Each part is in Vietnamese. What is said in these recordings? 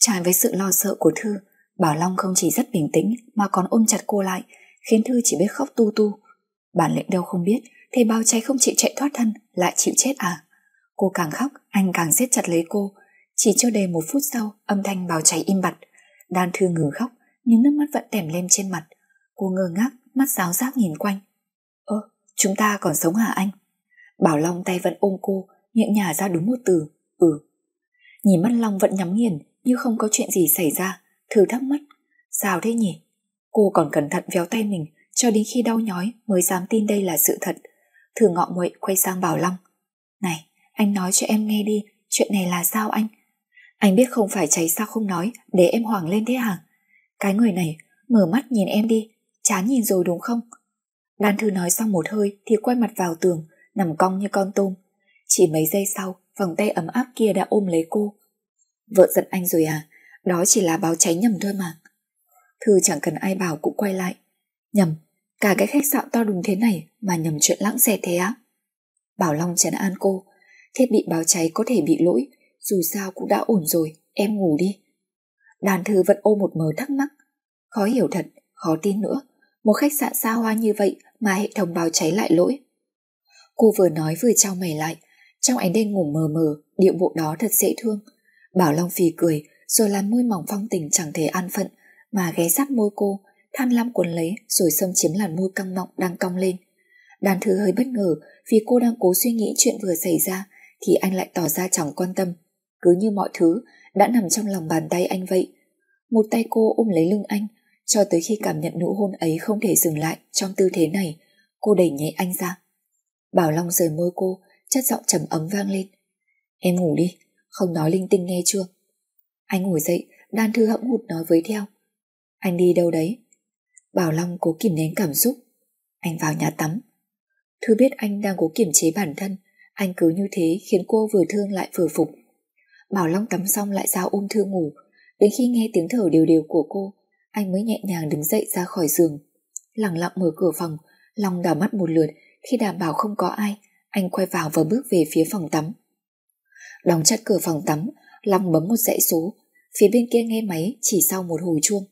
Trái với sự lo sợ của Thư, Bảo Long không chỉ rất bình tĩnh mà còn ôm chặt cô lại, khiến Thư chỉ biết khóc tu tu. Bản lệnh đâu không biết, thì bao cháy không chịu chạy thoát thân, lại chịu chết à? Cô càng khóc, anh càng siết chặt lấy cô. Chỉ chưa đầy một phút sau, âm thanh bao cháy im bặt. Đan Thư ngừng khóc, nhưng nước mắt vẫn tèm lên trên mặt. Cô ngơ ngác, mắt giáo giác nhìn quanh. Ơ, chúng ta còn sống hả anh? Bảo Long tay vẫn ôm cô, miệng nhả ra đúng một từ, ừ. Nhìn mắt Long vẫn nhắm nghiền, như không có chuyện gì xảy ra, thử thắc mắc. Sao thế nhỉ? Cô còn cẩn thận véo tay mình, cho đến khi đau nhói mới dám tin đây là sự thật. Thử ngọ nguậy quay sang Bảo Long. Này, anh nói cho em nghe đi, chuyện này là sao anh? Anh biết không phải cháy sao không nói, để em hoảng lên thế hả? Cái người này, mở mắt nhìn em đi, chán nhìn rồi đúng không? Đan Thư nói xong một hơi thì quay mặt vào tường, nằm cong như con tôm. Chỉ mấy giây sau, vòng tay ấm áp kia đã ôm lấy cô. Vợ giận anh rồi à? Đó chỉ là báo cháy nhầm thôi mà. Thư chẳng cần ai bảo cũng quay lại. Nhầm, cả cái khách sạn to đùng thế này mà nhầm chuyện lãng xẹt thế á. Bảo Long trấn an cô, thiết bị báo cháy có thể bị lỗi, dù sao cũng đã ổn rồi, em ngủ đi. Đàn thư vẫn ôm một mờ thắc mắc. Khó hiểu thật, khó tin nữa. Một khách sạn xa hoa như vậy mà hệ thống báo cháy lại lỗi. Cô vừa nói vừa trao mày lại, trong ánh đèn ngủ mờ mờ, điệu bộ đó thật dễ thương. Bảo Long phì cười, rồi làm môi mỏng phong tình chẳng thể an phận, mà ghé sát môi cô, tham lam cuốn lấy rồi xâm chiếm làn môi căng mọng đang cong lên. Đàn thư hơi bất ngờ vì cô đang cố suy nghĩ chuyện vừa xảy ra thì anh lại tỏ ra chẳng quan tâm. Cứ như mọi thứ đã nằm trong lòng bàn tay anh vậy. Một tay cô ôm lấy lưng anh cho tới khi cảm nhận nụ hôn ấy không thể dừng lại trong tư thế này cô đẩy nhẹ anh ra. Bảo Long rời môi cô chất giọng trầm ấm vang lên. Em ngủ đi, không nói linh tinh nghe chưa? Anh ngồi dậy, đan thư hẫng hụt nói với theo. Anh đi đâu đấy? Bảo Long cố kìm nén cảm xúc. Anh vào nhà tắm. Thư biết anh đang cố kiềm chế bản thân, anh cứ như thế khiến cô vừa thương lại vừa phục. Bảo Long tắm xong lại giao ôm Thư ngủ, đến khi nghe tiếng thở đều đều của cô, anh mới nhẹ nhàng đứng dậy ra khỏi giường. Lặng lặng mở cửa phòng, Long đảo mắt một lượt, khi đảm bảo không có ai, anh quay vào và bước về phía phòng tắm. Đóng chặt cửa phòng tắm, Long bấm một dãy số, phía bên kia nghe máy chỉ sau một hồi chuông.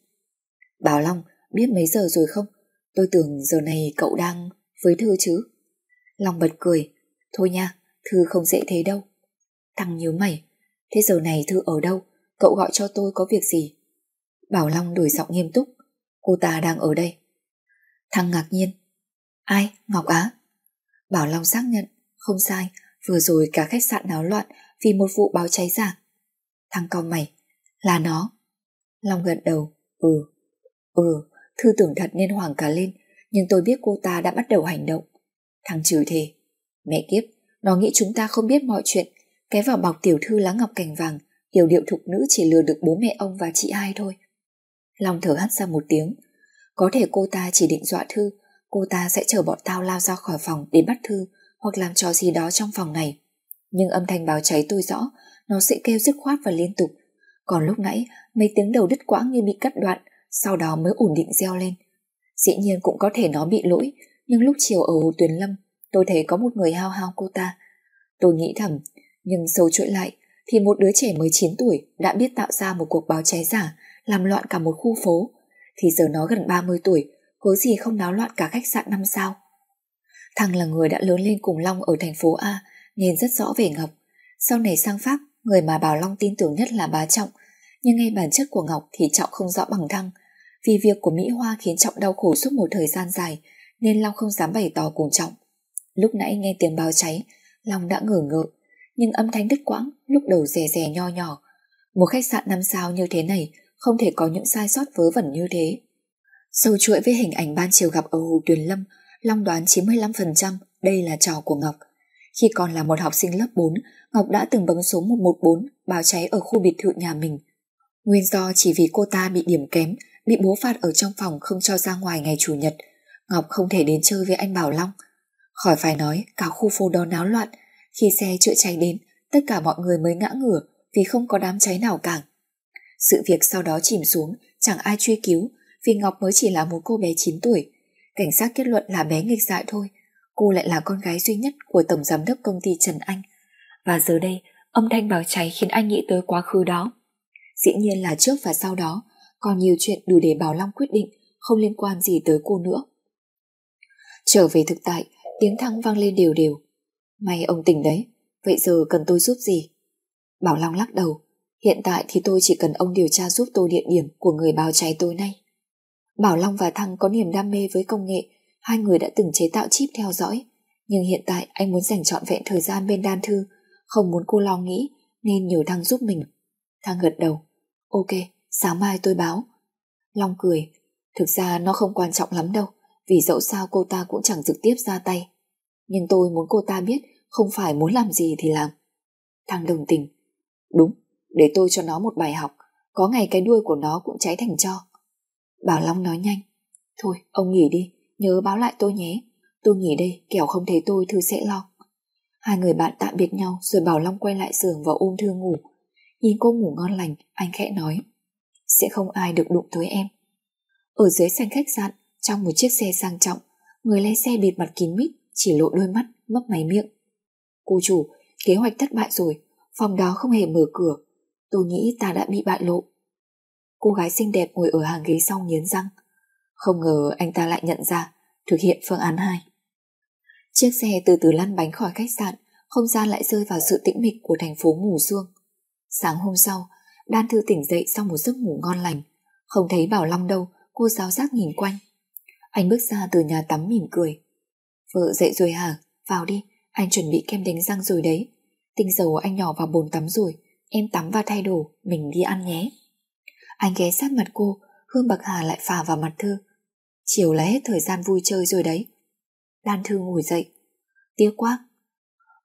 Bảo Long, biết mấy giờ rồi không? Tôi tưởng giờ này cậu đang với Thư chứ. Long bật cười, thôi nha, Thư không dễ thế đâu. Thằng nhớ mày, thế giờ này Thư ở đâu? Cậu gọi cho tôi có việc gì? Bảo Long đổi giọng nghiêm túc, cô ta đang ở đây. Thằng ngạc nhiên, ai, Ngọc Á? Bảo Long xác nhận, không sai, vừa rồi cả khách sạn náo loạn vì một vụ báo cháy giả. Thằng cao mày, là nó. Long gật đầu, ừ, ừ, thư tưởng thật nên hoảng cả lên, nhưng tôi biết cô ta đã bắt đầu hành động. Thằng trừ thề, mẹ kiếp, nó nghĩ chúng ta không biết mọi chuyện, cái vào bọc tiểu thư lá ngọc cành vàng, điều điệu thục nữ chỉ lừa được bố mẹ ông và chị hai thôi. Long thở hắt ra một tiếng, có thể cô ta chỉ định dọa Thư, cô ta sẽ chờ bọn tao lao ra khỏi phòng để bắt Thư hoặc làm trò gì đó trong phòng này. Nhưng âm thanh báo cháy tôi rõ, nó sẽ kêu dứt khoát và liên tục. Còn lúc nãy, mấy tiếng đầu đứt quãng như bị cắt đoạn, sau đó mới ổn định reo lên. Dĩ nhiên cũng có thể nó bị lỗi, nhưng lúc chiều ở Hồ Tuyền Lâm, tôi thấy có một người hao hao cô ta. Tôi nghĩ thầm, nhưng sâu chuỗi lại, thì một đứa trẻ mới 9 tuổi đã biết tạo ra một cuộc báo cháy giả, làm loạn cả một khu phố, thì giờ nó gần 30 tuổi, có gì không náo loạn cả khách sạn năm sao. Thằng là người đã lớn lên cùng Long ở thành phố A nên rất rõ về Ngọc. Sau này sang Pháp, người mà Bảo Long tin tưởng nhất là bá Trọng, nhưng ngay bản chất của Ngọc thì Trọng không rõ bằng thăng. Vì việc của Mỹ Hoa khiến Trọng đau khổ suốt một thời gian dài, nên Long không dám bày tỏ cùng Trọng. Lúc nãy nghe tiếng báo cháy, Long đã ngửa ngợ, nhưng âm thanh đứt quãng, lúc đầu rè rè nho nhỏ. Một khách sạn năm sao như thế này không thể có những sai sót vớ vẩn như thế. Sâu chuỗi với hình ảnh ban chiều gặp ở Hồ Tuyền Lâm, Long đoán 95% đây là trò của Ngọc. Khi còn là một học sinh lớp 4, Ngọc đã từng bấm số 114 báo cháy ở khu biệt thự nhà mình. Nguyên do chỉ vì cô ta bị điểm kém, bị bố phạt ở trong phòng không cho ra ngoài ngày Chủ nhật. Ngọc không thể đến chơi với anh Bảo Long. Khỏi phải nói, cả khu phố đó náo loạn. Khi xe chữa cháy đến, tất cả mọi người mới ngã ngửa vì không có đám cháy nào cả. Sự việc sau đó chìm xuống, chẳng ai truy cứu vì Ngọc mới chỉ là một cô bé 9 tuổi. Cảnh sát kết luận là bé nghịch dại thôi. Cô lại là con gái duy nhất của Tổng Giám đốc công ty Trần Anh. Và giờ đây, âm thanh báo cháy khiến anh nghĩ tới quá khứ đó. Dĩ nhiên là trước và sau đó, còn nhiều chuyện đủ để Bảo Long quyết định, không liên quan gì tới cô nữa. Trở về thực tại, tiếng thăng vang lên đều đều. May ông tỉnh đấy, vậy giờ cần tôi giúp gì? Bảo Long lắc đầu, hiện tại thì tôi chỉ cần ông điều tra giúp tôi địa điểm của người báo cháy tối nay. Bảo Long và Thăng có niềm đam mê với công nghệ, hai người đã từng chế tạo chip theo dõi, nhưng hiện tại anh muốn dành trọn vẹn thời gian bên đan thư, không muốn cô lo nghĩ nên nhờ Thăng giúp mình. Thăng gật đầu, ok, sáng mai tôi báo. Long cười, thực ra nó không quan trọng lắm đâu, vì dẫu sao cô ta cũng chẳng trực tiếp ra tay. Nhưng tôi muốn cô ta biết không phải muốn làm gì thì làm. Thăng đồng tình, đúng, để tôi cho nó một bài học, có ngày cái đuôi của nó cũng cháy thành cho. Bảo Long nói nhanh, thôi ông nghỉ đi, nhớ báo lại tôi nhé, tôi nghỉ đây kẻo không thấy tôi Thư sẽ lo. Hai người bạn tạm biệt nhau rồi Bảo Long quay lại giường và ôm Thư ngủ. Nhìn cô ngủ ngon lành, anh khẽ nói, sẽ không ai được đụng tới em. Ở dưới sảnh khách sạn, trong một chiếc xe sang trọng, người lái xe bịt mặt kín mít, chỉ lộ đôi mắt, mấp máy miệng. Cô chủ, kế hoạch thất bại rồi, phòng đó không hề mở cửa. Tôi nghĩ ta đã bị bại lộ. Cô gái xinh đẹp ngồi ở hàng ghế sau nghiến răng. Không ngờ anh ta lại nhận ra, thực hiện phương án 2. Chiếc xe từ từ lăn bánh khỏi khách sạn, không gian lại rơi vào sự tĩnh mịch của thành phố ngủ xuông. Sáng hôm sau, Đan Thư tỉnh dậy sau một giấc ngủ ngon lành. Không thấy Bảo Long đâu, cô giáo giác nhìn quanh. Anh bước ra từ nhà tắm mỉm cười. Vợ dậy rồi hả? Vào đi, anh chuẩn bị kem đánh răng rồi đấy. Tinh dầu anh nhỏ vào bồn tắm rồi, em tắm và thay đồ, mình đi ăn nhé. Anh ghé sát mặt cô, Hương Bạc Hà lại phà vào mặt Thư. Chiều là hết thời gian vui chơi rồi đấy. lan Thư ngồi dậy. Tiếc quá.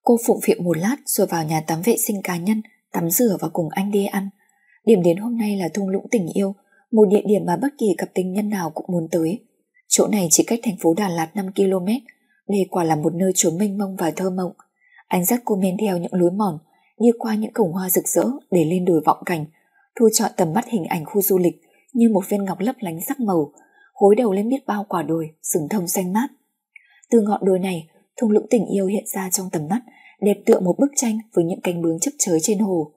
Cô phụng phịu một lát rồi vào nhà tắm vệ sinh cá nhân, tắm rửa và cùng anh đi ăn. Điểm đến hôm nay là thung lũng tình yêu, một địa điểm mà bất kỳ cặp tình nhân nào cũng muốn tới. Chỗ này chỉ cách thành phố Đà Lạt 5 km, đây quả là một nơi chốn mênh mông và thơ mộng. Anh dắt cô men theo những lối mòn, đi qua những cổng hoa rực rỡ để lên đồi vọng cảnh, thu chọn tầm mắt hình ảnh khu du lịch như một viên ngọc lấp lánh sắc màu, gối đầu lên biết bao quả đồi, rừng thông xanh mát. Từ ngọn đồi này, thung lũng tình yêu hiện ra trong tầm mắt, đẹp tựa một bức tranh với những cánh bướm chấp chới trên hồ.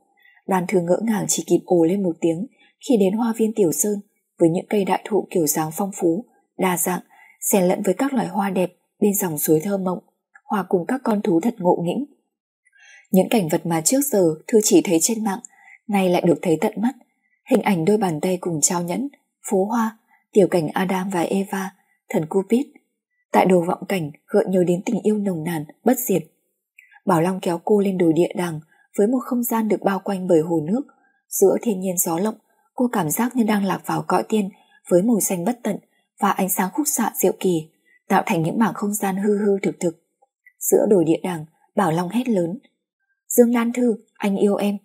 Đàn thường ngỡ ngàng chỉ kịp ồ lên một tiếng khi đến hoa viên Tiểu Sơn với những cây đại thụ kiểu dáng phong phú, đa dạng, xen lẫn với các loài hoa đẹp bên dòng suối thơ mộng, hòa cùng các con thú thật ngộ nghĩnh. Những cảnh vật mà trước giờ Thư chỉ thấy trên mạng, nay lại được thấy tận mắt. Hình ảnh đôi bàn tay cùng trao nhẫn, phố hoa, tiểu cảnh Adam và Eva, thần Cupid. Tại đồ vọng cảnh gợi nhớ đến tình yêu nồng nàn, bất diệt. Bảo Long kéo cô lên đồi địa đàng với một không gian được bao quanh bởi hồ nước. Giữa thiên nhiên gió lộng, cô cảm giác như đang lạc vào cõi tiên với màu xanh bất tận và ánh sáng khúc xạ diệu kỳ, tạo thành những mảng không gian hư hư thực thực. Giữa đồi địa đàng, Bảo Long hét lớn. Dương Lan Thư, anh yêu em.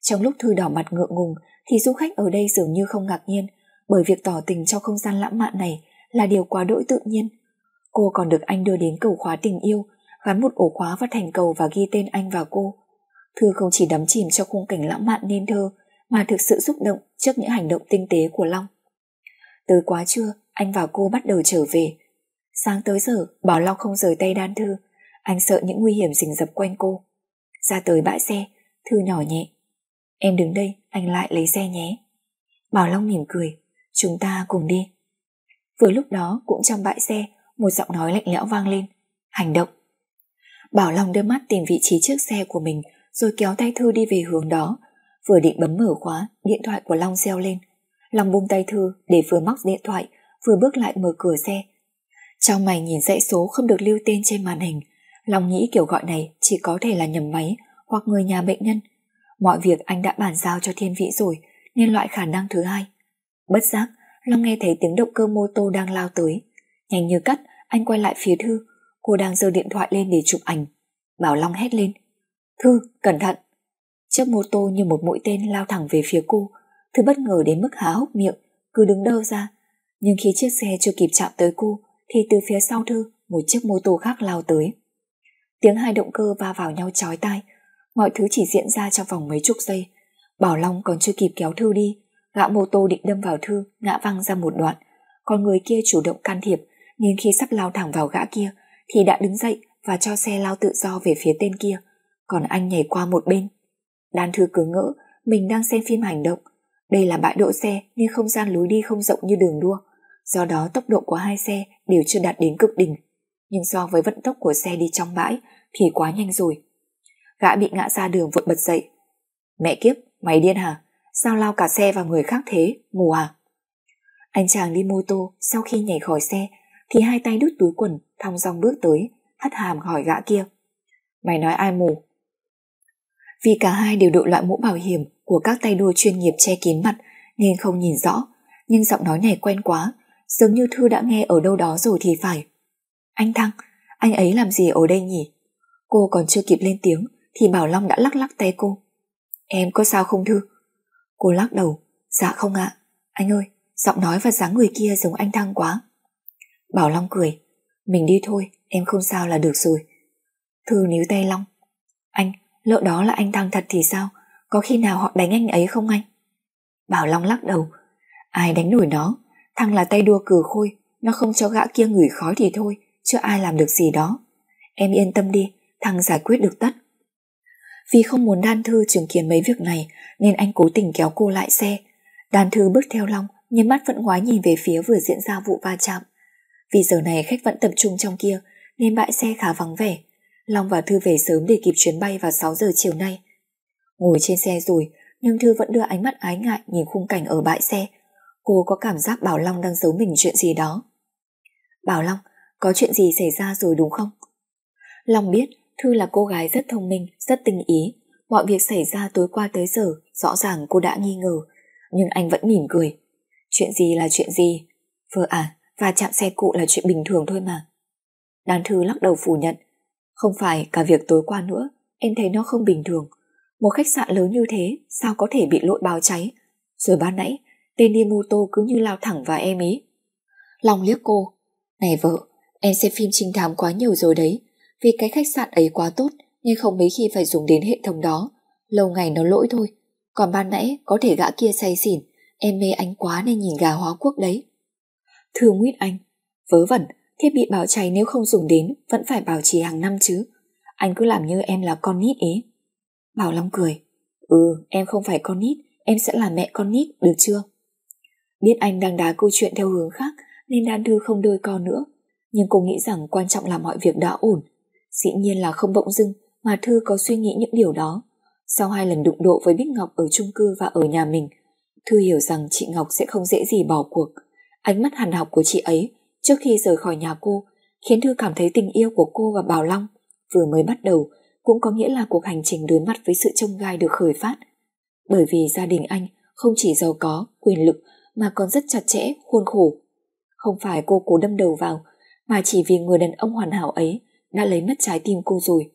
Trong lúc Thư đỏ mặt ngượng ngùng thì du khách ở đây dường như không ngạc nhiên bởi việc tỏ tình cho không gian lãng mạn này là điều quá đỗi tự nhiên. Cô còn được anh đưa đến cầu khóa tình yêu, gắn một ổ khóa vào thành cầu và ghi tên anh và cô. Thư không chỉ đắm chìm cho khung cảnh lãng mạn nên thơ, mà thực sự xúc động trước những hành động tinh tế của Long. Tới quá trưa, anh và cô bắt đầu trở về. Sáng tới giờ, Bảo Long không rời tay đan thư, anh sợ những nguy hiểm rình rập quanh cô. Ra tới bãi xe, Thư nhỏ nhẹ. Em đứng đây, anh lại lấy xe nhé. Bảo Long mỉm cười, chúng ta cùng đi. Vừa lúc đó cũng trong bãi xe, một giọng nói lạnh lẽo vang lên. Hành động. Bảo Long đưa mắt tìm vị trí trước xe của mình rồi kéo tay Thư đi về hướng đó. Vừa định bấm mở khóa, điện thoại của Long reo lên. Long buông tay Thư để vừa móc điện thoại, vừa bước lại mở cửa xe. Trong mày nhìn dãy số không được lưu tên trên màn hình, Long nghĩ kiểu gọi này chỉ có thể là nhầm máy hoặc người nhà bệnh nhân. Mọi việc anh đã bàn giao cho thiên vĩ rồi, nên loại khả năng thứ hai. Bất giác, Long nghe thấy tiếng động cơ mô tô đang lao tới. Nhanh như cắt, anh quay lại phía Thư. Cô đang giơ điện thoại lên để chụp ảnh. Bảo Long hét lên. Thư, cẩn thận. Chiếc mô tô như một mũi tên lao thẳng về phía cô. Thư bất ngờ đến mức há hốc miệng, cứ đứng đơ ra. Nhưng khi chiếc xe chưa kịp chạm tới cô, thì từ phía sau Thư, một chiếc mô tô khác lao tới. Tiếng hai động cơ va vào nhau chói tai. Mọi thứ chỉ diễn ra trong vòng mấy chục giây. Bảo Long còn chưa kịp kéo Thư đi. Gã mô tô định đâm vào Thư, ngã văng ra một đoạn. Còn người kia chủ động can thiệp, nên khi sắp lao thẳng vào gã kia, thì đã đứng dậy và cho xe lao tự do về phía tên kia. Còn anh nhảy qua một bên. Đan Thư cứ ngỡ mình đang xem phim hành động, Đây là bãi đỗ xe nên không gian lối đi không rộng như đường đua, do đó tốc độ của hai xe đều chưa đạt đến cực đỉnh. Nhưng so với vận tốc của xe đi trong bãi thì quá nhanh rồi. Gã bị ngã ra đường vội bật dậy. Mẹ kiếp, mày điên hả? Sao lao cả xe vào người khác thế, mù à? Anh chàng đi mô tô sau khi nhảy khỏi xe thì hai tay đút túi quần thong dong bước tới, hất hàm hỏi gã kia. Mày nói ai mù? Vì cả hai đều đội loại mũ bảo hiểm của các tay đua chuyên nghiệp che kín mặt nên không nhìn rõ, nhưng giọng nói này quen quá, giống như Thư đã nghe ở đâu đó rồi thì phải. Anh Thăng, anh ấy làm gì ở đây nhỉ? Cô còn chưa kịp lên tiếng thì Bảo Long đã lắc lắc tay cô. Em có sao không Thư? Cô lắc đầu, dạ không ạ. Anh ơi, giọng nói và dáng người kia giống anh Thăng quá. Bảo Long cười, mình đi thôi, em không sao là được rồi. Thư níu tay Long. Anh, lỡ đó là anh Thăng thật thì sao? Có khi nào họ đánh anh ấy không anh? Bảo Long lắc đầu. Ai đánh nổi nó? Thăng là tay đua cử khôi, nó không cho gã kia ngửi khói thì thôi, chứ ai làm được gì đó. Em yên tâm đi, Thăng giải quyết được tất. Vì không muốn Đan Thư chứng kiến mấy việc này nên anh cố tình kéo cô lại xe. Đan Thư bước theo Long nhưng mắt vẫn ngoái nhìn về phía vừa diễn ra vụ va chạm. Vì giờ này khách vẫn tập trung trong kia nên bãi xe khá vắng vẻ. Long và Thư về sớm để kịp chuyến bay vào 6 giờ chiều nay. Ngồi trên xe rồi nhưng Thư vẫn đưa ánh mắt ái ngại nhìn khung cảnh ở bãi xe. Cô có cảm giác Bảo Long đang giấu mình chuyện gì đó. Bảo Long, có chuyện gì xảy ra rồi đúng không? Long biết Thư là cô gái rất thông minh, rất tinh ý. Mọi việc xảy ra tối qua tới giờ, rõ ràng cô đã nghi ngờ. Nhưng anh vẫn mỉm cười. Chuyện gì là chuyện gì? Vợ à, và chạm xe cộ là chuyện bình thường thôi mà. Đàn Thư lắc đầu phủ nhận. Không phải cả việc tối qua nữa, em thấy nó không bình thường. Một khách sạn lớn như thế, sao có thể bị lội báo cháy? Rồi ban nãy, tên đi mô tô cứ như lao thẳng vào em ý. Long liếc cô. Này vợ, em xem phim trinh thám quá nhiều rồi đấy. Vì cái khách sạn ấy quá tốt nhưng không mấy khi phải dùng đến hệ thống đó. Lâu ngày nó lỗi thôi. Còn ban nãy có thể gã kia say xỉn, em mê anh quá nên nhìn gà hóa quốc đấy. Thưa Nguyết Anh, vớ vẩn, thiết bị báo cháy nếu không dùng đến vẫn phải bảo trì hàng năm chứ. Anh cứ làm như em là con nít ý. Bảo Long cười. Ừ, em không phải con nít, em sẽ là mẹ con nít, được chưa? Biết anh đang đá câu chuyện theo hướng khác nên Đan Thư không đôi co nữa. Nhưng cô nghĩ rằng quan trọng là mọi việc đã ổn. Dĩ nhiên là không bỗng dưng mà Thư có suy nghĩ những điều đó. Sau hai lần đụng độ với Bích Ngọc ở chung cư và ở nhà mình, Thư hiểu rằng chị Ngọc sẽ không dễ gì bỏ cuộc. Ánh mắt hàn học của chị ấy trước khi rời khỏi nhà cô khiến Thư cảm thấy tình yêu của cô và Bảo Long vừa mới bắt đầu cũng có nghĩa là cuộc hành trình đối mặt với sự trông gai được khởi phát. Bởi vì gia đình anh không chỉ giàu có, quyền lực mà còn rất chặt chẽ, khuôn khổ. Không phải cô cố đâm đầu vào, mà chỉ vì người đàn ông hoàn hảo ấy đã lấy mất trái tim cô rồi.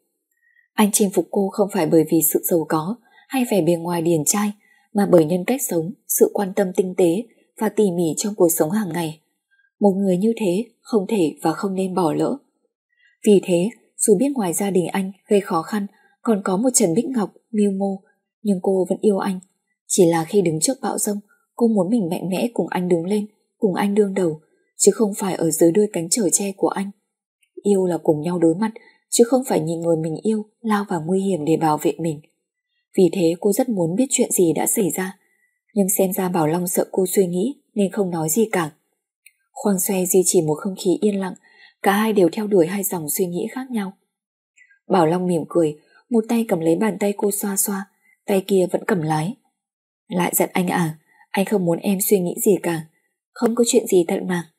Anh chinh phục cô không phải bởi vì sự giàu có hay vẻ bề ngoài điển trai, mà bởi nhân cách sống, sự quan tâm tinh tế và tỉ mỉ trong cuộc sống hàng ngày. Một người như thế không thể và không nên bỏ lỡ. Vì thế, dù biết ngoài gia đình anh gây khó khăn còn có một Trần Bích Ngọc, miêu mô, nhưng cô vẫn yêu anh. Chỉ là khi đứng trước bão rông, cô muốn mình mạnh mẽ cùng anh đứng lên, cùng anh đương đầu, chứ không phải ở dưới đôi cánh trở che của anh. Yêu là cùng nhau đối mặt, chứ không phải nhìn người mình yêu lao vào nguy hiểm để bảo vệ mình. Vì thế cô rất muốn biết chuyện gì đã xảy ra, nhưng xem ra Bảo Long sợ cô suy nghĩ nên không nói gì cả. Khoang xoay duy trì một không khí yên lặng, cả hai đều theo đuổi hai dòng suy nghĩ khác nhau. Bảo Long mỉm cười, một tay cầm lấy bàn tay cô xoa xoa, tay kia vẫn cầm lái. Lại giận anh à, anh không muốn em suy nghĩ gì cả, không có chuyện gì thật mà.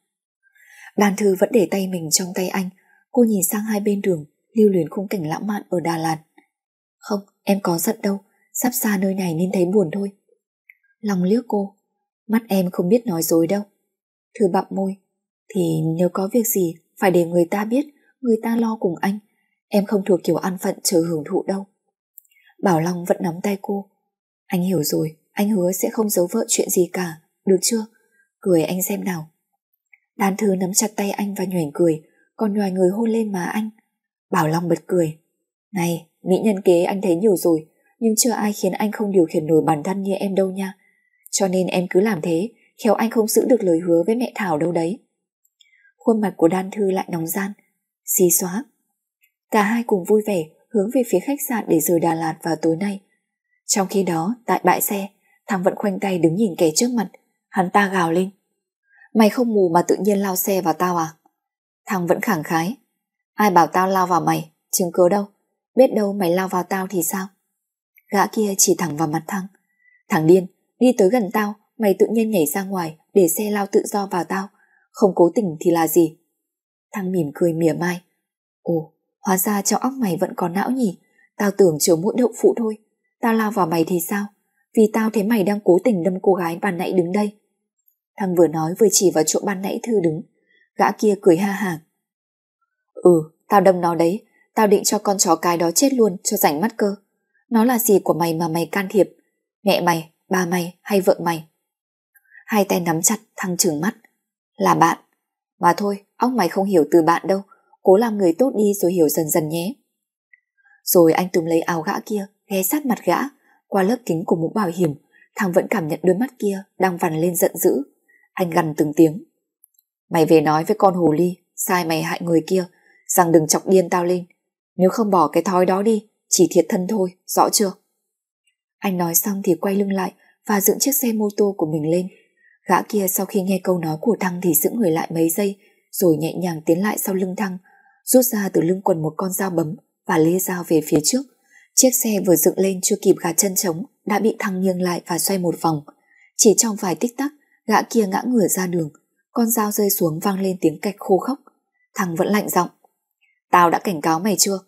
Đàn thư vẫn để tay mình trong tay anh, cô nhìn sang hai bên đường, lưu luyến khung cảnh lãng mạn ở Đà Lạt. Không, em có giận đâu, sắp xa nơi này nên thấy buồn thôi. Lòng liếc cô, mắt em không biết nói dối đâu. Thư bặm môi, thì nếu có việc gì phải để người ta biết, người ta lo cùng anh. Em không thuộc kiểu ăn phận chờ hưởng thụ đâu. Bảo Long vẫn nắm tay cô. Anh hiểu rồi, anh hứa sẽ không giấu vợ chuyện gì cả, được chưa? Cười anh xem nào. Đan thư nắm chặt tay anh và nhoẻn cười, còn nhòi người hôn lên má anh. Bảo Long bật cười. Này, mỹ nhân kế anh thấy nhiều rồi, nhưng chưa ai khiến anh không điều khiển nổi bản thân như em đâu nha. Cho nên em cứ làm thế, khéo anh không giữ được lời hứa với mẹ Thảo đâu đấy. Khuôn mặt của Đan Thư lại nóng gian, xì xóa. Cả hai cùng vui vẻ hướng về phía khách sạn để rời Đà Lạt vào tối nay. Trong khi đó, tại bãi xe, Thằng vẫn khoanh tay đứng nhìn kẻ trước mặt, hắn ta gào lên. Mày không mù mà tự nhiên lao xe vào tao à? Thằng vẫn khẳng khái. Ai bảo tao lao vào mày, chứng cứ đâu, biết đâu mày lao vào tao thì sao? Gã kia chỉ thẳng vào mặt thằng. Thằng điên, đi tới gần tao, mày tự nhiên nhảy ra ngoài để xe lao tự do vào tao, không cố tình thì là gì? Thằng mỉm cười mỉa mai. Ồ, hóa ra trong óc mày vẫn còn não nhỉ, tao tưởng chiều mũi đậu phụ thôi, tao lao vào mày thì sao? Vì tao thấy mày đang cố tình đâm cô gái ban nãy đứng đây. Thằng vừa nói vừa chỉ vào chỗ ban nãy Thư đứng, gã kia cười ha hà. Ừ, tao đâm nó đấy, tao định cho con chó cái đó chết luôn cho rảnh mắt cơ. Nó là gì của mày mà mày can thiệp? Mẹ mày, ba mày hay vợ mày? Hai tay nắm chặt thăng trừng mắt. Là bạn. Mà thôi, ông mày không hiểu từ bạn đâu. Cố làm người tốt đi rồi hiểu dần dần nhé. Rồi anh túm lấy áo gã kia, ghé sát mặt gã. Qua lớp kính của mũ bảo hiểm, thằng vẫn cảm nhận đôi mắt kia đang vằn lên giận dữ. Anh gằn từng tiếng. Mày về nói với con hồ ly, sai mày hại người kia, rằng đừng chọc điên tao lên. Nếu không bỏ cái thói đó đi, chỉ thiệt thân thôi, rõ chưa? Anh nói xong thì quay lưng lại và dựng chiếc xe mô tô của mình lên. Gã kia sau khi nghe câu nói của Thăng thì giữ người lại mấy giây, rồi nhẹ nhàng tiến lại sau lưng Thăng, rút ra từ lưng quần một con dao bấm và lê dao về phía trước. Chiếc xe vừa dựng lên chưa kịp gạt chân trống đã bị Thăng nghiêng lại và xoay một vòng. Chỉ trong vài tích tắc, gã kia ngã ngửa ra đường, con dao rơi xuống vang lên tiếng cạch khô khốc. Thằng vẫn lạnh giọng. Tao đã cảnh cáo mày chưa?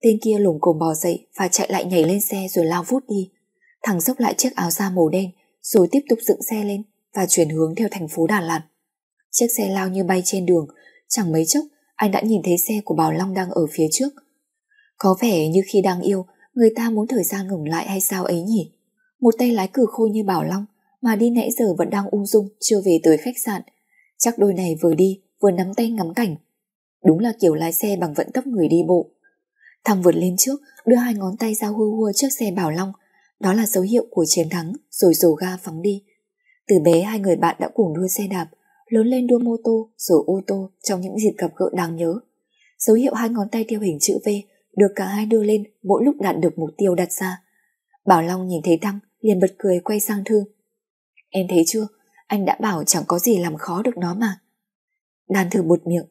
Tên kia lùng cồm bò dậy và chạy lại nhảy lên xe rồi lao vút đi. Thằng dốc lại chiếc áo da màu đen rồi tiếp tục dựng xe lên và chuyển hướng theo thành phố Đà Lạt. Chiếc xe lao như bay trên đường, chẳng mấy chốc anh đã nhìn thấy xe của Bảo Long đang ở phía trước. Có vẻ như khi đang yêu, người ta muốn thời gian ngừng lại hay sao ấy nhỉ? Một tay lái cử khôi như Bảo Long mà đi nãy giờ vẫn đang ung dung chưa về tới khách sạn. Chắc đôi này vừa đi vừa nắm tay ngắm cảnh. Đúng là kiểu lái xe bằng vận tốc người đi bộ. Thằng vượt lên trước, đưa hai ngón tay ra hua hua trước xe Bảo Long. Đó là dấu hiệu của chiến thắng, rồi dồ ga phóng đi. Từ bé hai người bạn đã cùng đua xe đạp, lớn lên đua mô tô, rồi ô tô trong những dịp gặp gỡ đáng nhớ. Dấu hiệu hai ngón tay theo hình chữ V được cả hai đưa lên mỗi lúc đạt được mục tiêu đặt ra. Bảo Long nhìn thấy Thăng, liền bật cười quay sang Thư. Em thấy chưa, anh đã bảo chẳng có gì làm khó được nó mà. Đàn thử bụt miệng,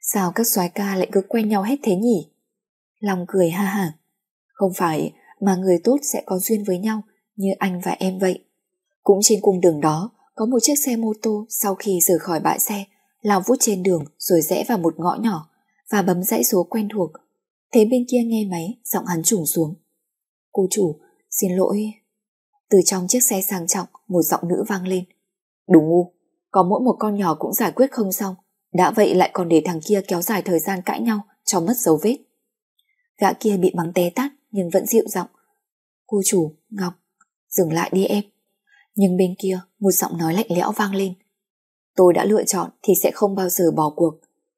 sao các soái ca lại cứ quen nhau hết thế nhỉ? Long cười ha hả. Không phải mà người tốt sẽ có duyên với nhau như anh và em vậy. Cũng trên cung đường đó có một chiếc xe mô tô sau khi rời khỏi bãi xe lao vút trên đường rồi rẽ vào một ngõ nhỏ và bấm dãy số quen thuộc. Thế bên kia nghe máy, giọng hắn trùng xuống. Cô chủ, xin lỗi. Từ trong chiếc xe sang trọng, một giọng nữ vang lên. Đúng ngu, có mỗi một con nhỏ cũng giải quyết không xong. Đã vậy lại còn để thằng kia kéo dài thời gian cãi nhau cho mất dấu vết. Gã kia bị bắn té tát nhưng vẫn dịu giọng. Cô chủ, Ngọc, dừng lại đi em. Nhưng bên kia một giọng nói lạnh lẽo vang lên. Tôi đã lựa chọn thì sẽ không bao giờ bỏ cuộc.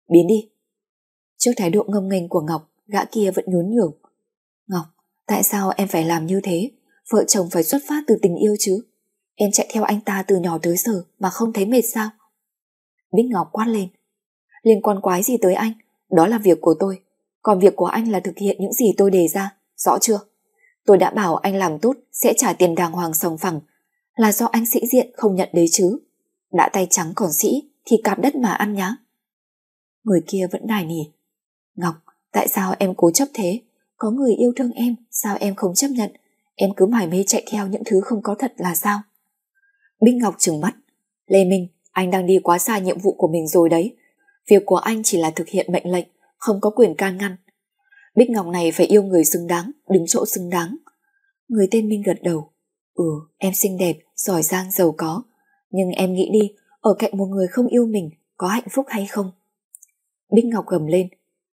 Biến đi. Trước thái độ ngâm nghênh của Ngọc, gã kia vẫn nhún nhường. Ngọc, tại sao em phải làm như thế? Vợ chồng phải xuất phát từ tình yêu chứ. Em chạy theo anh ta từ nhỏ tới giờ mà không thấy mệt sao? Bích Ngọc quát lên. Liên quan quái gì tới anh? Đó là việc của tôi. Còn việc của anh là thực hiện những gì tôi đề ra. Rõ chưa? Tôi đã bảo anh làm tốt sẽ trả tiền đàng hoàng sòng phẳng là do anh sĩ diện không nhận đấy chứ. Đã tay trắng còn sĩ thì cạp đất mà ăn nhá. Người kia vẫn nài nỉ. Ngọc, tại sao em cố chấp thế? Có người yêu thương em, sao em không chấp nhận? Em cứ mải mê chạy theo những thứ không có thật là sao? Bích Ngọc trừng mắt. Lê Minh, anh đang đi quá xa nhiệm vụ của mình rồi đấy. Việc của anh chỉ là thực hiện mệnh lệnh, không có quyền can ngăn. Bích Ngọc này phải yêu người xứng đáng, đứng chỗ xứng đáng. Người tên Minh gật đầu. Ừ, em xinh đẹp, giỏi giang, giàu có. Nhưng em nghĩ đi, ở cạnh một người không yêu mình, có hạnh phúc hay không? Bích Ngọc gầm lên.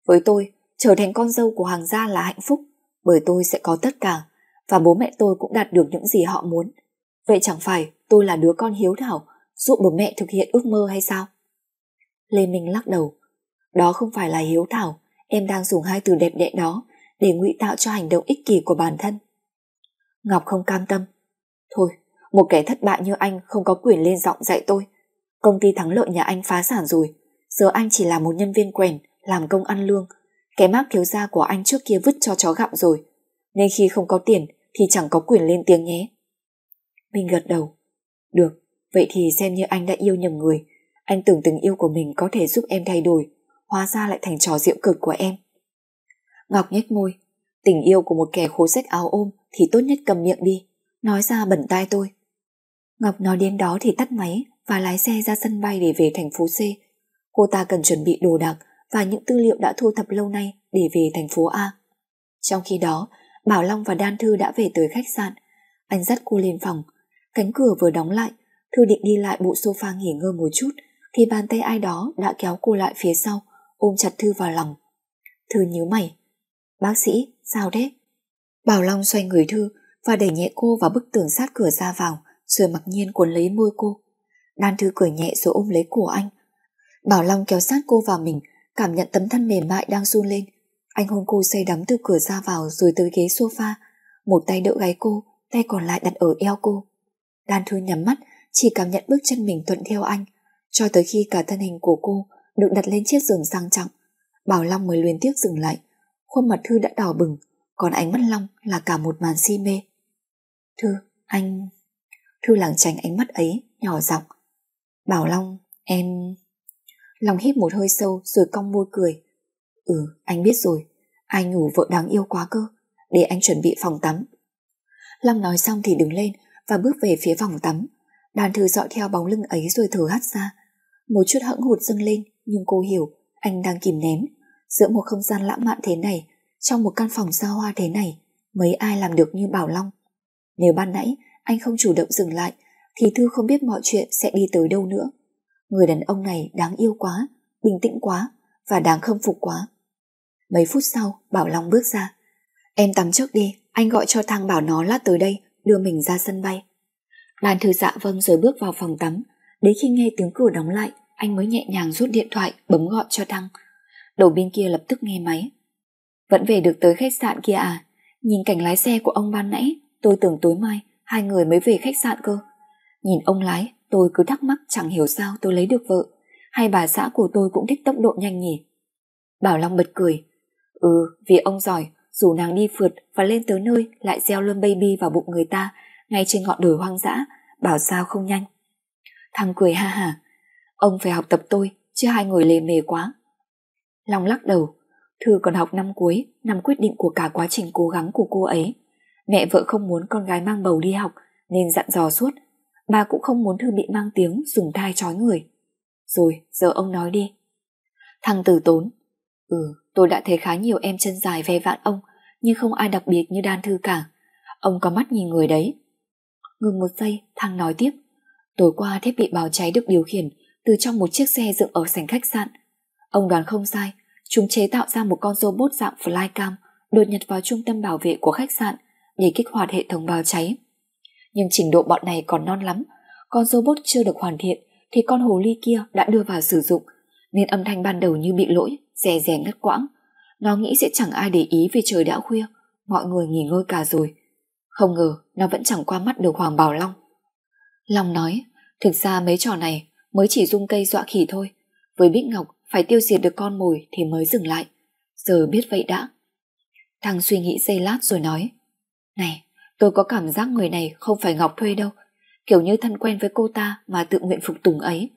Với tôi, trở thành con dâu của hàng gia là hạnh phúc, bởi tôi sẽ có tất cả, và bố mẹ tôi cũng đạt được những gì họ muốn. Vậy chẳng phải tôi là đứa con hiếu thảo, dụ bố mẹ thực hiện ước mơ hay sao? Lê Minh lắc đầu. Đó không phải là hiếu thảo, em đang dùng hai từ đẹp đẽ đó để ngụy tạo cho hành động ích kỷ của bản thân. Ngọc không cam tâm. Thôi, một kẻ thất bại như anh không có quyền lên giọng dạy tôi. Công ty thắng lợi nhà anh phá sản rồi, giờ anh chỉ là một nhân viên quèn, làm công ăn lương. Cái mác thiếu gia của anh trước kia vứt cho chó gặm rồi, nên khi không có tiền thì chẳng có quyền lên tiếng nhé. Mình gật đầu. Được, vậy thì xem như anh đã yêu nhầm người. Anh tưởng tình yêu của mình có thể giúp em thay đổi, hóa ra lại thành trò diệu cực của em. Ngọc nhếch môi, tình yêu của một kẻ khố sách áo ôm thì tốt nhất cầm miệng đi, nói ra bẩn tai tôi. Ngọc nói đến đó thì tắt máy và lái xe ra sân bay để về thành phố C. Cô ta cần chuẩn bị đồ đạc và những tư liệu đã thu thập lâu nay để về thành phố A. Trong khi đó, Bảo Long và Đan Thư đã về tới khách sạn. Anh dắt cô lên phòng. Cánh cửa vừa đóng lại, Thư định đi lại bộ sofa nghỉ ngơi một chút, thì bàn tay ai đó đã kéo cô lại phía sau, ôm chặt Thư vào lòng. Thư nhíu mày. Bác sĩ, sao thế? Bảo Long xoay người Thư và đẩy nhẹ cô vào bức tường sát cửa ra vào, rồi mặc nhiên cuốn lấy môi cô. Đan Thư cười nhẹ rồi ôm lấy cổ anh. Bảo Long kéo sát cô vào mình, cảm nhận tấm thân mềm mại đang run lên. Anh hôn cô say đắm từ cửa ra vào rồi tới ghế sofa, một tay đỡ gáy cô, tay còn lại đặt ở eo cô. Đan Thư nhắm mắt, chỉ cảm nhận bước chân mình thuận theo anh, cho tới khi cả thân hình của cô được đặt lên chiếc giường sang trọng. Bảo Long mới luyến tiếc dừng lại, khuôn mặt Thư đã đỏ bừng, còn ánh mắt Long là cả một màn si mê. Thư, anh... Thư lảng tránh ánh mắt ấy, nhỏ giọng. Bảo Long, em... Long hít một hơi sâu rồi cong môi cười. Ừ, anh biết rồi. Ai ngủ vợ đáng yêu quá cơ. Để anh chuẩn bị phòng tắm. Long nói xong thì đứng lên và bước về phía phòng tắm. Đàn thư dõi theo bóng lưng ấy rồi thở hắt ra. Một chút hững hụt dâng lên nhưng cô hiểu anh đang kìm nén. Giữa một không gian lãng mạn thế này, trong một căn phòng xa hoa thế này, mấy ai làm được như Bảo Long. Nếu ban nãy anh không chủ động dừng lại, thì Thư không biết mọi chuyện sẽ đi tới đâu nữa. Người đàn ông này đáng yêu quá, bình tĩnh quá và đáng khâm phục quá. Mấy phút sau, Bảo Long bước ra. Em tắm trước đi, anh gọi cho thằng bảo nó lát tới đây, đưa mình ra sân bay. Đàn thư dạ vâng rồi bước vào phòng tắm. Đến khi nghe tiếng cửa đóng lại, anh mới nhẹ nhàng rút điện thoại bấm gọi cho đăng. Đầu bên kia lập tức nghe máy. Vẫn về được tới khách sạn kia à? Nhìn cảnh lái xe của ông ban nãy, tôi tưởng tối mai hai người mới về khách sạn cơ. Nhìn ông lái, tôi cứ thắc mắc chẳng hiểu sao tôi lấy được vợ. Hay bà xã của tôi cũng thích tốc độ nhanh nhỉ? Bảo Long bật cười. Ừ, vì ông giỏi, dù nàng đi phượt và lên tới nơi lại gieo luôn baby vào bụng người ta ngay trên ngọn đồi hoang dã, bảo sao không nhanh. Thằng cười ha ha, ông phải học tập tôi, chứ hai người lề mề quá. Long lắc đầu, Thư còn học năm cuối, nằm quyết định của cả quá trình cố gắng của cô ấy. Mẹ vợ không muốn con gái mang bầu đi học nên dặn dò suốt. Bà cũng không muốn Thư bị mang tiếng dùng thai trói người. Rồi, giờ ông nói đi. Thằng tử tốn. Ừ, tôi đã thấy khá nhiều em chân dài ve vạn ông, nhưng không ai đặc biệt như đan thư cả. Ông có mắt nhìn người đấy. Ngừng một giây, thằng nói tiếp. Tối qua thiết bị báo cháy được điều khiển từ trong một chiếc xe dựng ở sảnh khách sạn. Ông đoán không sai, chúng chế tạo ra một con robot dạng flycam đột nhập vào trung tâm bảo vệ của khách sạn để kích hoạt hệ thống báo cháy. Nhưng trình độ bọn này còn non lắm, con robot chưa được hoàn thiện thì con hồ ly kia đã đưa vào sử dụng, nên âm thanh ban đầu như bị lỗi, dè dè ngất quãng. Nó nghĩ sẽ chẳng ai để ý vì trời đã khuya, mọi người nghỉ ngơi cả rồi. Không ngờ nó vẫn chẳng qua mắt được Hoàng Bảo Long. Long nói, thực ra mấy trò này mới chỉ dung cây dọa khỉ thôi. Với Bích Ngọc phải tiêu diệt được con mồi thì mới dừng lại. Giờ biết vậy đã. Thằng suy nghĩ giây lát rồi nói, này, tôi có cảm giác người này không phải Ngọc thuê đâu, kiểu như thân quen với cô ta mà tự nguyện phục tùng ấy.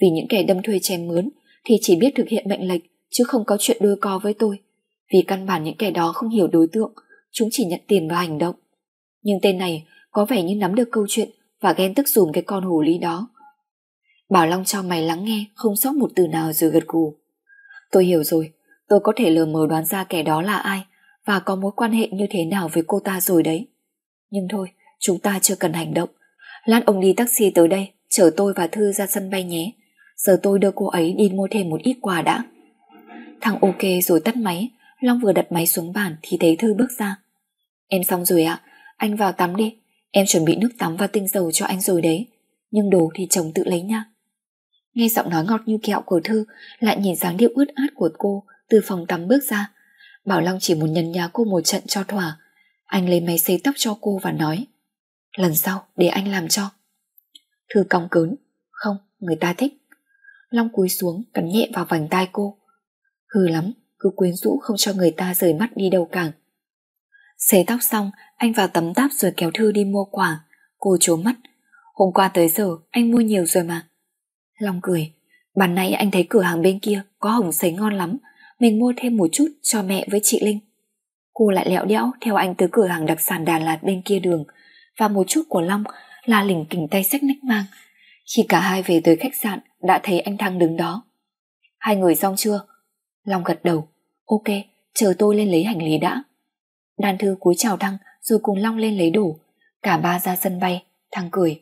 Vì những kẻ đâm thuê chém mướn thì chỉ biết thực hiện mệnh lệnh chứ không có chuyện đôi co với tôi. Vì căn bản những kẻ đó không hiểu đối tượng, chúng chỉ nhận tiền và hành động. Nhưng tên này có vẻ như nắm được câu chuyện và ghen tức dùm cái con hồ ly đó. Bảo Long cho mày lắng nghe, không sót một từ nào rồi gật gù. Tôi hiểu rồi, tôi có thể lờ mờ đoán ra kẻ đó là ai và có mối quan hệ như thế nào với cô ta rồi đấy. Nhưng thôi, chúng ta chưa cần hành động. Lát ông đi taxi tới đây, chở tôi và Thư ra sân bay nhé. Giờ tôi đưa cô ấy đi mua thêm một ít quà đã. Thằng ok rồi tắt máy, Long vừa đặt máy xuống bàn thì thấy Thư bước ra. Em xong rồi ạ, anh vào tắm đi. Em chuẩn bị nước tắm và tinh dầu cho anh rồi đấy. Nhưng đồ thì chồng tự lấy nha. Nghe giọng nói ngọt như kẹo của Thư, lại nhìn dáng điệu ướt át của cô từ phòng tắm bước ra. Bảo Long chỉ muốn nhấn nhá cô một trận cho thỏa. Anh lấy máy xây tóc cho cô và nói Lần sau để anh làm cho. Thư cong cớn. Không, người ta thích. Long cúi xuống cắn nhẹ vào vành tai cô. Hư lắm, cứ quyến rũ không cho người ta rời mắt đi đâu cả. Xế tóc xong, anh vào tấm táp rồi kéo Thư đi mua quà. Cô trố mắt. Hôm qua tới giờ anh mua nhiều rồi mà. Long cười. Bàn nãy anh thấy cửa hàng bên kia có hồng sấy ngon lắm. Mình mua thêm một chút cho mẹ với chị Linh. Cô lại lẹo đẽo theo anh tới cửa hàng đặc sản Đà Lạt bên kia đường và một chút của Long là lỉnh kỉnh tay sách nách mang. Khi cả hai về tới khách sạn đã thấy anh Thăng đứng đó. Hai người xong chưa? Long gật đầu. Ok, chờ tôi lên lấy hành lý đã. Đan thư cúi chào Thăng rồi cùng Long lên lấy đồ. Cả ba ra sân bay, Thăng cười.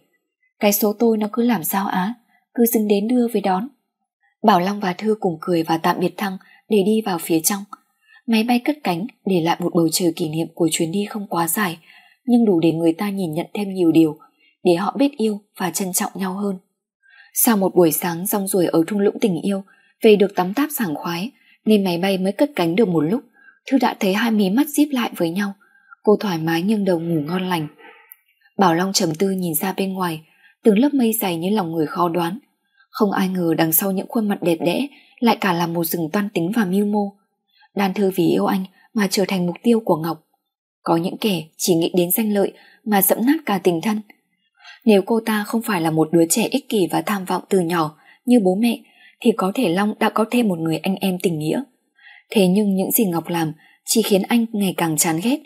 Cái số tôi nó cứ làm sao á, cứ dừng đến đưa với đón. Bảo Long và Thư cùng cười và tạm biệt Thăng để đi vào phía trong. Máy bay cất cánh để lại một bầu trời kỷ niệm của chuyến đi không quá dài, nhưng đủ để người ta nhìn nhận thêm nhiều điều, để họ biết yêu và trân trọng nhau hơn. Sau một buổi sáng rong ruổi ở thung lũng tình yêu, về được tắm táp sảng khoái, nên máy bay mới cất cánh được một lúc, Thư đã thấy hai mí mắt díp lại với nhau. Cô thoải mái nghiêng đầu ngủ ngon lành. Bảo Long trầm tư nhìn ra bên ngoài, từng lớp mây dày như lòng người khó đoán. Không ai ngờ đằng sau những khuôn mặt đẹp đẽ lại cả là một rừng toan tính và mưu mô. Đan thư vì yêu anh mà trở thành mục tiêu của Ngọc. Có những kẻ chỉ nghĩ đến danh lợi mà dẫm nát cả tình thân. Nếu cô ta không phải là một đứa trẻ ích kỷ và tham vọng từ nhỏ như bố mẹ thì có thể Long đã có thêm một người anh em tình nghĩa. Thế nhưng những gì Ngọc làm chỉ khiến anh ngày càng chán ghét.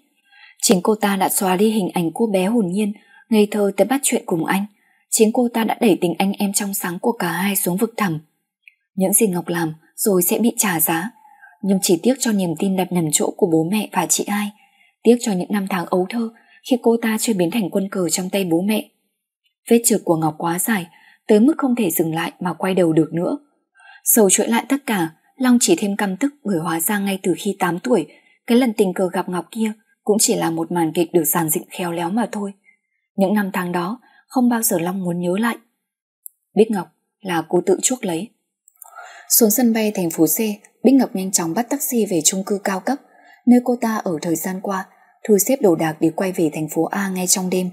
Chính cô ta đã xóa đi hình ảnh cô bé hồn nhiên, ngây thơ tới bắt chuyện cùng anh. Chính cô ta đã đẩy tình anh em trong sáng của cả hai xuống vực thẳm. Những gì Ngọc làm rồi sẽ bị trả giá. Nhưng chỉ tiếc cho niềm tin đặt nằm chỗ của bố mẹ và chị ai. Tiếc cho những năm tháng ấu thơ khi cô ta chưa biến thành quân cờ trong tay bố mẹ. Vết trượt của Ngọc quá dài, tới mức không thể dừng lại mà quay đầu được nữa. Sầu chuỗi lại tất cả, Long chỉ thêm căm tức bởi hóa ra ngay từ khi 8 tuổi, cái lần tình cờ gặp Ngọc kia cũng chỉ là một màn kịch được giàn dựng khéo léo mà thôi. Những năm tháng đó, không bao giờ Long muốn nhớ lại. Bích Ngọc là cô tự chuốc lấy. Xuống sân bay thành phố C, Bích Ngọc nhanh chóng bắt taxi về chung cư cao cấp, nơi cô ta ở thời gian qua, thu xếp đồ đạc để quay về thành phố A ngay trong đêm.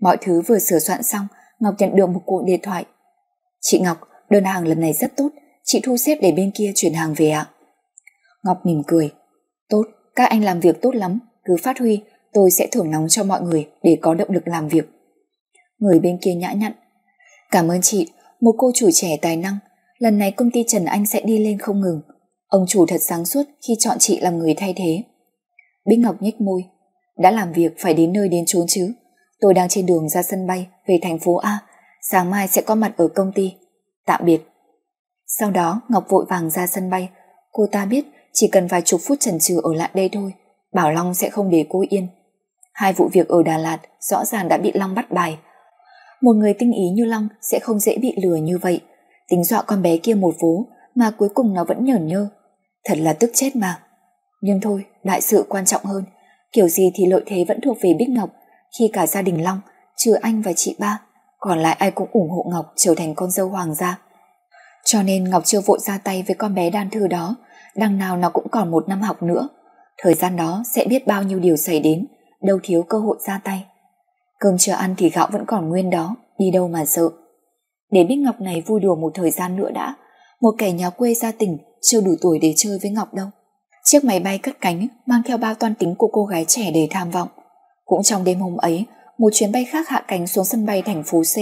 Mọi thứ vừa sửa soạn xong, Ngọc nhận được một cuộc điện thoại. Chị Ngọc, đơn hàng lần này rất tốt, chị thu xếp để bên kia chuyển hàng về ạ. Ngọc mỉm cười. Tốt, các anh làm việc tốt lắm, cứ phát huy, tôi sẽ thưởng nóng cho mọi người để có động lực làm việc. Người bên kia nhã nhặn. Cảm ơn chị, một cô chủ trẻ tài năng. Lần này công ty Trần Anh sẽ đi lên không ngừng. Ông chủ thật sáng suốt khi chọn chị làm người thay thế. Bích Ngọc nhếch môi. Đã làm việc phải đến nơi đến chốn chứ. Tôi đang trên đường ra sân bay về thành phố A. Sáng mai sẽ có mặt ở công ty. Tạm biệt. Sau đó Ngọc vội vàng ra sân bay. Cô ta biết chỉ cần vài chục phút chần chừ ở lại đây thôi. Bảo Long sẽ không để cô yên. Hai vụ việc ở Đà Lạt rõ ràng đã bị Long bắt bài. Một người tinh ý như Long sẽ không dễ bị lừa như vậy. Tính dọa con bé kia một vố mà cuối cùng nó vẫn nhởn nhơ. Thật là tức chết mà. Nhưng thôi, đại sự quan trọng hơn. Kiểu gì thì lợi thế vẫn thuộc về Bích Ngọc khi cả gia đình Long, trừ anh và chị ba, còn lại ai cũng ủng hộ Ngọc trở thành con dâu hoàng gia. Cho nên Ngọc chưa vội ra tay với con bé đan thư đó, đằng nào nó cũng còn một năm học nữa. Thời gian đó sẽ biết bao nhiêu điều xảy đến, đâu thiếu cơ hội ra tay. Cơm chưa ăn thì gạo vẫn còn nguyên đó, đi đâu mà sợ. Để biết Ngọc này vui đùa một thời gian nữa đã, một kẻ nhà quê ra tỉnh chưa đủ tuổi để chơi với Ngọc đâu. Chiếc máy bay cất cánh mang theo bao toan tính của cô gái trẻ để tham vọng. Cũng trong đêm hôm ấy, một chuyến bay khác hạ cánh xuống sân bay thành phố C.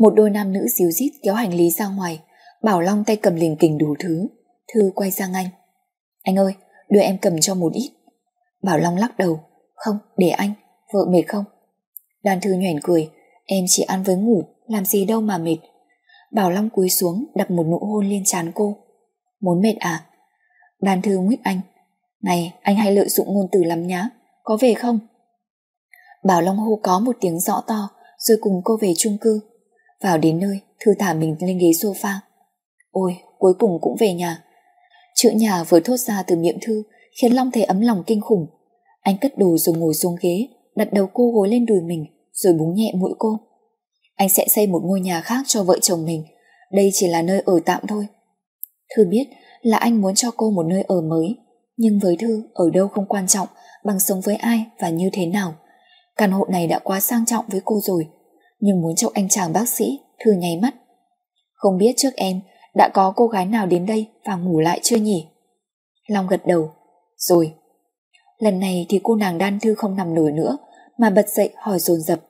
Một đôi nam nữ díu dít kéo hành lý ra ngoài, Bảo Long tay cầm lình kình đủ thứ. Thư quay sang anh. Anh ơi, đưa em cầm cho một ít. Bảo Long lắc đầu. Không, để anh, vợ mệt không? Đoàn Thư nhoẻn cười. Em chỉ ăn với ngủ, làm gì đâu mà mệt. Bảo Long cúi xuống đặt một nụ hôn lên trán cô. Muốn mệt à? Đoàn Thư nguyết anh. Này, anh hay lợi dụng ngôn từ lắm nhá. Có về không? Bảo Long hô có một tiếng rõ to rồi cùng cô về chung cư. Vào đến nơi, Thư thả mình lên ghế sofa. Ôi, cuối cùng cũng về nhà. Chữ nhà vừa thốt ra từ miệng Thư khiến Long thấy ấm lòng kinh khủng. Anh cất đồ rồi ngồi xuống ghế, đặt đầu cô gối lên đùi mình rồi búng nhẹ mũi cô. Anh sẽ xây một ngôi nhà khác cho vợ chồng mình. Đây chỉ là nơi ở tạm thôi. Thư biết là anh muốn cho cô một nơi ở mới. Nhưng với Thư, ở đâu không quan trọng bằng sống với ai và như thế nào. Căn hộ này đã quá sang trọng với cô rồi. Nhưng muốn chọc anh chàng bác sĩ, Thư nháy mắt. Không biết trước em đã có cô gái nào đến đây và ngủ lại chưa nhỉ? Long gật đầu. Rồi. Lần này thì cô nàng đan thư không nằm nổi nữa mà bật dậy hỏi dồn dập.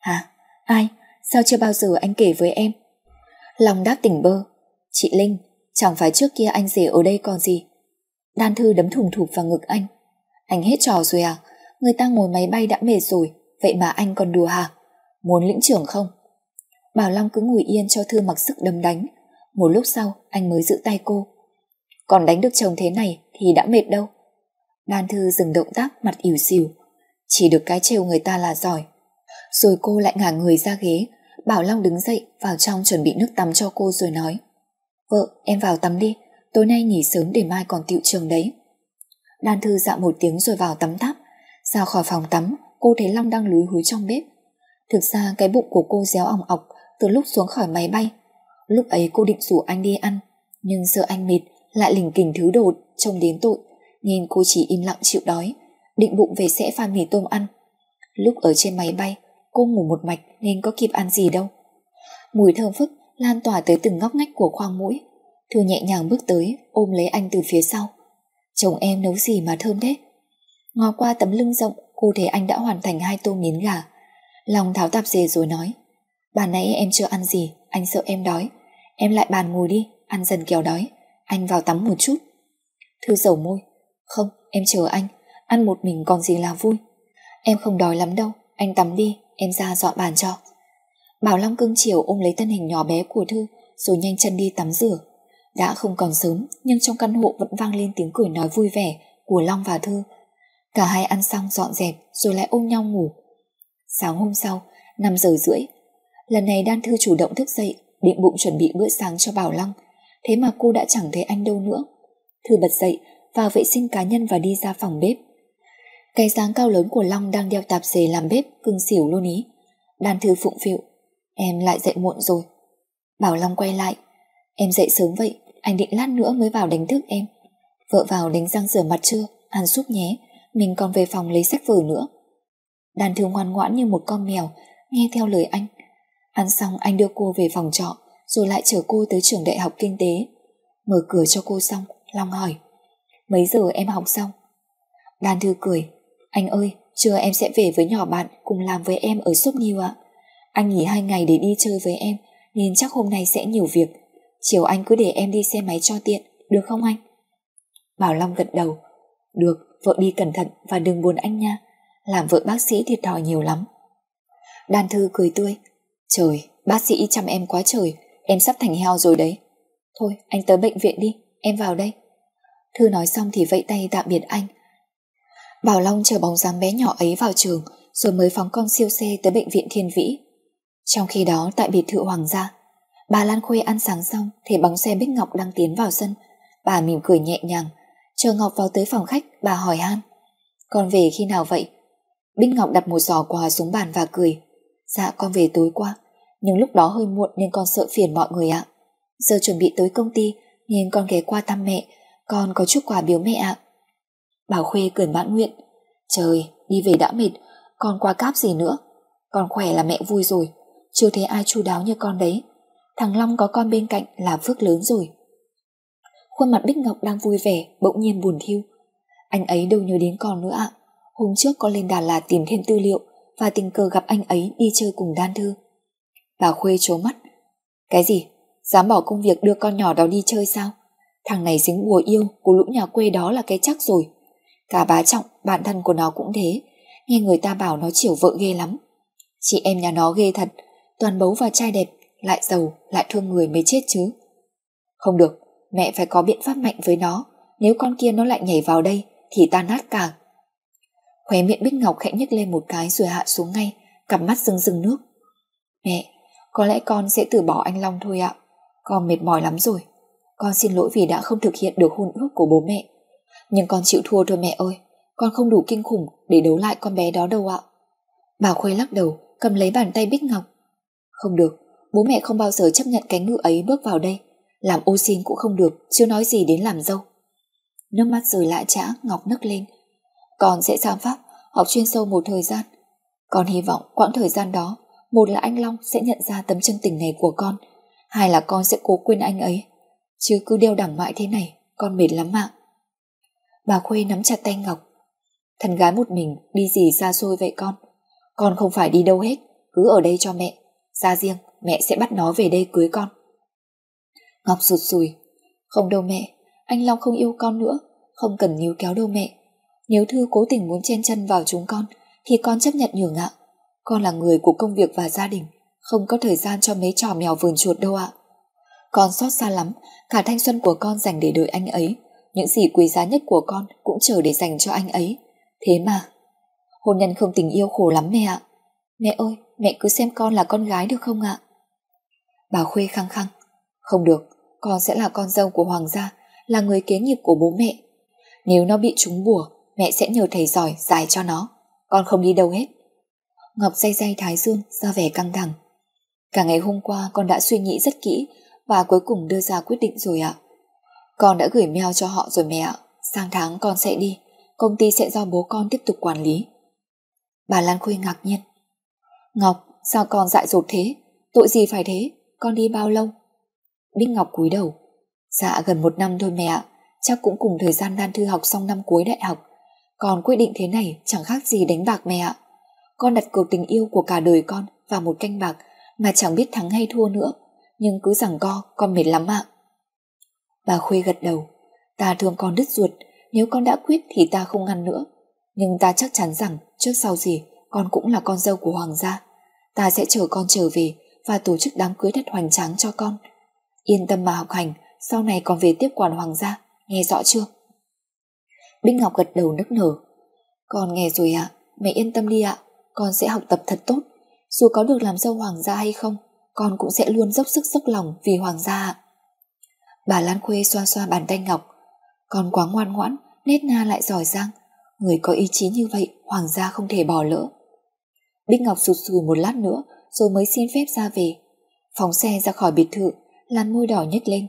Hả? Ai? Sao chưa bao giờ anh kể với em? Long đáp tỉnh bơ. Chị Linh, chẳng phải trước kia anh rể ở đây còn gì. Đan Thư đấm thùng thụp vào ngực anh. Anh hết trò rồi à? Người ta ngồi máy bay đã mệt rồi, vậy mà anh còn đùa hả? Muốn lĩnh trưởng không? Bảo Long cứ ngồi yên cho Thư mặc sức đấm đánh. Một lúc sau, anh mới giữ tay cô. Còn đánh được chồng thế này thì đã mệt đâu. Đan Thư dừng động tác mặt ỉu xìu. Chỉ được cái trêu người ta là giỏi. Rồi cô lại ngả người ra ghế, Bảo Long đứng dậy vào trong chuẩn bị nước tắm cho cô rồi nói. Vợ, em vào tắm đi, tối nay nghỉ sớm để mai còn tiệu trường đấy. Đan Thư dạ một tiếng rồi vào tắm táp. Ra khỏi phòng tắm, cô thấy Long đang lúi húi trong bếp. Thực ra cái bụng của cô réo ỏng ọc từ lúc xuống khỏi máy bay. Lúc ấy cô định rủ anh đi ăn, nhưng sợ anh mệt, lại lình kình thứ đồ trông đến tội, nên cô chỉ im lặng chịu đói, định bụng về sẽ pha mì tôm ăn. Lúc ở trên máy bay, cô ngủ một mạch nên có kịp ăn gì đâu. Mùi thơm phức lan tỏa tới từng ngóc ngách của khoang mũi. Thư nhẹ nhàng bước tới, ôm lấy anh từ phía sau. Chồng em nấu gì mà thơm thế? Ngó qua tấm lưng rộng, cô thấy anh đã hoàn thành hai tô miến gà. Lòng tháo tạp dề rồi nói. Bà nãy em chưa ăn gì, anh sợ em đói. Em lại bàn ngồi đi, ăn dần kéo đói. Anh vào tắm một chút. Thư dầu môi. Không, em chờ anh. Ăn một mình còn gì là vui. Em không đói lắm đâu, anh tắm đi, em ra dọn bàn cho. Bảo Long cưng chiều ôm lấy thân hình nhỏ bé của Thư rồi nhanh chân đi tắm rửa. Đã không còn sớm nhưng trong căn hộ vẫn vang lên tiếng cười nói vui vẻ của Long và Thư. Cả hai ăn xong dọn dẹp rồi lại ôm nhau ngủ. Sáng hôm sau, 5 giờ rưỡi, lần này Đan Thư chủ động thức dậy định bụng chuẩn bị bữa sáng cho Bảo Long. Thế mà cô đã chẳng thấy anh đâu nữa. Thư bật dậy, vào vệ sinh cá nhân và đi ra phòng bếp. Cái dáng cao lớn của Long đang đeo tạp dề làm bếp cưng xỉu luôn ý. Đan Thư phụng phịu, em lại dậy muộn rồi. Bảo Long quay lại, em dậy sớm vậy, anh định lát nữa mới vào đánh thức em. Vợ vào đánh răng rửa mặt chưa, ăn súp nhé, mình còn về phòng lấy sách vở nữa. Đàn thư ngoan ngoãn như một con mèo, nghe theo lời anh. Ăn xong anh đưa cô về phòng trọ, rồi lại chở cô tới trường đại học kinh tế. Mở cửa cho cô xong, Long hỏi. Mấy giờ em học xong? đàn thư cười. Anh ơi, trưa em sẽ về với nhỏ bạn cùng làm với em ở Sốp Nhiêu ạ. Anh nghỉ hai ngày để đi chơi với em, nên chắc hôm nay sẽ nhiều việc. Chiều anh cứ để em đi xe máy cho tiện, được không anh? Bảo Long gật đầu. Được, vợ đi cẩn thận và đừng buồn anh nha. Làm vợ bác sĩ thiệt thòi nhiều lắm. Đan Thư cười tươi. Trời, bác sĩ chăm em quá trời, em sắp thành heo rồi đấy. Thôi, anh tới bệnh viện đi, em vào đây. Thư nói xong thì vẫy tay tạm biệt anh. Bảo Long chờ bóng dáng bé nhỏ ấy vào trường, rồi mới phóng con siêu xe tới bệnh viện Thiên Vĩ. Trong khi đó tại biệt thự Hoàng gia, bà Lan Khuê ăn sáng xong thì bóng xe Bích Ngọc đang tiến vào sân. Bà mỉm cười nhẹ nhàng, chờ Ngọc vào tới phòng khách, bà hỏi han. còn về khi nào vậy? Bích Ngọc đặt một giỏ quà xuống bàn và cười. Dạ con về tối qua, nhưng lúc đó hơi muộn nên con sợ phiền mọi người ạ. Giờ chuẩn bị tới công ty nên con ghé qua thăm mẹ, con có chút quà biếu mẹ ạ. Bảo Khuê cười mãn nguyện. Trời, đi về đã mệt, con qua cáp gì nữa. Con khỏe là mẹ vui rồi, chưa thấy ai chu đáo như con đấy. Thằng Long có con bên cạnh là phước lớn rồi. Khuôn mặt Bích Ngọc đang vui vẻ, bỗng nhiên buồn thiêu. Anh ấy đâu nhớ đến con nữa ạ. Hôm trước con lên Đà Lạt tìm thêm tư liệu và tình cờ gặp anh ấy đi chơi cùng Đan Thư. Bà Khuê trố mắt. Cái gì? Dám bỏ công việc đưa con nhỏ đó đi chơi sao? Thằng này dính bùa yêu của lũ nhà quê đó là cái chắc rồi. Cả bá trọng, bạn thân của nó cũng thế. Nghe người ta bảo nó chiều vợ ghê lắm. Chị em nhà nó ghê thật, toàn bấu và trai đẹp, lại giàu, lại thương người mới chết chứ. Không được, mẹ phải có biện pháp mạnh với nó. Nếu con kia nó lại nhảy vào đây, thì ta nát cả. Khóe miệng Bích Ngọc khẽ nhếch lên một cái rồi hạ xuống ngay, cặp mắt rưng rưng nước. Mẹ, có lẽ con sẽ từ bỏ anh Long thôi ạ. Con mệt mỏi lắm rồi. Con xin lỗi vì đã không thực hiện được hôn ước của bố mẹ. Nhưng con chịu thua thôi mẹ ơi. Con không đủ kinh khủng để đấu lại con bé đó đâu ạ. bà Khuê lắc đầu, cầm lấy bàn tay Bích Ngọc. Không được, bố mẹ không bao giờ chấp nhận cái ngự ấy bước vào đây. Làm ô xin cũng không được, chưa nói gì đến làm dâu. Nước mắt rời lại chã, Ngọc nức lên. Con sẽ sang Pháp, học chuyên sâu một thời gian. Con hy vọng quãng thời gian đó, một là anh Long sẽ nhận ra tấm chân tình này của con, hai là con sẽ cố quên anh ấy. Chứ cứ đeo đẳng mãi thế này, con mệt lắm ạ. Bà Khuê nắm chặt tay Ngọc. thần gái một mình, đi gì xa xôi vậy con? Con không phải đi đâu hết, cứ ở đây cho mẹ, ra riêng mẹ sẽ bắt nó về đây cưới con. Ngọc rụt rùi, không đâu mẹ, anh Long không yêu con nữa, không cần níu kéo đâu mẹ. Nếu Thư cố tình muốn chen chân vào chúng con, thì con chấp nhận nhường ạ. Con là người của công việc và gia đình, không có thời gian cho mấy trò mèo vườn chuột đâu ạ. Con xót xa lắm, cả thanh xuân của con dành để đợi anh ấy. Những gì quý giá nhất của con cũng chờ để dành cho anh ấy. Thế mà, hôn nhân không tình yêu khổ lắm mẹ ạ. Mẹ ơi, mẹ cứ xem con là con gái được không ạ? Bà Khuê khăng khăng. Không được, con sẽ là con dâu của Hoàng gia, là người kế nghiệp của bố mẹ. Nếu nó bị trúng bùa, mẹ sẽ nhờ thầy giỏi giải cho nó. Con không đi đâu hết. Ngọc day day thái dương ra vẻ căng thẳng. Cả ngày hôm qua con đã suy nghĩ rất kỹ và cuối cùng đưa ra quyết định rồi ạ. Con đã gửi mail cho họ rồi mẹ ạ. Sang tháng con sẽ đi. Công ty sẽ do bố con tiếp tục quản lý. Bà Lan Khuê ngạc nhiên. Ngọc, sao con dại dột thế? Tội gì phải thế? Con đi bao lâu? Bích Ngọc cúi đầu. Dạ gần một năm thôi mẹ ạ. Chắc cũng cùng thời gian Đan Thư học xong năm cuối đại học. Còn quyết định thế này chẳng khác gì đánh bạc mẹ ạ. Con đặt cược tình yêu của cả đời con vào một canh bạc mà chẳng biết thắng hay thua nữa. Nhưng cứ rằng co, con mệt lắm ạ. Bà Khuê gật đầu. Ta thương con đứt ruột, nếu con đã quyết thì ta không ngăn nữa. Nhưng ta chắc chắn rằng trước sau gì con cũng là con dâu của Hoàng gia. Ta sẽ chờ con trở về và tổ chức đám cưới thật hoành tráng cho con. Yên tâm mà học hành, sau này còn về tiếp quản Hoàng gia, nghe rõ chưa? Bích Ngọc gật đầu nức nở. Con nghe rồi ạ, mẹ yên tâm đi ạ, con sẽ học tập thật tốt. Dù có được làm dâu Hoàng gia hay không, con cũng sẽ luôn dốc sức dốc lòng vì Hoàng gia ạ. Bà Lan Khuê xoa xoa bàn tay Ngọc. Con quá ngoan ngoãn, nét na lại giỏi giang. Người có ý chí như vậy, Hoàng gia không thể bỏ lỡ. Bích Ngọc sụt sùi một lát nữa, rồi mới xin phép ra về. Phóng xe ra khỏi biệt thự, làn môi đỏ nhếch lên.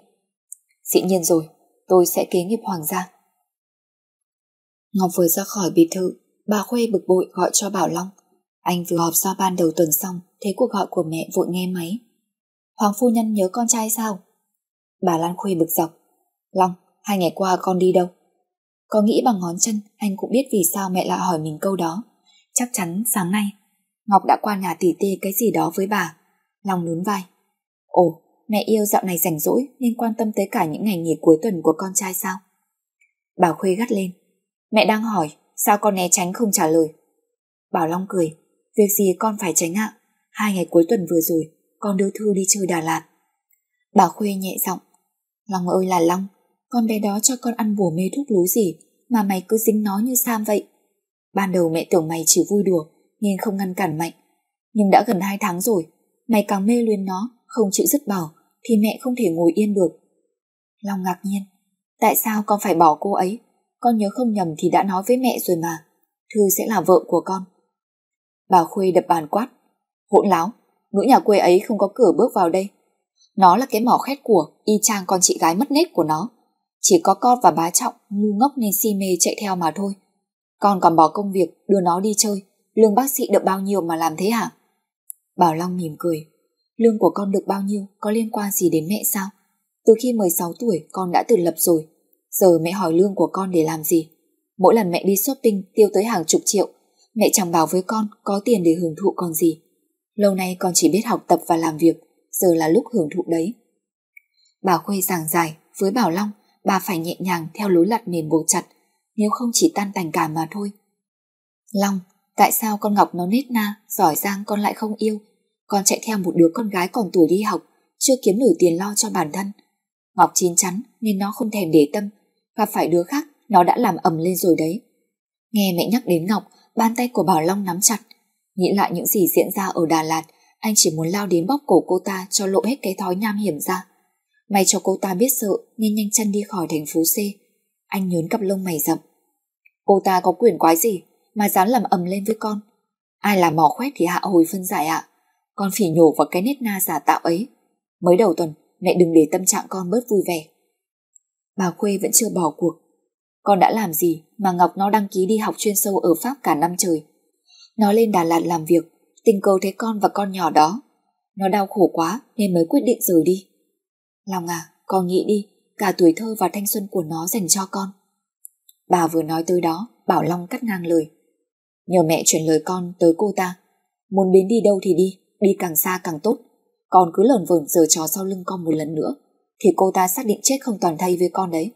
Dĩ nhiên rồi, tôi sẽ kế nghiệp Hoàng gia. Ngọc vừa ra khỏi biệt thự, bà Khuê bực bội gọi cho Bảo Long. Anh vừa họp ra ban đầu tuần xong, thấy cuộc gọi của mẹ vội nghe máy. Hoàng phu nhân nhớ con trai sao? Bà Lan Khuê bực dọc. Long, hai ngày qua con đi đâu? Có nghĩ bằng ngón chân anh cũng biết vì sao mẹ lại hỏi mình câu đó. Chắc chắn sáng nay Ngọc đã qua nhà tỉ tê cái gì đó với bà. Long nhún vai. Ồ, mẹ yêu dạo này rảnh rỗi nên quan tâm tới cả những ngày nghỉ cuối tuần của con trai sao? Bà Khuê gắt lên. Mẹ đang hỏi, sao con né tránh không trả lời? Bảo Long cười. Việc gì con phải tránh ạ? Hai ngày cuối tuần vừa rồi, con đưa Thư đi chơi Đà Lạt. Bảo Khuê nhẹ giọng. Long ơi là Long, con bé đó cho con ăn bùa mê thuốc lú gì mà mày cứ dính nó như Sam vậy. Ban đầu mẹ tưởng mày chỉ vui đùa nên không ngăn cản mạnh. Nhưng đã gần hai tháng rồi, mày càng mê luyến nó, không chịu dứt bỏ, thì mẹ không thể ngồi yên được. Long ngạc nhiên, tại sao con phải bỏ cô ấy? Con nhớ không nhầm thì đã nói với mẹ rồi mà. Thư sẽ là vợ của con. Bà Khuê đập bàn quát. Hỗn láo, ngữ nhà quê ấy không có cửa bước vào đây. Nó là cái mỏ khét của, y chang con chị gái mất nết của nó. Chỉ có con và bá trọng ngu ngốc nên si mê chạy theo mà thôi. Con còn bỏ công việc đưa nó đi chơi. Lương bác sĩ được bao nhiêu mà làm thế hả? Bảo Long mỉm cười. Lương của con được bao nhiêu có liên quan gì đến mẹ sao? Từ khi 16 tuổi con đã tự lập rồi. Giờ mẹ hỏi lương của con để làm gì? Mỗi lần mẹ đi shopping tiêu tới hàng chục triệu. Mẹ chẳng bảo với con có tiền để hưởng thụ còn gì. Lâu nay con chỉ biết học tập và làm việc. Giờ là lúc hưởng thụ đấy. Bà Khuê giảng giải với Bảo Long bà phải nhẹ nhàng theo lối lặt mềm buộc chặt nếu không chỉ tan tành cả mà thôi. Long, tại sao con Ngọc nó nết na, giỏi giang con lại không yêu? Con chạy theo một đứa con gái còn tuổi đi học, chưa kiếm nổi tiền lo cho bản thân. Ngọc chín chắn nên nó không thèm để tâm, gặp phải đứa khác nó đã làm ầm lên rồi đấy. Nghe mẹ nhắc đến Ngọc, bàn tay của Bảo Long nắm chặt. Nghĩ lại những gì diễn ra ở Đà Lạt, anh chỉ muốn lao đến bóc cổ cô ta cho lộ hết cái thói nham hiểm ra. May cho cô ta biết sợ nên nhanh chân đi khỏi thành phố C. Anh nhớn cặp lông mày rậm. Cô ta có quyền quái gì mà dám làm ầm lên với con. Ai làm mỏ khoét thì hạ hồi phân giải ạ. Con phỉ nhổ vào cái nét na giả tạo ấy. Mới đầu tuần, mẹ đừng để tâm trạng con bớt vui vẻ. Bà Khuê vẫn chưa bỏ cuộc. Con đã làm gì mà Ngọc nó đăng ký đi học chuyên sâu ở Pháp cả năm trời. Nó lên Đà Lạt làm việc, tình cờ thấy con và con nhỏ đó. Nó đau khổ quá nên mới quyết định rời đi. Lòng à, con nghĩ đi, cả tuổi thơ và thanh xuân của nó dành cho con. Bà vừa nói tới đó, Bảo Long cắt ngang lời. Nhờ mẹ chuyển lời con tới cô ta. Muốn biến đi đâu thì đi, đi càng xa càng tốt. Còn cứ lờn vờn giờ trò sau lưng con một lần nữa, thì cô ta xác định chết không toàn thay với con đấy.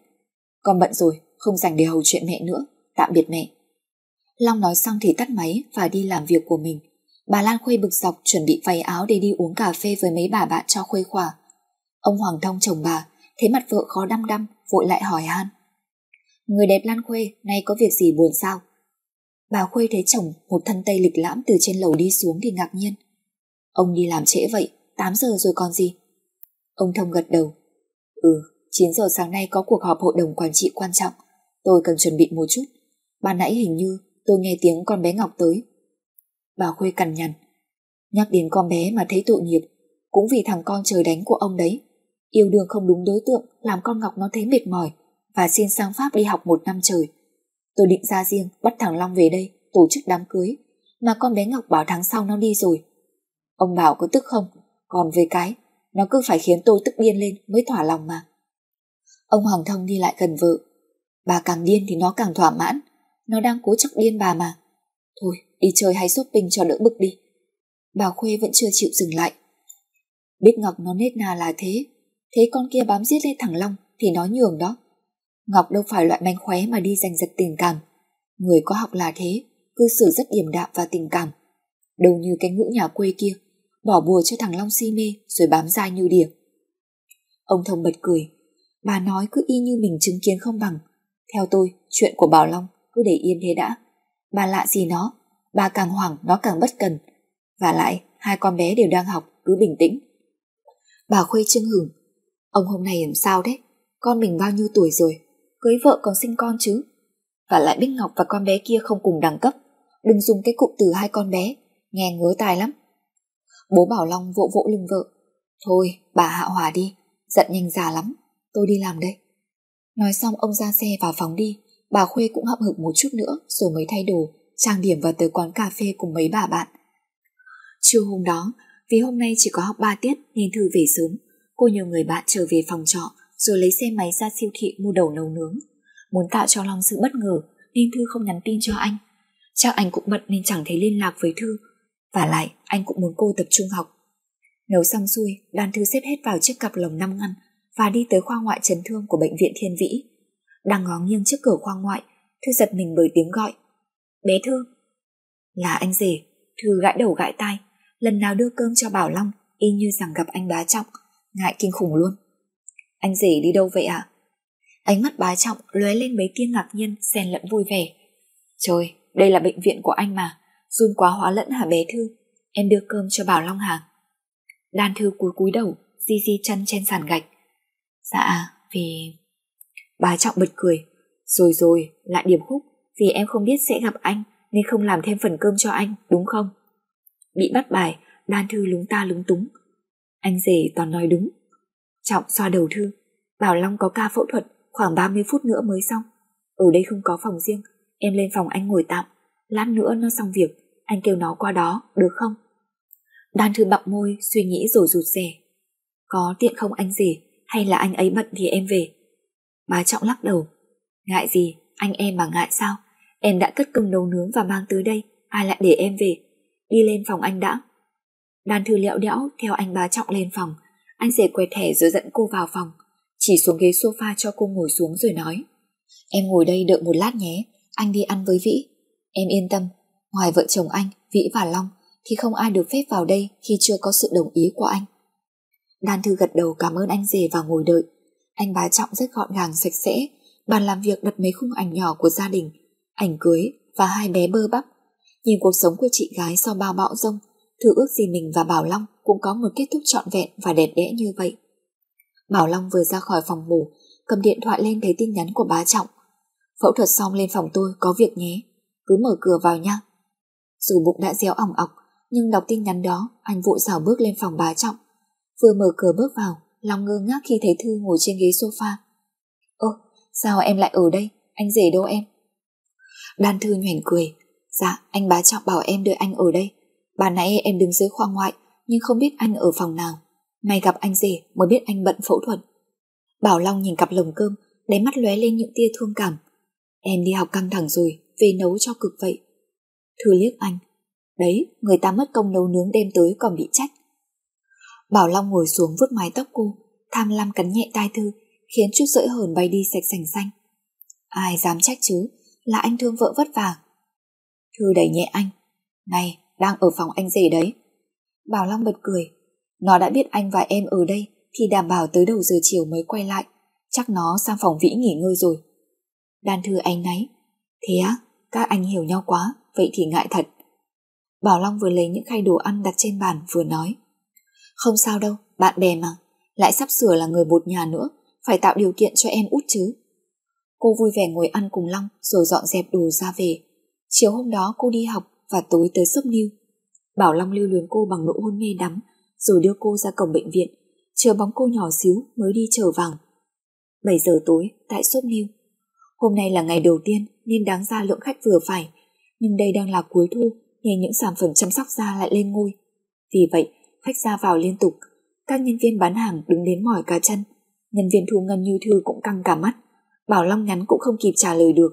Con bận rồi, không dành để hầu chuyện mẹ nữa. Tạm biệt mẹ. Long nói xong thì tắt máy và đi làm việc của mình. Bà Lan Khuê bực dọc chuẩn bị váy áo để đi uống cà phê với mấy bà bạn cho khuây khỏa. Ông Hoàng Thông chồng bà, thấy mặt vợ khó đăm đăm, vội lại hỏi han. Người đẹp Lan Khuê, nay có việc gì buồn sao? Bà Khuê thấy chồng một thân tây lịch lãm từ trên lầu đi xuống thì ngạc nhiên. Ông đi làm trễ vậy, 8 giờ rồi còn gì? Ông Thông gật đầu. Ừ, 9 giờ sáng nay có cuộc họp hội đồng quản trị quan trọng. Tôi cần chuẩn bị một chút. Ban nãy hình như tôi nghe tiếng con bé Ngọc tới. Bà Khuê cằn nhằn. Nhắc đến con bé mà thấy tội nghiệp, cũng vì thằng con trời đánh của ông đấy. Yêu đương không đúng đối tượng làm con Ngọc nó thấy mệt mỏi và xin sang Pháp đi học một năm trời. Tôi định ra riêng bắt thằng Long về đây tổ chức đám cưới mà con bé Ngọc bảo tháng sau nó đi rồi. Ông bảo có tức không? Còn về cái, nó cứ phải khiến tôi tức điên lên mới thỏa lòng mà. Ông Hoàng Thông đi lại gần vợ. Bà càng điên thì nó càng thỏa mãn. Nó đang cố chọc điên bà mà. Thôi, đi chơi hay shopping cho đỡ bực đi. Bà Khuê vẫn chưa chịu dừng lại. Biết Ngọc nó nết na là thế. Thế con kia bám giết lên thẳng Long thì nó nhường đó. Ngọc đâu phải loại manh khóe mà đi giành giật tình cảm. Người có học là thế, cư xử rất điềm đạm và tình cảm. Đâu như cái ngữ nhà quê kia, bỏ bùa cho thằng Long si mê rồi bám dai như điệp Ông Thông bật cười, bà nói cứ y như mình chứng kiến không bằng. Theo tôi, chuyện của Bảo Long cứ để yên thế đã. Bà lạ gì nó, bà càng hoảng nó càng bất cần. Và lại, hai con bé đều đang học, cứ bình tĩnh. Bà Khuê chưng hửng, ông hôm nay làm sao đấy, con mình bao nhiêu tuổi rồi, cưới vợ còn sinh con chứ. Và lại Bích Ngọc và con bé kia không cùng đẳng cấp, đừng dùng cái cụm từ hai con bé, nghe ngứa tai lắm. Bố Bảo Long vỗ vỗ lưng vợ, thôi bà hạ hòa đi, giận nhanh già lắm, tôi đi làm đây. Nói xong ông ra xe vào phòng đi, bà Khuê cũng hậm hực một chút nữa rồi mới thay đồ, trang điểm vào tới quán cà phê cùng mấy bà bạn. Trưa hôm đó, vì hôm nay chỉ có học 3 tiết nên Thư về sớm, cô nhờ người bạn trở về phòng trọ rồi lấy xe máy ra siêu thị mua đầu nấu nướng. Muốn tạo cho Long sự bất ngờ nên Thư không nhắn tin cho anh. Chắc anh cũng bận nên chẳng thấy liên lạc với Thư. Và lại anh cũng muốn cô tập trung học. Nấu xong xuôi, đoàn Thư xếp hết vào chiếc cặp lồng năm ngăn và đi tới khoa ngoại chấn thương của bệnh viện Thiên Vĩ. Đang ngó nghiêng trước cửa khoa ngoại, Thư giật mình bởi tiếng gọi. Bé Thư. Là anh rể, Thư gãi đầu gãi tai, lần nào đưa cơm cho Bảo Long, y như rằng gặp anh bá trọng, ngại kinh khủng luôn. Anh rể đi đâu vậy ạ? À? Ánh mắt bá trọng lóe lên mấy tia ngạc nhiên xen lẫn vui vẻ. Trời, đây là bệnh viện của anh mà, run quá hóa lẫn hả bé Thư? Em đưa cơm cho Bảo Long hàng. Đan Thư cúi cúi đầu, di di chân trên sàn gạch. Dạ, vì... bà trọng bật cười. Rồi rồi, lại điểm khúc, vì em không biết sẽ gặp anh nên không làm thêm phần cơm cho anh, đúng không? Bị bắt bài, Đan Thư lúng ta lúng túng. Anh rể toàn nói đúng. Trọng xoa đầu Thư. Bảo Long có ca phẫu thuật, khoảng 30 phút nữa mới xong. Ở đây không có phòng riêng, em lên phòng anh ngồi tạm. Lát nữa nó xong việc, anh kêu nó qua đó, được không? Đan Thư bặm môi, suy nghĩ rồi rụt rè. Có tiện không anh rể, hay là anh ấy bận thì em về? Bá Trọng lắc đầu. Ngại gì, anh em mà ngại sao? Em đã cất công nấu nướng và mang tới đây, ai lại để em về? Đi lên phòng anh đã. Đan Thư lẹo đẽo theo anh bá Trọng lên phòng, anh rể quẹt thẻ rồi dẫn cô vào phòng, chỉ xuống ghế sofa cho cô ngồi xuống rồi nói. Em ngồi đây đợi một lát nhé, anh đi ăn với Vĩ. Em yên tâm, ngoài vợ chồng anh, Vĩ và Long, thì không ai được phép vào đây khi chưa có sự đồng ý của anh. Đan Thư gật đầu cảm ơn anh rể và ngồi đợi. Anh bá trọng rất gọn gàng sạch sẽ, bàn làm việc đặt mấy khung ảnh nhỏ của gia đình, ảnh cưới và hai bé bơ bắp. Nhìn cuộc sống của chị gái sau bao bão rông, thử ước gì mình và Bảo Long cũng có một kết thúc trọn vẹn và đẹp đẽ như vậy. Bảo Long vừa ra khỏi phòng ngủ, cầm điện thoại lên thấy tin nhắn của bá Trọng. Phẫu thuật xong lên phòng tôi, có việc nhé, cứ mở cửa vào nha. Dù bụng đã réo ỏng ọc, nhưng đọc tin nhắn đó, anh vội dào bước lên phòng bá Trọng. Vừa mở cửa bước vào, Long ngơ ngác khi thấy Thư ngồi trên ghế sofa. Ơ, sao em lại ở đây? Anh rể đâu em? Đan Thư nhoẻn cười. Dạ, anh bá Trọng bảo em đưa anh ở đây. Bà nãy em đứng dưới khoa ngoại, nhưng không biết anh ở phòng nào. May gặp anh rể mới biết anh bận phẫu thuật. Bảo Long nhìn cặp lồng cơm, đáy mắt lóe lên những tia thương cảm. Em đi học căng thẳng rồi, về nấu cho cực vậy. Thư liếc anh. Đấy, người ta mất công nấu nướng đêm tới còn bị trách. Bảo Long ngồi xuống vuốt mái tóc cô, tham lam cắn nhẹ tai Thư, khiến chút rỡi hờn bay đi sạch sành xanh. Ai dám trách chứ, là anh thương vợ vất vả. Thư đẩy nhẹ anh. Này, đang ở phòng anh rể đấy. Bảo Long bật cười. Nó đã biết anh và em ở đây thì đảm bảo tới đầu giờ chiều mới quay lại. Chắc nó sang phòng Vĩ nghỉ ngơi rồi. Đan Thư anh náy. Thế á, các anh hiểu nhau quá, vậy thì ngại thật. Bảo Long vừa lấy những khay đồ ăn đặt trên bàn vừa nói. Không sao đâu, bạn bè mà. Lại sắp sửa là người một nhà nữa, phải tạo điều kiện cho em út chứ. Cô vui vẻ ngồi ăn cùng Long rồi dọn dẹp đồ ra về. Chiều hôm đó cô đi học và tối tới sốc niu. Bảo Long lưu luyến cô bằng nụ hôn mê đắm rồi đưa cô ra cổng bệnh viện, chờ bóng cô nhỏ xíu mới đi chờ vàng. 7 giờ tối tại sốc niu. Hôm nay là ngày đầu tiên nên đáng ra lượng khách vừa phải, nhưng đây đang là cuối thu nên những sản phẩm chăm sóc da lại lên ngôi. Vì vậy, khách ra vào liên tục, các nhân viên bán hàng đứng đến mỏi cả chân, nhân viên thu ngân như thư cũng căng cả mắt. Bảo Long nhắn cũng không kịp trả lời được.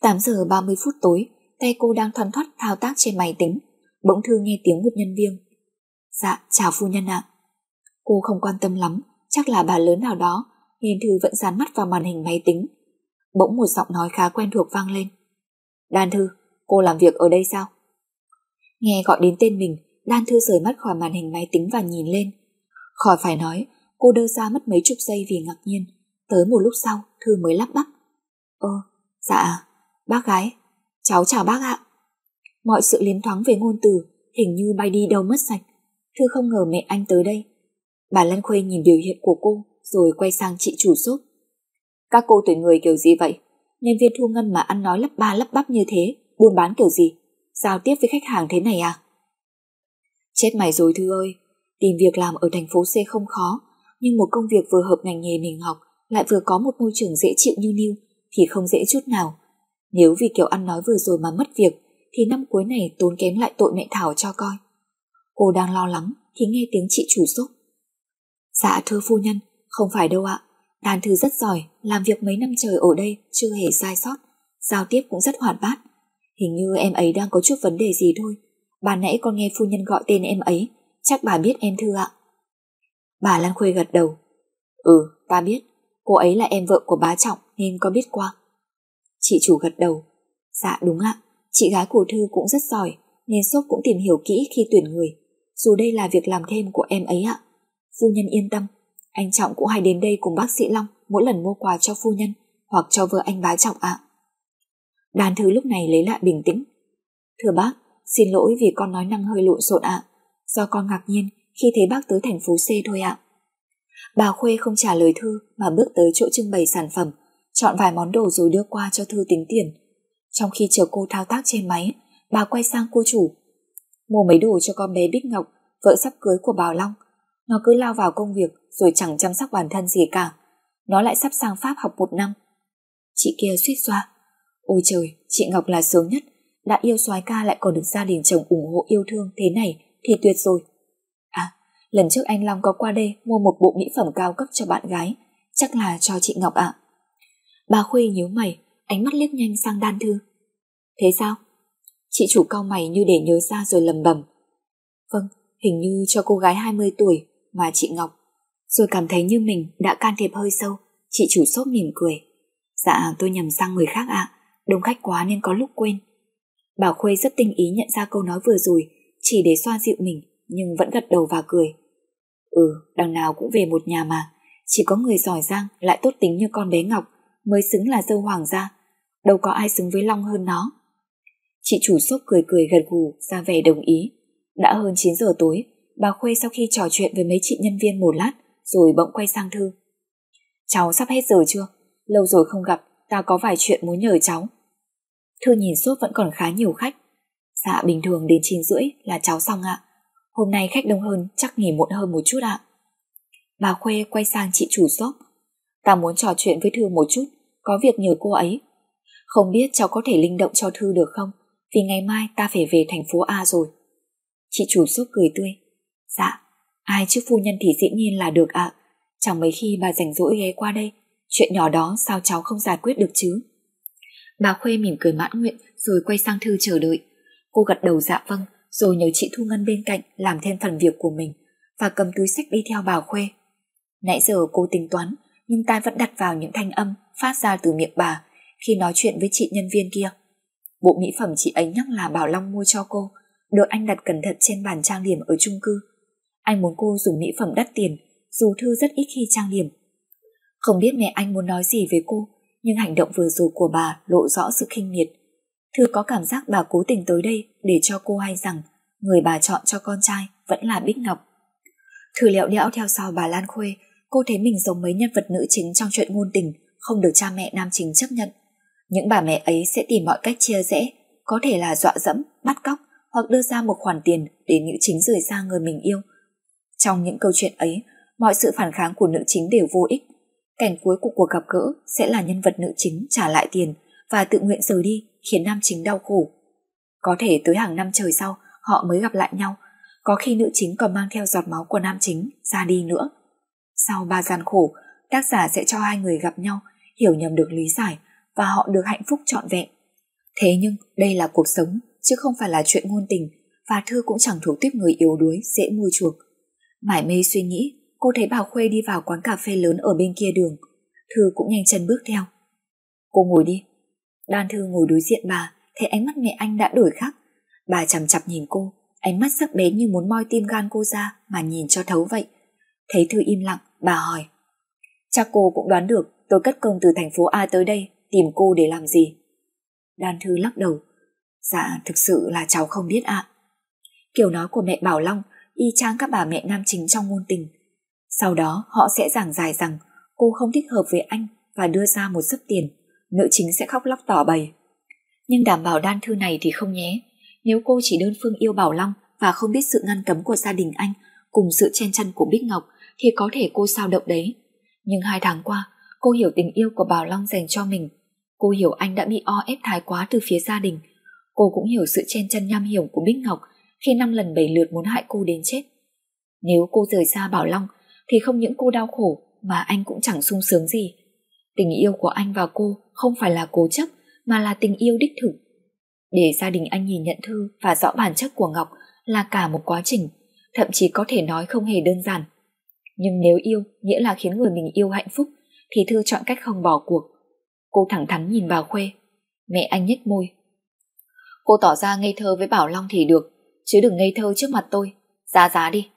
8 giờ 30 phút tối, tay cô đang thoăn thoắt thao tác trên máy tính. Bỗng Thư nghe tiếng một nhân viên. Dạ, chào phu nhân ạ. Cô không quan tâm lắm, chắc là bà lớn nào đó, nên Thư vẫn dán mắt vào màn hình máy tính. Bỗng một giọng nói khá quen thuộc vang lên. Đan Thư, cô làm việc ở đây sao? Nghe gọi đến tên mình, Đan Thư rời mắt khỏi màn hình máy tính và nhìn lên. Khỏi phải nói, cô đơ ra mất mấy chục giây vì ngạc nhiên. Tới một lúc sau, Thư mới lắp bắp. Ơ, dạ, bác gái, cháu chào bác ạ. Mọi sự liến thoáng về ngôn từ hình như bay đi đâu mất sạch. Thư không ngờ mẹ anh tới đây. Bà Lân Khuê nhìn biểu hiện của cô rồi quay sang chị chủ sốt. Các cô tuyển người kiểu gì vậy? Nhân viên thu ngân mà ăn nói lắp ba lắp bắp như thế, buôn bán kiểu gì? Giao tiếp với khách hàng thế này à? Chết mày rồi Thư ơi, tìm việc làm ở thành phố C không khó, nhưng một công việc vừa hợp ngành nghề mình học lại vừa có một môi trường dễ chịu như New thì không dễ chút nào. Nếu vì kiểu ăn nói vừa rồi mà mất việc thì năm cuối này tốn kém lại tội mẹ Thảo cho coi. Cô đang lo lắng thì nghe tiếng chị chủ sốt. Dạ thưa phu nhân, không phải đâu ạ. Đàn thư rất giỏi, làm việc mấy năm trời ở đây chưa hề sai sót, giao tiếp cũng rất hoạt bát. Hình như em ấy đang có chút vấn đề gì thôi. Bà nãy con nghe phu nhân gọi tên em ấy, chắc bà biết em Thư ạ. Bà Lan Khuê gật đầu. Ừ, ta biết, cô ấy là em vợ của bá Trọng nên có biết qua. Chị chủ gật đầu. Dạ đúng ạ, chị gái của Thư cũng rất giỏi nên sốt cũng tìm hiểu kỹ khi tuyển người. Dù đây là việc làm thêm của em ấy ạ. Phu nhân yên tâm, anh Trọng cũng hay đến đây cùng bác sĩ Long mỗi lần mua quà cho phu nhân hoặc cho vợ anh bá Trọng ạ. Đàn Thư lúc này lấy lại bình tĩnh. Thưa bác, xin lỗi vì con nói năng hơi lộn xộn ạ. Do con ngạc nhiên khi thấy bác tới thành phố C thôi ạ. Bà Khuê không trả lời Thư mà bước tới chỗ trưng bày sản phẩm, chọn vài món đồ rồi đưa qua cho Thư tính tiền. Trong khi chờ cô thao tác trên máy, bà quay sang cô chủ. Mua mấy đồ cho con bé Bích Ngọc, vợ sắp cưới của Bảo Long. Nó cứ lao vào công việc rồi chẳng chăm sóc bản thân gì cả. Nó lại sắp sang Pháp học một năm. Chị kia suýt xoa. Ôi trời, chị Ngọc là sướng nhất. Đã yêu soái ca lại còn được gia đình chồng ủng hộ yêu thương thế này thì tuyệt rồi. À, lần trước anh Long có qua đây mua một bộ mỹ phẩm cao cấp cho bạn gái. Chắc là cho chị Ngọc ạ. Bà Khuê nhíu mày, ánh mắt liếc nhanh sang đan thư. Thế sao? Chị chủ cao mày như để nhớ ra rồi lầm bầm. Vâng, hình như cho cô gái 20 tuổi mà chị Ngọc. Rồi cảm thấy như mình đã can thiệp hơi sâu, chị chủ sốt mỉm cười. Dạ tôi nhầm sang người khác ạ, đông khách quá nên có lúc quên. Bảo Khuê rất tinh ý nhận ra câu nói vừa rồi, chỉ để xoa dịu mình, nhưng vẫn gật đầu và cười. Ừ, đằng nào cũng về một nhà mà, chỉ có người giỏi giang lại tốt tính như con bé Ngọc mới xứng là dâu hoàng gia, đâu có ai xứng với Long hơn nó. Chị chủ sốt cười cười gật gù ra vẻ đồng ý. Đã hơn 9 giờ tối, bà Khuê sau khi trò chuyện với mấy chị nhân viên một lát, rồi bỗng quay sang Thư. Cháu sắp hết giờ chưa? Lâu rồi không gặp, ta có vài chuyện muốn nhờ cháu. Thư nhìn suốt vẫn còn khá nhiều khách. Dạ bình thường đến 9 rưỡi là cháu xong ạ. Hôm nay khách đông hơn chắc nghỉ muộn hơn một chút ạ. Bà Khuê quay sang chị chủ shop. Ta muốn trò chuyện với Thư một chút, có việc nhờ cô ấy. Không biết cháu có thể linh động cho Thư được không? Vì ngày mai ta phải về thành phố A rồi. Chị chủ shop cười tươi. Dạ, ai chứ phu nhân thì dĩ nhiên là được ạ. Chẳng mấy khi bà rảnh rỗi ghé qua đây. Chuyện nhỏ đó sao cháu không giải quyết được chứ? Bà Khuê mỉm cười mãn nguyện rồi quay sang Thư chờ đợi. Cô gật đầu dạ vâng, rồi nhờ chị Thu Ngân bên cạnh làm thêm phần việc của mình và cầm túi sách đi theo bà Khuê. Nãy giờ cô tính toán, nhưng tai vẫn đặt vào những thanh âm phát ra từ miệng bà khi nói chuyện với chị nhân viên kia. Bộ mỹ phẩm chị ấy nhắc là Bảo Long mua cho cô, được anh đặt cẩn thận trên bàn trang điểm ở chung cư. Anh muốn cô dùng mỹ phẩm đắt tiền, dù Thư rất ít khi trang điểm. Không biết mẹ anh muốn nói gì với cô, nhưng hành động vừa rồi của bà lộ rõ sự khinh miệt. Thư có cảm giác bà cố tình tới đây để cho cô hay rằng người bà chọn cho con trai vẫn là Bích Ngọc. Thư lẹo đẽo theo sau bà Lan Khuê, cô thấy mình giống mấy nhân vật nữ chính trong chuyện ngôn tình không được cha mẹ nam chính chấp nhận. Những bà mẹ ấy sẽ tìm mọi cách chia rẽ, có thể là dọa dẫm, bắt cóc hoặc đưa ra một khoản tiền để nữ chính rời xa người mình yêu. Trong những câu chuyện ấy, mọi sự phản kháng của nữ chính đều vô ích. Cảnh cuối của cuộc gặp gỡ sẽ là nhân vật nữ chính trả lại tiền và tự nguyện rời đi khiến nam chính đau khổ. Có thể tới hàng năm trời sau họ mới gặp lại nhau, có khi nữ chính còn mang theo giọt máu của nam chính ra đi nữa. Sau ba gian khổ, tác giả sẽ cho hai người gặp nhau, hiểu nhầm được lý giải và họ được hạnh phúc trọn vẹn. Thế nhưng đây là cuộc sống, chứ không phải là chuyện ngôn tình và Thư cũng chẳng thuộc tiếp người yếu đuối, dễ mua chuộc. Mải mê suy nghĩ, cô thấy bà Khuê đi vào quán cà phê lớn ở bên kia đường. Thư cũng nhanh chân bước theo. Cô ngồi đi. Đan Thư ngồi đối diện bà, thấy ánh mắt mẹ anh đã đổi khác. Bà chằm chặp nhìn cô, ánh mắt sắc bén như muốn moi tim gan cô ra mà nhìn cho thấu vậy. Thấy Thư im lặng, bà hỏi. Chắc cô cũng đoán được tôi cất công từ thành phố A tới đây tìm cô để làm gì. Đan Thư lắc đầu. Dạ, thực sự là cháu không biết ạ. Kiểu nói của mẹ Bảo Long y chang các bà mẹ nam chính trong ngôn tình. Sau đó họ sẽ giảng giải rằng cô không thích hợp với anh và đưa ra một sấp tiền, nữ chính sẽ khóc lóc tỏ bày. Nhưng đảm bảo đan thư này thì không nhé. Nếu cô chỉ đơn phương yêu Bảo Long và không biết sự ngăn cấm của gia đình anh cùng sự chen chân của Bích Ngọc thì có thể cô sao động đấy. Nhưng hai tháng qua, cô hiểu tình yêu của Bảo Long dành cho mình. Cô hiểu anh đã bị o ép thái quá từ phía gia đình. Cô cũng hiểu sự chen chân nham hiểm của Bích Ngọc khi năm lần bảy lượt muốn hại cô đến chết. Nếu cô rời xa Bảo Long thì không những cô đau khổ mà anh cũng chẳng sung sướng gì. Tình yêu của anh và cô không phải là cố chấp mà là tình yêu đích thực. Để gia đình anh nhìn nhận Thư và rõ bản chất của Ngọc là cả một quá trình, thậm chí có thể nói không hề đơn giản. Nhưng nếu yêu nghĩa là khiến người mình yêu hạnh phúc thì Thư chọn cách không bỏ cuộc. Cô thẳng thắn nhìn vào Khuê. Mẹ anh nhếch môi. Cô tỏ ra ngây thơ với Bảo Long thì được, chứ đừng ngây thơ trước mặt tôi. Giá giá đi.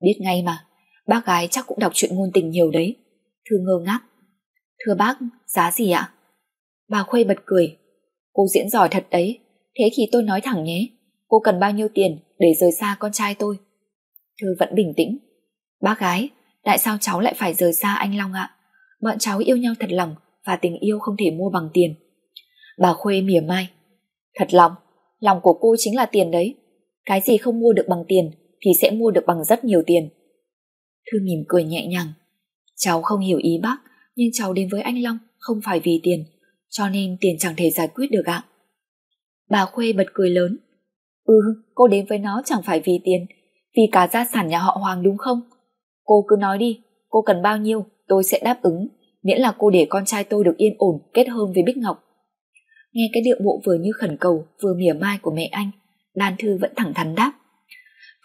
Biết ngay mà, bác gái chắc cũng đọc chuyện ngôn tình nhiều đấy. Thư ngơ ngác. Thưa bác, giá gì ạ? Bà Khuê bật cười. Cô diễn giỏi thật đấy, thế thì tôi nói thẳng nhé. Cô cần bao nhiêu tiền để rời xa con trai tôi? Thư vẫn bình tĩnh. Bác gái, tại sao cháu lại phải rời xa anh Long ạ? Bọn cháu yêu nhau thật lòng và tình yêu không thể mua bằng tiền. Bà Khuê mỉa mai. Thật lòng, lòng của cô chính là tiền đấy. Cái gì không mua được bằng tiền thì sẽ mua được bằng rất nhiều tiền. Thư mỉm cười nhẹ nhàng. Cháu không hiểu ý bác, nhưng cháu đến với anh Long không phải vì tiền, cho nên tiền chẳng thể giải quyết được ạ. Bà Khuê bật cười lớn. Ừ, cô đến với nó chẳng phải vì tiền, vì cả gia sản nhà họ Hoàng đúng không? Cô cứ nói đi, cô cần bao nhiêu, tôi sẽ đáp ứng, miễn là cô để con trai tôi được yên ổn kết hôn với Bích Ngọc. Nghe cái điệu bộ vừa như khẩn cầu vừa mỉa mai của mẹ anh, Đan Thư vẫn thẳng thắn đáp.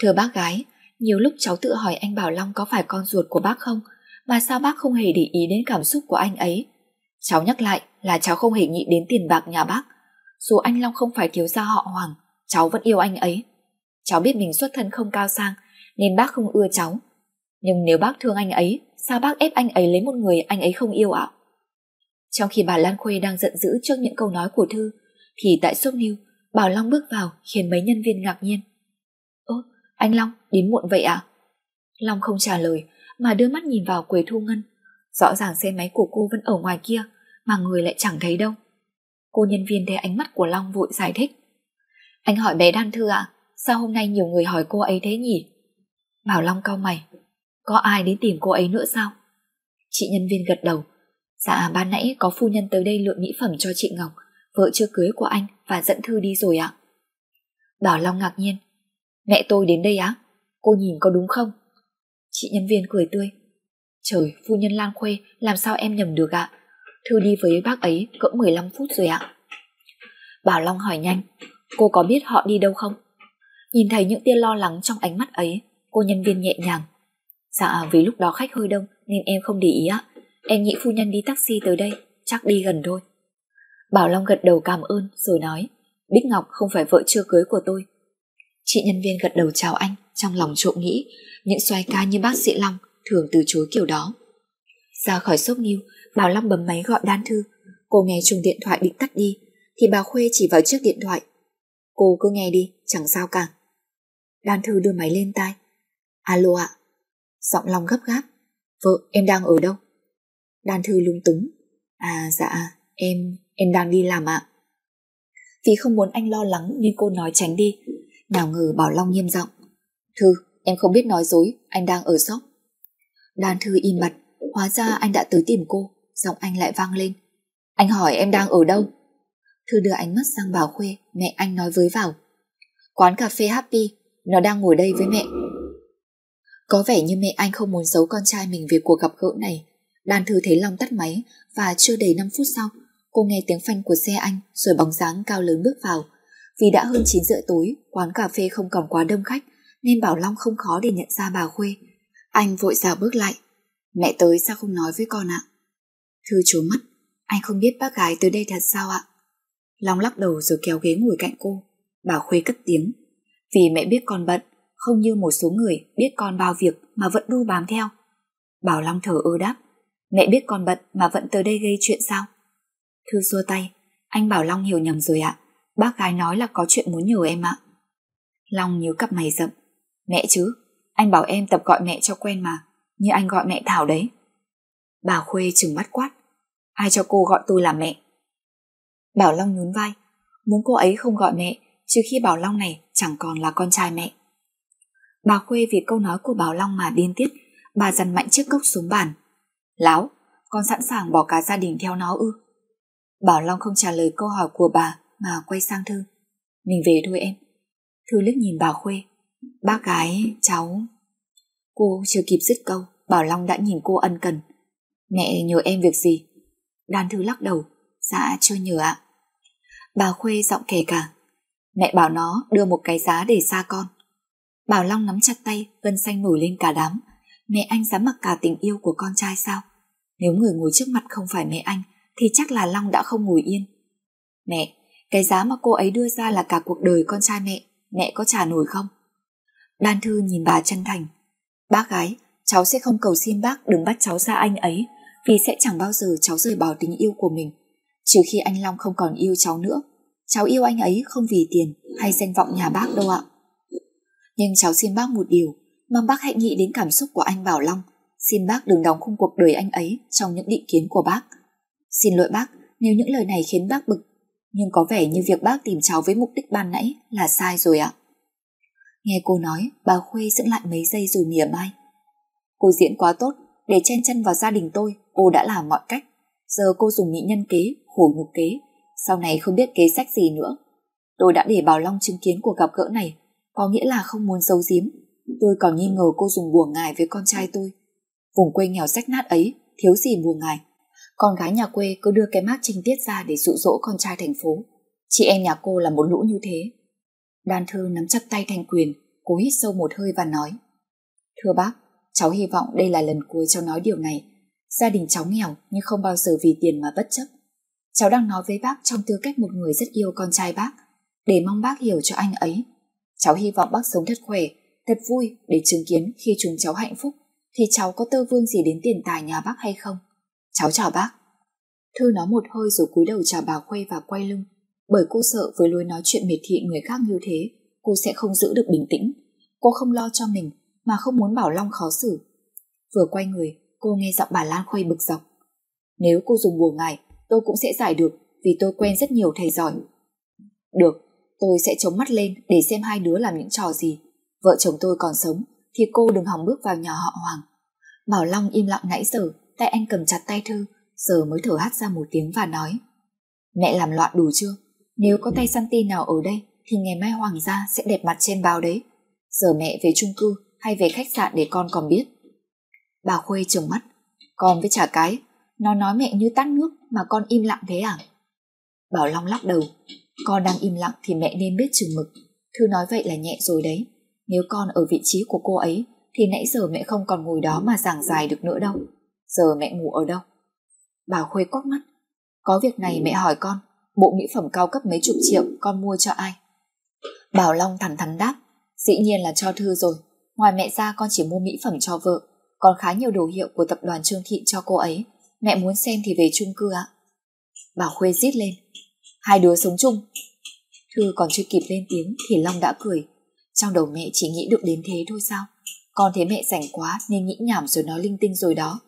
Thưa bác gái, nhiều lúc cháu tự hỏi anh Bảo Long có phải con ruột của bác không, mà sao bác không hề để ý đến cảm xúc của anh ấy. Cháu nhắc lại là cháu không hề nghĩ đến tiền bạc nhà bác. Dù anh Long không phải thiếu gia họ Hoàng, cháu vẫn yêu anh ấy. Cháu biết mình xuất thân không cao sang, nên bác không ưa cháu. Nhưng nếu bác thương anh ấy, sao bác ép anh ấy lấy một người anh ấy không yêu ạ? Trong khi bà Lan Khuê đang giận dữ trước những câu nói của Thư, thì tại Sốc Niu, Bảo Long bước vào khiến mấy nhân viên ngạc nhiên. Ơ, anh Long, đến muộn vậy ạ? Long không trả lời, mà đưa mắt nhìn vào quầy Thu Ngân. Rõ ràng xe máy của cô vẫn ở ngoài kia, mà người lại chẳng thấy đâu. Cô nhân viên thấy ánh mắt của Long vội giải thích. Anh hỏi bé Đan Thư ạ, sao hôm nay nhiều người hỏi cô ấy thế nhỉ? Bảo Long cau mày, có ai đến tìm cô ấy nữa sao? Chị nhân viên gật đầu, Dạ ban nãy có phu nhân tới đây lựa mỹ phẩm cho chị Ngọc Vợ chưa cưới của anh Và dẫn Thư đi rồi ạ Bảo Long ngạc nhiên Mẹ tôi đến đây á Cô nhìn có đúng không Chị nhân viên cười tươi Trời phu nhân Lan Khuê Làm sao em nhầm được ạ Thư đi với bác ấy cỡ 15 phút rồi ạ Bảo Long hỏi nhanh Cô có biết họ đi đâu không? Nhìn thấy những tia lo lắng trong ánh mắt ấy, cô nhân viên nhẹ nhàng. Dạ vì lúc đó khách hơi đông nên em không để ý ạ. Em nghĩ phu nhân đi taxi tới đây, chắc đi gần thôi. Bảo Long gật đầu cảm ơn rồi nói Bích Ngọc không phải vợ chưa cưới của tôi. Chị nhân viên gật đầu chào anh, trong lòng trộm nghĩ những xoay ca như bác sĩ Long thường từ chối kiểu đó. Ra khỏi sốc nghiêu, Bảo Long bấm máy gọi đan thư. Cô nghe chuông điện thoại định tắt đi, thì bà Khuê chỉ vào chiếc điện thoại. Cô cứ nghe đi, chẳng sao cả. Đan thư đưa máy lên tai. Alo ạ. Giọng Long gấp gáp. Vợ, em đang ở đâu? Đan thư lung túng. À dạ, em, em đang đi làm ạ. Vì không muốn anh lo lắng nên cô nói tránh đi. Nào ngờ Bảo Long nghiêm giọng. Thư, em không biết nói dối, anh đang ở sóc. Đan thư im mặt, hóa ra anh đã tới tìm cô, giọng anh lại vang lên. Anh hỏi em đang ở đâu? Thư đưa ánh mắt sang Bảo Khuê, mẹ anh nói với vào. Quán cà phê Happy, nó đang ngồi đây với mẹ. Có vẻ như mẹ anh không muốn giấu con trai mình về cuộc gặp gỡ này. Đan Thư thấy Long tắt máy và chưa đầy 5 phút sau, cô nghe tiếng phanh của xe anh rồi bóng dáng cao lớn bước vào. Vì đã hơn 9 giờ tối, quán cà phê không còn quá đông khách nên Bảo Long không khó để nhận ra bà Khuê. Anh vội dào bước lại. Mẹ tới sao không nói với con ạ? Thư trố mắt. Anh không biết bác gái tới đây thật sao ạ? Long lắc đầu rồi kéo ghế ngồi cạnh cô. bà Khuê cất tiếng. Vì mẹ biết con bận, không như một số người biết con bao việc mà vẫn đu bám theo. Bảo Long thở ơ đáp. Mẹ biết con bận mà vẫn tới đây gây chuyện sao? Thư xua tay. Anh Bảo Long hiểu nhầm rồi ạ. Bác gái nói là có chuyện muốn nhờ em ạ. Long nhíu cặp mày rậm. Mẹ chứ, anh bảo em tập gọi mẹ cho quen mà, như anh gọi mẹ Thảo đấy. Bà Khuê trừng mắt quát. Ai cho cô gọi tôi là mẹ? Bảo Long nhún vai, muốn cô ấy không gọi mẹ, trừ khi Bảo Long này chẳng còn là con trai mẹ. Bà Khuê vì câu nói của Bảo Long mà điên tiết, bà dằn mạnh chiếc cốc xuống bàn. Láo, con sẵn sàng bỏ cả gia đình theo nó ư? Bảo Long không trả lời câu hỏi của bà mà quay sang Thư. Mình về thôi em. Thư liếc nhìn bà Khuê. Bác gái, cháu... Cô chưa kịp dứt câu, Bảo Long đã nhìn cô ân cần. Mẹ nhờ em việc gì? Đan Thư lắc đầu. Dạ chưa nhờ ạ. Bà Khuê giọng kể cả. Mẹ bảo nó đưa một cái giá để xa con. Bảo Long nắm chặt tay, gân xanh nổi lên cả đám. Mẹ anh dám mặc cả tình yêu của con trai sao? Nếu người ngồi trước mặt không phải mẹ anh, thì chắc là Long đã không ngồi yên. Mẹ, cái giá mà cô ấy đưa ra là cả cuộc đời con trai mẹ, mẹ có trả nổi không? Đan Thư nhìn bà chân thành. Bác gái, cháu sẽ không cầu xin bác đừng bắt cháu ra anh ấy, vì sẽ chẳng bao giờ cháu rời bỏ tình yêu của mình. Trừ khi anh Long không còn yêu cháu nữa. Cháu yêu anh ấy không vì tiền hay danh vọng nhà bác đâu ạ. Nhưng cháu xin bác một điều, mong bác hãy nghĩ đến cảm xúc của anh Bảo Long. Xin bác đừng đóng khung cuộc đời anh ấy trong những định kiến của bác. Xin lỗi bác nếu những lời này khiến bác bực, nhưng có vẻ như việc bác tìm cháu với mục đích ban nãy là sai rồi ạ. Nghe cô nói, bà Khuê dẫn lại mấy giây rồi mỉa mai. Cô diễn quá tốt, để chen chân vào gia đình tôi, cô đã làm mọi cách. Giờ cô dùng mỹ nhân kế, khổ nhục kế, sau này không biết kế sách gì nữa. Tôi đã để Bảo Long chứng kiến cuộc gặp gỡ này, có nghĩa là không muốn giấu giếm. Tôi còn nghi ngờ cô dùng bùa ngài với con trai tôi. Vùng quê nghèo rách nát ấy, thiếu gì bùa ngài. Con gái nhà quê cứ đưa cái mác trinh tiết ra để dụ dỗ con trai thành phố. Chị em nhà cô là một lũ như thế. Đan Thư nắm chặt tay Thanh Quyền, cố hít sâu một hơi và nói Thưa bác, cháu hy vọng đây là lần cuối cháu nói điều này. Gia đình cháu nghèo nhưng không bao giờ vì tiền mà bất chấp. Cháu đang nói với bác trong tư cách một người rất yêu con trai bác, để mong bác hiểu cho anh ấy. Cháu hy vọng bác sống thật khỏe, thật vui để chứng kiến khi chúng cháu hạnh phúc thì cháu có tơ vương gì đến tiền tài nhà bác hay không. Cháu chào bác. Thư nói một hơi rồi cúi đầu chào bà Khuê và quay lưng, bởi cô sợ với lối nói chuyện miệt thị người khác như thế, cô sẽ không giữ được bình tĩnh. Cô không lo cho mình, mà không muốn Bảo Long khó xử. Vừa quay người, cô nghe giọng bà Lan Khuê bực dọc. Nếu cô dùng bùa ngài, tôi cũng sẽ giải được, vì tôi quen rất nhiều thầy giỏi. Được, tôi sẽ chống mắt lên để xem hai đứa làm những trò gì. Vợ chồng tôi còn sống, thì cô đừng hòng bước vào nhà họ Hoàng. Bảo Long im lặng nãy giờ, tay anh cầm chặt tay Thư, giờ mới thở hắt ra một tiếng và nói. Mẹ làm loạn đủ chưa? Nếu có tay săn nào ở đây, thì ngày mai Hoàng gia sẽ đẹp mặt trên báo đấy. Giờ mẹ về chung cư hay về khách sạn để con còn biết. Bà Khuê trừng mắt, con với trả cái, nó nói mẹ như tắt nước mà con im lặng thế à? Bảo Long lắc đầu, Con đang im lặng thì mẹ nên biết chừng mực. Thư nói vậy là nhẹ rồi đấy. Nếu con ở vị trí của cô ấy thì nãy giờ mẹ không còn ngồi đó mà giảng dài được nữa đâu. Giờ mẹ ngủ ở đâu? Bà Khuê quắc mắt. Có việc này mẹ hỏi con, bộ mỹ phẩm cao cấp mấy chục triệu con mua cho ai? Bảo Long thẳng thắn đáp, dĩ nhiên là cho Thư rồi. Ngoài mẹ ra con chỉ mua mỹ phẩm cho vợ, còn khá nhiều đồ hiệu của tập đoàn Trương Thị cho cô ấy. Mẹ muốn xem thì về chung cư ạ. Bảo Khuê rít lên. Hai đứa sống chung. Thư còn chưa kịp lên tiếng thì Long đã cười. Trong đầu mẹ chỉ nghĩ được đến thế thôi sao? Con thấy mẹ rảnh quá nên nghĩ nhảm rồi nói linh tinh rồi đó.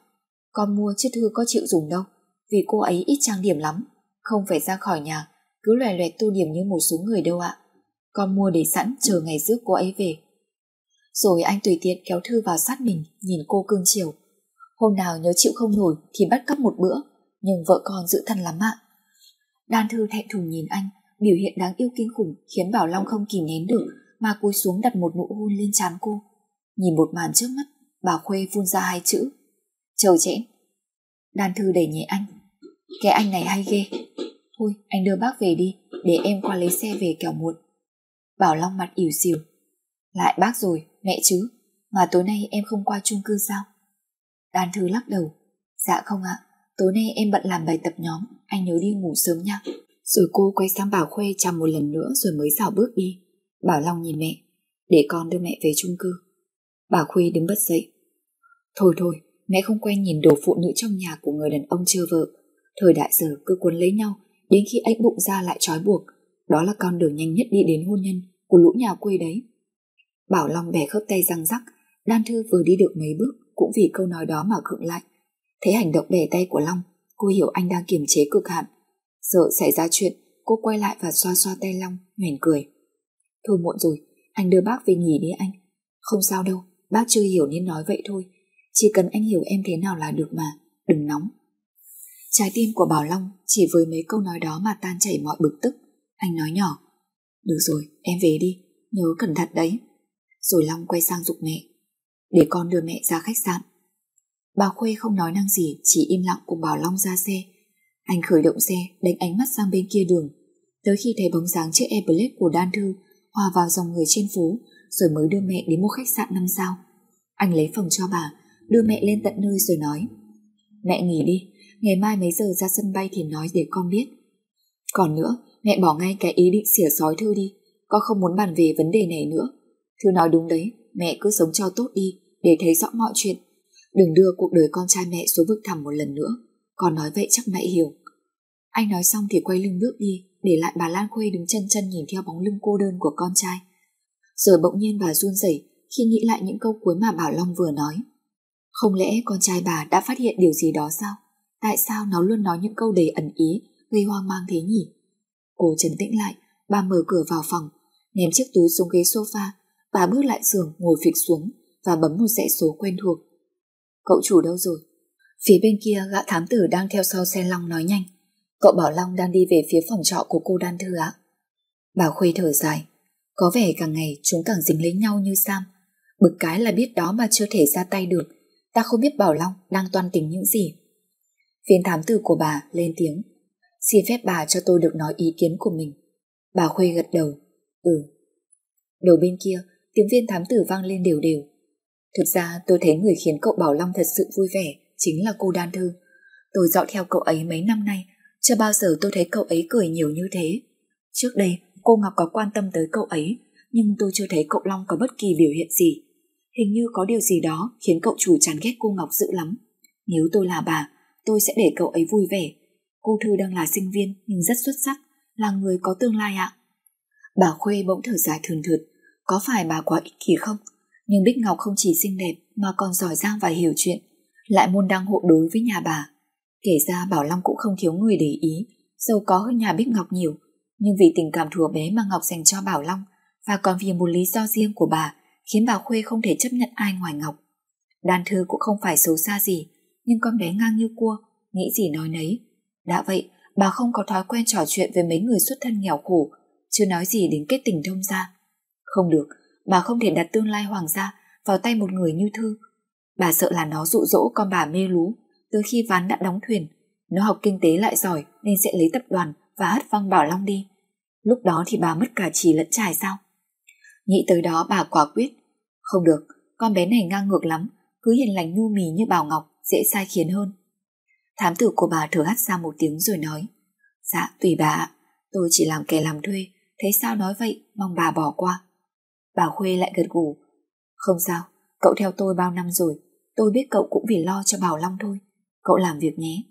Con mua chứ Thư có chịu dùng đâu. Vì cô ấy ít trang điểm lắm. Không phải ra khỏi nhà, cứ loè loẹt tu điểm như một số người đâu ạ. Con mua để sẵn chờ ngày rước cô ấy về. Rồi anh tùy tiện kéo Thư vào sát mình, nhìn cô cương chiều. Hôm nào nhớ chịu không nổi thì bắt cắp một bữa, nhưng vợ con giữ thân lắm ạ. Đan Thư thẹn thùng nhìn anh, biểu hiện đáng yêu kinh khủng khiến Bảo Long không kìm nén được mà cúi xuống đặt một nụ hôn lên trán cô. Nhìn một màn trước mắt, bà Khuê phun ra hai chữ. Chờ chẽn. đàn Thư đẩy nhẹ anh. Cái anh này hay ghê. Thôi, anh đưa bác về đi, để em qua lấy xe về kẻo muộn. Bảo Long mặt ỉu xìu. Lại bác rồi, mẹ chứ, mà tối nay em không qua chung cư sao? Đàn Thư lắc đầu. Dạ không ạ, tối nay em bận làm bài tập nhóm, anh nhớ đi ngủ sớm nha. Rồi cô quay sang Bảo Khuê chăm một lần nữa rồi mới dạo bước đi. Bảo Long nhìn mẹ, để con đưa mẹ về chung cư. Bảo Khuê đứng bất dậy. Thôi thôi, mẹ không quen nhìn đồ phụ nữ trong nhà của người đàn ông chưa vợ. Thời đại giờ cứ cuốn lấy nhau, đến khi ếch bụng ra lại trói buộc. Đó là con đường nhanh nhất đi đến hôn nhân của lũ nhà quê đấy. Bảo Long bẻ khớp tay răng rắc, Đan Thư vừa đi được mấy bước cũng vì câu nói đó mà khựng lại. Thấy hành động bẻ tay của Long, cô hiểu anh đang kiềm chế cực hạn. Sợ xảy ra chuyện, cô quay lại và xoa xoa tay Long, nhoẻn cười. Thôi muộn rồi, anh đưa bác về nghỉ đi anh. Không sao đâu, bác chưa hiểu nên nói vậy thôi. Chỉ cần anh hiểu em thế nào là được mà, đừng nóng. Trái tim của Bảo Long chỉ với mấy câu nói đó mà tan chảy mọi bực tức. Anh nói nhỏ. Được rồi, em về đi, nhớ cẩn thận đấy. Rồi Long quay sang dục mẹ. Để con đưa mẹ ra khách sạn. Bà Khuê không nói năng gì, chỉ im lặng cùng Bảo Long ra xe. Anh khởi động xe, đánh ánh mắt sang bên kia đường. Tới khi thấy bóng dáng chiếc Airblade của Đan Thư hòa vào dòng người trên phố, rồi mới đưa mẹ đến một khách sạn năm sao. Anh lấy phòng cho bà, đưa mẹ lên tận nơi rồi nói. Mẹ nghỉ đi, ngày mai mấy giờ ra sân bay thì nói để con biết. Còn nữa, mẹ bỏ ngay cái ý định xỉa sói Thư đi, con không muốn bàn về vấn đề này nữa. Thư nói đúng đấy, mẹ cứ sống cho tốt đi, để thấy rõ mọi chuyện. Đừng đưa cuộc đời con trai mẹ xuống vực thẳm một lần nữa. Còn nói vậy chắc mẹ hiểu. Anh nói xong thì quay lưng bước đi, để lại bà Lan Khuê đứng chân chân nhìn theo bóng lưng cô đơn của con trai. Rồi bỗng nhiên bà run rẩy khi nghĩ lại những câu cuối mà Bảo Long vừa nói. Không lẽ con trai bà đã phát hiện điều gì đó sao? Tại sao nó luôn nói những câu đầy ẩn ý, gây hoang mang thế nhỉ? Cô trấn tĩnh lại, bà mở cửa vào phòng, ném chiếc túi xuống ghế sofa, bà bước lại giường ngồi phịch xuống và bấm một dãy số quen thuộc. Cậu chủ đâu rồi? Phía bên kia gã thám tử đang theo sau xe Long nói nhanh. Cậu Bảo Long đang đi về phía phòng trọ của cô Đan Thư ạ. Bà Khuê thở dài. Có vẻ càng ngày chúng càng dính lấy nhau như Sam. Bực cái là biết đó mà chưa thể ra tay được. Ta không biết Bảo Long đang toan tính những gì. Viên thám tử của bà lên tiếng. Xin phép bà cho tôi được nói ý kiến của mình. Bà Khuê gật đầu. Ừ. Đầu bên kia, tiếng viên thám tử vang lên đều đều. Thực ra tôi thấy người khiến cậu Bảo Long thật sự vui vẻ chính là cô Đan Thư. Tôi dõi theo cậu ấy mấy năm nay, chưa bao giờ tôi thấy cậu ấy cười nhiều như thế. Trước đây, cô Ngọc có quan tâm tới cậu ấy, nhưng tôi chưa thấy cậu Long có bất kỳ biểu hiện gì. Hình như có điều gì đó khiến cậu chủ chán ghét cô Ngọc dữ lắm. Nếu tôi là bà, tôi sẽ để cậu ấy vui vẻ. Cô Thư đang là sinh viên nhưng rất xuất sắc, là người có tương lai ạ. Bà Khuê bỗng thở dài thường thượt, có phải bà quá ích kỷ không? Nhưng Bích Ngọc không chỉ xinh đẹp mà còn giỏi giang và hiểu chuyện, lại môn đăng hộ đối với nhà bà. Kể ra Bảo Long cũng không thiếu người để ý, giàu có hơn nhà Bích Ngọc nhiều, nhưng vì tình cảm thùa bé mà Ngọc dành cho Bảo Long và còn vì một lý do riêng của bà khiến bà Khuê không thể chấp nhận ai ngoài Ngọc. Đan thư cũng không phải xấu xa gì, nhưng con bé ngang như cua, nghĩ gì nói nấy. Đã vậy, bà không có thói quen trò chuyện với mấy người xuất thân nghèo khổ, chưa nói gì đến kết tình thông gia. Không được, bà không thể đặt tương lai hoàng gia vào tay một người như Thư. Bà sợ là nó dụ dỗ con bà mê lú, từ khi ván đã đóng thuyền. Nó học kinh tế lại giỏi nên sẽ lấy tập đoàn và hất văng Bảo Long đi. Lúc đó thì bà mất cả trì lẫn trải sao? Nghĩ tới đó bà quả quyết. Không được, con bé này ngang ngược lắm, cứ hiền lành nhu mì như Bảo Ngọc, dễ sai khiến hơn. Thám tử của bà thở hắt ra một tiếng rồi nói. Dạ, tùy bà ạ, tôi chỉ làm kẻ làm thuê, thấy sao nói vậy, mong bà bỏ qua. Bà Khuê lại gật gù. Không sao, cậu theo tôi bao năm rồi, tôi biết cậu cũng vì lo cho Bảo Long thôi. Cậu làm việc nhé.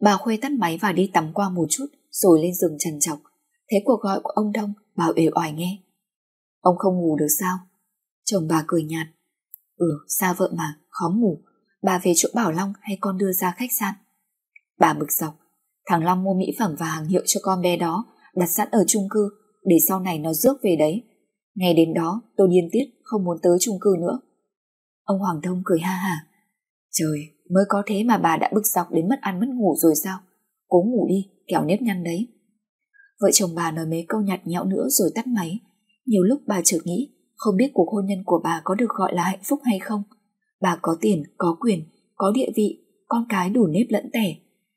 Bà Khuê tắt máy và đi tắm qua một chút, rồi lên giường trần chọc. Thế cuộc gọi của ông Đông, bà uể oải nghe. Ông không ngủ được sao? Chồng bà cười nhạt. Ừ, xa vợ mà, khó ngủ. Bà về chỗ Bảo Long hay con đưa ra khách sạn? Bà bực dọc. Thằng Long mua mỹ phẩm và hàng hiệu cho con bé đó, đặt sẵn ở chung cư, để sau này nó rước về đấy. Ngày đến đó, tôi điên tiết, không muốn tới chung cư nữa. Ông Hoàng Thông cười ha ha, Trời, mới có thế mà bà đã bực dọc đến mất ăn mất ngủ rồi sao? Cố ngủ đi, kẻo nếp nhăn đấy. Vợ chồng bà nói mấy câu nhạt nhẽo nữa rồi tắt máy. Nhiều lúc bà chợt nghĩ, không biết cuộc hôn nhân của bà có được gọi là hạnh phúc hay không. Bà có tiền, có quyền, có địa vị, con cái đủ nếp lẫn tẻ.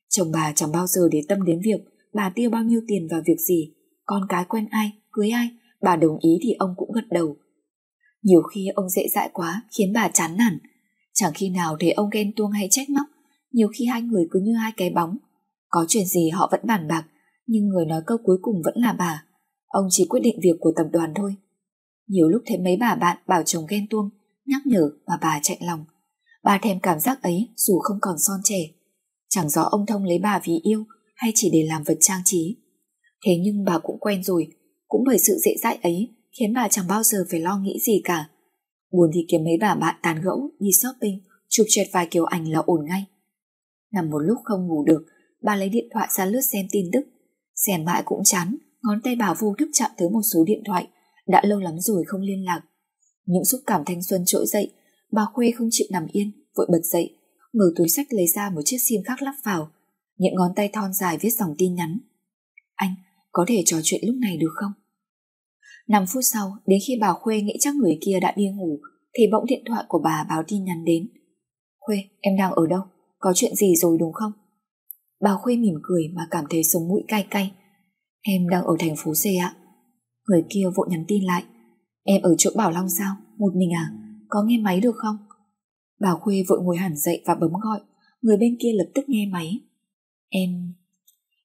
Chồng bà chẳng bao giờ để tâm đến việc bà tiêu bao nhiêu tiền vào việc gì, con cái quen ai, cưới ai, bà đồng ý thì ông cũng gật đầu. Nhiều khi ông dễ dãi quá khiến bà chán nản. Chẳng khi nào thấy ông ghen tuông hay trách móc, nhiều khi hai người cứ như hai cái bóng. Có chuyện gì họ vẫn bàn bạc, nhưng người nói câu cuối cùng vẫn là bà. Ông chỉ quyết định việc của tập đoàn thôi. Nhiều lúc thấy mấy bà bạn bảo chồng ghen tuông, nhắc nhở mà bà chạy lòng. Bà thèm cảm giác ấy dù không còn son trẻ. Chẳng rõ ông Thông lấy bà vì yêu hay chỉ để làm vật trang trí. Thế nhưng bà cũng quen rồi, cũng bởi sự dễ dãi ấy khiến bà chẳng bao giờ phải lo nghĩ gì cả. Buồn thì kiếm mấy bà bạn tàn gẫu, đi shopping, chụp chẹt vài kiểu ảnh là ổn ngay. Nằm một lúc không ngủ được, bà lấy điện thoại ra lướt xem tin tức. Xem mãi cũng chán, ngón tay bà vô thức chạm tới một số điện thoại, đã lâu lắm rồi không liên lạc. Những xúc cảm thanh xuân trỗi dậy, bà Khuê không chịu nằm yên, vội bật dậy, mở túi sách lấy ra một chiếc sim khác lắp vào, những ngón tay thon dài viết dòng tin nhắn. Anh, có thể trò chuyện lúc này được không? 5 phút sau, đến khi bà Khuê nghĩ chắc người kia đã đi ngủ, thì bỗng điện thoại của bà báo tin nhắn đến. Khuê, em đang ở đâu? Có chuyện gì rồi đúng không? Bà Khuê mỉm cười mà cảm thấy sống mũi cay cay. Em đang ở thành phố C ạ. Người kia vội nhắn tin lại. Em ở chỗ Bảo Long sao? Một mình à? Có nghe máy được không? Bà Khuê vội ngồi hẳn dậy và bấm gọi. Người bên kia lập tức nghe máy. Em...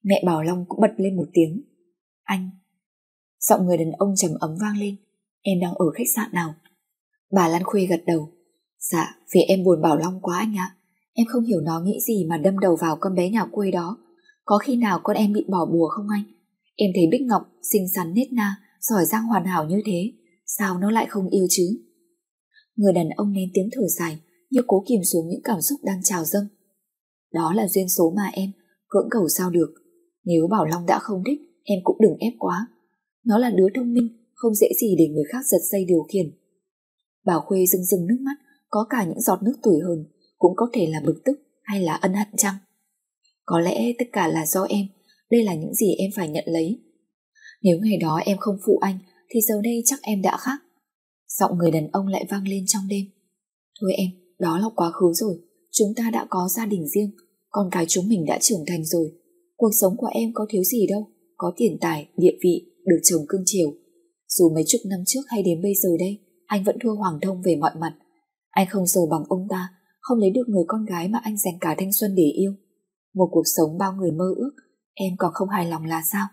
Mẹ Bảo Long cũng bật lên một tiếng. Anh... Giọng người đàn ông trầm ấm vang lên. Em đang ở khách sạn nào? Bà Lan Khuê gật đầu. Dạ, vì em buồn Bảo Long quá anh ạ. Em không hiểu nó nghĩ gì mà đâm đầu vào con bé nhà quê đó. Có khi nào con em bị bỏ bùa không anh? Em thấy Bích Ngọc xinh xắn nết na, giỏi giang hoàn hảo như thế. Sao nó lại không yêu chứ? Người đàn ông nén tiếng thở dài, như cố kìm xuống những cảm xúc đang trào dâng. Đó là duyên số mà em, cưỡng cầu sao được. Nếu Bảo Long đã không thích, em cũng đừng ép quá. Nó là đứa thông minh, không dễ gì để người khác giật dây điều khiển. Bảo Khuê rưng rưng nước mắt, có cả những giọt nước tuổi hờn, cũng có thể là bực tức hay là ân hận chăng? Có lẽ tất cả là do em, đây là những gì em phải nhận lấy. Nếu ngày đó em không phụ anh, thì giờ đây chắc em đã khác. Giọng người đàn ông lại vang lên trong đêm. Thôi em, đó là quá khứ rồi, chúng ta đã có gia đình riêng, con cái chúng mình đã trưởng thành rồi. Cuộc sống của em có thiếu gì đâu, có tiền tài, địa vị, được chồng cưng chiều. Dù mấy chục năm trước hay đến bây giờ đây, anh vẫn thua Hoàng Thông về mọi mặt. Anh không giàu bằng ông ta, không lấy được người con gái mà anh dành cả thanh xuân để yêu. Một cuộc sống bao người mơ ước, em còn không hài lòng là sao?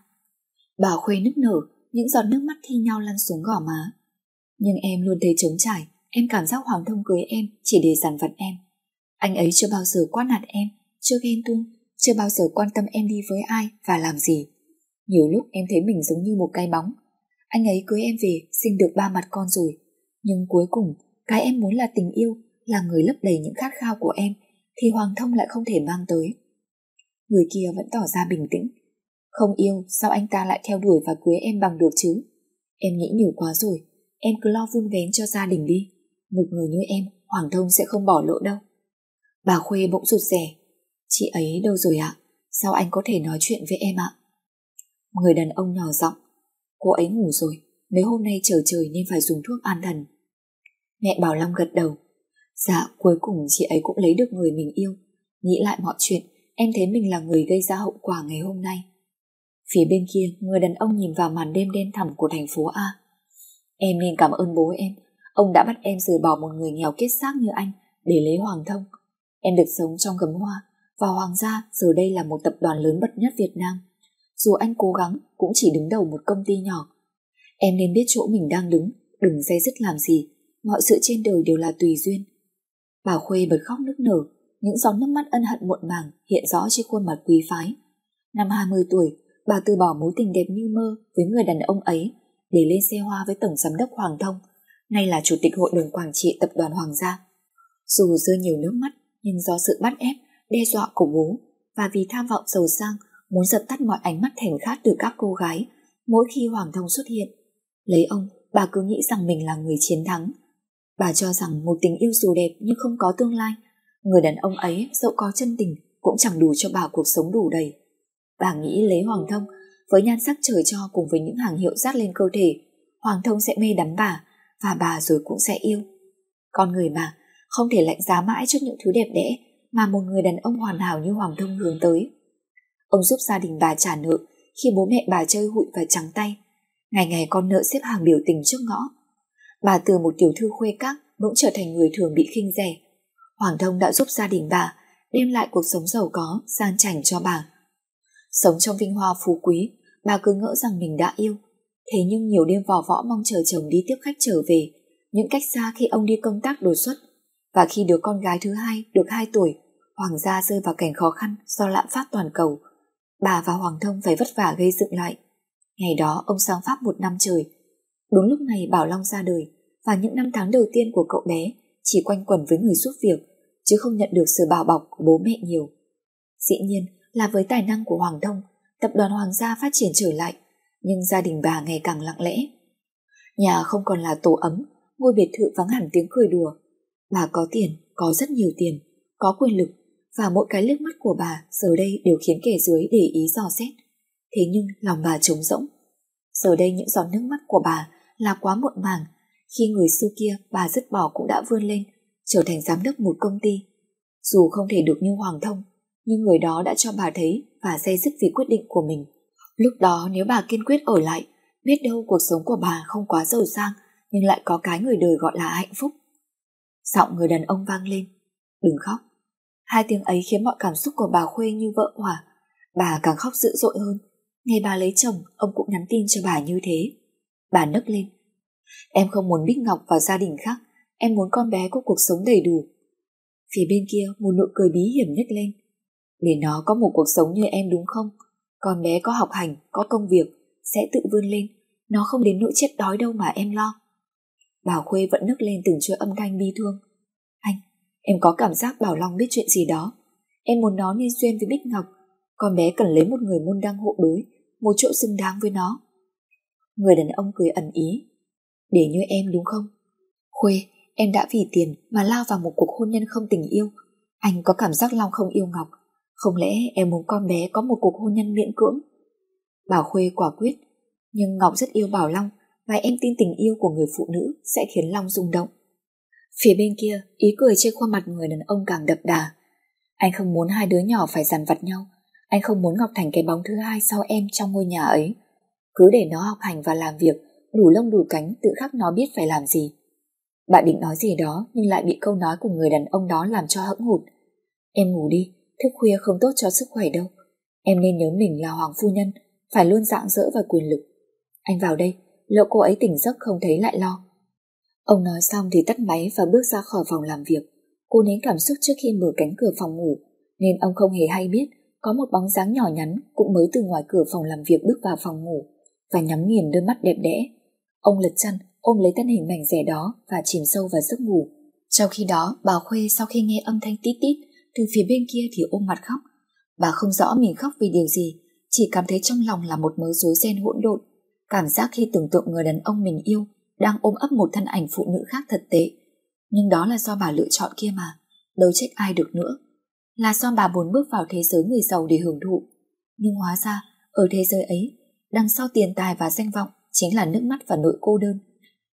Bà Khuê nức nở, những giọt nước mắt thi nhau lăn xuống gò má. Nhưng em luôn thấy trống trải, em cảm giác Hoàng Thông cưới em chỉ để dằn vặt em. Anh ấy chưa bao giờ quát nạt em, chưa ghen tuông, chưa bao giờ quan tâm em đi với ai và làm gì. Nhiều lúc em thấy mình giống như một cái bóng. Anh ấy cưới em về, sinh được ba mặt con rồi. Nhưng cuối cùng, cái em muốn là tình yêu, là người lấp đầy những khát khao của em, thì Hoàng Thông lại không thể mang tới. Người kia vẫn tỏ ra bình tĩnh. Không yêu, sao anh ta lại theo đuổi và cưới em bằng được chứ? Em nghĩ nhiều quá rồi, em cứ lo vun vén cho gia đình đi. Một người như em, Hoàng Thông sẽ không bỏ lỡ đâu. Bà Khuê bỗng rụt rẻ. Chị ấy đâu rồi ạ? Sao anh có thể nói chuyện với em ạ? Người đàn ông nhỏ giọng Cô ấy ngủ rồi Mấy hôm nay chờ trời nên phải dùng thuốc an thần Mẹ Bảo Long gật đầu Dạ cuối cùng chị ấy cũng lấy được người mình yêu Nghĩ lại mọi chuyện Em thấy mình là người gây ra hậu quả ngày hôm nay Phía bên kia, người đàn ông nhìn vào màn đêm đen thẳm của thành phố A. Em nên cảm ơn bố em. Ông đã bắt em rời bỏ một người nghèo kết xác như anh để lấy Hoàng Thông. Em được sống trong gấm hoa và Hoàng gia giờ đây là một tập đoàn lớn bậc nhất Việt Nam. Dù anh cố gắng cũng chỉ đứng đầu một công ty nhỏ. Em nên biết chỗ mình đang đứng, đừng dây dứt làm gì. Mọi sự trên đời đều là tùy duyên. Bà Khuê bật khóc nức nở, những giọt nước mắt ân hận muộn màng hiện rõ trên khuôn mặt quý phái. Năm 20 tuổi, bà từ bỏ mối tình đẹp như mơ với người đàn ông ấy để lên xe hoa với tổng giám đốc Hoàng Thông, nay là chủ tịch hội đồng quản trị tập đoàn Hoàng gia. Dù rơi nhiều nước mắt, nhưng do sự bắt ép, đe dọa của bố và vì tham vọng giàu sang muốn dập tắt mọi ánh mắt thèm khát từ các cô gái mỗi khi Hoàng Thông xuất hiện. Lấy ông, bà cứ nghĩ rằng mình là người chiến thắng. Bà cho rằng một tình yêu dù đẹp nhưng không có tương lai, người đàn ông ấy dẫu có chân tình cũng chẳng đủ cho bà cuộc sống đủ đầy. Bà nghĩ lấy Hoàng Thông với nhan sắc trời cho cùng với những hàng hiệu rát lên cơ thể, Hoàng Thông sẽ mê đắm bà và bà rồi cũng sẽ yêu. Con người mà, không thể lạnh giá mãi trước những thứ đẹp đẽ mà một người đàn ông hoàn hảo như Hoàng Thông hướng tới. Ông giúp gia đình bà trả nợ khi bố mẹ bà chơi hụi và trắng tay. Ngày ngày con nợ xếp hàng biểu tình trước ngõ. Bà từ một tiểu thư khuê các bỗng trở thành người thường bị khinh rẻ. Hoàng Thông đã giúp gia đình bà đem lại cuộc sống giàu có, sang chảnh cho bà. Sống trong vinh hoa phú quý, bà cứ ngỡ rằng mình đã yêu. Thế nhưng nhiều đêm vò võ mong chờ chồng đi tiếp khách trở về, những cách xa khi ông đi công tác đột xuất. Và khi đứa con gái thứ hai được 2 tuổi, Hoàng gia rơi vào cảnh khó khăn do lạm phát toàn cầu. Bà và Hoàng Thông phải vất vả gây dựng lại. Ngày đó ông sang Pháp một năm trời. Đúng lúc này Bảo Long ra đời và những năm tháng đầu tiên của cậu bé chỉ quanh quẩn với người giúp việc chứ không nhận được sự bảo bọc của bố mẹ nhiều. Dĩ nhiên là với tài năng của Hoàng Đông, tập đoàn Hoàng gia phát triển trở lại, nhưng gia đình bà ngày càng lặng lẽ. Nhà không còn là tổ ấm, ngôi biệt thự vắng hẳn tiếng cười đùa. Bà có tiền, có rất nhiều tiền, có quyền lực, và mỗi cái liếc mắt của bà giờ đây đều khiến kẻ dưới để ý dò xét. Thế nhưng lòng bà trống rỗng. Giờ đây những giọt nước mắt của bà là quá muộn màng khi người xưa kia bà dứt bỏ cũng đã vươn lên trở thành giám đốc một công ty. Dù không thể được như Hoàng Thông, nhưng người đó đã cho bà thấy và dây dứt vì quyết định của mình. Lúc đó nếu bà kiên quyết ở lại, biết đâu cuộc sống của bà không quá giàu sang nhưng lại có cái người đời gọi là hạnh phúc. Giọng người đàn ông vang lên. Đừng khóc. Hai tiếng ấy khiến mọi cảm xúc của bà Khuê như vỡ hòa. Bà càng khóc dữ dội hơn. Ngày bà lấy chồng, ông cũng nhắn tin cho bà như thế. Bà nấc lên. Em không muốn Bích Ngọc vào gia đình khác. Em muốn con bé có cuộc sống đầy đủ. Phía bên kia một nụ cười bí hiểm nhếch lên. Để nó có một cuộc sống như em đúng không? Con bé có học hành, có công việc, sẽ tự vươn lên. Nó không đến nỗi chết đói đâu mà em lo. Bảo Khuê vẫn nức lên từng chuỗi âm thanh bi thương. Anh, em có cảm giác Bảo Long biết chuyện gì đó. Em muốn nó nên duyên với Bích Ngọc. Con bé cần lấy một người môn đăng hộ đối, một chỗ xứng đáng với nó. Người đàn ông cười ẩn ý. Để như em đúng không? Khuê, em đã vì tiền mà lao vào một cuộc hôn nhân không tình yêu. Anh có cảm giác Long không yêu Ngọc. Không lẽ em muốn con bé có một cuộc hôn nhân miễn cưỡng? Bảo Khuê quả quyết. Nhưng Ngọc rất yêu Bảo Long và em tin tình yêu của người phụ nữ sẽ khiến Long rung động. Phía bên kia, ý cười trên khuôn mặt người đàn ông càng đậm đà. Anh không muốn hai đứa nhỏ phải dằn vặt nhau. Anh không muốn Ngọc Thành cái bóng thứ hai sau em trong ngôi nhà ấy. Cứ để nó học hành và làm việc, đủ lông đủ cánh tự khắc nó biết phải làm gì. Bạn định nói gì đó nhưng lại bị câu nói của người đàn ông đó làm cho hững hụt. Em ngủ đi, thức khuya không tốt cho sức khỏe đâu. Em nên nhớ mình là Hoàng Phu Nhân, phải luôn dạng dỡ và quyền lực. Anh vào đây, lỡ cô ấy tỉnh giấc không thấy lại lo. Ông nói xong thì tắt máy và bước ra khỏi phòng làm việc. Cô nén cảm xúc trước khi mở cánh cửa phòng ngủ, nên ông không hề hay biết có một bóng dáng nhỏ nhắn cũng mới từ ngoài cửa phòng làm việc bước vào phòng ngủ và nhắm nghiền đôi mắt đẹp đẽ. Ông lật chăn, ôm lấy thân hình mảnh rẻ đó và chìm sâu vào giấc ngủ. Trong khi đó, bà Khuê sau khi nghe âm thanh tít tít từ phía bên kia thì ôm mặt khóc. Bà không rõ mình khóc vì điều gì, chỉ cảm thấy trong lòng là một mớ rối ren hỗn độn. Cảm giác khi tưởng tượng người đàn ông mình yêu đang ôm ấp một thân ảnh phụ nữ khác thật tệ. Nhưng đó là do bà lựa chọn kia mà, đâu trách ai được nữa. Là do bà muốn bước vào thế giới người giàu để hưởng thụ. Nhưng hóa ra, ở thế giới ấy, đằng sau tiền tài và danh vọng chính là nước mắt và nỗi cô đơn.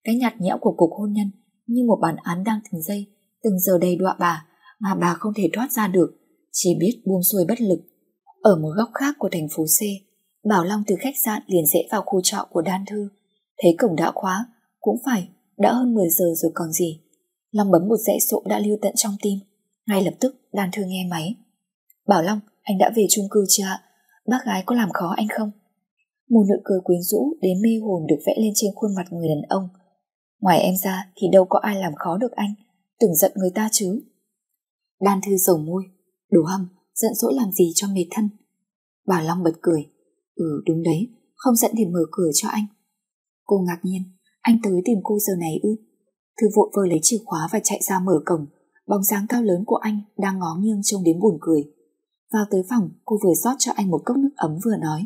Cái nhạt nhẽo của cuộc hôn nhân như một bản án đang từng giây, từng giờ đầy đọa bà mà bà không thể thoát ra được, chỉ biết buông xuôi bất lực. Ở một góc khác của thành phố C, Bảo Long từ khách sạn liền rẽ vào khu trọ của Đan Thư. Thấy cổng đã khóa, cũng phải, đã hơn 10 giờ rồi còn gì. Long bấm một dãy số đã lưu tận trong tim. Ngay lập tức Đan Thư nghe máy. Bảo Long, anh đã về chung cư chưa ạ? Bác gái có làm khó anh không? Một nụ cười quyến rũ đến mê hồn được vẽ lên trên khuôn mặt người đàn ông. Ngoài em ra thì đâu có ai làm khó được anh, tưởng giận người ta chứ. Đan Thư dầu môi, đồ hâm, giận dỗi làm gì cho mệt thân. Bảo Long bật cười, ừ đúng đấy, không giận thì mở cửa cho anh. Cô ngạc nhiên, anh tới tìm cô giờ này ư. Thư vội vơ lấy chìa khóa và chạy ra mở cổng, bóng dáng cao lớn của anh đang ngó nghiêng trông đến buồn cười. Vào tới phòng, cô vừa rót cho anh một cốc nước ấm vừa nói.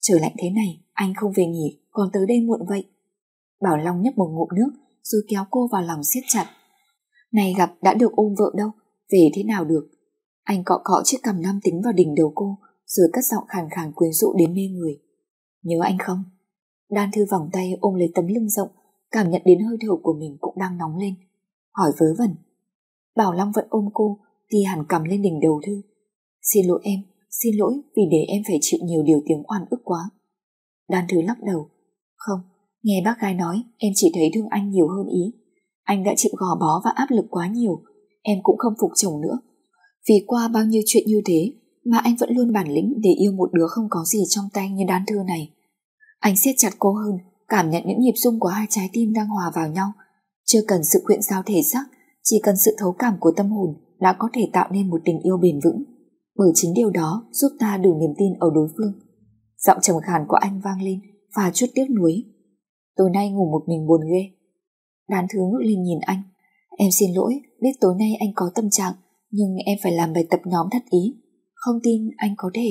Trời lạnh thế này, anh không về nghỉ, còn tới đây muộn vậy. Bảo Long nhấp một ngụm nước, rồi kéo cô vào lòng siết chặt. Này gặp đã được ôm vợ đâu, về thế nào được. Anh cọ cọ chiếc cằm nam tính vào đỉnh đầu cô, rồi cất giọng khàn khàn quyến rũ đến mê người. Nhớ anh không? Đan thư vòng tay ôm lấy tấm lưng rộng, cảm nhận đến hơi thở của mình cũng đang nóng lên. Hỏi vớ vẩn. Bảo Long vẫn ôm cô, thì hẳn cầm lên đỉnh đầu thư. Xin lỗi em, xin lỗi vì để em phải chịu nhiều điều tiếng oan ức quá. Đan thư lắc đầu. Không, nghe bác gái nói em chỉ thấy thương anh nhiều hơn ý. Anh đã chịu gò bó và áp lực quá nhiều, em cũng không phục chồng nữa. Vì qua bao nhiêu chuyện như thế mà anh vẫn luôn bản lĩnh để yêu một đứa không có gì trong tay như đán thư này. Anh siết chặt cô hơn, cảm nhận những nhịp rung của hai trái tim đang hòa vào nhau. Chưa cần sự quyện giao thể xác, chỉ cần sự thấu cảm của tâm hồn đã có thể tạo nên một tình yêu bền vững. Bởi chính điều đó giúp ta đủ niềm tin ở đối phương. Giọng trầm khàn của anh vang lên và chút tiếc nuối. Tối nay ngủ một mình buồn ghê. Đàn thứ ngước lên nhìn anh. Em xin lỗi, biết tối nay anh có tâm trạng, nhưng em phải làm bài tập nhóm thất ý. Không tin anh có thể...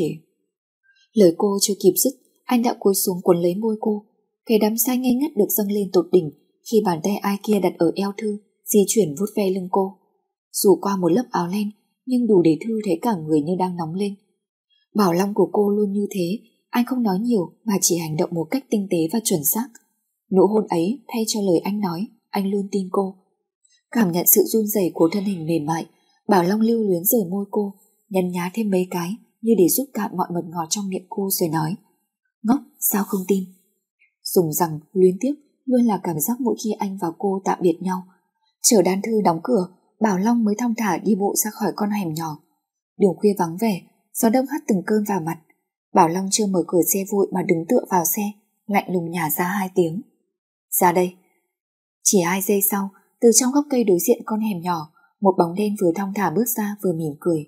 Lời cô chưa kịp dứt, anh đã cúi xuống quấn lấy môi cô. Cái đám say ngây ngất được dâng lên tột đỉnh khi bàn tay ai kia đặt ở eo Thư, di chuyển vuốt ve lưng cô. Dù qua một lớp áo len, nhưng đủ để Thư thấy cả người như đang nóng lên. Bảo Long của cô luôn như thế, anh không nói nhiều mà chỉ hành động một cách tinh tế và chuẩn xác. Nụ hôn ấy thay cho lời anh nói, anh luôn tin cô. Cảm nhận sự run rẩy của thân hình mềm mại, Bảo Long lưu luyến rời môi cô, nhăn nhá thêm mấy cái như để giúp cạn mọi mật ngọt trong miệng cô rồi nói. Ngốc, sao không tin? Dùng rằng luyến tiếc luôn là cảm giác mỗi khi anh và cô tạm biệt nhau. Chờ đan thư đóng cửa, Bảo Long mới thong thả đi bộ ra khỏi con hẻm nhỏ. Đường khuya vắng vẻ, gió đông hắt từng cơn vào mặt. Bảo Long chưa mở cửa xe vội mà đứng tựa vào xe, lạnh lùng nhả ra hai tiếng. Ra đây. Chỉ hai giây sau, từ trong góc cây đối diện con hẻm nhỏ, một bóng đen vừa thong thả bước ra vừa mỉm cười.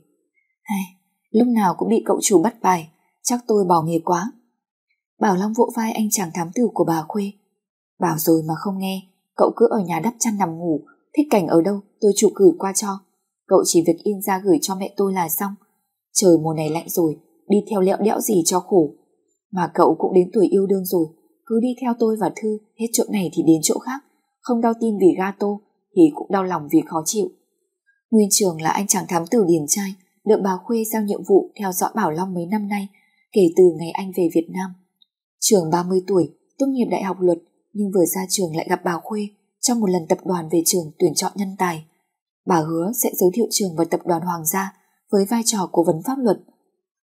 Hay, lúc nào cũng bị cậu chủ bắt bài, chắc tôi bỏ nghề quá. Bảo Long vỗ vai anh chàng thám tử của bà Khuê. Bảo rồi mà không nghe, cậu cứ ở nhà đắp chăn nằm ngủ, thích cảnh ở đâu tôi chủ gửi qua cho. Cậu chỉ việc in ra gửi cho mẹ tôi là xong. Trời mùa này lạnh rồi, đi theo lẹo đẽo gì cho khổ. Mà cậu cũng đến tuổi yêu đương rồi, cứ đi theo tôi và Thư, hết chỗ này thì đến chỗ khác. Không đau tim vì gato, thì cũng đau lòng vì khó chịu. Nguyên trường là anh chàng thám tử điển trai, được bà Khuê giao nhiệm vụ theo dõi Bảo Long mấy năm nay, kể từ ngày anh về Việt Nam. Trường 30 tuổi, tốt nghiệp đại học luật, nhưng vừa ra trường lại gặp bà Khuê trong một lần tập đoàn về trường tuyển chọn nhân tài. Bà hứa sẽ giới thiệu trường và tập đoàn Hoàng gia với vai trò cố vấn pháp luật.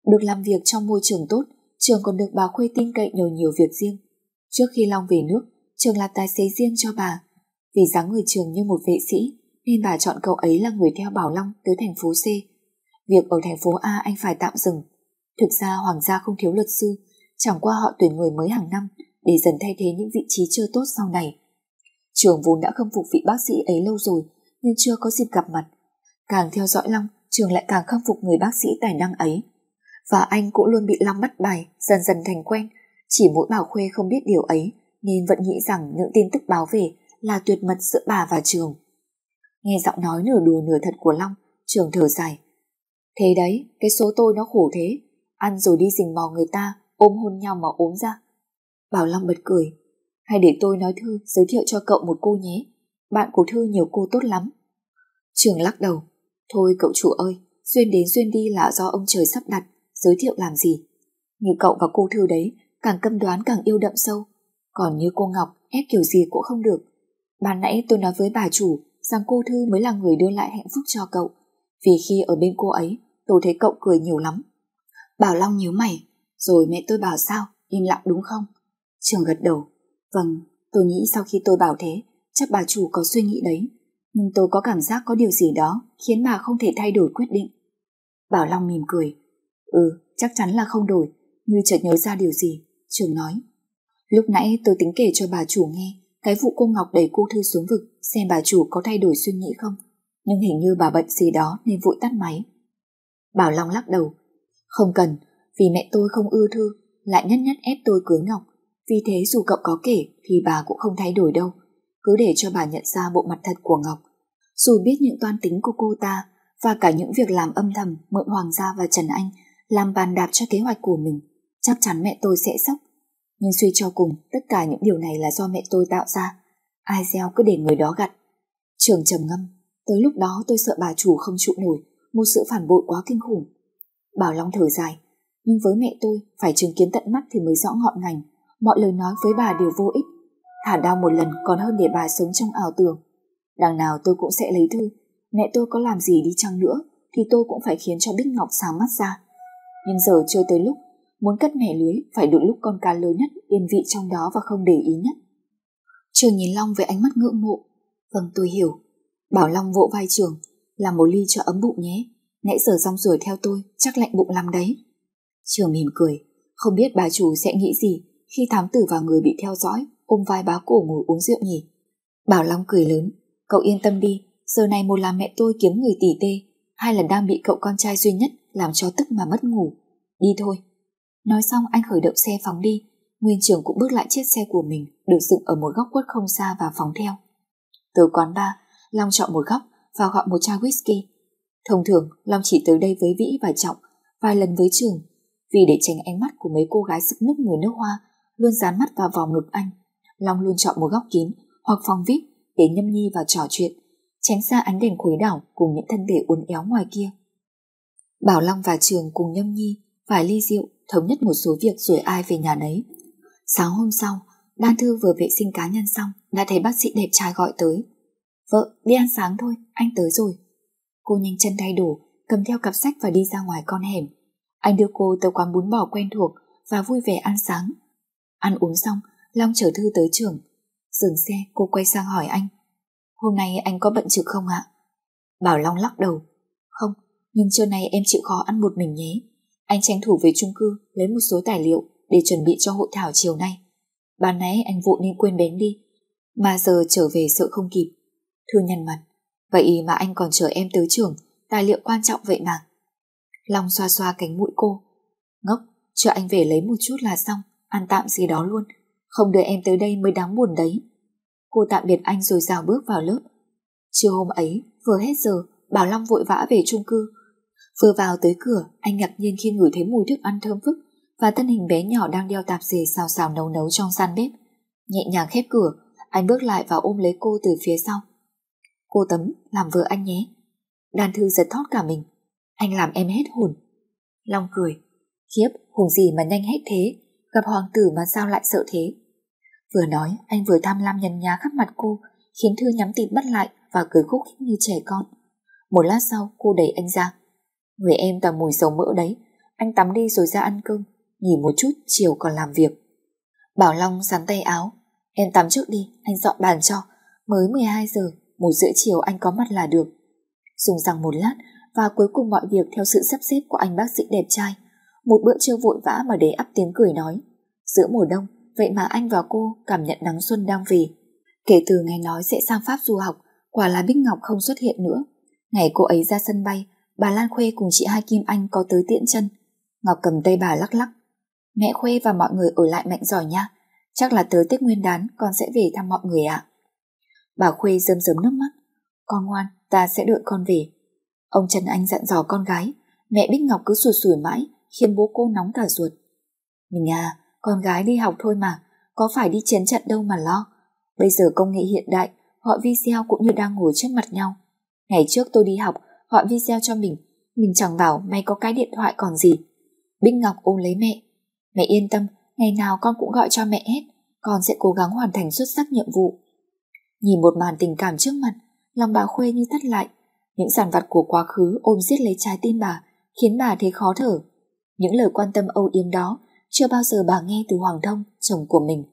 Được làm việc trong môi trường tốt, trường còn được bà Khuê tin cậy nhờ nhiều việc riêng. Trước khi Long về nước, trường là tài xế riêng cho bà. Vì dáng người trường như một vệ sĩ, nên bà chọn cậu ấy là người theo Bảo Long tới thành phố C. Việc ở thành phố A anh phải tạm dừng. Thực ra Hoàng gia không thiếu luật sư, chẳng qua họ tuyển người mới hàng năm để dần thay thế những vị trí chưa tốt sau này. Trường vốn đã khâm phục vị bác sĩ ấy lâu rồi, nhưng chưa có dịp gặp mặt. Càng theo dõi Long, trường lại càng khâm phục người bác sĩ tài năng ấy. Và anh cũng luôn bị Long bắt bài, dần dần thành quen. Chỉ mỗi Bảo Khuê không biết điều ấy, nên vẫn nghĩ rằng những tin tức báo về là tuyệt mật giữa bà và trường. Nghe giọng nói nửa đùa nửa thật của Long, trường thở dài. Thế đấy, cái số tôi nó khổ thế, ăn rồi đi rình mò người ta, ôm hôn nhau mà ốm ra. Bảo Long bật cười, hay để tôi nói Thư giới thiệu cho cậu một cô nhé, bạn của Thư nhiều cô tốt lắm. Trường lắc đầu, thôi cậu chủ ơi, duyên đến duyên đi là do ông trời sắp đặt, giới thiệu làm gì. Như cậu và cô Thư đấy, càng câm đoán càng yêu đậm sâu, còn như cô Ngọc ép kiểu gì cũng không được. Ban nãy tôi nói với bà chủ rằng cô Thư mới là người đưa lại hạnh phúc cho cậu, vì khi ở bên cô ấy, tôi thấy cậu cười nhiều lắm. Bảo Long nhíu mày, Rồi mẹ tôi bảo sao, im lặng đúng không? Trường gật đầu. Vâng, tôi nghĩ sau khi tôi bảo thế, chắc bà chủ có suy nghĩ đấy. Nhưng tôi có cảm giác có điều gì đó khiến bà không thể thay đổi quyết định. Bảo Long mỉm cười. Ừ, chắc chắn là không đổi. Như chợt nhớ ra điều gì, Trường nói. Lúc nãy tôi tính kể cho bà chủ nghe cái vụ cô Ngọc đẩy cô Thư xuống vực xem bà chủ có thay đổi suy nghĩ không. Nhưng hình như bà bận gì đó nên vội tắt máy. Bảo Long lắc đầu. Không cần, vì mẹ tôi không ưa Thư, lại nhất nhất ép tôi cưới Ngọc. Vì thế dù cậu có kể thì bà cũng không thay đổi đâu. Cứ để cho bà nhận ra bộ mặt thật của Ngọc. Dù biết những toan tính của cô ta và cả những việc làm âm thầm mượn Hoàng gia và Trần Anh làm bàn đạp cho kế hoạch của mình, chắc chắn mẹ tôi sẽ sốc. Nhưng suy cho cùng, tất cả những điều này là do mẹ tôi tạo ra. Ai gieo cứ để người đó gặt. Trường trầm ngâm, tới lúc đó tôi sợ bà chủ không trụ nổi, một sự phản bội quá kinh khủng. Bảo Long thở dài, nhưng với mẹ tôi phải chứng kiến tận mắt thì mới rõ ngọn ngành. Mọi lời nói với bà đều vô ích. Thả đau một lần còn hơn để bà sống trong ảo tưởng. Đằng nào tôi cũng sẽ lấy thư. Mẹ tôi có làm gì đi chăng nữa thì tôi cũng phải khiến cho Bích Ngọc sáng mắt ra. Nhưng giờ chưa tới lúc muốn cất mẻ lưới phải đụng lúc con cá lớn nhất yên vị trong đó và không để ý nhất. Trường nhìn Long với ánh mắt ngưỡng mộ. Vâng tôi hiểu. Bảo Long vỗ vai trường, làm một ly cho ấm bụng nhé. Nãy giờ rong ruổi theo tôi, chắc lạnh bụng lắm đấy. Trường mỉm cười, không biết bà chủ sẽ nghĩ gì khi thám tử và người bị theo dõi, ôm vai báo cổ ngồi uống rượu nhỉ. Bảo Long cười lớn, cậu yên tâm đi, giờ này một là mẹ tôi kiếm người tỷ tê, hai là đang bị cậu con trai duy nhất làm cho tức mà mất ngủ. Đi thôi. Nói xong anh khởi động xe phóng đi, Nguyên trưởng cũng bước lại chiếc xe của mình được dựng ở một góc quất không xa và phóng theo. Từ quán bar, Long chọn một góc và gọi một chai whisky. Thông thường, Long chỉ tới đây với Vĩ và Trọng, vài lần với Trường, vì để tránh ánh mắt của mấy cô gái sức nước người nước hoa luôn dán mắt vào vòng ngực anh. Long luôn chọn một góc kín hoặc phòng VIP để nhâm nhi và trò chuyện, tránh xa ánh đèn khuấy đảo cùng những thân thể uốn éo ngoài kia. Bảo Long và Trường cùng nhâm nhi vài ly rượu thống nhất một số việc rồi ai về nhà nấy. Sáng hôm sau, Đan Thư vừa vệ sinh cá nhân xong đã thấy bác sĩ đẹp trai gọi tới. Vợ, đi ăn sáng thôi, anh tới rồi. Cô nhanh chân thay đồ, cầm theo cặp sách và đi ra ngoài con hẻm. Anh đưa cô tới quán bún bò quen thuộc và vui vẻ ăn sáng. Ăn uống xong, Long chở Thư tới trường. Dừng xe, cô quay sang hỏi anh. Hôm nay anh có bận trực không ạ? Bảo Long lắc đầu. Không, nhưng trưa nay em chịu khó ăn một mình nhé. Anh tranh thủ về chung cư lấy một số tài liệu để chuẩn bị cho hội thảo chiều nay. Ban nãy anh vội nên quên bén đi, mà giờ trở về sợ không kịp. Thư nhăn mặt, vậy mà anh còn chờ em tới trường, tài liệu quan trọng vậy mà. Long xoa xoa cánh mũi cô. Ngốc, cho anh về lấy một chút là xong, ăn tạm gì đó luôn, không đợi em tới đây mới đáng buồn đấy. Cô tạm biệt anh rồi rào bước vào lớp. Chiều hôm ấy, vừa hết giờ, Bảo Long vội vã về chung cư. Vừa vào tới cửa, anh ngạc nhiên khi ngửi thấy mùi thức ăn thơm phức và thân hình bé nhỏ đang đeo tạp dề xào xào nấu nấu trong gian bếp. Nhẹ nhàng khép cửa, anh bước lại và ôm lấy cô từ phía sau. Cô Tấm, làm vợ anh nhé. Đàn thư giật thót cả mình. Anh làm em hết hồn. Long cười. Khiếp, hùng gì mà nhanh hết thế, gặp hoàng tử mà sao lại sợ thế. Vừa nói, anh vừa tham lam nhấn nhá khắp mặt cô, khiến Thư nhắm tịt bắt lại và cười khúc khích như trẻ con. Một lát sau, cô đẩy anh ra. Người em toàn mùi dầu mỡ đấy, anh tắm đi rồi ra ăn cơm, nghỉ một chút chiều còn làm việc. Bảo Long sắn tay áo, em tắm trước đi, anh dọn bàn cho, mới 12 giờ, một rưỡi chiều anh có mặt là được. Dùng rằng một lát và cuối cùng mọi việc theo sự sắp xếp của anh bác sĩ đẹp trai. Một bữa trưa vội vã mà để ấp tiếng cười nói. Giữa mùa đông, vậy mà anh và cô cảm nhận nắng xuân đang về. Kể từ ngày nói sẽ sang Pháp du học, quả là Bích Ngọc không xuất hiện nữa. Ngày cô ấy ra sân bay, bà Lan Khuê cùng chị Hai Kim Anh có tới tiễn chân. Ngọc cầm tay bà lắc lắc. Mẹ Khuê và mọi người ở lại mạnh giỏi nha. Chắc là tới Tết Nguyên đán con sẽ về thăm mọi người ạ. Bà Khuê rơm rớm nước mắt. Con ngoan, ta sẽ đợi con về. Ông Trần Anh dặn dò con gái, mẹ Bích Ngọc cứ sủi sủi mãi, khiến bố cô nóng cả ruột. Mình à, con gái đi học thôi mà, có phải đi chiến trận đâu mà lo. Bây giờ công nghệ hiện đại, gọi video cũng như đang ngồi trước mặt nhau. Ngày trước tôi đi học, gọi video cho mình, mình chẳng bảo mày có cái điện thoại còn gì. Bích Ngọc ôm lấy mẹ. Mẹ yên tâm, ngày nào con cũng gọi cho mẹ hết, con sẽ cố gắng hoàn thành xuất sắc nhiệm vụ. Nhìn một màn tình cảm trước mặt, lòng bà Khuê như tắt lại. Những sản vật của quá khứ ôm giết lấy trái tim bà, khiến bà thấy khó thở. Những lời quan tâm âu yếm đó chưa bao giờ bà nghe từ Hoàng Thông, chồng của mình.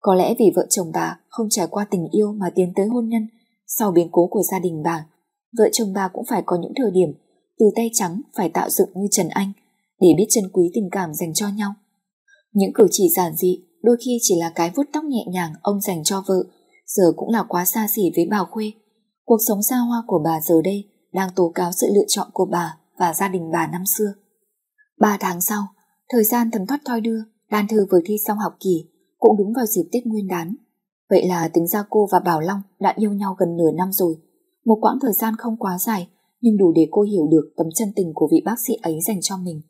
Có lẽ vì vợ chồng bà không trải qua tình yêu mà tiến tới hôn nhân, sau biến cố của gia đình bà, vợ chồng bà cũng phải có những thời điểm từ tay trắng phải tạo dựng như Trần Anh để biết trân quý tình cảm dành cho nhau. Những cử chỉ giản dị đôi khi chỉ là cái vuốt tóc nhẹ nhàng ông dành cho vợ, giờ cũng là quá xa xỉ với bà Khuê. Cuộc sống xa hoa của bà giờ đây đang tố cáo sự lựa chọn của bà và gia đình bà năm xưa. Ba tháng sau, thời gian thấm thoát thoi đưa, Đan Thư vừa thi xong học kỳ, cũng đúng vào dịp Tết Nguyên đán. Vậy là tính ra cô và Bảo Long đã yêu nhau gần nửa năm rồi. Một quãng thời gian không quá dài, nhưng đủ để cô hiểu được tấm chân tình của vị bác sĩ ấy dành cho mình.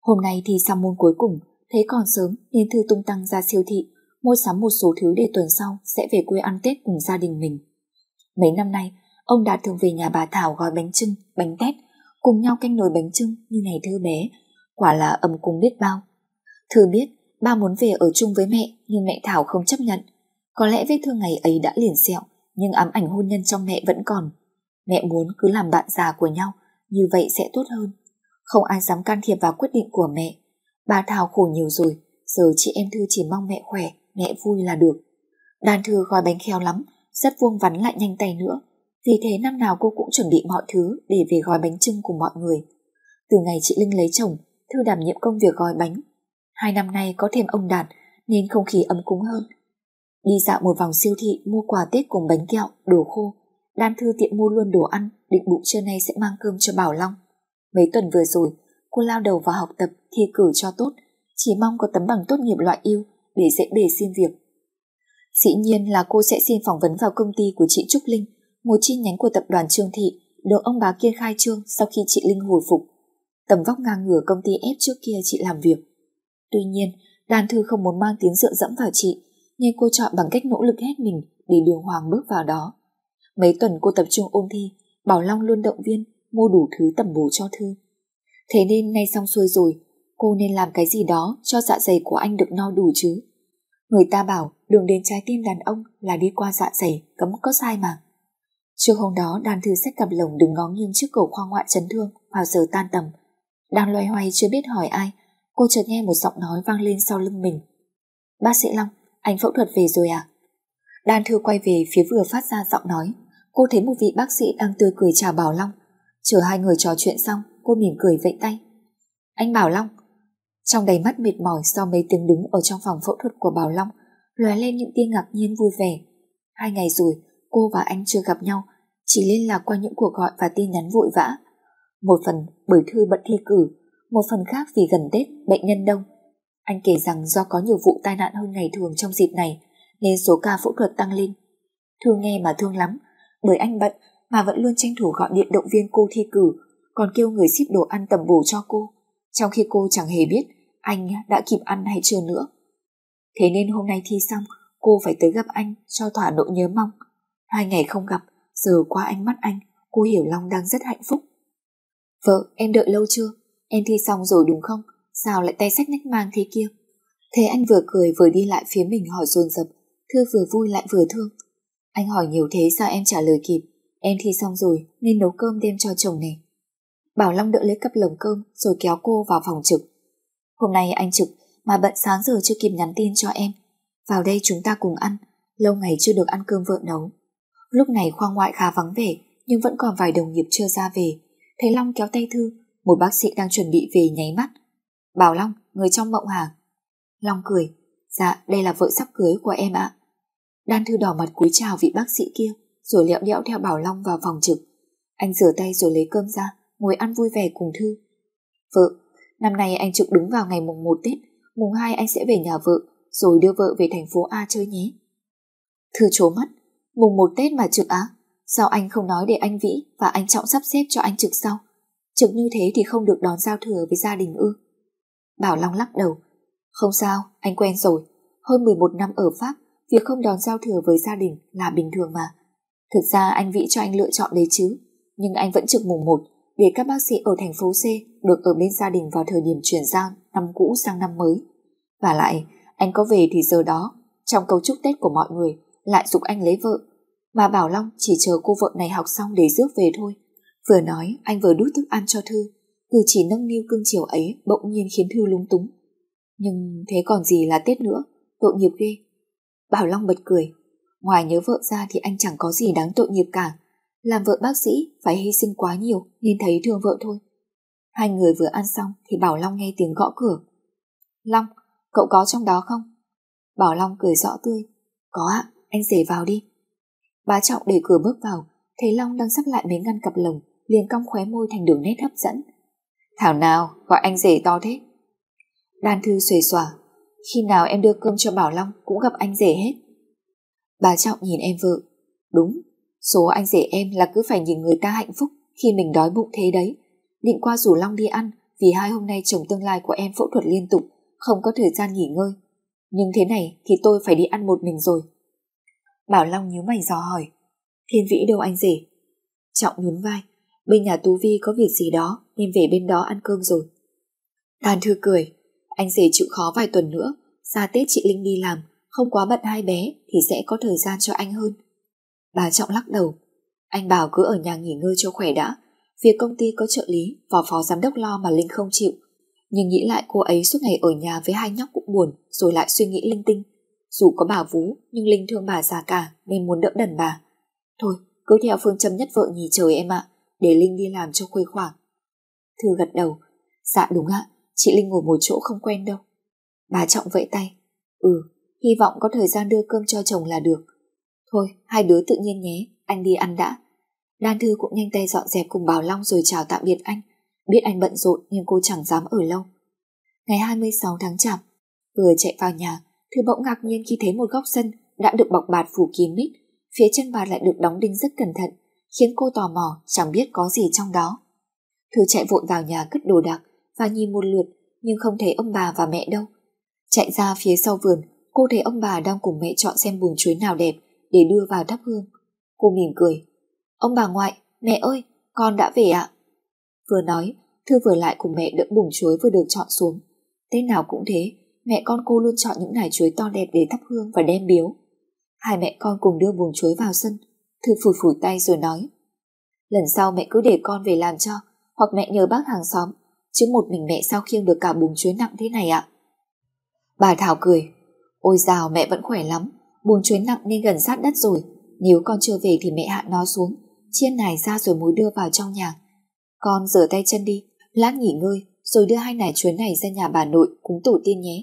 Hôm nay thì xong môn cuối cùng, thấy còn sớm nên Thư tung tăng ra siêu thị, mua sắm một số thứ để tuần sau sẽ về quê ăn Tết cùng gia đình mình. Mấy năm nay, ông đã thường về nhà bà Thảo gói bánh trưng, bánh tét, cùng nhau canh nồi bánh trưng như ngày Thư bé, quả là ấm cúng biết bao. Thư biết ba muốn về ở chung với mẹ nhưng mẹ Thảo không chấp nhận. Có lẽ vết thương ngày ấy đã liền sẹo nhưng ám ảnh hôn nhân trong mẹ vẫn còn. Mẹ muốn cứ làm bạn già của nhau, như vậy sẽ tốt hơn. Không ai dám can thiệp vào quyết định của mẹ. Bà Thảo khổ nhiều rồi, giờ chị em Thư chỉ mong mẹ khỏe, mẹ vui là được. Đàn Thư gói bánh khéo lắm, rất vuông vắn lại nhanh tay nữa. Vì thế năm nào cô cũng chuẩn bị mọi thứ để về gói bánh trưng cùng mọi người. Từ ngày chị Linh lấy chồng, Thư đảm nhiệm công việc gói bánh. Hai năm nay có thêm ông Đạt nên không khí ấm cúng hơn. Đi dạo một vòng siêu thị mua quà Tết cùng bánh kẹo, đồ khô. Đan Thư tiện mua luôn đồ ăn, định bụng trưa nay sẽ mang cơm cho Bảo Long. Mấy tuần vừa rồi, cô lao đầu vào học tập, thi cử cho tốt, chỉ mong có tấm bằng tốt nghiệp loại yêu để dễ bề xin việc. Dĩ nhiên là cô sẽ xin phỏng vấn vào công ty của chị Trúc Linh, một chi nhánh của tập đoàn Trương Thị, được ông bà kia khai trương sau khi chị Linh hồi phục. Tầm vóc ngang ngửa công ty ép trước kia chị làm việc. Tuy nhiên, Đan Thư không muốn mang tiếng dựa dẫm vào chị, nhưng cô chọn bằng cách nỗ lực hết mình để đường hoàng bước vào đó. Mấy tuần cô tập trung ôn thi, Bảo Long luôn động viên, mua đủ thứ tầm bổ cho Thư. Thế nên nay xong xuôi rồi, cô nên làm cái gì đó cho dạ dày của anh được no đủ chứ. Người ta bảo đường đến trái tim đàn ông là đi qua dạ dày, cấm có sai mà. Trước hôm đó đàn thư xách cặp lồng đứng ngó nghiêng trước cổ khoa ngoại chấn thương vào giờ tan tầm. Đang loay hoay chưa biết hỏi ai, cô chợt nghe một giọng nói vang lên sau lưng mình. Bác sĩ Long, anh phẫu thuật về rồi à? Đan thư quay về phía vừa phát ra giọng nói. Cô thấy một vị bác sĩ đang tươi cười chào Bảo Long. Chờ hai người trò chuyện xong, cô mỉm cười vẫy tay. Anh Bảo Long. Trong đầy mắt mệt mỏi sau mấy tiếng đứng ở trong phòng phẫu thuật của Bảo Long, lóe lên những tia ngạc nhiên vui vẻ. Hai ngày rồi, cô và anh chưa gặp nhau, chỉ liên lạc qua những cuộc gọi và tin nhắn vội vã. Một phần bởi Thư bận thi cử, một phần khác vì gần Tết bệnh nhân đông. Anh kể rằng do có nhiều vụ tai nạn hơn ngày thường trong dịp này nên số ca phẫu thuật tăng lên. Thương nghe mà thương lắm, bởi anh bận mà vẫn luôn tranh thủ gọi điện động viên cô thi cử, còn kêu người ship đồ ăn tầm bổ cho cô, trong khi cô chẳng hề biết anh đã kịp ăn hay chưa nữa. Thế nên hôm nay thi xong, cô phải tới gặp anh cho thỏa nỗi nhớ mong. Hai ngày không gặp, giờ qua ánh mắt anh, cô hiểu Long đang rất hạnh phúc. Vợ, em đợi lâu chưa? Em thi xong rồi đúng không? Sao lại tay sách nách mang thế kia? Thế anh vừa cười vừa đi lại phía mình hỏi dồn dập, Thư vừa vui lại vừa thương. Anh hỏi nhiều thế sao em trả lời kịp? Em thi xong rồi nên nấu cơm đem cho chồng này. Bảo Long đỡ lấy cặp lồng cơm rồi kéo cô vào phòng trực. Hôm nay anh trực mà bận sáng giờ chưa kịp nhắn tin cho em. Vào đây chúng ta cùng ăn, lâu ngày chưa được ăn cơm vợ nấu. Lúc này khoa ngoại khá vắng vẻ nhưng vẫn còn vài đồng nghiệp chưa ra về. Thấy Long kéo tay Thư, một bác sĩ đang chuẩn bị về nháy mắt. Bảo Long, người trong mộng hả? Long cười, dạ đây là vợ sắp cưới của em ạ. Đan Thư đỏ mặt cúi chào vị bác sĩ kia rồi lẹo đẽo theo Bảo Long vào phòng trực. Anh rửa tay rồi lấy cơm ra, ngồi ăn vui vẻ cùng Thư. Vợ, năm nay anh trực đứng vào ngày mùng 1 Tết, mùng 2 anh sẽ về nhà vợ, rồi đưa vợ về thành phố A chơi nhé. Thư chố mắt, mùng 1 Tết mà trực á, sao anh không nói để anh Vĩ và anh Trọng sắp xếp cho anh trực sau? Trực như thế thì không được đón giao thừa với gia đình ư. Bảo Long lắc đầu, không sao, anh quen rồi, hơn 11 năm ở Pháp, việc không đón giao thừa với gia đình là bình thường mà. Thực ra anh Vĩ cho anh lựa chọn đấy chứ, nhưng anh vẫn trực mùng 1 để các bác sĩ ở thành phố C được ở bên gia đình vào thời điểm chuyển giao năm cũ sang năm mới. Và lại, anh có về thì giờ đó, trong cấu trúc Tết của mọi người, lại dục anh lấy vợ. Mà Bảo Long chỉ chờ cô vợ này học xong để rước về thôi. Vừa nói, anh vừa đút thức ăn cho Thư. Cử chỉ nâng niu cương chiều ấy bỗng nhiên khiến Thư lúng túng. Nhưng thế còn gì là Tết nữa, tội nghiệp ghê. Bảo Long bật cười. Ngoài nhớ vợ ra thì anh chẳng có gì đáng tội nghiệp cả. Làm vợ bác sĩ phải hy sinh quá nhiều nên thấy thương vợ thôi. Hai người vừa ăn xong thì Bảo Long nghe tiếng gõ cửa. Long, cậu có trong đó không? Bảo Long cười rõ tươi. Có ạ, anh rể vào đi. Bá Trọng để cửa bước vào, thấy Long đang sắp lại mấy ngăn cặp lồng, liền cong khóe môi thành đường nét hấp dẫn. Thảo nào, gọi anh rể to thế. Đan Thư xuề xòa, khi nào em đưa cơm cho Bảo Long cũng gặp anh rể hết. Bà Trọng nhìn em vợ. Đúng, số anh rể em là cứ phải nhìn người ta hạnh phúc khi mình đói bụng thế đấy. Định qua rủ Long đi ăn vì hai hôm nay chồng tương lai của em phẫu thuật liên tục, không có thời gian nghỉ ngơi. Nhưng thế này thì tôi phải đi ăn một mình rồi. Bảo Long nhíu mày dò hỏi. Thiên Vĩ đâu anh rể? Trọng nhún vai. Bên nhà Tú Vi có việc gì đó nên về bên đó ăn cơm rồi. Đàn thư cười. Anh rể chịu khó vài tuần nữa. Ra Tết chị Linh đi làm. Không quá bận hai bé thì sẽ có thời gian cho anh hơn. Bà Trọng lắc đầu. Anh bảo cứ ở nhà nghỉ ngơi cho khỏe đã. Việc công ty có trợ lý và phó giám đốc lo mà Linh không chịu. Nhưng nghĩ lại cô ấy suốt ngày ở nhà với hai nhóc cũng buồn rồi lại suy nghĩ linh tinh. Dù có bà vú nhưng Linh thương bà già cả nên muốn đỡ đần bà. Thôi, cứ theo phương châm nhất vợ nhì trời em ạ, để Linh đi làm cho khuây khoảng. Thư gật đầu. Dạ đúng ạ, chị Linh ngồi một chỗ không quen đâu. Bà Trọng vẫy tay. Ừ, hy vọng có thời gian đưa cơm cho chồng là được. Thôi, hai đứa tự nhiên nhé, anh đi ăn đã. Đan Thư cũng nhanh tay dọn dẹp cùng Bảo Long rồi chào tạm biệt anh. Biết anh bận rộn nhưng cô chẳng dám ở lâu. Ngày 26 tháng chạp, vừa chạy vào nhà, Thư bỗng ngạc nhiên khi thấy một góc sân đã được bọc bạt phủ kín mít, phía chân bạt lại được đóng đinh rất cẩn thận, khiến cô tò mò chẳng biết có gì trong đó. Thư chạy vội vào nhà cất đồ đạc và nhìn một lượt nhưng không thấy ông bà và mẹ đâu. Chạy ra phía sau vườn, cô thấy ông bà đang cùng mẹ chọn xem bùn chuối nào đẹp để đưa vào thắp hương. Cô mỉm cười. Ông bà ngoại, mẹ ơi, con đã về ạ. Vừa nói, Thư vừa lại cùng mẹ đỡ bùn chuối vừa được chọn xuống. Tết nào cũng thế, mẹ con cô luôn chọn những nải chuối to đẹp để thắp hương và đem biếu. Hai mẹ con cùng đưa bùn chuối vào sân, Thư phủi phủi tay rồi nói. Lần sau mẹ cứ để con về làm cho, hoặc mẹ nhờ bác hàng xóm, chứ một mình mẹ sao khiêng được cả bùn chuối nặng thế này ạ? Bà Thảo cười, ôi dào mẹ vẫn khỏe lắm, bùn chuối nặng nên gần sát đất rồi, nếu con chưa về thì mẹ hạ nó xuống, chiên nải ra rồi mới đưa vào trong nhà. Con rửa tay chân đi, lát nghỉ ngơi, rồi đưa hai nải chuối này ra nhà bà nội cúng tổ tiên nhé.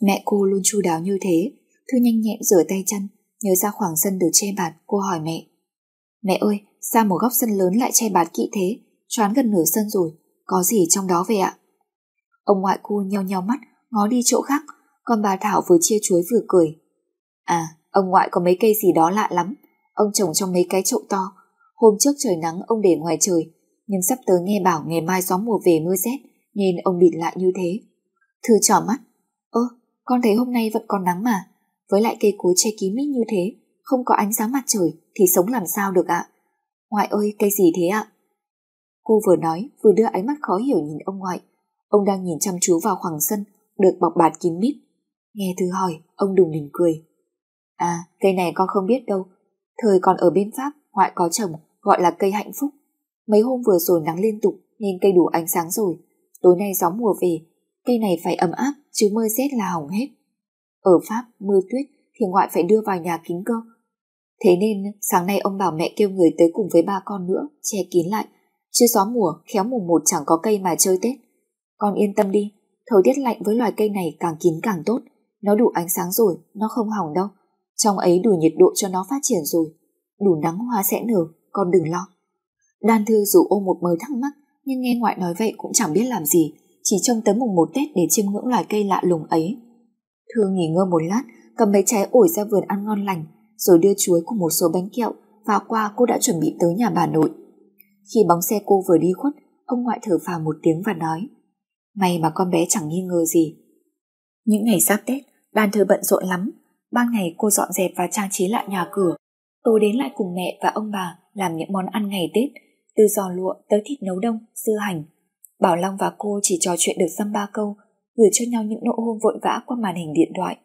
Mẹ cô luôn chu đáo như thế, Thư nhanh nhẹn rửa tay chân, nhớ ra khoảng sân được che bạt, cô hỏi mẹ. Mẹ ơi, sao một góc sân lớn lại che bạt kỹ thế, choán gần nửa sân rồi, có gì trong đó về ạ? Ông ngoại cô nheo nheo mắt, ngó đi chỗ khác, còn bà Thảo vừa chia chuối vừa cười. À, ông ngoại có mấy cây gì đó lạ lắm, ông trồng trong mấy cái chậu to. Hôm trước trời nắng ông để ngoài trời, nhưng sắp tới nghe bảo ngày mai gió mùa về mưa rét, nên ông bịt lại như thế. Thư trỏ mắt. Ơ, con thấy hôm nay vẫn còn nắng mà. Với lại cây cối che kín mít như thế, không có ánh sáng mặt trời thì sống làm sao được ạ? Ngoại ơi, cây gì thế ạ? Cô vừa nói, vừa đưa ánh mắt khó hiểu nhìn ông ngoại. Ông đang nhìn chăm chú vào khoảng sân, được bọc bạt kín mít. Nghe Thư hỏi, ông đùng đỉnh cười. À, cây này con không biết đâu. Thời còn ở bên Pháp, ngoại có trồng, gọi là cây hạnh phúc. Mấy hôm vừa rồi nắng liên tục nên cây đủ ánh sáng rồi. Tối nay gió mùa về, cây này phải ấm áp chứ mưa rét là hỏng hết. Ở Pháp, mưa tuyết thì ngoại phải đưa vào nhà kín cơ. Thế nên sáng nay ông bảo mẹ kêu người tới cùng với ba con nữa, che kín lại. Chứ gió mùa, khéo mùng một chẳng có cây mà chơi Tết. Con yên tâm đi, thời tiết lạnh với loài cây này càng kín càng tốt. Nó đủ ánh sáng rồi, nó không hỏng đâu. Trong ấy đủ nhiệt độ cho nó phát triển rồi. Đủ nắng hoa sẽ nở, con đừng lo. Đan Thư dù ôm một mớ thắc mắc, nhưng nghe ngoại nói vậy cũng chẳng biết làm gì, chỉ trông tới mùng một Tết để chiêm ngưỡng loài cây lạ lùng ấy. Thư nghỉ ngơi một lát, cầm mấy trái ổi ra vườn ăn ngon lành, rồi đưa chuối cùng một số bánh kẹo và qua cô đã chuẩn bị tới nhà bà nội. Khi bóng xe cô vừa đi khuất, ông ngoại thở phào một tiếng và nói May mà con bé chẳng nghi ngờ gì. Những ngày giáp Tết, đoàn thờ bận rộn lắm. Ban ngày cô dọn dẹp và trang trí lại nhà cửa. Tôi đến lại cùng mẹ và ông bà làm những món ăn ngày Tết, từ giò lụa tới thịt nấu đông, dưa hành. Bảo Long và cô chỉ trò chuyện được dăm ba câu gửi cho nhau những nụ hôn vội vã qua màn hình điện thoại.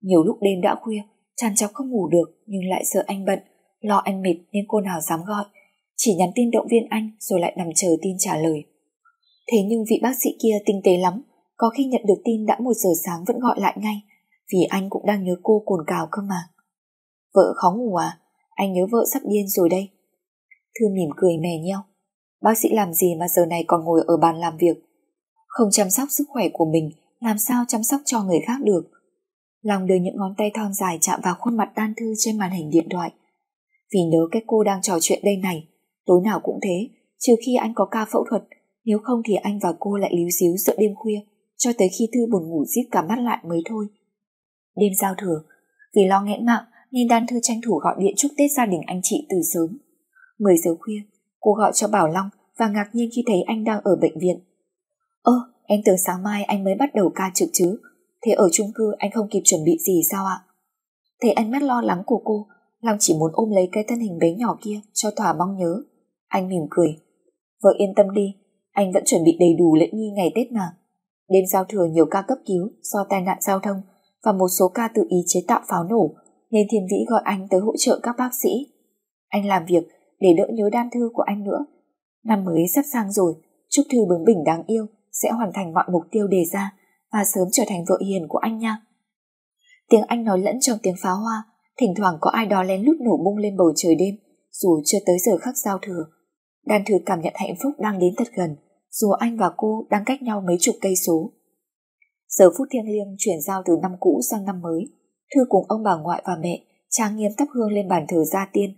Nhiều lúc đêm đã khuya, chàng cháu không ngủ được nhưng lại sợ anh bận, lo anh mệt nên cô nào dám gọi. Chỉ nhắn tin động viên anh rồi lại nằm chờ tin trả lời. Thế nhưng vị bác sĩ kia tinh tế lắm, có khi nhận được tin đã một giờ sáng vẫn gọi lại ngay, vì anh cũng đang nhớ cô cồn cào cơ mà. Vợ khó ngủ à? Anh nhớ vợ sắp điên rồi đây. Thư mỉm cười mè nheo. Bác sĩ làm gì mà giờ này còn ngồi ở bàn làm việc? Không chăm sóc sức khỏe của mình, làm sao chăm sóc cho người khác được? Lòng đưa những ngón tay thon dài chạm vào khuôn mặt đan thư trên màn hình điện thoại. Vì nhớ cái cô đang trò chuyện đây này, tối nào cũng thế, trừ khi anh có ca phẫu thuật, nếu không thì anh và cô lại líu xíu giữa đêm khuya, cho tới khi Thư buồn ngủ díp cả mắt lại mới thôi. Đêm giao thừa, vì lo nghẽn mạng nên Đan Thư tranh thủ gọi điện chúc Tết gia đình anh chị từ sớm. 10 giờ khuya, cô gọi cho Bảo Long và ngạc nhiên khi thấy anh đang ở bệnh viện. Ơ, em tưởng sáng mai anh mới bắt đầu ca trực chứ, thế ở chung cư anh không kịp chuẩn bị gì sao ạ? Thấy ánh mắt lo lắng của cô, Long chỉ muốn ôm lấy cái thân hình bé nhỏ kia cho thỏa mong nhớ. Anh mỉm cười. Vợ yên tâm đi, anh vẫn chuẩn bị đầy đủ lễ nghi ngày Tết mà. Đêm giao thừa nhiều ca cấp cứu do tai nạn giao thông và một số ca tự ý chế tạo pháo nổ nên Thiên Vĩ gọi anh tới hỗ trợ các bác sĩ. Anh làm việc để đỡ nhớ đan thư của anh nữa. Năm mới sắp sang rồi, chúc Thư bướng bỉnh đáng yêu sẽ hoàn thành mọi mục tiêu đề ra và sớm trở thành vợ hiền của anh nha. Tiếng anh nói lẫn trong tiếng pháo hoa, thỉnh thoảng có ai đó lén lút nổ bung lên bầu trời đêm, dù chưa tới giờ khắc giao thừa. Đan Thư cảm nhận hạnh phúc đang đến thật gần, dù anh và cô đang cách nhau mấy chục cây số. Giờ phút thiêng liêng chuyển giao từ năm cũ sang năm mới, Thư cùng ông bà ngoại và mẹ trang nghiêm thắp hương lên bàn thờ gia tiên.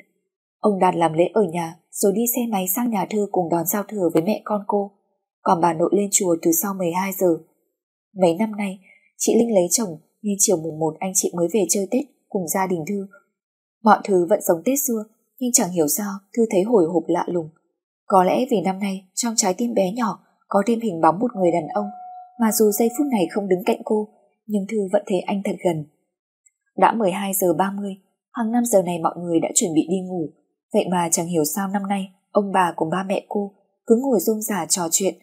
Ông Đạt làm lễ ở nhà rồi đi xe máy sang nhà Thư cùng đón giao thừa với mẹ con cô, còn bà nội lên chùa từ sau 12 giờ. Mấy năm nay, chị Linh lấy chồng nên chiều mùng 1 anh chị mới về chơi Tết cùng gia đình Thư. Mọi thứ vẫn giống Tết xưa, nhưng chẳng hiểu sao Thư thấy hồi hộp lạ lùng. Có lẽ vì năm nay trong trái tim bé nhỏ có thêm hình bóng một người đàn ông mà dù giây phút này không đứng cạnh cô nhưng Thư vẫn thấy anh thật gần. Đã 12 giờ 30, hàng năm giờ này mọi người đã chuẩn bị đi ngủ vậy mà chẳng hiểu sao năm nay ông bà cùng ba mẹ cô cứ ngồi rôm rả trò chuyện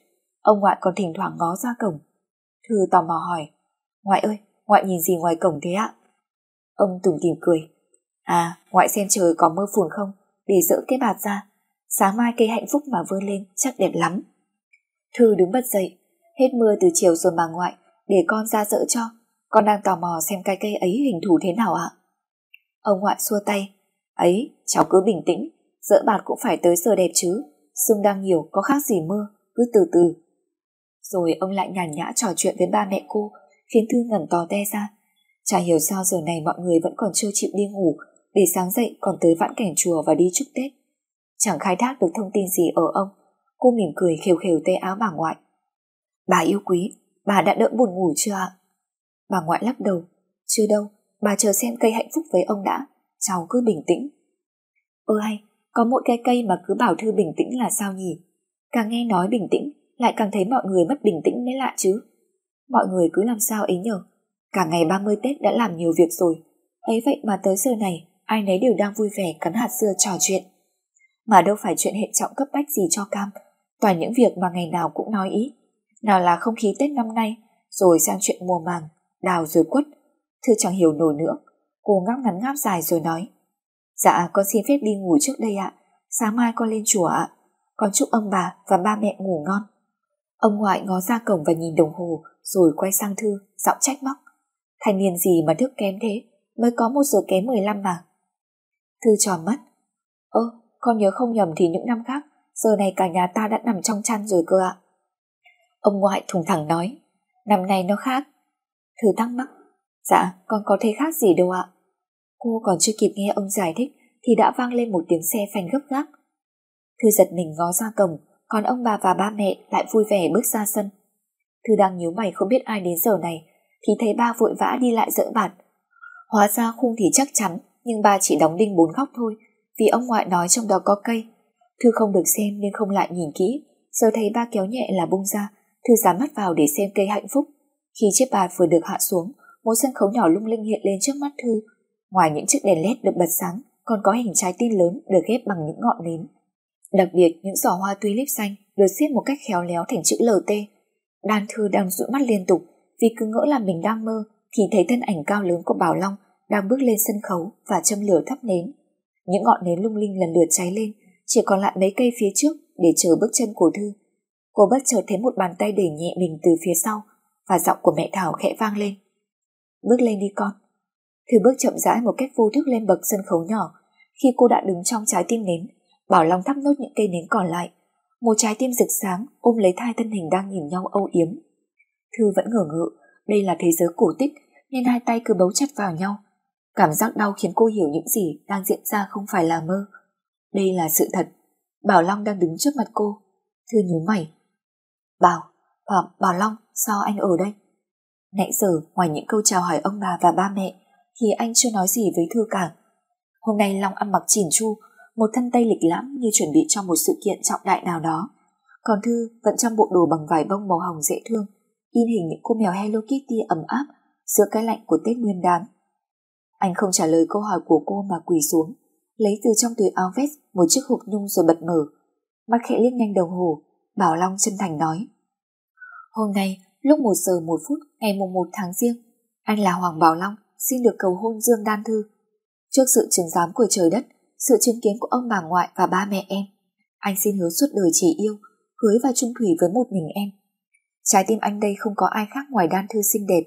ông ngoại còn thỉnh thoảng ngó ra cổng. Thư tò mò hỏi Ngoại ơi, ngoại nhìn gì ngoài cổng thế ạ? Ông tủm tỉm cười À, ngoại xem trời có mưa phùn không để dỡ cái bạt ra sáng mai cây hạnh phúc mà vươn lên chắc đẹp lắm. Thư đứng bật dậy, hết mưa từ chiều rồi bà ngoại, để con ra dỡ cho, con đang tò mò xem cái cây ấy hình thù thế nào ạ. Ông ngoại xua tay, ấy, cháu cứ bình tĩnh, dỡ bạt cũng phải tới giờ đẹp chứ, sương đang nhiều có khác gì mưa, cứ từ từ. Rồi ông lại nhàn nhã trò chuyện với ba mẹ cô, khiến Thư ngẩn to te ra. Chả hiểu sao giờ này mọi người vẫn còn chưa chịu đi ngủ, để sáng dậy còn tới vãn cảnh chùa và đi chúc Tết chẳng khai thác được thông tin gì ở ông. Cô mỉm cười khều khều tay áo bà ngoại. Bà yêu quý, bà đã đỡ buồn ngủ chưa ạ? Bà ngoại lắc đầu. Chưa đâu, bà chờ xem cây hạnh phúc với ông đã. Cháu cứ bình tĩnh. Ơ hay, có mỗi cái cây mà cứ bảo Thư bình tĩnh là sao nhỉ? Càng nghe nói bình tĩnh, lại càng thấy mọi người mất bình tĩnh mới lạ chứ. Mọi người cứ làm sao ấy nhở? Cả ngày 30 Tết đã làm nhiều việc rồi. Ấy vậy mà tới giờ này, ai nấy đều đang vui vẻ cắn hạt dưa trò chuyện mà đâu phải chuyện hệ trọng cấp bách gì cho Cam, toàn những việc mà ngày nào cũng nói ý. Nào là không khí Tết năm nay, rồi sang chuyện mùa màng, đào rồi quất. Thư chẳng hiểu nổi nữa, cô ngáp ngắn ngáp dài rồi nói. Dạ, con xin phép đi ngủ trước đây ạ, sáng mai con lên chùa ạ, con chúc ông bà và ba mẹ ngủ ngon. Ông ngoại ngó ra cổng và nhìn đồng hồ, rồi quay sang Thư, giọng trách móc. Thanh niên gì mà thức kém thế, mới có một giờ kém 15 mà. Thư tròn mắt. Ơ, con nhớ không nhầm thì những năm khác, giờ này cả nhà ta đã nằm trong chăn rồi cơ ạ. Ông ngoại thùng thẳng nói, năm nay nó khác. Thư thắc mắc, dạ con có thấy khác gì đâu ạ. Cô còn chưa kịp nghe ông giải thích thì đã vang lên một tiếng xe phanh gấp gáp. Thư giật mình ngó ra cổng, còn ông bà và ba mẹ lại vui vẻ bước ra sân. Thư đang nhíu mày không biết ai đến giờ này, thì thấy ba vội vã đi lại dỡ bạt. Hóa ra khung thì chắc chắn, nhưng ba chỉ đóng đinh bốn góc thôi, vì ông ngoại nói trong đó có cây. Thư không được xem nên không lại nhìn kỹ, giờ thấy ba kéo nhẹ là bung ra, Thư dám mắt vào để xem cây hạnh phúc. Khi chiếc bạt vừa được hạ xuống, một sân khấu nhỏ lung linh hiện lên trước mắt Thư. Ngoài những chiếc đèn led được bật sáng, còn có hình trái tim lớn được ghép bằng những ngọn nến. Đặc biệt, những giỏ hoa tulip xanh được xếp một cách khéo léo thành chữ LT. Đan Thư đang dụi mắt liên tục vì cứ ngỡ là mình đang mơ thì thấy thân ảnh cao lớn của Bảo Long đang bước lên sân khấu và châm lửa thắp nến. Những ngọn nến lung linh lần lượt cháy lên, chỉ còn lại mấy cây phía trước để chờ bước chân của Thư. Cô bất chợt thấy một bàn tay đẩy nhẹ mình từ phía sau, và giọng của mẹ Thảo khẽ vang lên. Bước lên đi con. Thư bước chậm rãi một cách vô thức lên bậc sân khấu nhỏ. Khi cô đã đứng trong trái tim nến, Bảo Long thắp nốt những cây nến còn lại. Một trái tim rực sáng ôm lấy thai thân hình đang nhìn nhau âu yếm. Thư vẫn ngờ ngự, đây là thế giới cổ tích nên hai tay cứ bấu chặt vào nhau. Cảm giác đau khiến cô hiểu những gì đang diễn ra không phải là mơ. Đây là sự thật. Bảo Long đang đứng trước mặt cô. Thư nhớ mày. Bảo, Bảo, Bảo Long, sao anh ở đây? Nãy giờ, ngoài những câu chào hỏi ông bà và ba mẹ, thì anh chưa nói gì với Thư cả. Hôm nay Long ăn mặc chỉn chu, một thân tây lịch lãm như chuẩn bị cho một sự kiện trọng đại nào đó. Còn Thư vẫn trong bộ đồ bằng vải bông màu hồng dễ thương, in hình những cô mèo Hello Kitty ấm áp giữa cái lạnh của Tết Nguyên đán. Anh không trả lời câu hỏi của cô mà quỳ xuống, lấy từ trong túi áo vest một chiếc hộp nhung rồi bật mở. Mắt khẽ liếc nhanh đồng hồ, Bảo Long chân thành nói. Hôm nay, lúc 1 giờ 1 phút ngày mùng 1 tháng riêng, anh là Hoàng Bảo Long, xin được cầu hôn Dương Đan Thư. Trước sự chứng giám của trời đất, sự chứng kiến của ông bà ngoại và ba mẹ em, anh xin hứa suốt đời chỉ yêu, cưới và chung thủy với một mình em. Trái tim anh đây không có ai khác ngoài Đan Thư xinh đẹp.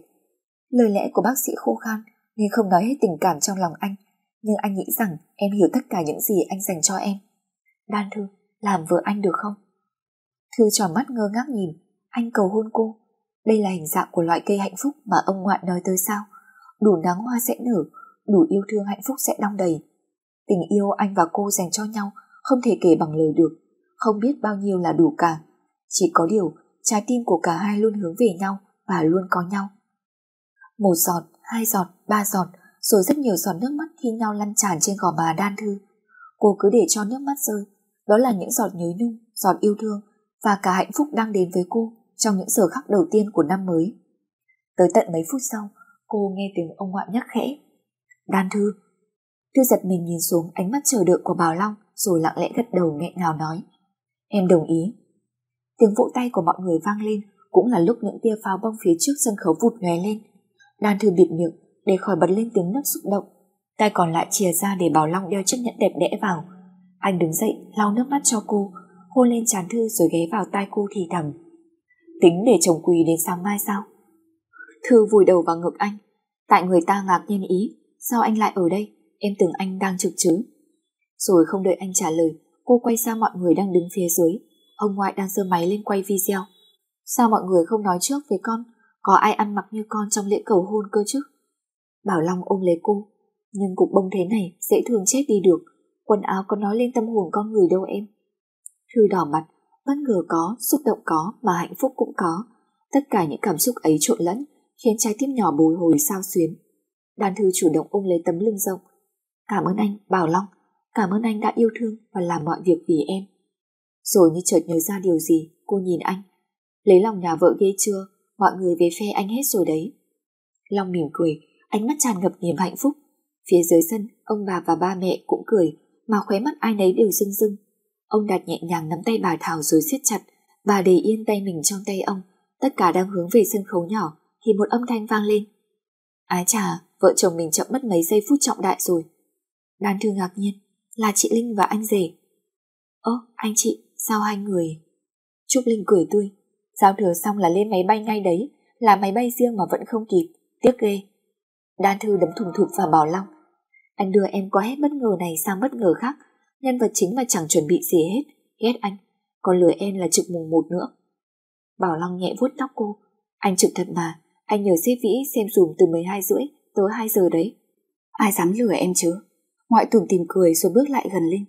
Lời lẽ của bác sĩ khô khan nên không nói hết tình cảm trong lòng anh, nhưng anh nghĩ rằng em hiểu tất cả những gì anh dành cho em. Đan Thư, làm vợ anh được không? Thư tròn mắt ngơ ngác nhìn, anh cầu hôn cô. Đây là hình dạng của loại cây hạnh phúc mà ông ngoại nói tới sao? Đủ nắng hoa sẽ nở, đủ yêu thương hạnh phúc sẽ đong đầy. Tình yêu anh và cô dành cho nhau không thể kể bằng lời được, không biết bao nhiêu là đủ cả. Chỉ có điều, trái tim của cả hai luôn hướng về nhau và luôn có nhau. Một giọt, hai giọt, ba giọt, rồi rất nhiều giọt nước mắt thi nhau lăn tràn trên gò má đan thư. Cô cứ để cho nước mắt rơi, đó là những giọt nhớ nhung, giọt yêu thương và cả hạnh phúc đang đến với cô trong những giờ khắc đầu tiên của năm mới. Tới tận mấy phút sau, cô nghe tiếng ông ngoại nhắc khẽ. Đan Thư. Thư giật mình nhìn xuống ánh mắt chờ đợi của Bảo Long rồi lặng lẽ gật đầu nghẹn ngào nói. Em đồng ý. Tiếng vỗ tay của mọi người vang lên cũng là lúc những tia pháo bông phía trước sân khấu vụt nhòe lên. Đan Thư bịt miệng để khỏi bật lên tiếng nấc xúc động. Tay còn lại chìa ra để Bảo Long đeo chiếc nhẫn đẹp đẽ vào. Anh đứng dậy lau nước mắt cho cô, hôn lên trán Thư rồi ghé vào tai cô thì thầm. Tính để chồng quỳ đến sáng mai sao? Thư vùi đầu vào ngực anh. Tại người ta ngạc nhiên ý, sao anh lại ở đây? Em tưởng anh đang trực chứ. Rồi không đợi anh trả lời, cô quay sang mọi người đang đứng phía dưới. Ông ngoại đang giơ máy lên quay video. Sao mọi người không nói trước với con? Có ai ăn mặc như con trong lễ cầu hôn cơ chứ? Bảo Long ôm lấy cô. Nhưng cục bông thế này dễ thường chết đi được. Quần áo có nói lên tâm hồn con người đâu em. Thư đỏ mặt, bất ngờ có, xúc động có, mà hạnh phúc cũng có. Tất cả những cảm xúc ấy trộn lẫn, khiến trái tim nhỏ bồi hồi sao xuyến. Đàn thư chủ động ôm lấy tấm lưng rộng. Cảm ơn anh, Bảo Long. Cảm ơn anh đã yêu thương và làm mọi việc vì em. Rồi như chợt nhớ ra điều gì, cô nhìn anh. Lấy lòng nhà vợ ghê chưa, mọi người về phe anh hết rồi đấy. Long mỉm cười, ánh mắt tràn ngập niềm hạnh phúc. Phía dưới sân, ông bà và ba mẹ cũng cười, mà khóe mắt ai nấy đều rưng rưng. Ông đặt nhẹ nhàng nắm tay bà Thảo rồi siết chặt, bà để yên tay mình trong tay ông. Tất cả đang hướng về sân khấu nhỏ, thì một âm thanh vang lên. Ái chà, vợ chồng mình chậm mất mấy giây phút trọng đại rồi. Đan thư ngạc nhiên, là chị Linh và anh rể. Ơ, anh chị, sao hai người? Trúc Linh cười tươi, giao thừa xong là lên máy bay ngay đấy, là máy bay riêng mà vẫn không kịp, tiếc ghê. Đan thư đấm thùng thụp vào Bảo Long. Anh đưa em qua hết bất ngờ này sang bất ngờ khác, nhân vật chính mà chẳng chuẩn bị gì hết, ghét anh, còn lừa em là trực mùng một nữa. Bảo Long nhẹ vuốt tóc cô, anh trực thật mà, anh nhờ xếp vĩ xem dùm từ 12 rưỡi tới 2 giờ đấy. Ai dám lừa em chứ? Ngoại tưởng tìm cười rồi bước lại gần Linh.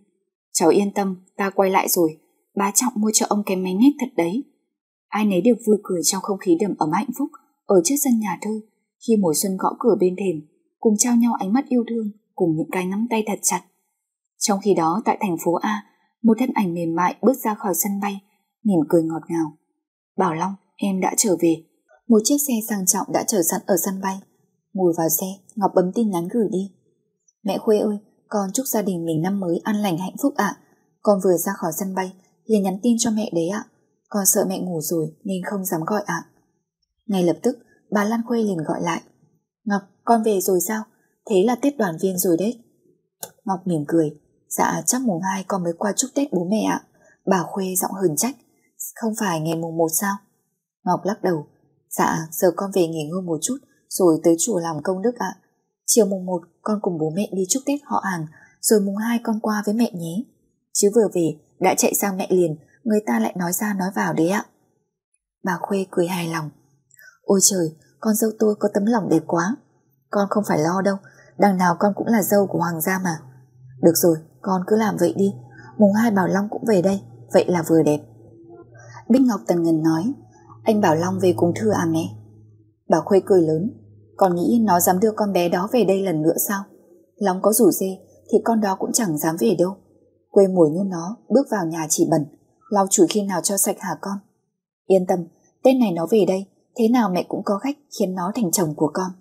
Cháu yên tâm, ta quay lại rồi. Bá Trọng mua cho ông cái máy nét thật đấy. Ai nấy đều vui cười trong không khí đầm ấm hạnh phúc ở trước sân nhà thơ khi mùa xuân gõ cửa bên thềm, cùng trao nhau ánh mắt yêu thương cùng những cái nắm tay thật chặt. Trong khi đó tại thành phố A, một thân ảnh mềm mại bước ra khỏi sân bay, mỉm cười ngọt ngào. Bảo Long, em đã trở về. Một chiếc xe sang trọng đã chờ sẵn ở sân bay. Ngồi vào xe, Ngọc bấm tin nhắn gửi đi. Mẹ Khuê ơi, con chúc gia đình mình năm mới an lành hạnh phúc ạ. Con vừa ra khỏi sân bay, liền nhắn tin cho mẹ đấy ạ. Con sợ mẹ ngủ rồi nên không dám gọi ạ. Ngay lập tức, bà Lan Khuê liền gọi lại. Ngọc, con về rồi sao? Thế là Tết đoàn viên rồi đấy. Ngọc mỉm cười. Dạ chắc mùng 2 con mới qua chúc Tết bố mẹ ạ. Bà Khuê giọng hờn trách. Không phải ngày mùng 1 sao? Ngọc lắc đầu. Dạ, giờ con về nghỉ ngơi một chút rồi tới chùa làm công đức ạ. Chiều mùng 1 con cùng bố mẹ đi chúc Tết họ hàng rồi mùng 2 con qua với mẹ nhé. Chứ vừa về đã chạy sang mẹ liền người ta lại nói ra nói vào đấy ạ. Bà Khuê cười hài lòng. Ôi trời, con dâu tôi có tấm lòng đẹp quá. Con không phải lo đâu, đằng nào con cũng là dâu của hoàng gia mà. Được rồi, con cứ làm vậy đi. Mùng hai Bảo Long cũng về đây, vậy là vừa đẹp. Bích Ngọc Tần Ngân nói, anh Bảo Long về cùng Thư à mẹ? Bà Khuê cười lớn, con nghĩ nó dám đưa con bé đó về đây lần nữa sao? Long có rủ dê thì con đó cũng chẳng dám về đâu. Quê mùi như nó, bước vào nhà chỉ bẩn, lau chùi khi nào cho sạch hả con? Yên tâm, tên này nó về đây, thế nào mẹ cũng có khách khiến nó thành chồng của con.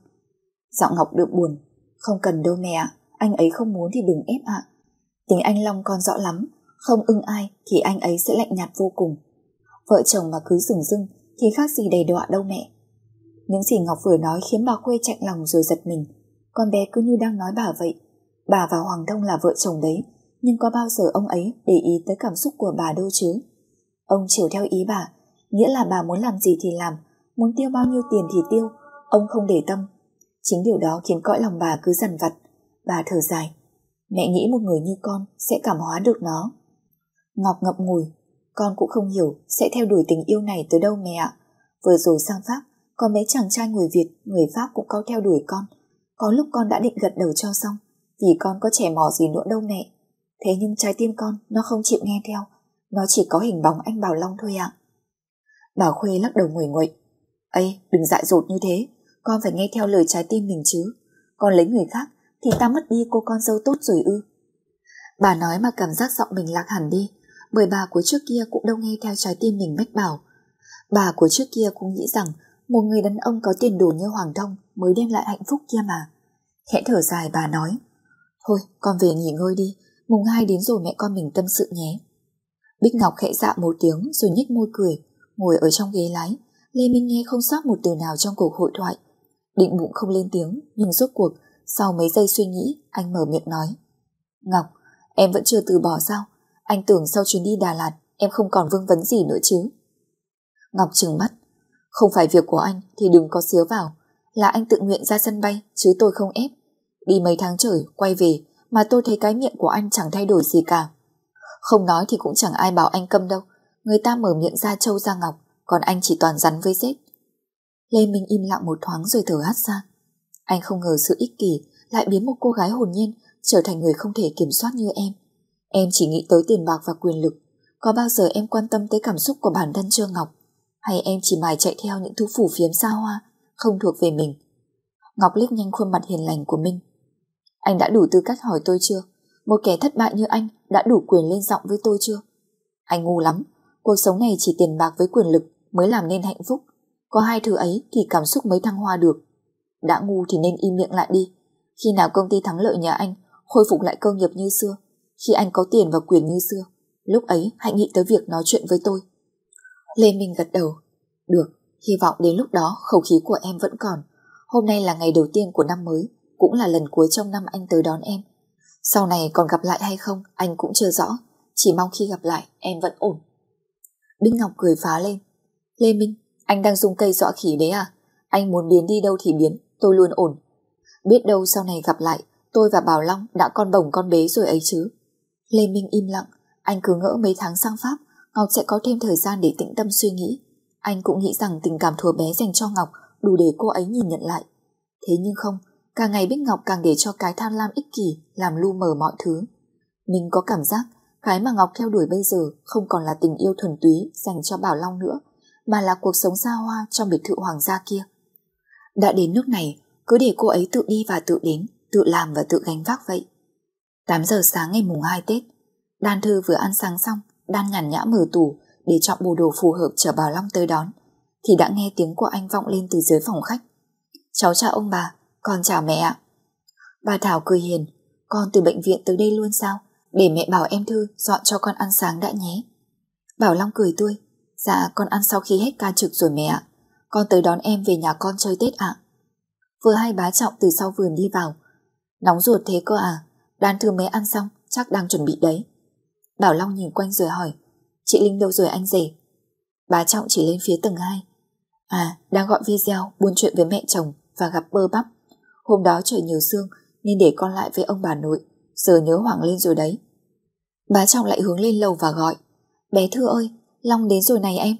Giọng Ngọc được buồn, không cần đâu mẹ ạ, anh ấy không muốn thì đừng ép ạ. tính anh Long con rõ lắm, không ưng ai thì anh ấy sẽ lạnh nhạt vô cùng. Vợ chồng mà cứ dừng dưng thì khác gì đầy đọa đâu mẹ. Những gì Ngọc vừa nói khiến bà Khuê chạnh lòng rồi giật mình. Con bé cứ như đang nói bà vậy. Bà và Hoàng Đông là vợ chồng đấy, nhưng có bao giờ ông ấy để ý tới cảm xúc của bà đâu chứ? Ông chiều theo ý bà, nghĩa là bà muốn làm gì thì làm, muốn tiêu bao nhiêu tiền thì tiêu, ông không để tâm. Chính điều đó khiến cõi lòng bà cứ dằn vặt. Bà thở dài, mẹ nghĩ một người như con sẽ cảm hóa được nó. Ngọc ngậm ngùi, con cũng không hiểu sẽ theo đuổi tình yêu này tới đâu mẹ ạ. Vừa rồi sang Pháp, có mấy chàng trai người Việt, người Pháp cũng có theo đuổi con. Có lúc con đã định gật đầu cho xong, vì con có trẻ mò gì nữa đâu mẹ. Thế nhưng trái tim con, nó không chịu nghe theo, nó chỉ có hình bóng anh Bảo Long thôi ạ. Bảo Khuê lắc đầu nguội nguậy. Ấy, đừng dại dột như thế, con phải nghe theo lời trái tim mình chứ. Con lấy người khác, thì ta mất đi cô con dâu tốt rồi ư. Bà nói mà cảm giác giọng mình lạc hẳn đi, bởi bà của trước kia cũng đâu nghe theo trái tim mình mách bảo. Bà của trước kia cũng nghĩ rằng một người đàn ông có tiền đồ như Hoàng Thông mới đem lại hạnh phúc kia mà. Khẽ thở dài bà nói, thôi con về nghỉ ngơi đi, mùng hai đến rồi mẹ con mình tâm sự nhé. Bích Ngọc khẽ dạ một tiếng rồi nhếch môi cười, ngồi ở trong ghế lái. Lê Minh nghe không sót một từ nào trong cuộc hội thoại. Định bụng không lên tiếng, nhưng rốt cuộc, sau mấy giây suy nghĩ, anh mở miệng nói. Ngọc, em vẫn chưa từ bỏ sao? Anh tưởng sau chuyến đi Đà Lạt, em không còn vương vấn gì nữa chứ. Ngọc trừng mắt. Không phải việc của anh thì đừng có xíu vào. Là anh tự nguyện ra sân bay, chứ tôi không ép. Đi mấy tháng trời, quay về, mà tôi thấy cái miệng của anh chẳng thay đổi gì cả. Không nói thì cũng chẳng ai bảo anh câm đâu. Người ta mở miệng ra châu ra ngọc, còn anh chỉ toàn rắn với rết. Lê Minh im lặng một thoáng rồi thở hắt ra. Anh không ngờ sự ích kỷ lại biến một cô gái hồn nhiên trở thành người không thể kiểm soát như em. Em chỉ nghĩ tới tiền bạc và quyền lực. Có bao giờ em quan tâm tới cảm xúc của bản thân chưa Ngọc? Hay em chỉ mải chạy theo những thứ phủ phiếm xa hoa, không thuộc về mình? Ngọc liếc nhanh khuôn mặt hiền lành của Minh. Anh đã đủ tư cách hỏi tôi chưa? Một kẻ thất bại như anh đã đủ quyền lên giọng với tôi chưa? Anh ngu lắm. Cuộc sống này chỉ tiền bạc với quyền lực mới làm nên hạnh phúc. Có hai thứ ấy thì cảm xúc mới thăng hoa được. Đã ngu thì nên im miệng lại đi. Khi nào công ty thắng lợi nhà anh khôi phục lại cơ nghiệp như xưa, khi anh có tiền và quyền như xưa, lúc ấy hãy nghĩ tới việc nói chuyện với tôi. Lê Minh gật đầu. Được, hy vọng đến lúc đó khẩu khí của em vẫn còn. Hôm nay là ngày đầu tiên của năm mới, cũng là lần cuối trong năm anh tới đón em. Sau này còn gặp lại hay không, anh cũng chưa rõ. Chỉ mong khi gặp lại, em vẫn ổn. Bích Ngọc cười phá lên. Lê Minh, anh đang dùng cây dọa khỉ đấy à? Anh muốn biến đi đâu thì biến, tôi luôn ổn. Biết đâu sau này gặp lại, tôi và Bảo Long đã con bồng con bế rồi ấy chứ. Lê Minh im lặng, anh cứ ngỡ mấy tháng sang Pháp, Ngọc sẽ có thêm thời gian để tĩnh tâm suy nghĩ. Anh cũng nghĩ rằng tình cảm thua bé dành cho Ngọc đủ để cô ấy nhìn nhận lại. Thế nhưng không, càng ngày Bích Ngọc càng để cho cái tham lam ích kỷ làm lu mờ mọi thứ. Mình có cảm giác cái mà Ngọc theo đuổi bây giờ không còn là tình yêu thuần túy dành cho Bảo Long nữa, mà là cuộc sống xa hoa trong biệt thự hoàng gia kia. Đã đến nước này, cứ để cô ấy tự đi và tự đến, tự làm và tự gánh vác vậy. 8 giờ sáng ngày mùng 2 Tết, Đan Thư vừa ăn sáng xong, Đan nhàn nhã mở tủ để chọn bộ đồ phù hợp chờ Bảo Long tới đón, thì đã nghe tiếng của anh vọng lên từ dưới phòng khách. Cháu chào ông bà, con chào mẹ ạ. Bà Thảo cười hiền, con từ bệnh viện tới đây luôn sao? Để mẹ bảo em Thư dọn cho con ăn sáng đã nhé. Bảo Long cười tươi, dạ con ăn sau khi hết ca trực rồi mẹ ạ. Con tới đón em về nhà con chơi Tết ạ. Vừa hai bá trọng từ sau vườn đi vào. Nóng ruột thế cơ à? Đan Thư mới ăn xong, chắc đang chuẩn bị đấy. Bảo Long nhìn quanh rồi hỏi, chị Linh đâu rồi anh rể? Bá trọng chỉ lên phía tầng 2. À, đang gọi video buôn chuyện với mẹ chồng và gặp bơ bắp. Hôm đó trời nhiều sương nên để con lại với ông bà nội. Giờ nhớ hoảng lên rồi đấy. Bá trọng lại hướng lên lầu và gọi. Bé Thư ơi, Long đến rồi này em.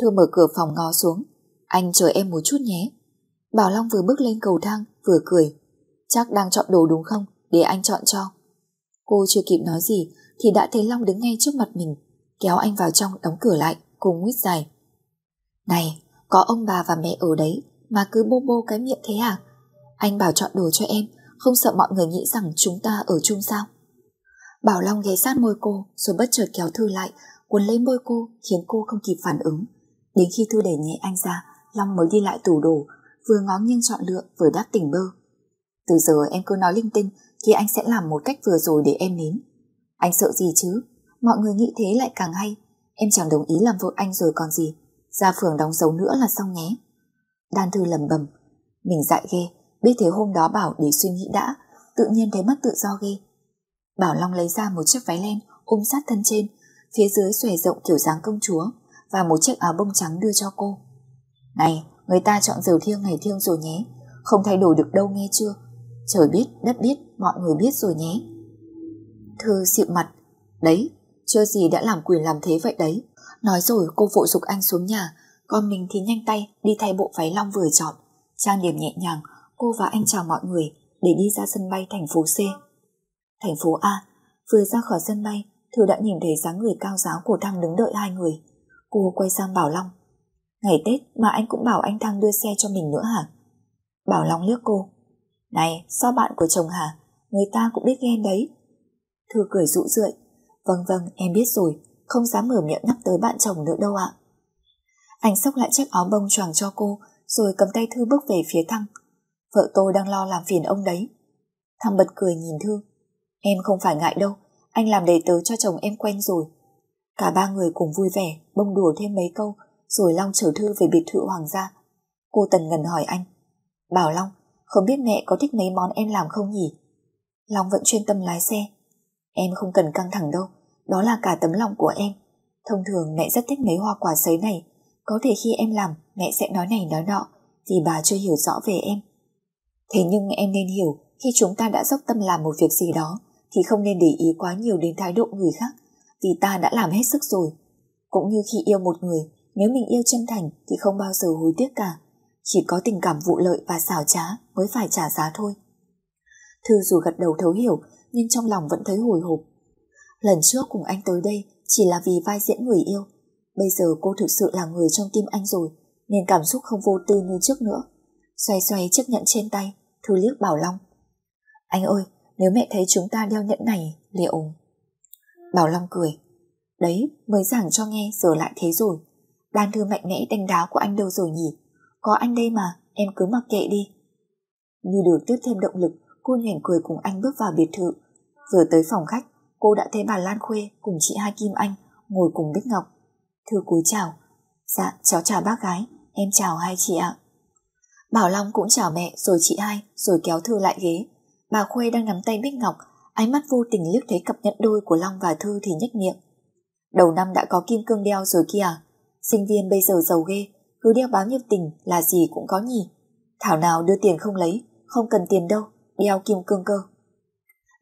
Thư mở cửa phòng ngó xuống. Anh chờ em một chút nhé. Bảo Long vừa bước lên cầu thang vừa cười. Chắc đang chọn đồ đúng không? Để anh chọn cho. Cô chưa kịp nói gì thì đã thấy Long đứng ngay trước mặt mình, kéo anh vào trong đóng cửa lại cùng nguyết dài. Này, có ông bà và mẹ ở đấy mà cứ bô bô cái miệng thế à? Anh bảo chọn đồ cho em, không sợ mọi người nghĩ rằng chúng ta ở chung sao? Bảo Long ghé sát môi cô rồi bất chợt kéo Thư lại, cuốn lấy môi cô khiến cô không kịp phản ứng. Đến khi Thư đẩy nhẹ anh ra, Long mới đi lại tủ đồ, vừa ngó nghiêng chọn lựa vừa đáp tỉnh bơ. Từ giờ em cứ nói linh tinh thì anh sẽ làm một cách vừa rồi để em nín. Anh sợ gì chứ? Mọi người nghĩ thế lại càng hay. Em chẳng đồng ý làm vợ anh rồi còn gì. Ra phường đóng dấu nữa là xong nhé. Đan Thư lầm bầm. Mình dại ghê, biết thế hôm đó bảo để suy nghĩ đã, tự nhiên thấy mất tự do ghê. Bảo Long lấy ra một chiếc váy len ôm sát thân trên, phía dưới xòe rộng kiểu dáng công chúa và một chiếc áo bông trắng đưa cho cô. Này, người ta chọn giờ thiêng ngày thiêng rồi nhé, không thay đổi được đâu nghe chưa? Trời biết, đất biết, mọi người biết rồi nhé. Thư dịu mặt, đấy, chưa gì đã làm quỷ làm thế vậy đấy. Nói rồi cô vội dục anh xuống nhà, còn mình thì nhanh tay đi thay bộ váy long vừa chọn. Trang điểm nhẹ nhàng, cô và anh chào mọi người để đi ra sân bay thành phố C. Thành phố A, vừa ra khỏi sân bay, Thư đã nhìn thấy dáng người cao giáo của Thăng đứng đợi hai người. Cô quay sang Bảo Long. Ngày Tết mà anh cũng bảo anh Thăng đưa xe cho mình nữa hả? Bảo Long liếc cô. Này, sao bạn của chồng hả? Người ta cũng biết ghen đấy. Thư cười rụ rượi. Vâng vâng, em biết rồi, không dám mở miệng nhắc tới bạn chồng nữa đâu ạ. Anh xốc lại chiếc áo bông choàng cho cô, rồi cầm tay Thư bước về phía Thăng. Vợ tôi đang lo làm phiền ông đấy. Thăng bật cười nhìn Thư. Em không phải ngại đâu, anh làm đầy tớ cho chồng em quen rồi. Cả ba người cùng vui vẻ, bông đùa thêm mấy câu, rồi Long chở Thư về biệt thự hoàng gia. Cô Tần ngần hỏi anh. Bảo Long, không biết mẹ có thích mấy món em làm không nhỉ? Long vẫn chuyên tâm lái xe. Em không cần căng thẳng đâu, đó là cả tấm lòng của em. Thông thường mẹ rất thích mấy hoa quả sấy này, có thể khi em làm mẹ sẽ nói này nói nọ vì bà chưa hiểu rõ về em. Thế nhưng em nên hiểu khi chúng ta đã dốc tâm làm một việc gì đó thì không nên để ý quá nhiều đến thái độ người khác vì ta đã làm hết sức rồi. Cũng như khi yêu một người, nếu mình yêu chân thành thì không bao giờ hối tiếc cả. Chỉ có tình cảm vụ lợi và xảo trá mới phải trả giá thôi. Thư dù gật đầu thấu hiểu nhưng trong lòng vẫn thấy hồi hộp. Lần trước cùng anh tới đây chỉ là vì vai diễn người yêu. Bây giờ cô thực sự là người trong tim anh rồi nên cảm xúc không vô tư như trước nữa. Xoay xoay chiếc nhẫn trên tay, Thư liếc Bảo Long. Anh ơi, nếu mẹ thấy chúng ta đeo nhẫn này, liệu... Bảo Long cười. Đấy, mới giảng cho nghe giờ lại thế rồi. Đan thư mạnh mẽ đánh đá của anh đâu rồi nhỉ? Có anh đây mà, em cứ mặc kệ đi. Như được tiếp thêm động lực, cô nhoẻn cười cùng anh bước vào biệt thự. Vừa tới phòng khách, cô đã thấy bà Lan Khuê cùng chị Hai Kim Anh ngồi cùng Bích Ngọc. Thư cúi chào. Dạ, cháu chào bác gái, em chào hai chị ạ. Bảo Long cũng chào mẹ rồi chị hai rồi kéo Thư lại ghế. Bà Khuê đang nắm tay Bích Ngọc, ánh mắt vô tình liếc thấy cặp nhẫn đôi của Long và Thư thì nhếch miệng. Đầu năm đã có kim cương đeo rồi kia Sinh viên bây giờ giàu ghê, cứ đeo báo nhiệt tình là gì cũng có nhỉ. Thảo nào đưa tiền không lấy, không cần tiền đâu, đeo kim cương cơ.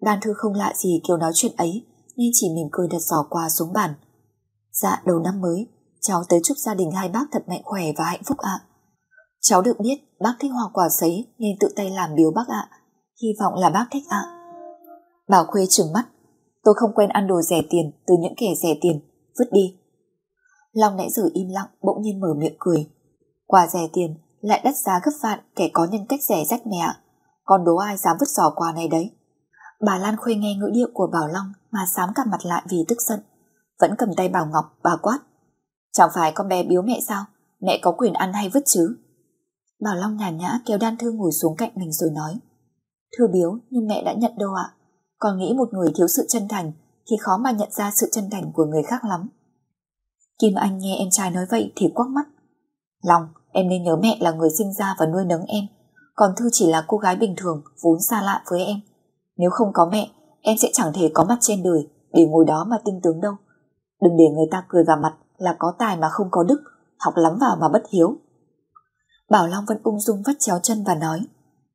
Đan Thư không lạ gì kiểu nói chuyện ấy, nên chỉ mỉm cười đặt giỏ quà xuống bàn. Dạ đầu năm mới, cháu tới chúc gia đình hai bác thật mạnh khỏe và hạnh phúc ạ. Cháu được biết bác thích hoa quả sấy nên tự tay làm biếu bác ạ. Hy vọng là bác thích ạ. Bảo Khuê trừng mắt. Tôi không quen ăn đồ rẻ tiền từ những kẻ rẻ tiền. Vứt đi. Long nãy giờ im lặng bỗng nhiên mở miệng cười. Quà rẻ tiền lại đắt giá gấp vạn kẻ có nhân cách rẻ rách mẹ ạ con đố ai dám vứt giỏ quà này đấy. Bà Lan Khuê nghe ngữ điệu của Bảo Long mà sám cả mặt lại vì tức giận. Vẫn cầm tay Bảo Ngọc, bà quát. Chẳng phải con bé biếu mẹ sao? Mẹ có quyền ăn hay vứt chứ? Bảo Long nhàn nhã kéo đan thư ngồi xuống cạnh mình rồi nói. Thưa biếu, nhưng mẹ đã nhận đâu ạ. Con nghĩ một người thiếu sự chân thành thì khó mà nhận ra sự chân thành của người khác lắm. Kim Anh nghe em trai nói vậy thì quắc mắt. Long, em nên nhớ mẹ là người sinh ra và nuôi nấng em, còn Thư chỉ là cô gái bình thường, vốn xa lạ với em. Nếu không có mẹ, em sẽ chẳng thể có mặt trên đời để ngồi đó mà tinh tướng đâu. Đừng để người ta cười vào mặt là có tài mà không có đức, học lắm vào mà bất hiếu. Bảo Long vẫn ung dung vắt chéo chân và nói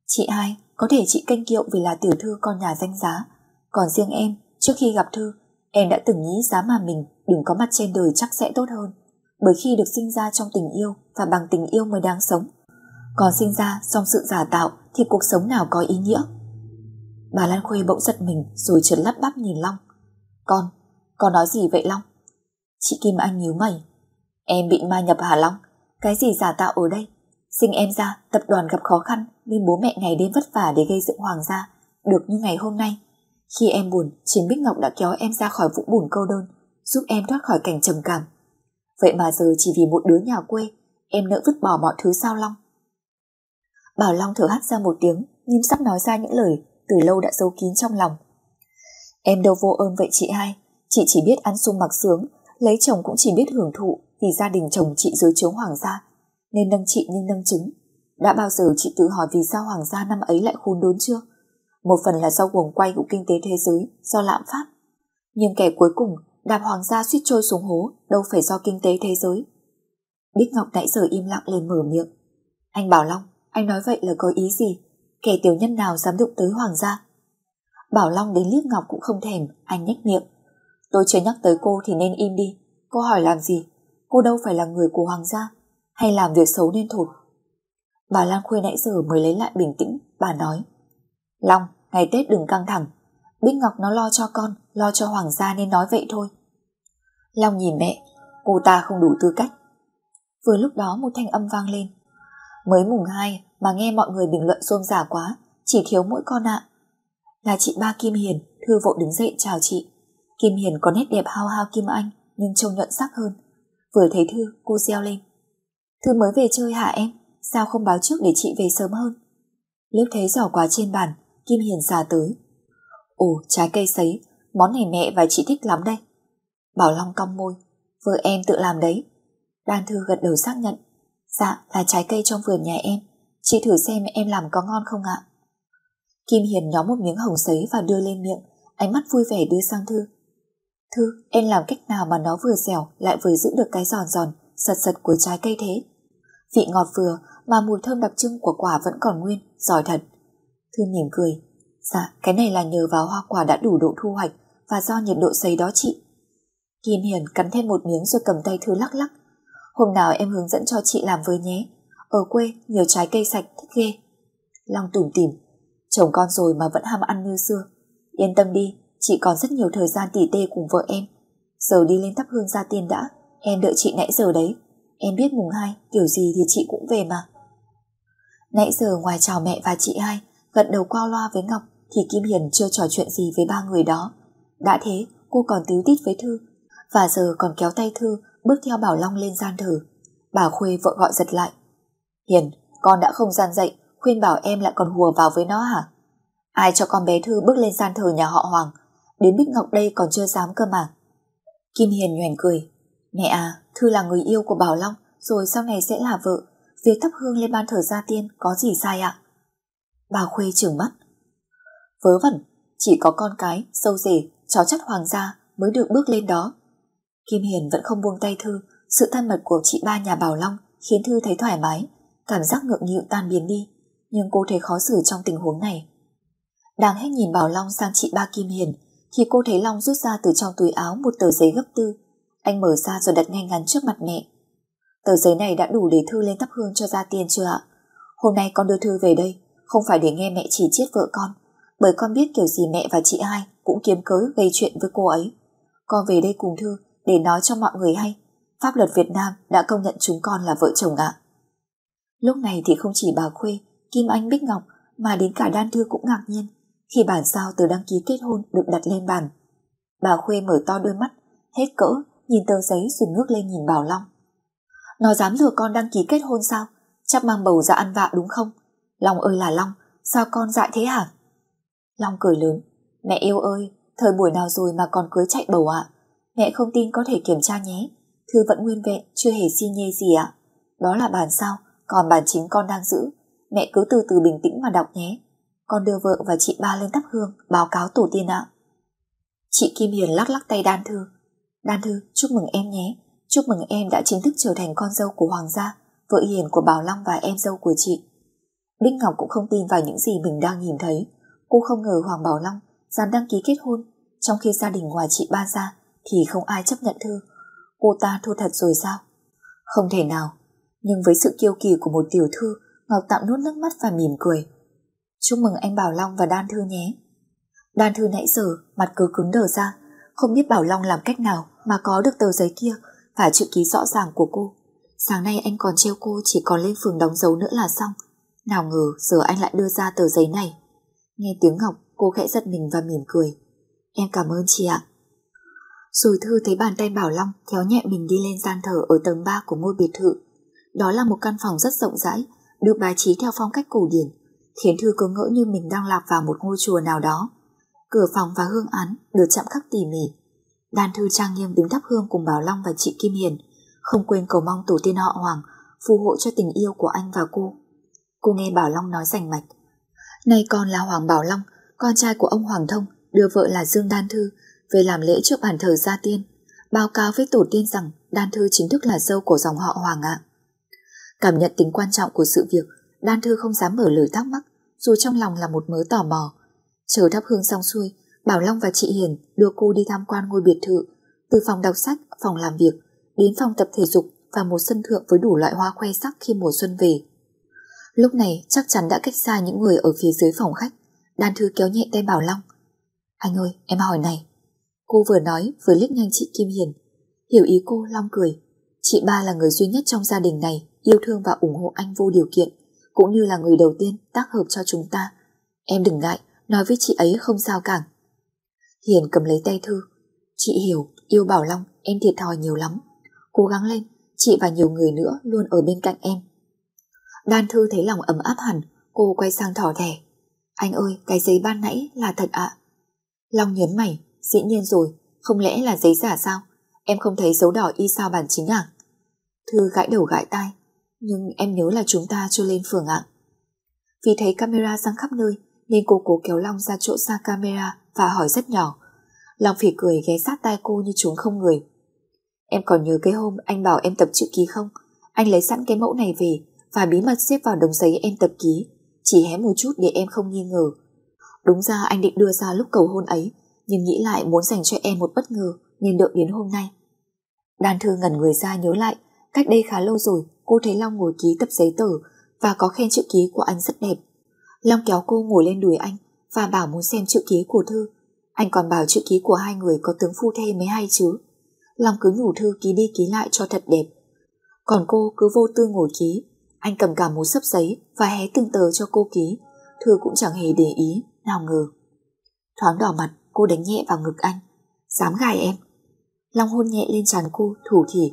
Chị hai, có thể chị canh kiệu vì là tiểu thư con nhà danh giá Còn riêng em, trước khi gặp Thư Em đã từng nghĩ giá mà mình đừng có mặt trên đời chắc sẽ tốt hơn Bởi khi được sinh ra trong tình yêu Và bằng tình yêu mới đáng sống còn sinh ra trong sự giả tạo Thì cuộc sống nào có ý nghĩa? Bà Lan Khuê bỗng giật mình Rồi trượt lắp bắp nhìn Long. Con, con nói gì vậy Long? Chị Kim Anh nhíu mày. Em bị ma nhập Hà Long? Cái gì giả tạo ở đây? Sinh em ra, tập đoàn gặp khó khăn nên bố mẹ ngày đêm vất vả để gây dựng hoàng gia, được như ngày hôm nay. Khi em buồn, Chiến Bích Ngọc đã kéo em ra khỏi vũng bùn câu đơn, giúp em thoát khỏi cảnh trầm cảm. Vậy mà giờ chỉ vì một đứa nhà quê, em nỡ vứt bỏ mọi thứ sao Long? Bảo Long thở hắt ra một tiếng, nhưng sắp nói ra những lời từ lâu đã giấu kín trong lòng. Em đâu vô ơn vậy chị hai, chị chỉ biết ăn sung mặc sướng, lấy chồng cũng chỉ biết hưởng thụ vì gia đình chồng chị dưới trướng hoàng gia, nên nâng chị như nâng trứng. Đã bao giờ chị tự hỏi vì sao hoàng gia năm ấy lại khôn đốn chưa? Một phần là do guồng quay của kinh tế thế giới, do lạm phát. Nhưng kẻ cuối cùng đạp hoàng gia suýt trôi xuống hố đâu phải do kinh tế thế giới. Bích Ngọc nãy giờ im lặng lên mở miệng. Anh Bảo Long, anh nói vậy là có ý gì? Kẻ tiểu nhân nào dám đụng tới hoàng gia? Bảo Long đến liếc Ngọc cũng không thèm, anh nhếch miệng. Tôi chưa nhắc tới cô thì nên im đi. Cô hỏi làm gì? Cô đâu phải là người của hoàng gia hay làm việc xấu nên thụt. Bà Lan Khuê nãy giờ mới lấy lại bình tĩnh, bà nói. Long, ngày Tết đừng căng thẳng. Bích Ngọc nó lo cho con, lo cho Hoàng gia nên nói vậy thôi. Long nhìn mẹ, cô ta không đủ tư cách. Vừa lúc đó một thanh âm vang lên. Mới mùng 2 mà nghe mọi người bình luận xôn giả quá, chỉ thiếu mỗi con ạ. Là chị ba Kim Hiền, Thư vội đứng dậy chào chị. Kim Hiền có nét đẹp hao hao Kim Anh, nhưng trông nhuận sắc hơn. Vừa thấy Thư, cô reo lên. Thư mới về chơi hả em? Sao không báo trước để chị về sớm hơn? Lúc thấy giỏ quà trên bàn, Kim Hiền xà tới. Ồ, trái cây sấy, món này mẹ và chị thích lắm đây. Bảo Long cong môi, vợ em tự làm đấy. Đan Thư gật đầu xác nhận. Dạ, là trái cây trong vườn nhà em. Chị thử xem em làm có ngon không ạ? Kim Hiền nhóm một miếng hồng sấy và đưa lên miệng, ánh mắt vui vẻ đưa sang Thư. Thư, em làm cách nào mà nó vừa dẻo lại vừa giữ được cái giòn giòn, sật sật của trái cây thế? Vị ngọt vừa mà mùi thơm đặc trưng của quả vẫn còn nguyên, giỏi thật. Thư mỉm cười. Dạ, cái này là nhờ vào hoa quả đã đủ độ thu hoạch và do nhiệt độ sấy đó chị. Kim Hiền cắn thêm một miếng rồi cầm tay Thư lắc lắc. Hôm nào em hướng dẫn cho chị làm với nhé. Ở quê nhiều trái cây sạch thích ghê. Long tủm tỉm. Chồng con rồi mà vẫn ham ăn như xưa. Yên tâm đi, chị còn rất nhiều thời gian tỉ tê cùng vợ em. Giờ đi lên thắp hương ra tiền đã. Em đợi chị nãy giờ đấy. Em biết mùng hai kiểu gì thì chị cũng về mà. Nãy giờ ngoài chào mẹ và chị hai gật đầu qua loa với Ngọc thì Kim Hiền chưa trò chuyện gì với ba người đó. Đã thế cô còn tíu tít với Thư và giờ còn kéo tay Thư bước theo Bảo Long lên gian thử. Bà Khuê vợ gọi giật lại. Hiền, con đã không gian dậy khuyên bảo em lại còn hùa vào với nó hả? Ai cho con bé Thư bước lên gian thờ nhà họ Hoàng đến Bích Ngọc đây còn chưa dám cơ mà. Kim Hiền nhoèn cười. Mẹ à, Thư là người yêu của Bảo Long rồi sau này sẽ là vợ. Việc thắp hương lên ban thờ gia tiên có gì sai ạ? Bà Khuê trừng mắt. Vớ vẩn, chỉ có con cái, sâu rể, cháu chắt hoàng gia mới được bước lên đó. Kim Hiền vẫn không buông tay Thư, sự thân mật của chị ba nhà Bảo Long khiến Thư thấy thoải mái, cảm giác ngượng nghịu tan biến đi, nhưng cô thấy khó xử trong tình huống này. Đang hết nhìn Bảo Long sang chị ba Kim Hiền, thì cô thấy Long rút ra từ trong túi áo một tờ giấy gấp tư. Anh mở ra rồi đặt ngay ngắn trước mặt mẹ. Tờ giấy này đã đủ để Thư lên thắp hương cho gia tiên chưa ạ? Hôm nay con đưa Thư về đây, không phải để nghe mẹ chỉ chiết vợ con, bởi con biết kiểu gì mẹ và chị hai cũng kiếm cớ gây chuyện với cô ấy. Con về đây cùng Thư để nói cho mọi người hay, pháp luật Việt Nam đã công nhận chúng con là vợ chồng ạ. Lúc này thì không chỉ bà Khuê, Kim Anh Bích Ngọc mà đến cả Đan Thư cũng ngạc nhiên khi bản sao từ đăng ký kết hôn được đặt lên bàn. Bà Khuê mở to đôi mắt, hết cỡ, nhìn tờ giấy rồi ngước lên nhìn Bảo Long. Nó dám lừa con đăng ký kết hôn sao? Chắc mang bầu ra ăn vạ đúng không? Long ơi là Long, sao con dại thế hả? Long cười lớn. Mẹ yêu ơi, thời buổi nào rồi mà còn cưới chạy bầu ạ? Mẹ không tin có thể kiểm tra nhé. Thư vẫn nguyên vẹn, chưa hề xin nhê gì ạ. Đó là bản sao, còn bản chính con đang giữ. Mẹ cứ từ từ bình tĩnh mà đọc nhé. Con đưa vợ và chị ba lên thắp hương, báo cáo tổ tiên ạ. Chị Kim Hiền lắc lắc tay Đan Thư. Đan Thư, chúc mừng em nhé. Chúc mừng em đã chính thức trở thành con dâu của Hoàng gia vợ hiền của Bảo Long và em dâu của chị. Bích Ngọc cũng không tin vào những gì mình đang nhìn thấy. Cô không ngờ Hoàng Bảo Long dám đăng ký kết hôn, trong khi gia đình ngoài chị ba ra thì không ai chấp nhận thư. Cô ta thua thật rồi sao? Không thể nào. Nhưng với sự kiêu kỳ của một tiểu thư, Ngọc tạm nuốt nước mắt và mỉm cười. Chúc mừng anh Bảo Long và Đan Thư nhé. Đan Thư nãy giờ mặt cứ cứng đờ ra, không biết Bảo Long làm cách nào mà có được tờ giấy kia và chữ ký rõ ràng của cô. Sáng nay anh còn treo cô chỉ còn lên phường đóng dấu nữa là xong. Nào ngờ giờ anh lại đưa ra tờ giấy này. Nghe tiếng Ngọc, cô khẽ giật mình và mỉm cười. Em cảm ơn chị ạ. Rồi Thư thấy bàn tay Bảo Long kéo nhẹ mình đi lên gian thờ ở tầng 3 của ngôi biệt thự. Đó là một căn phòng rất rộng rãi, được bài trí theo phong cách cổ điển, khiến Thư cứ ngỡ như mình đang lạc vào một ngôi chùa nào đó. Cửa phòng và hương án được chạm khắc tỉ mỉ. Đan Thư trang nghiêm đứng thắp hương cùng Bảo Long và chị Kim Hiền, không quên cầu mong tổ tiên họ Hoàng phù hộ cho tình yêu của anh và cô. Cô nghe Bảo Long nói rành mạch. Nay con là Hoàng Bảo Long, con trai của ông Hoàng Thông, đưa vợ là Dương Đan Thư về làm lễ trước bàn thờ gia tiên, báo cáo với tổ tiên rằng Đan Thư chính thức là dâu của dòng họ Hoàng ạ. Cảm nhận tính quan trọng của sự việc, Đan Thư không dám mở lời thắc mắc, dù trong lòng là một mớ tò mò. Chờ thắp hương xong xuôi, Bảo Long và chị Hiền đưa cô đi tham quan ngôi biệt thự, từ phòng đọc sách, phòng làm việc, đến phòng tập thể dục và một sân thượng với đủ loại hoa khoe sắc khi mùa xuân về. Lúc này chắc chắn đã cách xa những người ở phía dưới phòng khách. Đan Thư kéo nhẹ tay Bảo Long. Anh ơi, em hỏi này. Cô vừa nói vừa liếc nhanh chị Kim Hiền. Hiểu ý cô, Long cười. Chị ba là người duy nhất trong gia đình này yêu thương và ủng hộ anh vô điều kiện, cũng như là người đầu tiên tác hợp cho chúng ta. Em đừng ngại, nói với chị ấy không sao cả. Hiền cầm lấy tay Thư. Chị hiểu, yêu Bảo Long, em thiệt thòi nhiều lắm. Cố gắng lên, chị và nhiều người nữa luôn ở bên cạnh em. Đan Thư thấy lòng ấm áp hẳn, cô quay sang thỏ thẻ. Anh ơi, cái giấy ban nãy là thật ạ. Long nhấn mày, dĩ nhiên rồi, không lẽ là giấy giả sao? Em không thấy dấu đỏ y sao bản chính à? Thư gãi đầu gãi tai, nhưng em nhớ là chúng ta chưa lên phường ạ. Vì thấy camera sang khắp nơi, nên cô cố kéo Long ra chỗ xa camera và hỏi rất nhỏ. Long phỉ cười ghé sát tai cô như chúng không người. Em còn nhớ cái hôm anh bảo em tập chữ ký không? Anh lấy sẵn cái mẫu này về và bí mật xếp vào đồng giấy em tập ký, chỉ hé một chút để em không nghi ngờ. Đúng ra anh định đưa ra lúc cầu hôn ấy, nhưng nghĩ lại muốn dành cho em một bất ngờ nên đợi đến hôm nay. Đan thư ngẩn người ra nhớ lại, cách đây khá lâu rồi cô thấy Long ngồi ký tập giấy tờ và có khen chữ ký của anh rất đẹp. Long kéo cô ngồi lên đùi anh và bảo muốn xem chữ ký của Thư. Anh còn bảo chữ ký của hai người có tướng phu thê mới hay chứ. Long cứ nhủ Thư ký đi ký lại cho thật đẹp. Còn cô cứ vô tư ngồi ký, anh cầm cả một sấp giấy và hé từng tờ cho cô ký. Thư cũng chẳng hề để ý, nào ngờ. Thoáng đỏ mặt, cô đánh nhẹ vào ngực anh. Dám gài em. Long hôn nhẹ lên trán cô, thủ thỉ.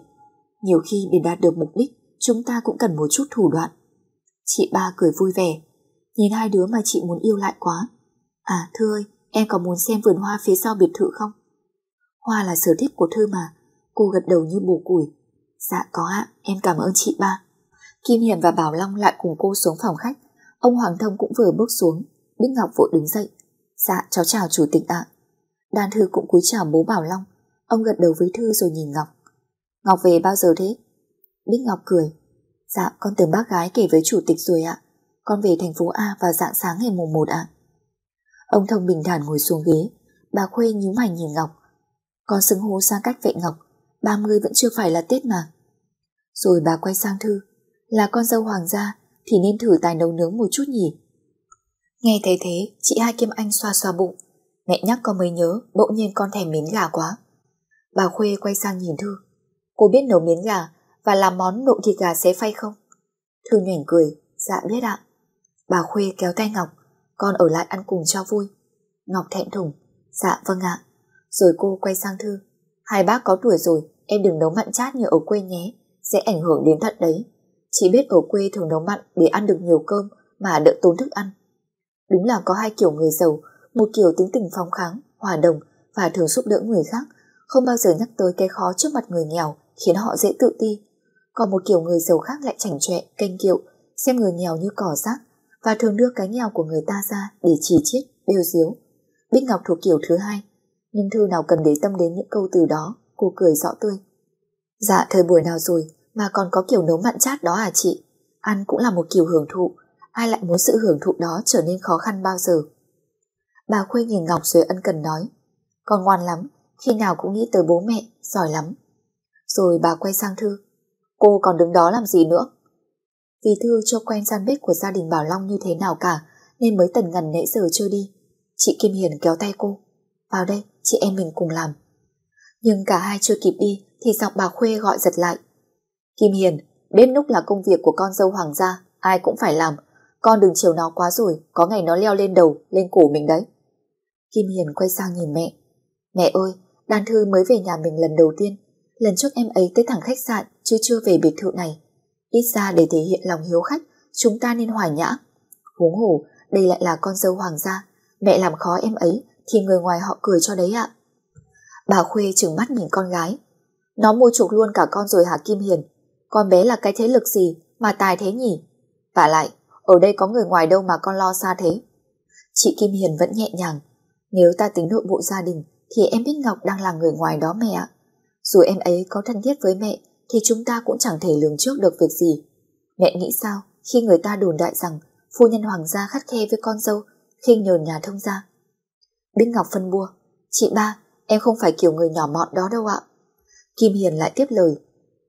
Nhiều khi để đạt được mục đích, chúng ta cũng cần một chút thủ đoạn. Chị ba cười vui vẻ. Nhìn hai đứa mà chị muốn yêu lại quá. À, Thư ơi, em có muốn xem vườn hoa phía sau biệt thự không? Hoa là sở thích của Thư mà. Cô gật đầu như bù củi. Dạ có ạ, em cảm ơn chị ba. Kim Hiền và Bảo Long lại cùng cô xuống phòng khách. Ông Hoàng Thông cũng vừa bước xuống. Bích Ngọc vội đứng dậy. Dạ, cháu chào chủ tịch ạ. Đan Thư cũng cúi chào bố Bảo Long. Ông gật đầu với Thư rồi nhìn Ngọc. Ngọc về bao giờ thế? Bích Ngọc cười. Dạ, con tưởng bác gái kể với chủ tịch rồi ạ. Con về thành phố A vào dạng sáng ngày mùng 1 ạ. Ông Thông bình thản ngồi xuống ghế. Bà Khuê nhíu mày nhìn Ngọc. Con xứng hô sang cách vậy Ngọc. 30 vẫn chưa phải là Tết mà. Rồi bà quay sang Thư. Là con dâu hoàng gia thì nên thử tài nấu nướng một chút nhỉ. Nghe thấy thế, chị hai Kim Anh xoa xoa bụng. Mẹ nhắc con mới nhớ, bỗng nhiên con thèm miến gà quá. Bà Khuê quay sang nhìn Thư. Cô biết nấu miến gà và làm món nộm thịt gà xé phay không? Thư nhoẻn cười, dạ biết ạ. Bà Khuê kéo tay Ngọc, con ở lại ăn cùng cho vui. Ngọc thẹn thùng, dạ vâng ạ. Rồi cô quay sang Thư. Hai bác có tuổi rồi, em đừng nấu mặn chát như ở quê nhé, sẽ ảnh hưởng đến thận đấy. chị biết ở quê thường nấu mặn để ăn được nhiều cơm mà đỡ tốn thức ăn. Đúng là có hai kiểu người giàu, một kiểu tính tình phóng kháng, hòa đồng và thường giúp đỡ người khác, không bao giờ nhắc tới cái khó trước mặt người nghèo khiến họ dễ tự ti. Còn một kiểu người giàu khác lại chảnh chọe, canh kiệu, xem người nghèo như cỏ rác và thường đưa cái nghèo của người ta ra để chỉ chiết, bêu diếu. Bích Ngọc thuộc kiểu thứ hai, nhưng Thư nào cần để tâm đến những câu từ đó, cô cười rõ tươi. Dạ thời buổi nào rồi, mà còn có kiểu nấu mặn chát đó à chị? Ăn cũng là một kiểu hưởng thụ, ai lại muốn sự hưởng thụ đó trở nên khó khăn bao giờ? Bà Khuê nhìn Ngọc rồi ân cần nói, con ngoan lắm, khi nào cũng nghĩ tới bố mẹ, giỏi lắm. Rồi bà quay sang Thư, cô còn đứng đó làm gì nữa? Vì Thư chưa quen gian bếp của gia đình Bảo Long như thế nào cả, nên mới tần ngần nãy giờ chưa đi. Chị Kim Hiền kéo tay cô, vào đây, chị em mình cùng làm. Nhưng cả hai chưa kịp đi thì giọng bà Khuê gọi giật lại. Kim Hiền, bếp núc là công việc của con dâu hoàng gia, ai cũng phải làm. Con đừng chiều nó quá rồi, có ngày nó leo lên đầu, lên cổ mình đấy. Kim Hiền quay sang nhìn mẹ. Mẹ ơi, Đan Thư mới về nhà mình lần đầu tiên. Lần trước em ấy tới thẳng khách sạn chứ chưa về biệt thự này. Ít ra để thể hiện lòng hiếu khách, chúng ta nên hòa nhã. Huống hồ, đây lại là con dâu hoàng gia. Mẹ làm khó em ấy thì người ngoài họ cười cho đấy ạ. Bà Khuê trừng mắt nhìn con gái. Nó mua chuộc luôn cả con rồi hả Kim Hiền? Con bé là cái thế lực gì mà tài thế nhỉ? Và lại, ở đây có người ngoài đâu mà con lo xa thế? Chị Kim Hiền vẫn nhẹ nhàng. Nếu ta tính nội bộ gia đình thì em biết Ngọc đang là người ngoài đó mẹ. Dù em ấy có thân thiết với mẹ thì chúng ta cũng chẳng thể lường trước được việc gì. Mẹ nghĩ sao khi người ta đồn đại rằng phu nhân hoàng gia khắt khe với con dâu khinh nhờn nhà thông gia? Bích Ngọc phân bua. Chị ba, em không phải kiểu người nhỏ mọn đó đâu ạ. Kim Hiền lại tiếp lời.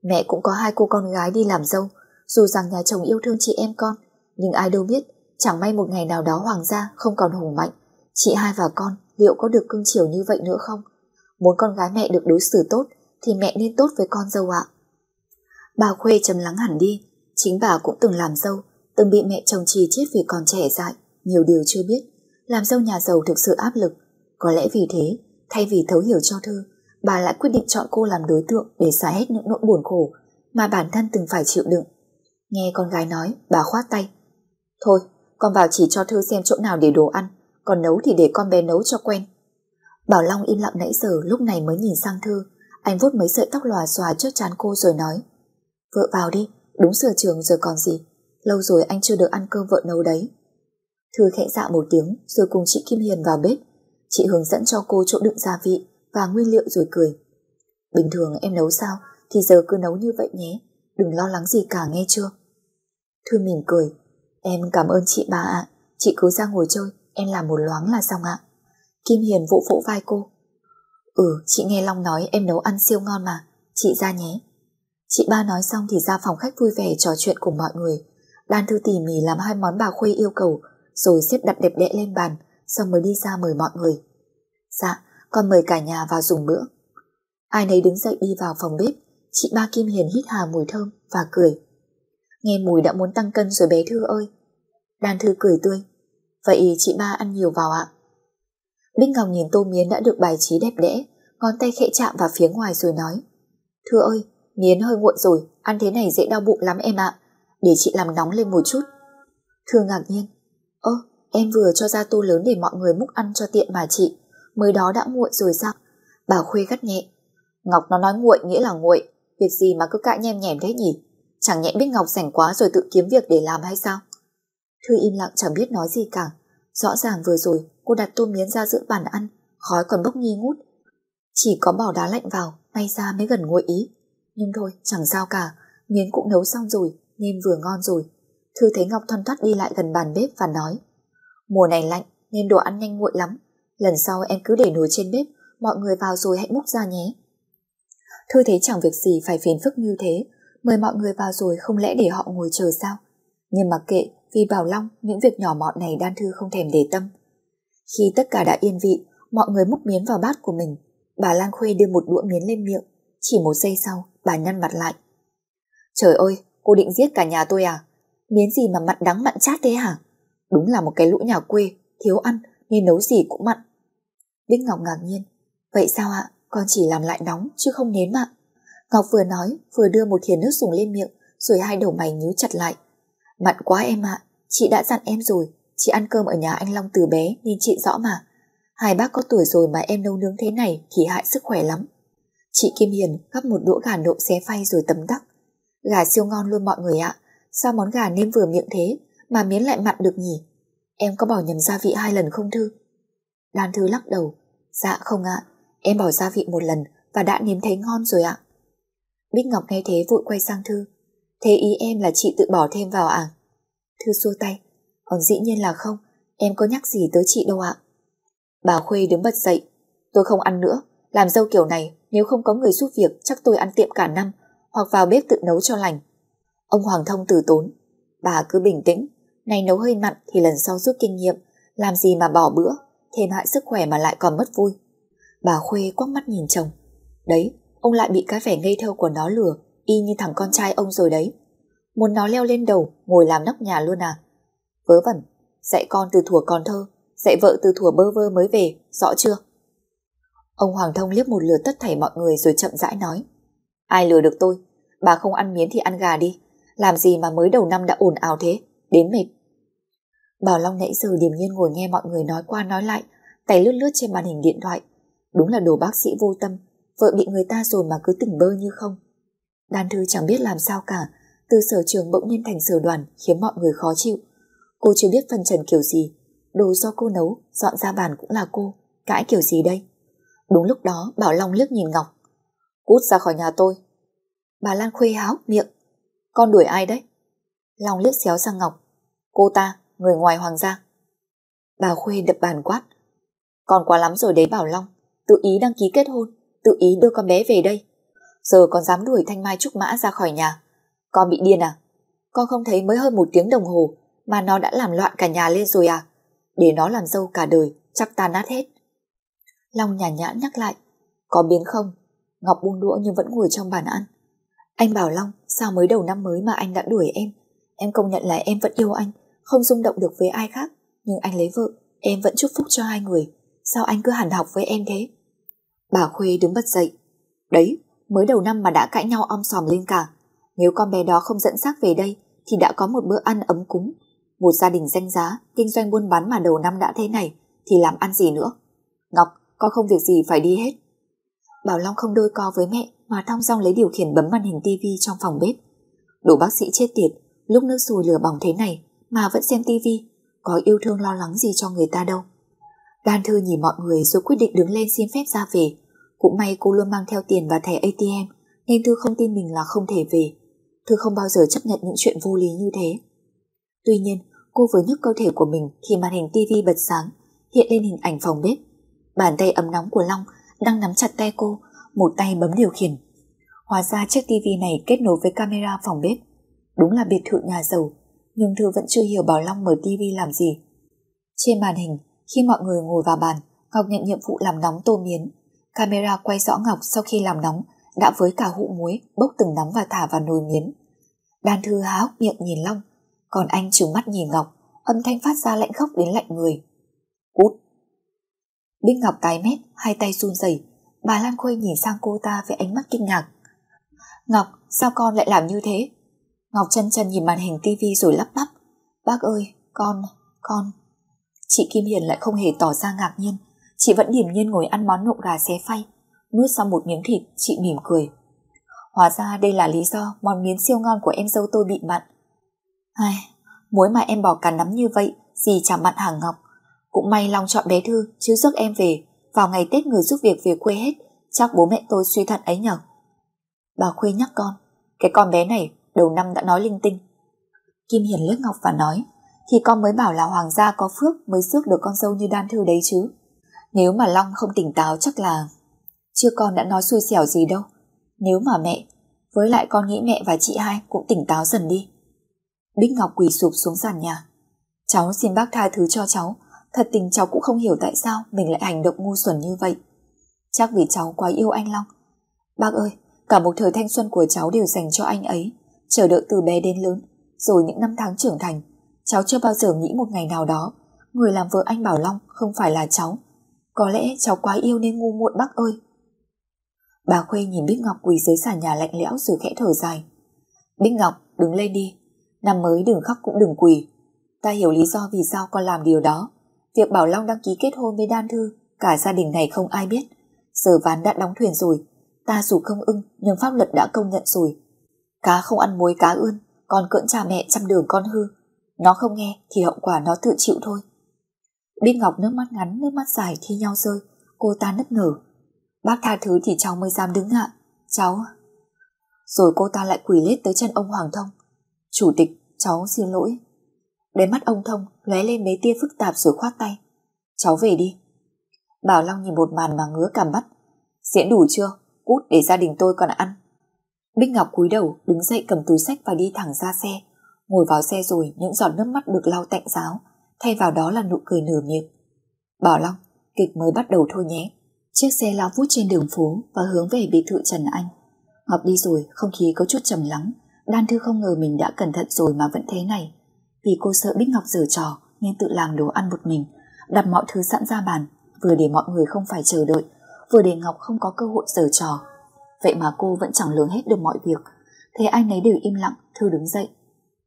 Mẹ cũng có hai cô con gái đi làm dâu, dù rằng nhà chồng yêu thương chị em con, nhưng ai đâu biết, chẳng may một ngày nào đó hoàng gia không còn hùng mạnh, chị hai và con liệu có được cưng chiều như vậy nữa không? Muốn con gái mẹ được đối xử tốt, thì mẹ nên tốt với con dâu ạ. Bà Khuê trầm lắng hẳn đi, chính bà cũng từng làm dâu, từng bị mẹ chồng trì chết vì còn trẻ dại, nhiều điều chưa biết. Làm dâu nhà giàu thực sự áp lực, có lẽ vì thế, thay vì thấu hiểu cho Thư, bà lại quyết định chọn cô làm đối tượng để xả hết những nỗi buồn khổ mà bản thân từng phải chịu đựng. Nghe con gái nói, bà khoát tay. Thôi, con vào chỉ cho Thư xem chỗ nào để đồ ăn, còn nấu thì để con bé nấu cho quen. Bảo Long im lặng nãy giờ lúc này mới nhìn sang Thư, anh vuốt mấy sợi tóc lòa xòa trước trán cô rồi nói. Vợ vào đi, đúng giờ trường giờ còn gì. Lâu rồi anh chưa được ăn cơm vợ nấu đấy. Thư khẽ dạ một tiếng rồi cùng chị Kim Hiền vào bếp. Chị hướng dẫn cho cô chỗ đựng gia vị và nguyên liệu rồi cười. Bình thường em nấu sao thì giờ cứ nấu như vậy nhé. Đừng lo lắng gì cả nghe chưa? Thư mỉm cười. Em cảm ơn chị bà ạ. Chị cứ ra ngồi chơi, em làm một loáng là xong ạ. Kim Hiền vỗ vỗ vai cô. Ừ, chị nghe Long nói em nấu ăn siêu ngon mà. Chị ra nhé. Chị ba nói xong thì ra phòng khách vui vẻ trò chuyện cùng mọi người. Đan Thư tỉ mỉ làm hai món bà Khuê yêu cầu rồi xếp đặt đẹp đẽ lên bàn xong mới đi ra mời mọi người. Dạ, con mời cả nhà vào dùng bữa. Ai nấy đứng dậy đi vào phòng bếp, chị ba Kim Hiền hít hà mùi thơm và cười. Nghe mùi đã muốn tăng cân rồi bé Thư ơi. Đan Thư cười tươi. Vậy chị ba ăn nhiều vào ạ. Bích Ngọc nhìn tô miến đã được bài trí đẹp đẽ, ngón tay khẽ chạm vào phía ngoài rồi nói. thư ơi, miến hơi nguội rồi, ăn thế này dễ đau bụng lắm em ạ. Để chị làm nóng lên một chút. Thư ngạc nhiên. Ơ, em vừa cho ra tô lớn để mọi người múc ăn cho tiện mà chị. Mới đó đã nguội rồi sao? Bà Khuê gắt nhẹ. Ngọc nó nói nguội nghĩa là nguội. Việc gì mà cứ cãi nhem nhèm thế nhỉ? Chẳng nhẽ biết Ngọc rảnh quá rồi tự kiếm việc để làm hay sao? Thư im lặng chẳng biết nói gì cả. Rõ ràng vừa rồi cô đặt tô miến ra giữa bàn ăn, khói còn bốc nghi ngút. Chỉ có bỏ đá lạnh vào, may ra mới gần nguội ý. Nhưng thôi, chẳng sao cả, miến cũng nấu xong rồi, nên vừa ngon rồi. Thư thấy Ngọc thoăn thoắt đi lại gần bàn bếp và nói Mùa này lạnh nên đồ ăn nhanh nguội lắm, lần sau em cứ để nồi trên bếp, mọi người vào rồi hãy múc ra nhé. Thư thấy chẳng việc gì phải phiền phức như thế, mời mọi người vào rồi không lẽ để họ ngồi chờ sao? Nhưng mà kệ, vì Bảo Long những việc nhỏ mọn này Đan Thư không thèm để tâm. Khi tất cả đã yên vị, mọi người múc miến vào bát của mình. Bà Lan Khuê đưa một đũa miến lên miệng. Chỉ một giây sau, bà nhăn mặt lại. Trời ơi, cô định giết cả nhà tôi à? Miến gì mà mặn đắng mặn chát thế hả? Đúng là một cái lũ nhà quê, thiếu ăn nên nấu gì cũng mặn. Bích Ngọc ngạc nhiên. Vậy sao ạ? Con chỉ làm lại nóng chứ không nếm ạ. Ngọc vừa nói vừa đưa một thìa nước dùng lên miệng rồi hai đầu mày nhíu chặt lại. Mặn quá em ạ, chị đã dặn em rồi, chị ăn cơm ở nhà anh Long từ bé nên chị rõ mà. Hai bác có tuổi rồi mà em nấu nướng thế này thì hại sức khỏe lắm. Chị Kim Hiền gắp một đũa gà nộm xé phay rồi tấm đắc. Gà siêu ngon luôn mọi người ạ, sao món gà nêm vừa miệng thế mà miến lại mặn được nhỉ? Em có bỏ nhầm gia vị hai lần không Thư? Đan Thư lắc đầu. Dạ không ạ, em bỏ gia vị một lần và đã nếm thấy ngon rồi ạ. Bích Ngọc nghe thế vội quay sang Thư. Thế ý em là chị tự bỏ thêm vào à? Thư xua tay. Còn dĩ nhiên là không, em có nhắc gì tới chị đâu ạ. Bà Khuê đứng bật dậy. Tôi không ăn nữa, làm dâu kiểu này nếu không có người giúp việc chắc tôi ăn tiệm cả năm hoặc vào bếp tự nấu cho lành. Ông Hoàng Thông từ tốn. Bà cứ bình tĩnh, này nấu hơi mặn thì lần sau rút kinh nghiệm, làm gì mà bỏ bữa, thêm hại sức khỏe mà lại còn mất vui. Bà Khuê quắc mắt nhìn chồng. Đấy, ông lại bị cái vẻ ngây thơ của nó lừa, y như thằng con trai ông rồi đấy. Muốn nó leo lên đầu, ngồi làm nóc nhà luôn à? Vớ vẩn, dạy con từ thuở còn thơ, dạy vợ từ thuở bơ vơ mới về, rõ chưa? Ông Hoàng Thông liếc một lượt tất thảy mọi người rồi chậm rãi nói. Ai lừa được tôi? Bà không ăn miến thì ăn gà đi. Làm gì mà mới đầu năm đã ồn ào thế? Đến mệt. Bảo Long nãy giờ điềm nhiên ngồi nghe mọi người nói qua nói lại, tay lướt lướt trên màn hình điện thoại. Đúng là đồ bác sĩ vô tâm, vợ bị người ta rồi mà cứ tỉnh bơ như không. Đan Thư chẳng biết làm sao cả, từ sở trường bỗng nhiên thành sở đoàn khiến mọi người khó chịu. Cô chưa biết phân trần kiểu gì, đồ do cô nấu, dọn ra bàn cũng là cô, cãi kiểu gì đây? Đúng lúc đó Bảo Long liếc nhìn Ngọc. Cút ra khỏi nhà tôi. Bà Lan khuê háo miệng. Con đuổi ai đấy? Long liếc xéo sang Ngọc. Cô ta, người ngoài hoàng gia. Bà Khuê đập bàn quát. còn quá lắm rồi đấy Bảo Long. Tự ý đăng ký kết hôn, tự ý đưa con bé về đây. Giờ còn dám đuổi Thanh Mai Trúc Mã ra khỏi nhà. Con bị điên à? Con không thấy mới hơn một tiếng đồng hồ mà nó đã làm loạn cả nhà lên rồi à? Để nó làm dâu cả đời, chắc ta nát hết. Long nhàn nhã nhắc lại. Có biến không? Ngọc buông đũa nhưng vẫn ngồi trong bàn ăn. Anh bảo Long, sao mới đầu năm mới mà anh đã đuổi em? Em công nhận là em vẫn yêu anh, không rung động được với ai khác. Nhưng anh lấy vợ, em vẫn chúc phúc cho hai người. Sao anh cứ hẳn học với em thế? Bà Khuê đứng bật dậy. Đấy, mới đầu năm mà đã cãi nhau om sòm lên cả. Nếu con bé đó không dẫn xác về đây, thì đã có một bữa ăn ấm cúng. Một gia đình danh giá, kinh doanh buôn bán mà đầu năm đã thế này, thì làm ăn gì nữa? Ngọc, con không việc gì phải đi hết. Bảo Long không đôi co với mẹ mà thong dong lấy điều khiển bấm màn hình tivi trong phòng bếp. Đủ bác sĩ chết tiệt, lúc nước sùi lửa bỏng thế này mà vẫn xem tivi, có yêu thương lo lắng gì cho người ta đâu. Đan Thư nhìn mọi người rồi quyết định đứng lên xin phép ra về. Cũng may cô luôn mang theo tiền và thẻ ATM nên Thư không tin mình là không thể về. Thư không bao giờ chấp nhận những chuyện vô lý như thế. Tuy nhiên, cô vừa nhấc cơ thể của mình thì màn hình tivi bật sáng, hiện lên hình ảnh phòng bếp. Bàn tay ấm nóng của Long đang nắm chặt tay cô, một tay bấm điều khiển. Hóa ra chiếc tivi này kết nối với camera phòng bếp. Đúng là biệt thự nhà giàu, nhưng Thư vẫn chưa hiểu Bảo Long mở tivi làm gì. Trên màn hình, khi mọi người ngồi vào bàn, Ngọc nhận nhiệm vụ làm nóng tô miến. Camera quay rõ Ngọc sau khi làm nóng, đã với cả hũ muối, bốc từng nóng và thả vào nồi miến. Đan Thư há hốc miệng nhìn Long, còn anh trừng mắt nhìn Ngọc, âm thanh phát ra lạnh khóc đến lạnh người. Cút! Bích Ngọc tái mét, hai tay run rẩy. Bà Lan Khuê nhìn sang cô ta với ánh mắt kinh ngạc. Ngọc, sao con lại làm như thế? Ngọc chân chân nhìn màn hình tivi rồi lắp bắp. Bác ơi, con, con. Chị Kim Hiền lại không hề tỏ ra ngạc nhiên. Chị vẫn điềm nhiên ngồi ăn món nộm gà xé phay. Nuốt xong một miếng thịt, chị mỉm cười. Hóa ra đây là lý do món miến siêu ngon của em dâu tôi bị mặn. Ai, muối mà em bỏ cả nắm như vậy, gì chả mặn hàng Ngọc. Cũng may Long chọn bé Thư chứ rước em về Vào ngày Tết người giúp việc về quê hết Chắc bố mẹ tôi suy thận ấy nhở Bà Khuê nhắc con Cái con bé này đầu năm đã nói linh tinh Kim Hiền liếc Ngọc và nói Thì con mới bảo là hoàng gia có phước Mới rước được con dâu như đan thư đấy chứ nếu mà Long không tỉnh táo chắc là Chưa con đã nói xui xẻo gì đâu Nếu mà mẹ Với lại con nghĩ mẹ và chị hai cũng tỉnh táo dần đi Bích Ngọc quỳ sụp xuống sàn nhà Cháu xin bác tha thứ cho cháu Thật tình cháu cũng không hiểu tại sao mình lại hành động ngu xuẩn như vậy. Chắc vì cháu quá yêu anh Long. Bác ơi, cả một thời thanh xuân của cháu đều dành cho anh ấy, chờ đợi từ bé đến lớn, rồi những năm tháng trưởng thành. Cháu chưa bao giờ nghĩ một ngày nào đó, người làm vợ anh Bảo Long không phải là cháu. Có lẽ cháu quá yêu nên ngu muội bác ơi. Bà Khuê nhìn Bích Ngọc quỳ dưới sàn nhà lạnh lẽo rồi khẽ thở dài. Bích Ngọc, đứng lên đi. Năm mới đừng khóc cũng đừng quỳ. Ta hiểu lý do vì sao con làm điều đó. Việc Bảo Long đăng ký kết hôn với Đan Thư, cả gia đình này không ai biết. Giờ ván đã đóng thuyền rồi, ta dù không ưng nhưng pháp luật đã công nhận rồi. Cá không ăn muối cá ươn, Con cưỡng cha mẹ chăm đường con hư. Nó không nghe thì hậu quả nó tự chịu thôi. Bích Ngọc nước mắt ngắn, nước mắt dài thi nhau rơi, cô ta nức nở. Bác tha thứ thì cháu mới dám đứng ạ. Cháu... Rồi cô ta lại quỳ lết tới chân ông Hoàng Thông. Chủ tịch, cháu xin lỗi. Đến mắt ông Thông lóe lên mấy tia phức tạp rồi khoát tay. Cháu về đi. Bảo Long nhìn một màn mà ngứa cảm mắt. Diễn đủ chưa? Cút để gia đình tôi còn ăn. Bích Ngọc cúi đầu đứng dậy cầm túi sách và đi thẳng ra xe. Ngồi vào xe rồi những giọt nước mắt được lau tạnh giáo, thay vào đó là nụ cười nửa miệng. Bảo Long, kịch mới bắt đầu thôi nhé. Chiếc xe lao vút trên đường phố và hướng về biệt thự Trần Anh. Ngọc đi rồi, không khí có chút trầm lắng. Đan Thư không ngờ mình đã cẩn thận rồi mà vẫn thế này. Vì cô sợ Bích Ngọc giở trò nên tự làm đồ ăn một mình, đặt mọi thứ sẵn ra bàn, vừa để mọi người không phải chờ đợi, vừa để Ngọc không có cơ hội giở trò. Vậy mà cô vẫn chẳng lường hết được mọi việc. Thế anh ấy đều im lặng, Thư đứng dậy.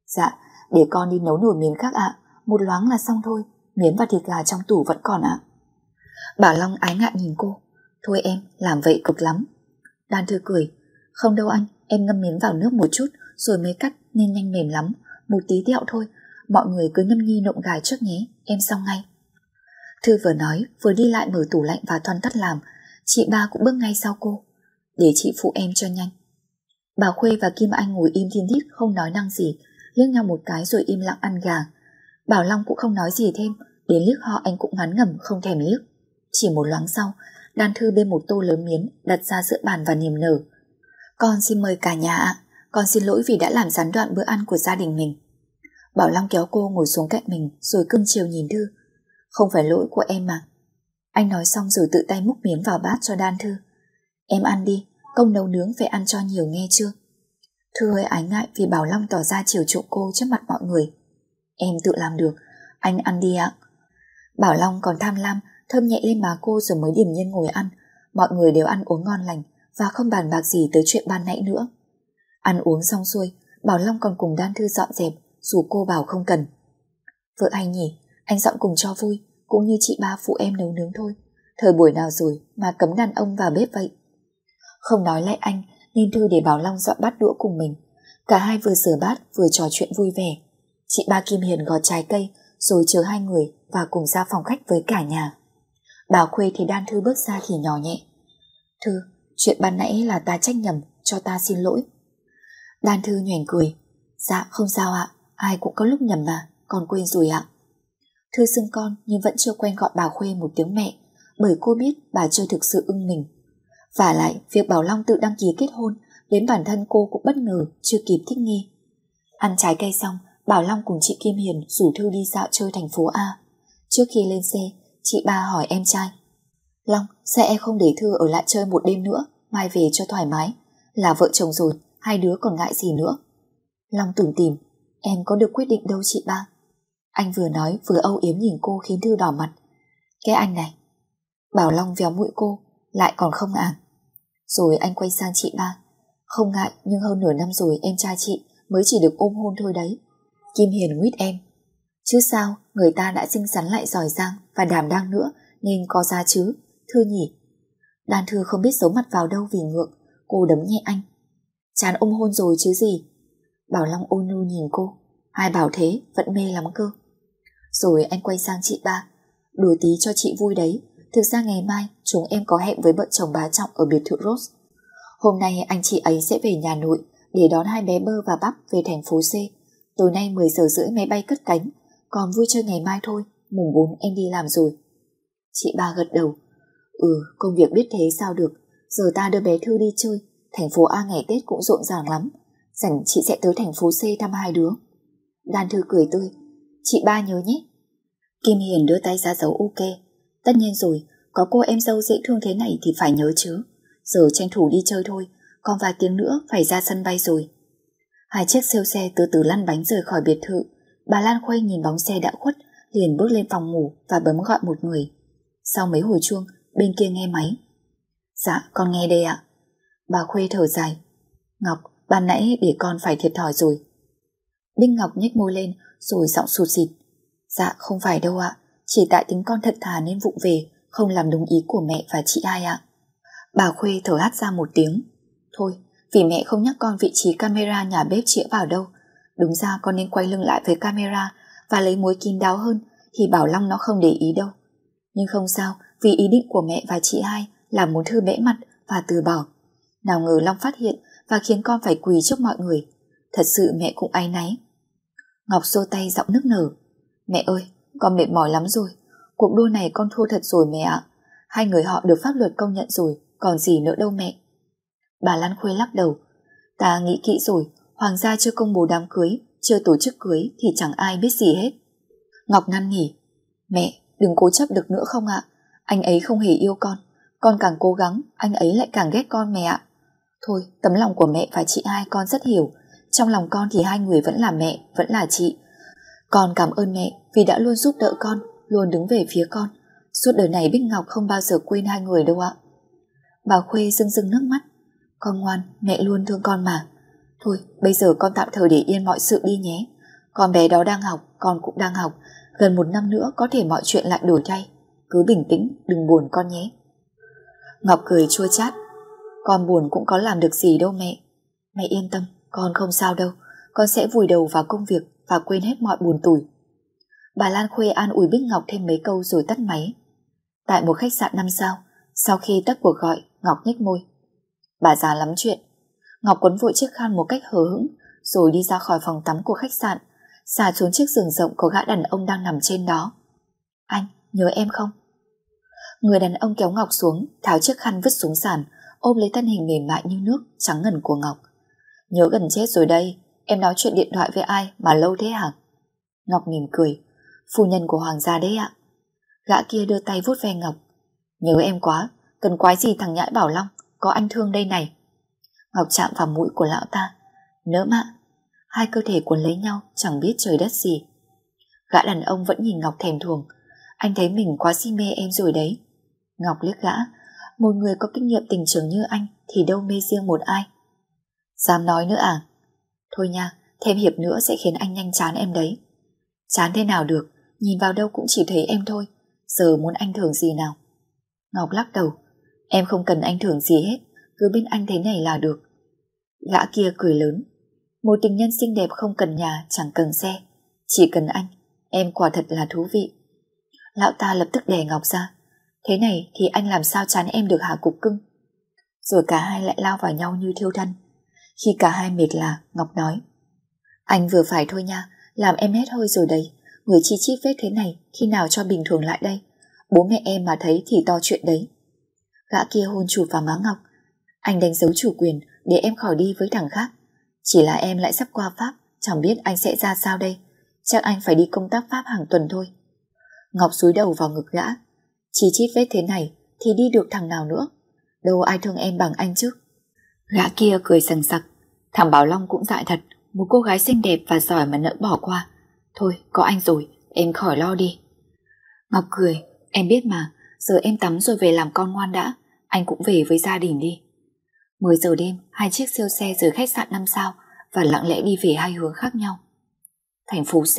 Dạ, để con đi nấu nồi miến khác ạ, một loáng là xong thôi, miến và thịt gà trong tủ vẫn còn ạ. Bà Long ái ngại nhìn cô. Thôi em, làm vậy cực lắm. Đan Thư cười. Không đâu anh, em ngâm miến vào nước một chút rồi mới cắt nên nhanh mềm lắm. Một tí tẹo thôi, mọi người cứ nhâm nhi nộm gài trước nhé, em xong ngay. Thư vừa nói, vừa đi lại mở tủ lạnh và thoăn tắt làm. Chị ba cũng bước ngay sau cô. Để chị phụ em cho nhanh. Bà Khuê và Kim Anh ngồi im thiên thít không nói năng gì, liếc nhau một cái rồi im lặng ăn gà. Bảo Long cũng không nói gì thêm, đến liếc họ anh cũng ngắn ngẩm không thèm liếc. Chỉ một loáng sau, Đan Thư bê một tô lớn miến đặt ra giữa bàn và niềm nở. Con xin mời cả nhà ạ, con xin lỗi vì đã làm gián đoạn bữa ăn của gia đình mình. Bảo Long kéo cô ngồi xuống cạnh mình rồi cưng chiều nhìn Thư. Không phải lỗi của em mà. Anh nói xong rồi tự tay múc miến vào bát cho Đan Thư. Em ăn đi, công nấu nướng phải ăn cho nhiều nghe chưa? Thư hơi ái ngại vì Bảo Long tỏ ra chiều chuộng cô trước mặt mọi người. Em tự làm được, anh ăn đi ạ. Bảo Long còn tham lam, thơm nhẹ lên má cô rồi mới điểm nhiên ngồi ăn. Mọi người đều ăn uống ngon lành và không bàn bạc gì tới chuyện ban nãy nữa. Ăn uống xong xuôi, Bảo Long còn cùng Đan Thư dọn dẹp dù cô bảo không cần. Vợ anh nhỉ, anh dọn cùng cho vui, cũng như chị ba phụ em nấu nướng thôi. Thời buổi nào rồi mà cấm đàn ông vào bếp vậy? Không nói lại anh, nên Thư để Bảo Long dọn bát đũa cùng mình. Cả hai vừa rửa bát vừa trò chuyện vui vẻ. Chị ba Kim Hiền gọt trái cây rồi chờ hai người và cùng ra phòng khách với cả nhà. bà Khuê thì Đan Thư bước ra thì nhỏ nhẹ. Thư, chuyện ban nãy là ta trách nhầm, cho ta xin lỗi. Đan Thư nhoẻn cười. Dạ không sao ạ, ai cũng có lúc nhầm mà, con quên rồi ạ. Thư xưng con nhưng vẫn chưa quen gọi bà Khuê một tiếng mẹ, bởi cô biết bà chưa thực sự ưng mình. Và lại, việc Bảo Long tự đăng ký kết hôn đến bản thân cô cũng bất ngờ, chưa kịp thích nghi. Ăn trái cây xong, Bảo Long cùng chị Kim Hiền rủ Thư đi dạo chơi thành phố A. Trước khi lên xe, chị ba hỏi em trai. Long, sao em không để Thư ở lại chơi một đêm nữa, mai về cho thoải mái? Là vợ chồng rồi, hai đứa còn ngại gì nữa? Long tưởng tìm, em có được quyết định đâu chị ba. Anh vừa nói vừa âu yếm nhìn cô khiến Thư đỏ mặt. Cái anh này. Bảo Long véo mũi cô, lại còn không à. Rồi anh quay sang chị ba. Không ngại nhưng hơn nửa năm rồi em trai chị mới chỉ được ôm hôn thôi đấy. Kim Hiền nguyết em. Chứ sao, người ta đã xinh xắn lại giỏi giang và đảm đang nữa nên có ra chứ, Thư nhỉ. Đan thư không biết giấu mặt vào đâu vì ngượng, cô đấm nhẹ anh. Chán ôm hôn rồi chứ gì. Bảo Long ôn nhu nhìn cô, hai bảo thế vẫn mê lắm cơ. Rồi anh quay sang chị ba, đùa tí cho chị vui đấy, thực ra ngày mai chúng em có hẹn với vợ chồng bá trọng ở biệt thự Rose. Hôm nay anh chị ấy sẽ về nhà nội để đón hai bé bơ và bắp về thành phố C. Tối nay 10 giờ rưỡi máy bay cất cánh, còn vui chơi ngày mai thôi, mùng 4 em đi làm rồi. Chị ba gật đầu. Ừ, công việc biết thế sao được, giờ ta đưa bé Thư đi chơi, thành phố A ngày Tết cũng rộn ràng lắm. Rảnh chị sẽ tới thành phố C thăm hai đứa. Đan Thư cười tươi. Chị ba nhớ nhé. Kim Hiền đưa tay ra dấu ok. Tất nhiên rồi, có cô em dâu dễ thương thế này thì phải nhớ chứ. Giờ tranh thủ đi chơi thôi, còn vài tiếng nữa phải ra sân bay rồi. Hai chiếc siêu xe từ từ lăn bánh rời khỏi biệt thự. Bà Lan Khuê nhìn bóng xe đã khuất, liền bước lên phòng ngủ và bấm gọi một người. Sau mấy hồi chuông, bên kia nghe máy. Dạ, con nghe đây ạ. Bà Khuê thở dài. Ngọc, ban nãy để con phải thiệt thòi rồi. Đinh Ngọc nhếch môi lên rồi giọng sụt xịt. Dạ không phải đâu ạ, chỉ tại tính con thật thà nên vụng về, không làm đúng ý của mẹ và chị ai ạ. Bà Khuê thở hắt ra một tiếng. Thôi, vì mẹ không nhắc con vị trí camera nhà bếp chĩa vào đâu. Đúng ra con nên quay lưng lại với camera và lấy mối kín đáo hơn thì Bảo Long nó không để ý đâu. Nhưng không sao, vì ý định của mẹ và chị hai là muốn thư bẽ mặt và từ bỏ. Nào ngờ Long phát hiện và khiến con phải quỳ trước mọi người. Thật sự mẹ cũng áy náy. Ngọc xô tay giọng nức nở. Mẹ ơi, con mệt mỏi lắm rồi. Cuộc đua này con thua thật rồi mẹ ạ. Hai người họ được pháp luật công nhận rồi, còn gì nữa đâu mẹ. Bà Lan Khuê lắc đầu. Ta nghĩ kỹ rồi, hoàng gia chưa công bố đám cưới, chưa tổ chức cưới thì chẳng ai biết gì hết. Ngọc năn nỉ. Mẹ, đừng cố chấp được nữa không ạ. Anh ấy không hề yêu con. Con càng cố gắng, anh ấy lại càng ghét con mẹ ạ. Thôi, tấm lòng của mẹ và chị hai con rất hiểu. Trong lòng con thì hai người vẫn là mẹ, vẫn là chị. Con cảm ơn mẹ vì đã luôn giúp đỡ con, luôn đứng về phía con. Suốt đời này Bích Ngọc không bao giờ quên hai người đâu ạ. Bà Khuê rưng rưng nước mắt. Con ngoan, mẹ luôn thương con mà. Thôi, bây giờ con tạm thời để yên mọi sự đi nhé. Con bé đó đang học, con cũng đang học. Gần một năm nữa có thể mọi chuyện lại đổi thay. Cứ bình tĩnh, đừng buồn con nhé. Ngọc cười chua chát. Con buồn cũng có làm được gì đâu mẹ. Mẹ yên tâm, con không sao đâu. Con sẽ vùi đầu vào công việc và quên hết mọi buồn tủi. Bà Lan Khuê an ủi Bích Ngọc thêm mấy câu rồi tắt máy. Tại một khách sạn năm sao, sau khi tắt cuộc gọi, Ngọc nhếch môi. Bà già lắm chuyện. Ngọc quấn vội chiếc khăn một cách hờ hững, rồi đi ra khỏi phòng tắm của khách sạn, xà xuống chiếc giường rộng có gã đàn ông đang nằm trên đó. Anh, nhớ em không? Người đàn ông kéo Ngọc xuống, tháo chiếc khăn vứt xuống sàn, ôm lấy thân hình mềm mại như nước, trắng ngần của Ngọc. Nhớ gần chết rồi đây, em nói chuyện điện thoại với ai mà lâu thế hả? Ngọc mỉm cười, phu nhân của hoàng gia đấy ạ. Gã kia đưa tay vuốt ve Ngọc. Nhớ em quá, cần quái gì thằng nhãi Bảo Long, có anh thương đây này. Ngọc chạm vào mũi của lão ta. Nỡ mạ, hai cơ thể cuốn lấy nhau chẳng biết trời đất gì. Gã đàn ông vẫn nhìn Ngọc thèm thuồng. Anh thấy mình quá si mê em rồi đấy. Ngọc liếc gã, một người có kinh nghiệm tình trường như anh thì đâu mê riêng một ai. Dám nói nữa à? Thôi nha, thêm hiệp nữa sẽ khiến anh nhanh chán em đấy. Chán thế nào được, nhìn vào đâu cũng chỉ thấy em thôi. Giờ muốn anh thường gì nào? Ngọc lắc đầu. Em không cần anh thưởng gì hết, cứ bên anh thế này là được. Gã kia cười lớn. Một tình nhân xinh đẹp không cần nhà, chẳng cần xe. Chỉ cần anh, em quả thật là thú vị. Lão ta lập tức đè Ngọc ra. Thế này thì anh làm sao chán em được hả cục cưng? Rồi cả hai lại lao vào nhau như thiêu thân. Khi cả hai mệt là, Ngọc nói. Anh vừa phải thôi nha, làm em hết hơi rồi đấy. Người chi chít vết thế này khi nào cho bình thường lại đây? Bố mẹ em mà thấy thì to chuyện đấy. Gã kia hôn chụp vào má Ngọc. Anh đánh dấu chủ quyền để em khỏi đi với thằng khác. Chỉ là em lại sắp qua Pháp, chẳng biết anh sẽ ra sao đây. Chắc anh phải đi công tác Pháp hàng tuần thôi. Ngọc cúi đầu vào ngực gã. Chỉ chít vết thế này thì đi được thằng nào nữa. Đâu ai thương em bằng anh chứ. Gã kia cười sằng sặc. Thằng Bảo Long cũng dại thật. Một cô gái xinh đẹp và giỏi mà nỡ bỏ qua. Thôi, có anh rồi, em khỏi lo đi. Ngọc cười, em biết mà, giờ em tắm rồi về làm con ngoan đã. Anh cũng về với gia đình đi. 10 giờ đêm, hai chiếc siêu xe rời khách sạn 5 sao và lặng lẽ đi về hai hướng khác nhau. Thành phố C,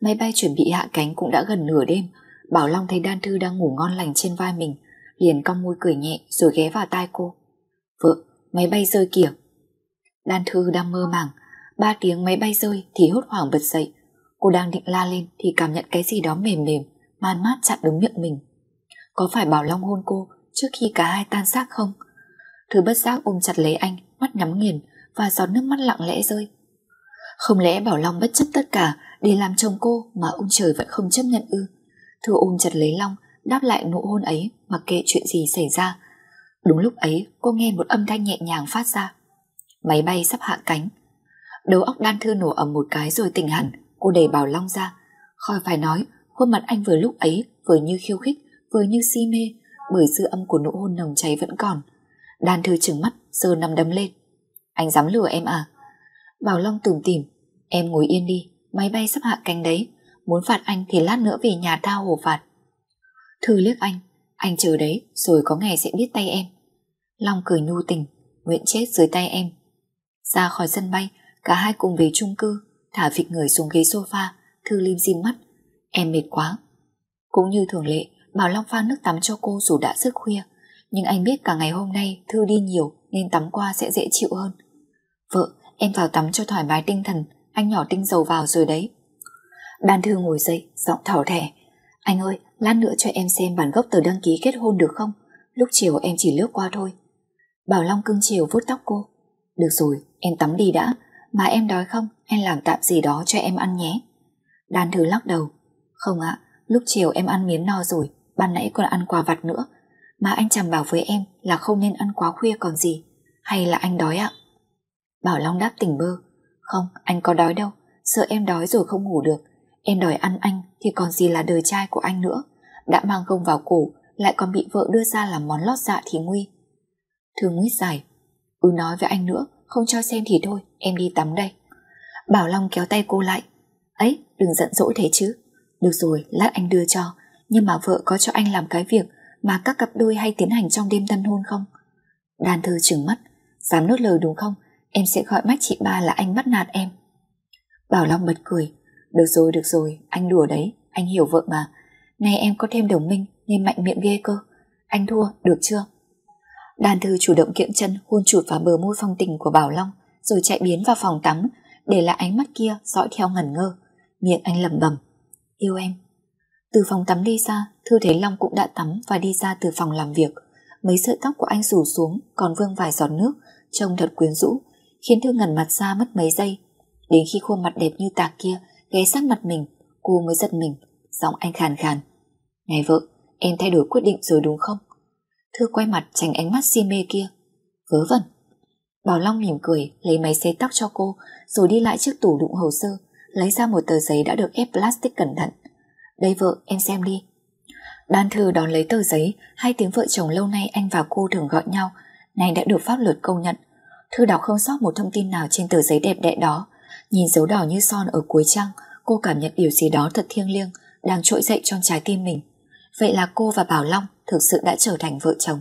máy bay chuẩn bị hạ cánh cũng đã gần nửa đêm. Bảo Long thấy Đan Thư đang ngủ ngon lành trên vai mình, liền cong môi cười nhẹ rồi ghé vào tai cô. Vợ, máy bay rơi kìa. Đan Thư đang mơ màng, ba tiếng máy bay rơi thì hốt hoảng bật dậy. Cô đang định la lên thì cảm nhận cái gì đó mềm mềm, man mát chặn đứng miệng mình. Có phải Bảo Long hôn cô trước khi cả hai tan xác không? Thứ bất giác ôm chặt lấy anh, mắt nhắm nghiền và giọt nước mắt lặng lẽ rơi. Không lẽ Bảo Long bất chấp tất cả để làm chồng cô mà ông trời vẫn không chấp nhận ư? Thư ôm chặt lấy Long, đáp lại nụ hôn ấy mặc kệ chuyện gì xảy ra. Đúng lúc ấy cô nghe một âm thanh nhẹ nhàng phát ra. Máy bay sắp hạ cánh. Đầu óc đan thư nổ ầm một cái rồi tỉnh hẳn, cô đẩy Bảo Long ra. Khỏi phải nói, khuôn mặt anh vừa lúc ấy vừa như khiêu khích, vừa như si mê, bởi dư âm của nụ hôn nồng cháy vẫn còn. Đan thư trừng mắt, giơ nằm đấm lên. Anh dám lừa em à? Bảo Long tủm tỉm, em ngồi yên đi, máy bay sắp hạ cánh đấy. Muốn phạt anh thì lát nữa về nhà tao hồ phạt. Thư liếc anh, anh chờ đấy rồi có ngày sẽ biết tay em. Long cười nhu tình, nguyện chết dưới tay em. Ra khỏi sân bay, cả hai cùng về chung cư, thả vịt người xuống ghế sofa, Thư lim dim mắt. Em mệt quá. Cũng như thường lệ, Bảo Long pha nước tắm cho cô dù đã rất khuya, nhưng anh biết cả ngày hôm nay Thư đi nhiều nên tắm qua sẽ dễ chịu hơn. Vợ, em vào tắm cho thoải mái tinh thần, anh nhỏ tinh dầu vào rồi đấy. Đan Thư ngồi dậy, giọng thỏ thẻ. Anh ơi, lát nữa cho em xem bản gốc tờ đăng ký kết hôn được không? Lúc chiều em chỉ lướt qua thôi. Bảo Long cưng chiều vuốt tóc cô. Được rồi, em tắm đi đã. Mà em đói không? Anh làm tạm gì đó cho em ăn nhé. Đan Thư lắc đầu. Không ạ, lúc chiều em ăn miếng no rồi, ban nãy còn ăn quà vặt nữa. Mà anh chàng bảo với em là không nên ăn quá khuya còn gì. Hay là anh đói ạ? Bảo Long đáp tỉnh bơ. Không, anh có đói đâu. Sợ em đói rồi không ngủ được. Em đòi ăn anh thì còn gì là đời trai của anh nữa. Đã mang gông vào cổ, lại còn bị vợ đưa ra làm món lót dạ thì nguy. Thường nguyết dài. Ừ nói với anh nữa, không cho xem thì thôi, em đi tắm đây. Bảo Long kéo tay cô lại. Ấy, đừng giận dỗi thế chứ. Được rồi, lát anh đưa cho. Nhưng mà vợ có cho anh làm cái việc mà các cặp đôi hay tiến hành trong đêm tân hôn không? Đàn thư trừng mắt. Dám nốt lời đúng không? Em sẽ gọi mách chị ba là anh bắt nạt em. Bảo Long bật cười. Được rồi, được rồi, anh đùa đấy, anh hiểu vợ mà. Nay em có thêm đồng minh nên mạnh miệng ghê cơ. Anh thua, được chưa? Đàn thư chủ động kiệm chân hôn chụt vào bờ môi phong tình của Bảo Long rồi chạy biến vào phòng tắm để lại ánh mắt kia dõi theo ngẩn ngơ. Miệng anh lẩm bẩm Yêu em. Từ phòng tắm đi ra, Thư Thế Long cũng đã tắm và đi ra từ phòng làm việc. Mấy sợi tóc của anh rủ xuống còn vương vài giọt nước, trông thật quyến rũ, khiến Thư ngẩn mặt ra mất mấy giây. Đến khi khuôn mặt đẹp như tạc kia ghé sát mặt mình, cô mới giật mình, giọng anh khàn khàn. Này vợ, em thay đổi quyết định rồi đúng không? Thư quay mặt tránh ánh mắt si mê kia. Vớ vẩn. Bảo Long mỉm cười, lấy máy xấy tóc cho cô, rồi đi lại trước tủ đụng hồ sơ, lấy ra một tờ giấy đã được ép plastic cẩn thận. Đây vợ, em xem đi. Đan Thư đón lấy tờ giấy, hai tiếng vợ chồng lâu nay anh và cô thường gọi nhau, này đã được pháp luật công nhận. Thư đọc không sót một thông tin nào trên tờ giấy đẹp đẽ đó. Nhìn dấu đỏ như son ở cuối trang, cô cảm nhận điều gì đó thật thiêng liêng, đang trỗi dậy trong trái tim mình. Vậy là cô và Bảo Long thực sự đã trở thành vợ chồng.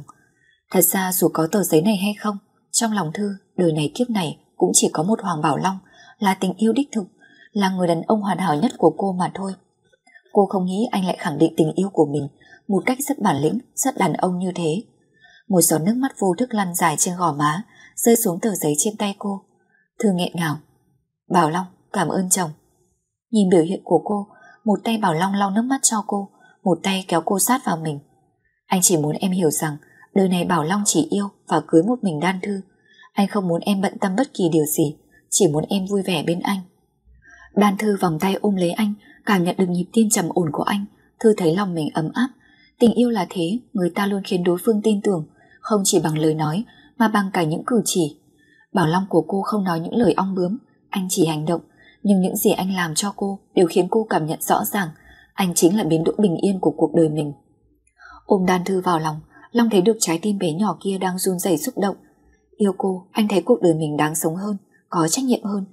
Thật ra dù có tờ giấy này hay không, trong lòng Thư, đời này kiếp này cũng chỉ có một Hoàng Bảo Long, là tình yêu đích thực, là người đàn ông hoàn hảo nhất của cô mà thôi. Cô không nghĩ anh lại khẳng định tình yêu của mình một cách rất bản lĩnh, rất đàn ông như thế. Một giọt nước mắt vô thức lăn dài trên gò má, rơi xuống tờ giấy trên tay cô. Thư nghẹn ngào. Bảo Long, cảm ơn chồng. Nhìn biểu hiện của cô, một tay Bảo Long lau nước mắt cho cô, một tay kéo cô sát vào mình. Anh chỉ muốn em hiểu rằng đời này Bảo Long chỉ yêu và cưới một mình đan thư. Anh không muốn em bận tâm bất kỳ điều gì, chỉ muốn em vui vẻ bên anh. Đan thư vòng tay ôm lấy anh, cảm nhận được nhịp tim trầm ổn của anh. Thư thấy lòng mình ấm áp. Tình yêu là thế, người ta luôn khiến đối phương tin tưởng, không chỉ bằng lời nói mà bằng cả những cử chỉ. Bảo Long của cô không nói những lời ong bướm, anh chỉ hành động, nhưng những gì anh làm cho cô đều khiến cô cảm nhận rõ ràng anh chính là biến độ bình yên của cuộc đời mình. Ôm đan thư vào lòng, Long thấy được trái tim bé nhỏ kia đang run rẩy xúc động. Yêu cô, anh thấy cuộc đời mình đáng sống hơn, có trách nhiệm hơn.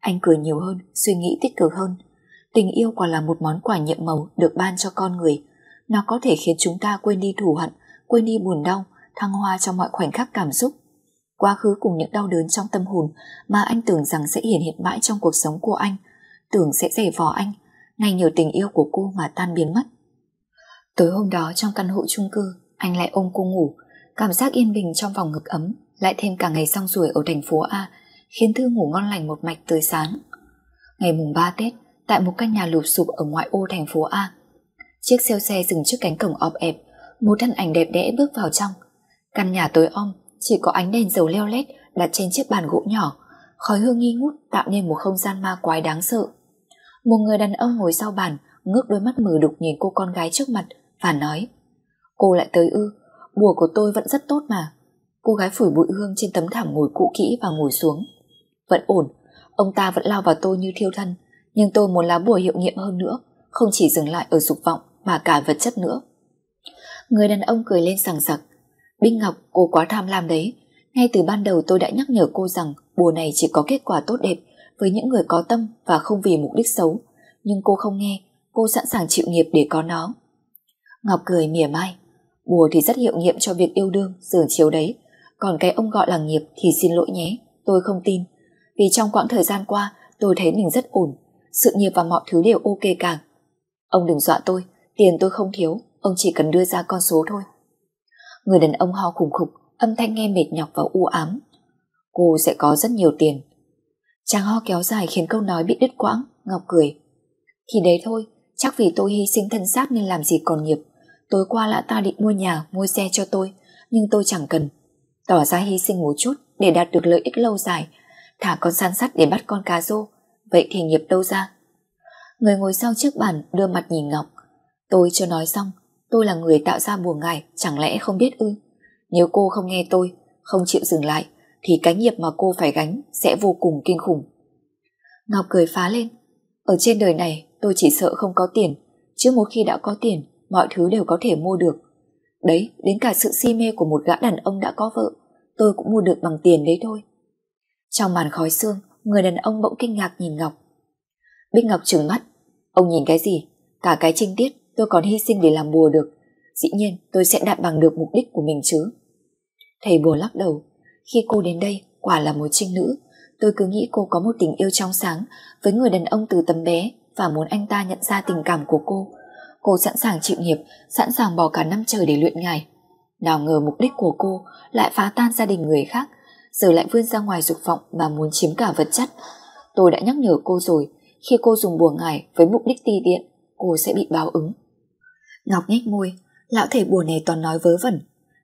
Anh cười nhiều hơn, suy nghĩ tích cực hơn. Tình yêu quả là một món quà nhiệm màu được ban cho con người. Nó có thể khiến chúng ta quên đi thù hận, quên đi buồn đau, thăng hoa trong mọi khoảnh khắc cảm xúc. Quá khứ cùng những đau đớn trong tâm hồn mà anh tưởng rằng sẽ hiển hiện mãi trong cuộc sống của anh, tưởng sẽ rẻ vò anh, ngay nhờ tình yêu của cô mà tan biến mất. Tối hôm đó trong căn hộ chung cư, anh lại ôm cô ngủ, cảm giác yên bình trong vòng ngực ấm, lại thêm cả ngày xong ruồi ở thành phố A, khiến Thư ngủ ngon lành một mạch tới sáng. Ngày mùng 3 Tết, tại một căn nhà lụp sụp ở ngoại ô thành phố A, chiếc siêu xe dừng trước cánh cổng ọp ẹp, một thân ảnh đẹp đẽ bước vào trong. Căn nhà tối om, chỉ có ánh đèn dầu leo lét đặt trên chiếc bàn gỗ nhỏ, khói hương nghi ngút tạo nên một không gian ma quái đáng sợ. Một người đàn ông ngồi sau bàn, ngước đôi mắt mờ đục nhìn cô con gái trước mặt và nói Cô lại tới ư, bùa của tôi vẫn rất tốt mà. Cô gái phủi bụi hương trên tấm thảm ngồi cũ kỹ và ngồi xuống. Vẫn ổn, ông ta vẫn lao vào tôi như thiêu thân, nhưng tôi muốn lá bùa hiệu nghiệm hơn nữa, không chỉ dừng lại ở dục vọng mà cả vật chất nữa. Người đàn ông cười lên sảng sặc. Binh Ngọc, cô quá tham lam đấy. Ngay từ ban đầu tôi đã nhắc nhở cô rằng bùa này chỉ có kết quả tốt đẹp với những người có tâm và không vì mục đích xấu. Nhưng cô không nghe, cô sẵn sàng chịu nghiệp để có nó. Ngọc cười mỉa mai. Bùa thì rất hiệu nghiệm cho việc yêu đương, giường chiếu đấy. Còn cái ông gọi là nghiệp thì xin lỗi nhé, tôi không tin. Vì trong quãng thời gian qua, tôi thấy mình rất ổn. Sự nghiệp và mọi thứ đều ok cả. Ông đừng dọa tôi, tiền tôi không thiếu, ông chỉ cần đưa ra con số thôi. Người đàn ông ho khủng khục, âm thanh nghe mệt nhọc và u ám. Cô sẽ có rất nhiều tiền. Chàng ho kéo dài khiến câu nói bị đứt quãng, Ngọc cười. Thì đấy thôi, chắc vì tôi hy sinh thân xác nên làm gì còn nghiệp. Tối qua lã ta định mua nhà, mua xe cho tôi, nhưng tôi chẳng cần. Tỏ ra hy sinh một chút để đạt được lợi ích lâu dài, thả con săn sắt để bắt con cá rô, vậy thì nghiệp đâu ra? Người ngồi sau chiếc bàn đưa mặt nhìn Ngọc. Tôi chưa nói xong, tôi là người tạo ra buồn ngài, chẳng lẽ không biết ư? Nếu cô không nghe tôi, không chịu dừng lại, thì cái nghiệp mà cô phải gánh sẽ vô cùng kinh khủng. Ngọc cười phá lên. Ở trên đời này, tôi chỉ sợ không có tiền, chứ một khi đã có tiền, mọi thứ đều có thể mua được. Đấy, đến cả sự si mê của một gã đàn ông đã có vợ, tôi cũng mua được bằng tiền đấy thôi. Trong màn khói xương, người đàn ông bỗng kinh ngạc nhìn Ngọc. Bích Ngọc trừng mắt. Ông nhìn cái gì? Cả cái trinh tiết tôi còn hy sinh để làm bùa được. Dĩ nhiên tôi sẽ đạt bằng được mục đích của mình chứ. Thầy bùa lắc đầu. Khi cô đến đây, quả là một trinh nữ. Tôi cứ nghĩ cô có một tình yêu trong sáng với người đàn ông từ tầm bé và muốn anh ta nhận ra tình cảm của cô. Cô sẵn sàng chịu nghiệp, sẵn sàng bỏ cả năm trời để luyện ngài. Nào ngờ mục đích của cô lại phá tan gia đình người khác, giờ lại vươn ra ngoài dục vọng mà muốn chiếm cả vật chất. Tôi đã nhắc nhở cô rồi, khi cô dùng bùa ngài với mục đích ti tiện, cô sẽ bị báo ứng. Ngọc nhếch môi, lão thầy bùa này toàn nói vớ vẩn.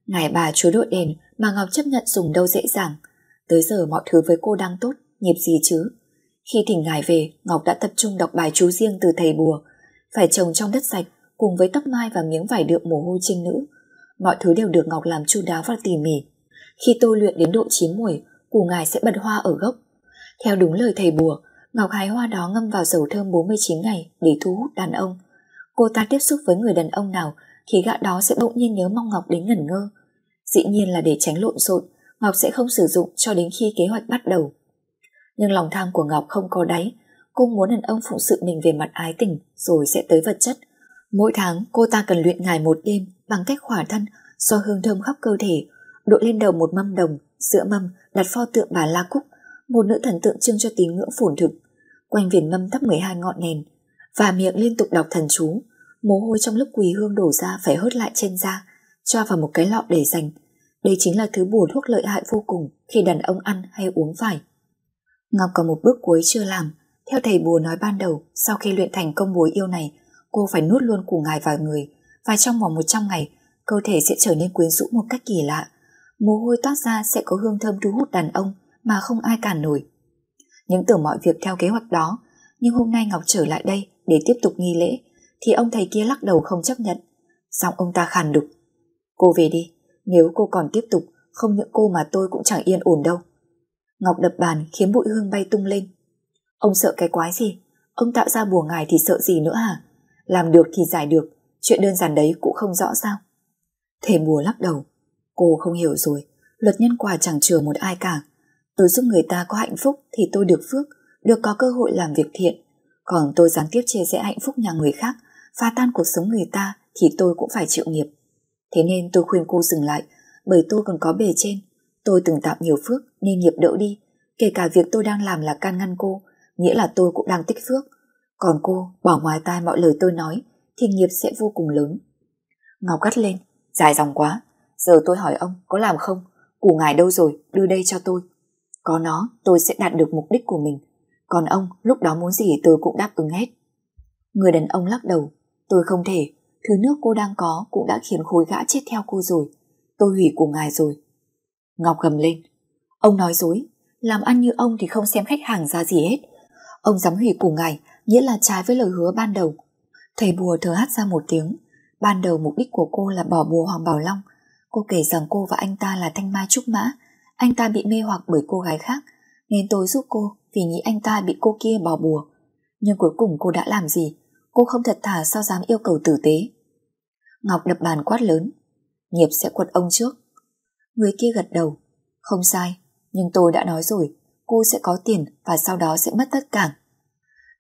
Ngài bà chúa đội đèn mà Ngọc chấp nhận dùng đâu dễ dàng. Tới giờ mọi thứ với cô đang tốt, nghiệp gì chứ. Khi thỉnh ngài về, Ngọc đã tập trung đọc bài chú riêng từ thầy bùa. Phải trồng trong đất sạch, cùng với tóc mai và miếng vải đượm mồ hôi trinh nữ. Mọi thứ đều được Ngọc làm chu đáo và tỉ mỉ. Khi tôi luyện đến độ chín muồi, củ ngài sẽ bật hoa ở gốc. Theo đúng lời thầy bùa, Ngọc hái hoa đó ngâm vào dầu thơm 49 ngày để thu hút đàn ông. Cô ta tiếp xúc với người đàn ông nào thì gã đó sẽ bỗng nhiên nhớ mong Ngọc đến ngẩn ngơ. Dĩ nhiên là để tránh lộn xộn, Ngọc sẽ không sử dụng cho đến khi kế hoạch bắt đầu. Nhưng lòng tham của Ngọc không có đáy, cô muốn đàn ông phụng sự mình về mặt ái tình rồi sẽ tới vật chất. Mỗi tháng cô ta cần luyện ngày một đêm bằng cách khỏa thân, do hương thơm khắp cơ thể, đội lên đầu một mâm đồng, giữa mâm đặt pho tượng bà La Cúc, một nữ thần tượng trưng cho tín ngưỡng phồn thực. Quanh viền mâm thắp 12 ngọn đèn, và miệng liên tục đọc thần chú, mồ hôi trong lúc quỳ hương đổ ra phải hớt lại trên da, cho vào một cái lọ để dành. Đây chính là thứ bùa thuốc lợi hại vô cùng khi đàn ông ăn hay uống phải. Ngọc còn một bước cuối chưa làm. Theo thầy bùa nói ban đầu, sau khi luyện thành công bùa yêu này, cô phải nuốt luôn củ ngài vào người, và trong vòng 100 ngày, cơ thể sẽ trở nên quyến rũ một cách kỳ lạ. Mồ hôi toát ra sẽ có hương thơm thu hút đàn ông mà không ai cản nổi. Những tưởng mọi việc theo kế hoạch đó, nhưng hôm nay Ngọc trở lại đây để tiếp tục nghi lễ, thì ông thầy kia lắc đầu không chấp nhận. Xong ông ta khàn đục. Cô về đi, nếu cô còn tiếp tục, không những cô mà tôi cũng chẳng yên ổn đâu. Ngọc đập bàn khiến bụi hương bay tung lên. Ông sợ cái quái gì? Ông tạo ra bùa ngài thì sợ gì nữa hả? Làm được thì giải được, chuyện đơn giản đấy cũng không rõ sao. Thầy bùa lắc đầu. Cô không hiểu rồi, luật nhân quả chẳng chừa một ai cả. Tôi giúp người ta có hạnh phúc thì tôi được phước, được có cơ hội làm việc thiện. Còn tôi gián tiếp chia rẽ hạnh phúc nhà người khác, phá tan cuộc sống người ta thì tôi cũng phải chịu nghiệp. Thế nên tôi khuyên cô dừng lại, bởi tôi còn có bề trên. Tôi từng tạo nhiều phước nên nghiệp đỡ đi, kể cả việc tôi đang làm là can ngăn cô, nghĩa là tôi cũng đang tích phước. Còn cô bỏ ngoài tai mọi lời tôi nói thì nghiệp sẽ vô cùng lớn. Ngọc gắt lên, dài dòng quá. Giờ tôi hỏi ông có làm không? Củ ngài đâu rồi, đưa đây cho tôi. Có nó, tôi sẽ đạt được mục đích của mình. Còn ông, lúc đó muốn gì tôi cũng đáp ứng hết. Người đàn ông lắc đầu. Tôi không thể, thứ nước cô đang có cũng đã khiến khối gã chết theo cô rồi. Tôi hủy củ ngài rồi. Ngọc gầm lên. Ông nói dối, làm ăn như ông thì không xem khách hàng ra gì hết. Ông dám hủy củ ngài, nghĩa là trái với lời hứa ban đầu. Thầy bùa thở hát ra một tiếng. Ban đầu mục đích của cô là bỏ bùa Hoàng Bảo Long. Cô kể rằng cô và anh ta là Thanh Mai Trúc Mã. Anh ta bị mê hoặc bởi cô gái khác, nên tôi giúp cô vì nghĩ anh ta bị cô kia bỏ bùa. Nhưng cuối cùng cô đã làm gì? Cô không thật thà sao dám yêu cầu tử tế. Ngọc đập bàn quát lớn. Nghiệp sẽ quật ông trước. Người kia gật đầu. Không sai, nhưng tôi đã nói rồi, cô sẽ có tiền và sau đó sẽ mất tất cả.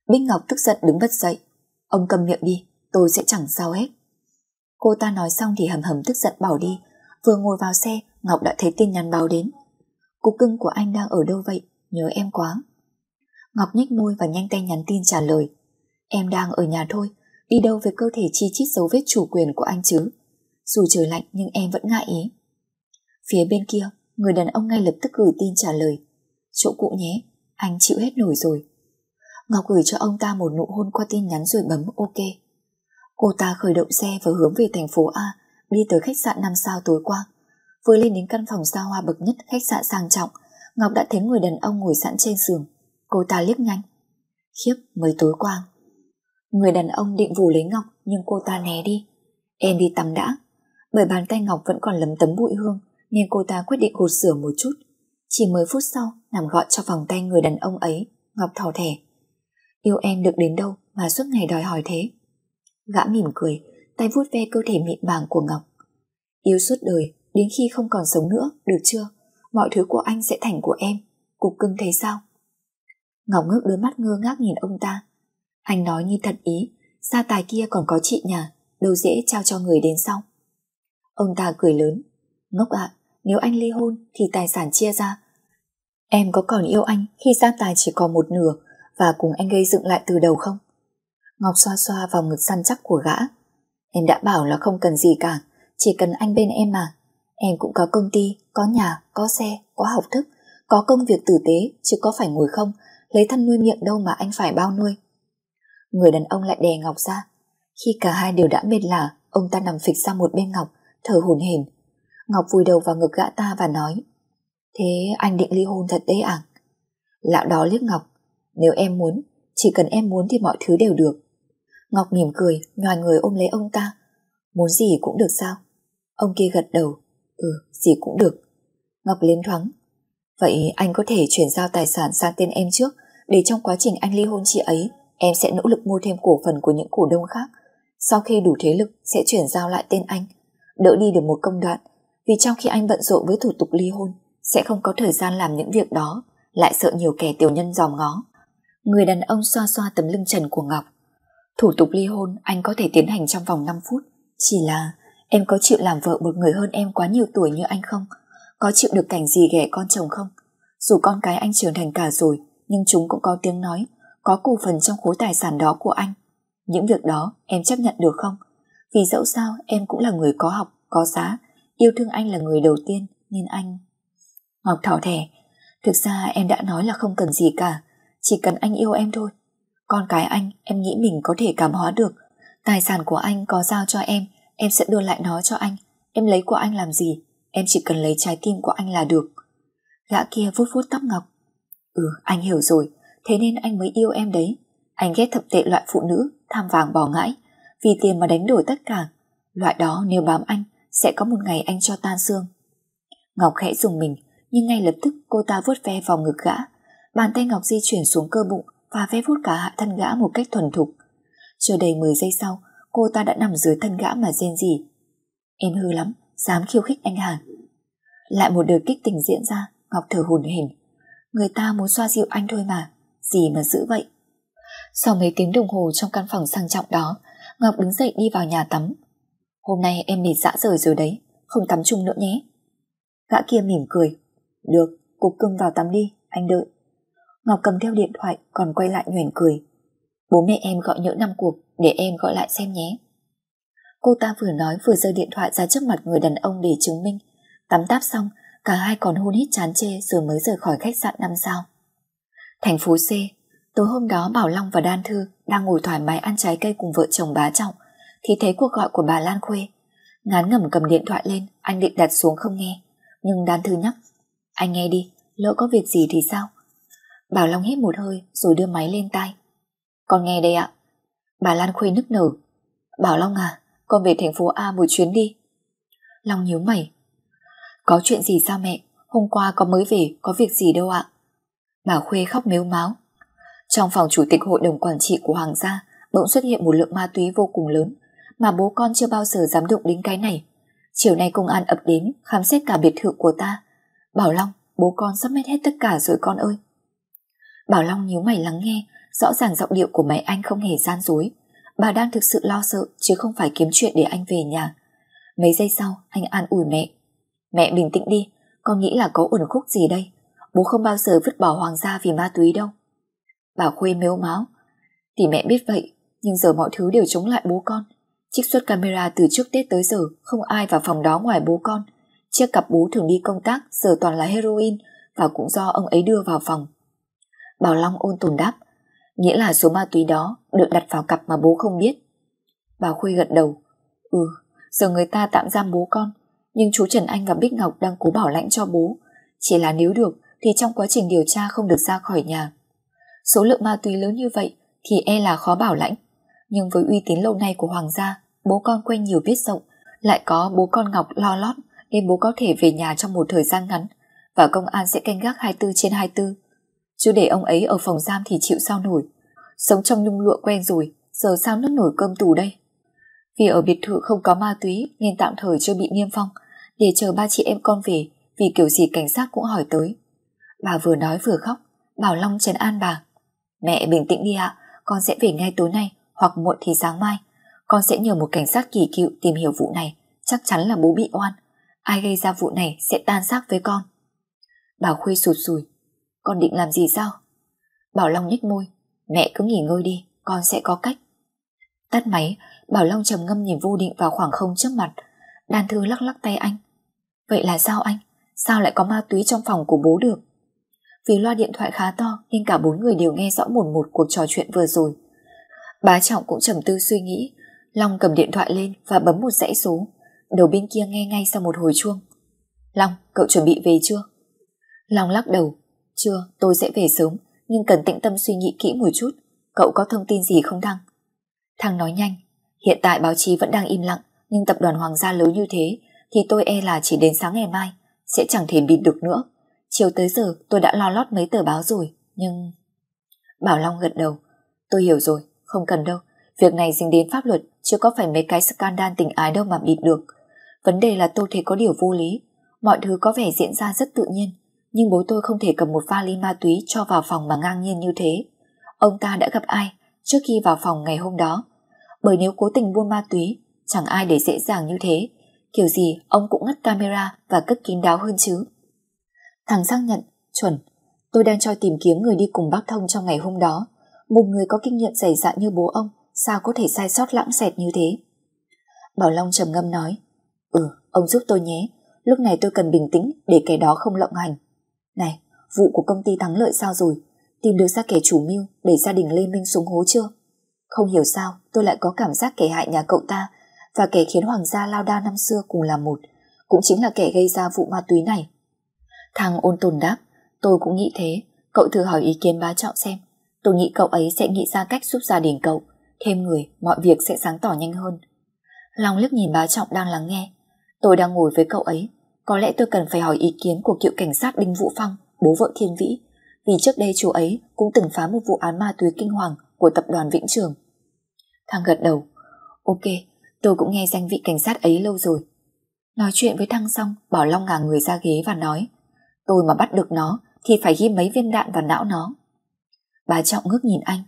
Bích Ngọc tức giận đứng bật dậy. Ông cầm miệng đi, tôi sẽ chẳng sao hết. Cô ta nói xong thì hầm hầm tức giận bỏ đi. Vừa ngồi vào xe, Ngọc đã thấy tin nhắn báo đến. Cục cưng của anh đang ở đâu vậy? Nhớ em quá. Ngọc nhếch môi và nhanh tay nhắn tin trả lời. Em đang ở nhà thôi, đi đâu về cơ thể chi chít dấu vết chủ quyền của anh chứ. Dù trời lạnh nhưng em vẫn ngại ý. Phía bên kia, người đàn ông ngay lập tức gửi tin trả lời. Chỗ cũ nhé, anh chịu hết nổi rồi. Ngọc gửi cho ông ta một nụ hôn qua tin nhắn rồi bấm ok. Cô ta khởi động xe và hướng về thành phố A, đi tới khách sạn 5 sao tối qua. Vừa lên đến căn phòng xa hoa bậc nhất khách sạn sang trọng, Ngọc đã thấy người đàn ông ngồi sẵn trên giường. Cô ta liếc nhanh. Khiếp mới tối qua. Người đàn ông định vù lấy Ngọc nhưng cô ta né đi. Em đi tắm đã. Bởi bàn tay Ngọc vẫn còn lấm tấm bụi hương nên cô ta quyết định gột rửa một chút. Chỉ mới phút sau nằm gọn cho vòng tay người đàn ông ấy, Ngọc thỏ thẻ. Yêu em được đến đâu mà suốt ngày đòi hỏi thế? Gã mỉm cười, tay vuốt ve cơ thể mịn màng của Ngọc. Yêu suốt đời, đến khi không còn sống nữa, được chưa? Mọi thứ của anh sẽ thành của em. Cục cưng thấy sao? Ngọc ngước đôi mắt ngơ ngác nhìn ông ta. Anh nói như thật ý, gia tài kia còn có chị nhà, đâu dễ trao cho người đến sau. Ông ta cười lớn. Ngốc ạ, nếu anh ly hôn thì tài sản chia ra. Em có còn yêu anh khi gia tài chỉ còn một nửa và cùng anh gây dựng lại từ đầu không? Ngọc xoa xoa vào ngực săn chắc của gã. Em đã bảo là không cần gì cả, chỉ cần anh bên em mà. Em cũng có công ty, có nhà, có xe, có học thức, có công việc tử tế, chứ có phải ngồi không, lấy thân nuôi miệng đâu mà anh phải bao nuôi. Người đàn ông lại đè Ngọc ra. Khi cả hai đều đã mệt lả, ông ta nằm phịch sang một bên Ngọc, thở hổn hển. Ngọc vùi đầu vào ngực gã ta và nói Thế anh định ly hôn thật đấy à? Lão đó liếc Ngọc Nếu em muốn, chỉ cần em muốn thì mọi thứ đều được Ngọc mỉm cười, nhòi người ôm lấy ông ta. Muốn gì cũng được sao? Ông kia gật đầu. Ừ, gì cũng được. Ngọc liếm thoáng. Vậy anh có thể chuyển giao tài sản sang tên em trước Để trong quá trình anh ly hôn chị ấy Em sẽ nỗ lực mua thêm cổ phần của những cổ đông khác. Sau khi đủ thế lực Sẽ chuyển giao lại tên anh. Đỡ đi được một công đoạn Vì trong khi anh bận rộn với thủ tục ly hôn Sẽ không có thời gian làm những việc đó Lại sợ nhiều kẻ tiểu nhân dòm ngó. Người đàn ông xoa xoa tấm lưng trần của Ngọc Thủ tục ly hôn anh có thể tiến hành trong vòng 5 phút Chỉ là Em có chịu làm vợ một người hơn em quá nhiều tuổi như anh không? Có chịu được cảnh gì ghẻ con chồng không? Dù con cái anh trưởng thành cả rồi, nhưng chúng cũng có tiếng nói, có cổ phần trong khối tài sản đó của anh. Những việc đó em chấp nhận được không? Vì dẫu sao em cũng là người có học, có giá, yêu thương anh là người đầu tiên, nên anh... Ngọc thỏ thẻ, thực ra em đã nói là không cần gì cả, chỉ cần anh yêu em thôi. Con cái anh, em nghĩ mình có thể cảm hóa được. Tài sản của anh có giao cho em, Em sẽ đưa lại nó cho anh. Em lấy của anh làm gì? Em chỉ cần lấy trái tim của anh là được. Gã kia vuốt vuốt tóc Ngọc. Ừ anh hiểu rồi. Thế nên anh mới yêu em đấy. Anh ghét thập tệ loại phụ nữ Tham vàng bỏ ngãi. Vì tiền mà đánh đổi tất cả. Loại đó nếu bám anh Sẽ có một ngày anh cho tan xương. Ngọc khẽ dùng mình Nhưng ngay lập tức cô ta vuốt ve vào ngực gã. Bàn tay Ngọc di chuyển xuống cơ bụng và ve vuốt cả hạ thân gã một cách thuần thục Chưa đầy 10 giây sau cô ta đã nằm dưới thân gã mà rên gì. Em hư lắm, dám khiêu khích anh hả? Lại một đợt kích tình diễn ra, Ngọc thở hùn hình. Người ta muốn xoa dịu anh thôi mà, gì mà giữ vậy? Sau mấy tiếng đồng hồ trong căn phòng sang trọng đó, Ngọc đứng dậy đi vào nhà tắm. Hôm nay em mệt dã rời rồi đấy, không tắm chung nữa nhé. Gã kia mỉm cười. Được, cục cưng vào tắm đi, anh đợi. Ngọc cầm theo điện thoại còn quay lại nhoẻn cười. Bố mẹ em gọi nhỡ năm cuộc để em gọi lại xem nhé. Cô ta vừa nói vừa giơ điện thoại ra trước mặt người đàn ông để chứng minh. Tắm táp xong, cả hai còn hôn hít chán chê rồi mới rời khỏi khách sạn năm sao. Thành phố C, tối hôm đó Bảo Long và Đan Thư đang ngồi thoải mái ăn trái cây cùng vợ chồng bá trọng thì thấy cuộc gọi của bà Lan Khuê. Ngán ngẩm cầm điện thoại lên, anh định đặt xuống không nghe. Nhưng Đan Thư nhắc, anh nghe đi, lỡ có việc gì thì sao? Bảo Long hít một hơi rồi đưa máy lên tai. Con nghe đây ạ. Bà Lan Khuê nức nở. Bảo Long à, con về thành phố A một chuyến đi. Long nhíu mày. Có chuyện gì sao mẹ? Hôm qua con mới về, có việc gì đâu ạ? Bà Khuê khóc mếu máu. Trong phòng chủ tịch hội đồng quản trị của Hoàng gia bỗng xuất hiện một lượng ma túy vô cùng lớn mà bố con chưa bao giờ dám đụng đến cái này. Chiều nay công an ập đến khám xét cả biệt thự của ta. Bảo Long, bố con sắp mất hết tất cả rồi con ơi. Bảo Long nhíu mày lắng nghe, Rõ ràng giọng điệu của mẹ anh không hề gian dối. Bà đang thực sự lo sợ, Chứ không phải kiếm chuyện để anh về nhà. Mấy giây sau, anh an ủi mẹ. Mẹ bình tĩnh đi, Con nghĩ là có uẩn khúc gì đây? Bố không bao giờ vứt bỏ Hoàng gia vì ma túy đâu. Bà Khuê mếu máu Thì mẹ biết vậy, Nhưng giờ mọi thứ đều chống lại bố con. Trích xuất camera từ trước Tết tới giờ, Không ai vào phòng đó ngoài bố con. Chiếc cặp bố thường đi công tác, Giờ toàn là heroin, Và cũng do ông ấy đưa vào phòng. Bảo Long ôn tồn đáp Nghĩa là số ma túy đó được đặt vào cặp mà bố không biết. Bà Khuê gật đầu. Ừ, giờ người ta tạm giam bố con, nhưng chú Trần Anh và Bích Ngọc đang cố bảo lãnh cho bố. Chỉ là nếu được thì trong quá trình điều tra không được ra khỏi nhà. Số lượng ma túy lớn như vậy thì e là khó bảo lãnh. Nhưng với uy tín lâu nay của Hoàng gia, bố con quen nhiều biết rộng, lại có bố con Ngọc lo lót nên bố có thể về nhà trong một thời gian ngắn và công an sẽ canh gác 24 trên 24. Chứ để ông ấy ở phòng giam thì chịu sao nổi. Sống trong nhung lụa quen rồi, giờ sao nước nổi cơm tù đây? Vì ở biệt thự không có ma túy nên tạm thời chưa bị niêm phong, để chờ ba chị em con về vì kiểu gì cảnh sát cũng hỏi tới. Bà vừa nói vừa khóc, Bảo Long trấn an bà. Mẹ bình tĩnh đi ạ, con sẽ về ngay tối nay hoặc muộn thì sáng mai. Con sẽ nhờ một cảnh sát kỳ cựu tìm hiểu vụ này, chắc chắn là bố bị oan. Ai gây ra vụ này sẽ tan xác với con. bà Khuê sụt sùi. Con định làm gì sao? Bảo Long nhếch môi. Mẹ cứ nghỉ ngơi đi, con sẽ có cách. Tắt máy, Bảo Long trầm ngâm nhìn vô định vào khoảng không trước mặt. Đan Thư lắc lắc tay anh. Vậy là sao anh? Sao lại có ma túy trong phòng của bố được? Vì loa điện thoại khá to nên cả bốn người đều nghe rõ một một cuộc trò chuyện vừa rồi. Bá Trọng cũng trầm tư suy nghĩ. Long cầm điện thoại lên và bấm một dãy số. Đầu bên kia nghe ngay sau một hồi chuông. Long, cậu chuẩn bị về chưa? Long lắc đầu. Chưa, tôi sẽ về sớm, nhưng cần tĩnh tâm suy nghĩ kỹ một chút. Cậu có thông tin gì không Đăng? Thằng nói nhanh. Hiện tại báo chí vẫn đang im lặng, nhưng tập đoàn Hoàng gia lớn như thế thì tôi e là chỉ đến sáng ngày mai sẽ chẳng thể bịt được nữa. Chiều tới giờ tôi đã lo lót mấy tờ báo rồi, nhưng... Bảo Long gật đầu. Tôi hiểu rồi, không cần đâu. Việc này dính đến pháp luật, chưa có phải mấy cái scandal tình ái đâu mà bịt được. Vấn đề là tôi thấy có điều vô lý. Mọi thứ có vẻ diễn ra rất tự nhiên, nhưng bố tôi không thể cầm một vali ma túy cho vào phòng mà ngang nhiên như thế. Ông ta đã gặp ai trước khi vào phòng ngày hôm đó? Bởi nếu cố tình buôn ma túy, chẳng ai để dễ dàng như thế. Kiểu gì ông cũng ngắt camera và cất kín đáo hơn chứ. Thằng xác nhận, chuẩn. Tôi đang cho tìm kiếm người đi cùng bác Thông trong ngày hôm đó. Một người có kinh nghiệm dày dạn như bố ông, sao có thể sai sót lãng xẹt như thế? Bảo Long trầm ngâm nói, Ừ, ông giúp tôi nhé, lúc này tôi cần bình tĩnh để kẻ đó không lộng hành. Này, vụ của công ty thắng lợi sao rồi? Tìm được ra kẻ chủ mưu để gia đình Lê Minh xuống hố chưa? Không hiểu sao tôi lại có cảm giác kẻ hại nhà cậu ta và kẻ khiến Hoàng gia lao đao năm xưa cùng là một, cũng chính là kẻ gây ra vụ ma túy này. Thằng ôn tồn đáp, tôi cũng nghĩ thế, cậu thử hỏi ý kiến bá trọng xem. Tôi nghĩ cậu ấy sẽ nghĩ ra cách giúp gia đình cậu, thêm người, mọi việc sẽ sáng tỏ nhanh hơn. Long liếc nhìn bá trọng đang lắng nghe. Tôi đang ngồi với cậu ấy, có lẽ tôi cần phải hỏi ý kiến của cựu cảnh sát Đinh Vũ Phong, bố vợ Thiên Vĩ, vì trước đây chú ấy cũng từng phá một vụ án ma túy kinh hoàng của tập đoàn Vĩnh Trường. Thằng gật đầu, ok, tôi cũng nghe danh vị cảnh sát ấy lâu rồi. Nói chuyện với Thăng xong, Bảo Long ngả người ra ghế và nói, tôi mà bắt được nó thì phải ghi mấy viên đạn vào não nó. Bà Trọng ngước nhìn anh.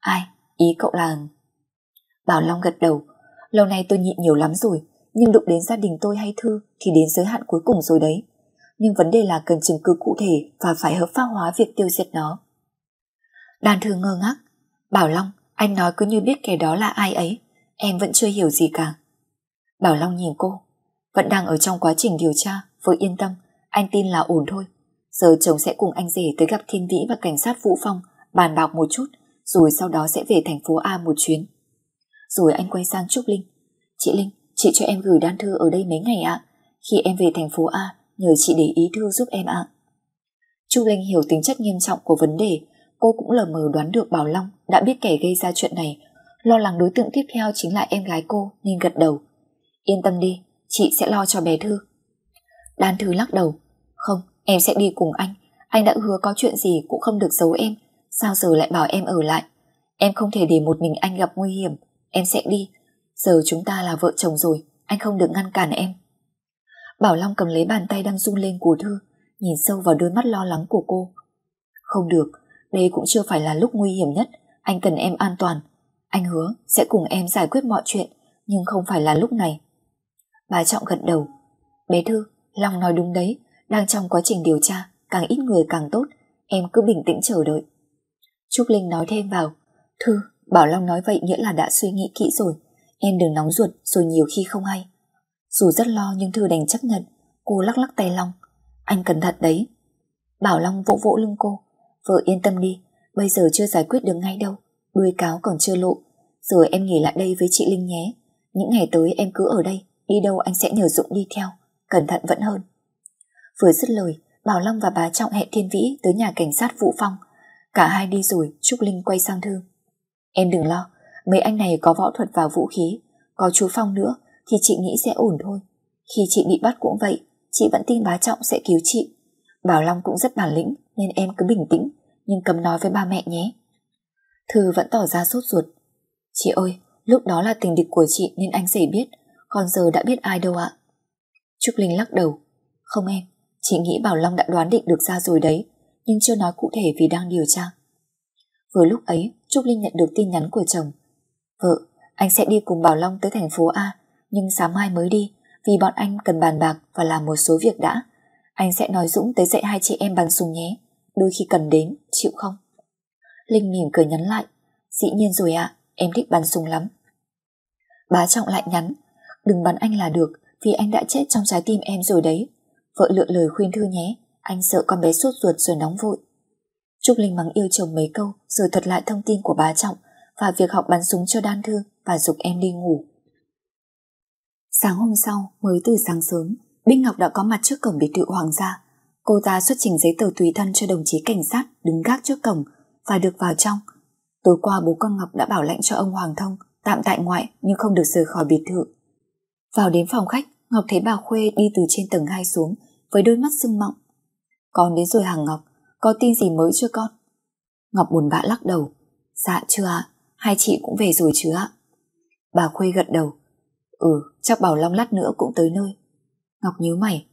Ai? Ý cậu là... Bảo Long gật đầu. Lâu nay tôi nhịn nhiều lắm rồi, nhưng đụng đến gia đình tôi hay Thư thì đến giới hạn cuối cùng rồi đấy. Nhưng vấn đề là cần chứng cứ cụ thể và phải hợp pháp hóa việc tiêu diệt nó. Đàn Thư ngơ ngác. Bảo Long, anh nói cứ như biết kẻ đó là ai ấy. Em vẫn chưa hiểu gì cả. Bảo Long nhìn cô. Vẫn đang ở trong quá trình điều tra, với yên tâm. Anh tin là ổn thôi. Giờ chồng sẽ cùng anh rể tới gặp Thiên Vĩ và cảnh sát Vũ Phong bàn bạc một chút, rồi sau đó sẽ về thành phố A một chuyến. Rồi anh quay sang Trúc Linh. Chị Linh, chị cho em gửi đan thư ở đây mấy ngày ạ. Khi em về thành phố A, nhờ chị để ý thư giúp em ạ. chu Linh hiểu tính chất nghiêm trọng của vấn đề, cô cũng lờ mờ đoán được Bảo Long đã biết kẻ gây ra chuyện này, lo lắng đối tượng tiếp theo chính là em gái cô nên gật đầu. Yên tâm đi, chị sẽ lo cho bé Thư. Đan Thư lắc đầu. Không, em sẽ đi cùng anh. Anh đã hứa có chuyện gì cũng không được giấu em. Sao giờ lại bảo em ở lại? Em không thể để một mình anh gặp nguy hiểm. Em sẽ đi. Giờ chúng ta là vợ chồng rồi, anh không được ngăn cản em. Bảo Long cầm lấy bàn tay đang run lên của Thư, nhìn sâu vào đôi mắt lo lắng của cô. Không được, đây cũng chưa phải là lúc nguy hiểm nhất, anh cần em an toàn. Anh hứa sẽ cùng em giải quyết mọi chuyện, nhưng không phải là lúc này. Bà Trọng gật đầu. Bé Thư, Long nói đúng đấy, đang trong quá trình điều tra, càng ít người càng tốt, em cứ bình tĩnh chờ đợi. Trúc Linh nói thêm vào, Thư, Bảo Long nói vậy nghĩa là đã suy nghĩ kỹ rồi, em đừng nóng ruột rồi nhiều khi không hay. Dù rất lo nhưng Thư đành chấp nhận, cô lắc lắc tay Long, anh cẩn thận đấy. Bảo Long vỗ vỗ lưng cô, vợ yên tâm đi, bây giờ chưa giải quyết được ngay đâu, đuôi cáo còn chưa lộ, rồi em nghỉ lại đây với chị Linh nhé, những ngày tới em cứ ở đây, đi đâu anh sẽ nhờ Dũng đi theo, cẩn thận vẫn hơn. Vừa dứt lời, Bảo Long và bà Trọng hẹn Thiên Vĩ tới nhà cảnh sát Vũ Phong. Cả hai đi rồi, Trúc Linh quay sang Thư. Em đừng lo, mấy anh này có võ thuật và vũ khí, có chú Phong nữa thì chị nghĩ sẽ ổn thôi. Khi chị bị bắt cũng vậy, chị vẫn tin bá Trọng sẽ cứu chị. Bảo Long cũng rất bản lĩnh nên em cứ bình tĩnh, nhưng cấm nói với ba mẹ nhé. Thư vẫn tỏ ra sốt ruột. Chị ơi, lúc đó là tình địch của chị nên anh dễ biết, còn giờ đã biết ai đâu ạ. Trúc Linh lắc đầu. Không em, chị nghĩ Bảo Long đã đoán định được ra rồi đấy, nhưng chưa nói cụ thể vì đang điều tra. Vừa lúc ấy, Trúc Linh nhận được tin nhắn của chồng. Vợ, anh sẽ đi cùng Bảo Long tới thành phố A, nhưng sáng mai mới đi, vì bọn anh cần bàn bạc và làm một số việc đã. Anh sẽ nói Dũng tới dạy hai chị em bắn súng nhé, đôi khi cần đến, chịu không? Linh mỉm cười nhắn lại, dĩ nhiên rồi ạ, em thích bắn súng lắm. Bá Trọng lại nhắn, đừng bắn anh là được, vì anh đã chết trong trái tim em rồi đấy. Vợ lựa lời khuyên Thư nhé, anh sợ con bé sốt ruột rồi nóng vội. Trúc Linh mắng yêu chồng mấy câu rồi thuật lại thông tin của bá Trọng và việc học bắn súng cho Đan Thư và dục em đi ngủ. Sáng hôm sau, mới từ sáng sớm, Binh Ngọc đã có mặt trước cổng biệt thự Hoàng gia. Cô ta xuất trình giấy tờ tùy thân cho đồng chí cảnh sát đứng gác trước cổng và được vào trong. Tối qua bố con Ngọc đã bảo lệnh cho ông Hoàng Thông tạm tại ngoại nhưng không được rời khỏi biệt thự. Vào đến phòng khách, Ngọc thấy bà Khuê đi từ trên tầng 2 xuống với đôi mắt sưng mọng. Con đến rồi hàng Ngọc, có tin gì mới chưa con? Ngọc buồn bã lắc đầu. Dạ chưa ạ, hai chị cũng về rồi chứ ạ. Bà Khuê gật đầu. Ừ, chắc bảo Long lát nữa cũng tới nơi. Ngọc nhíu mày.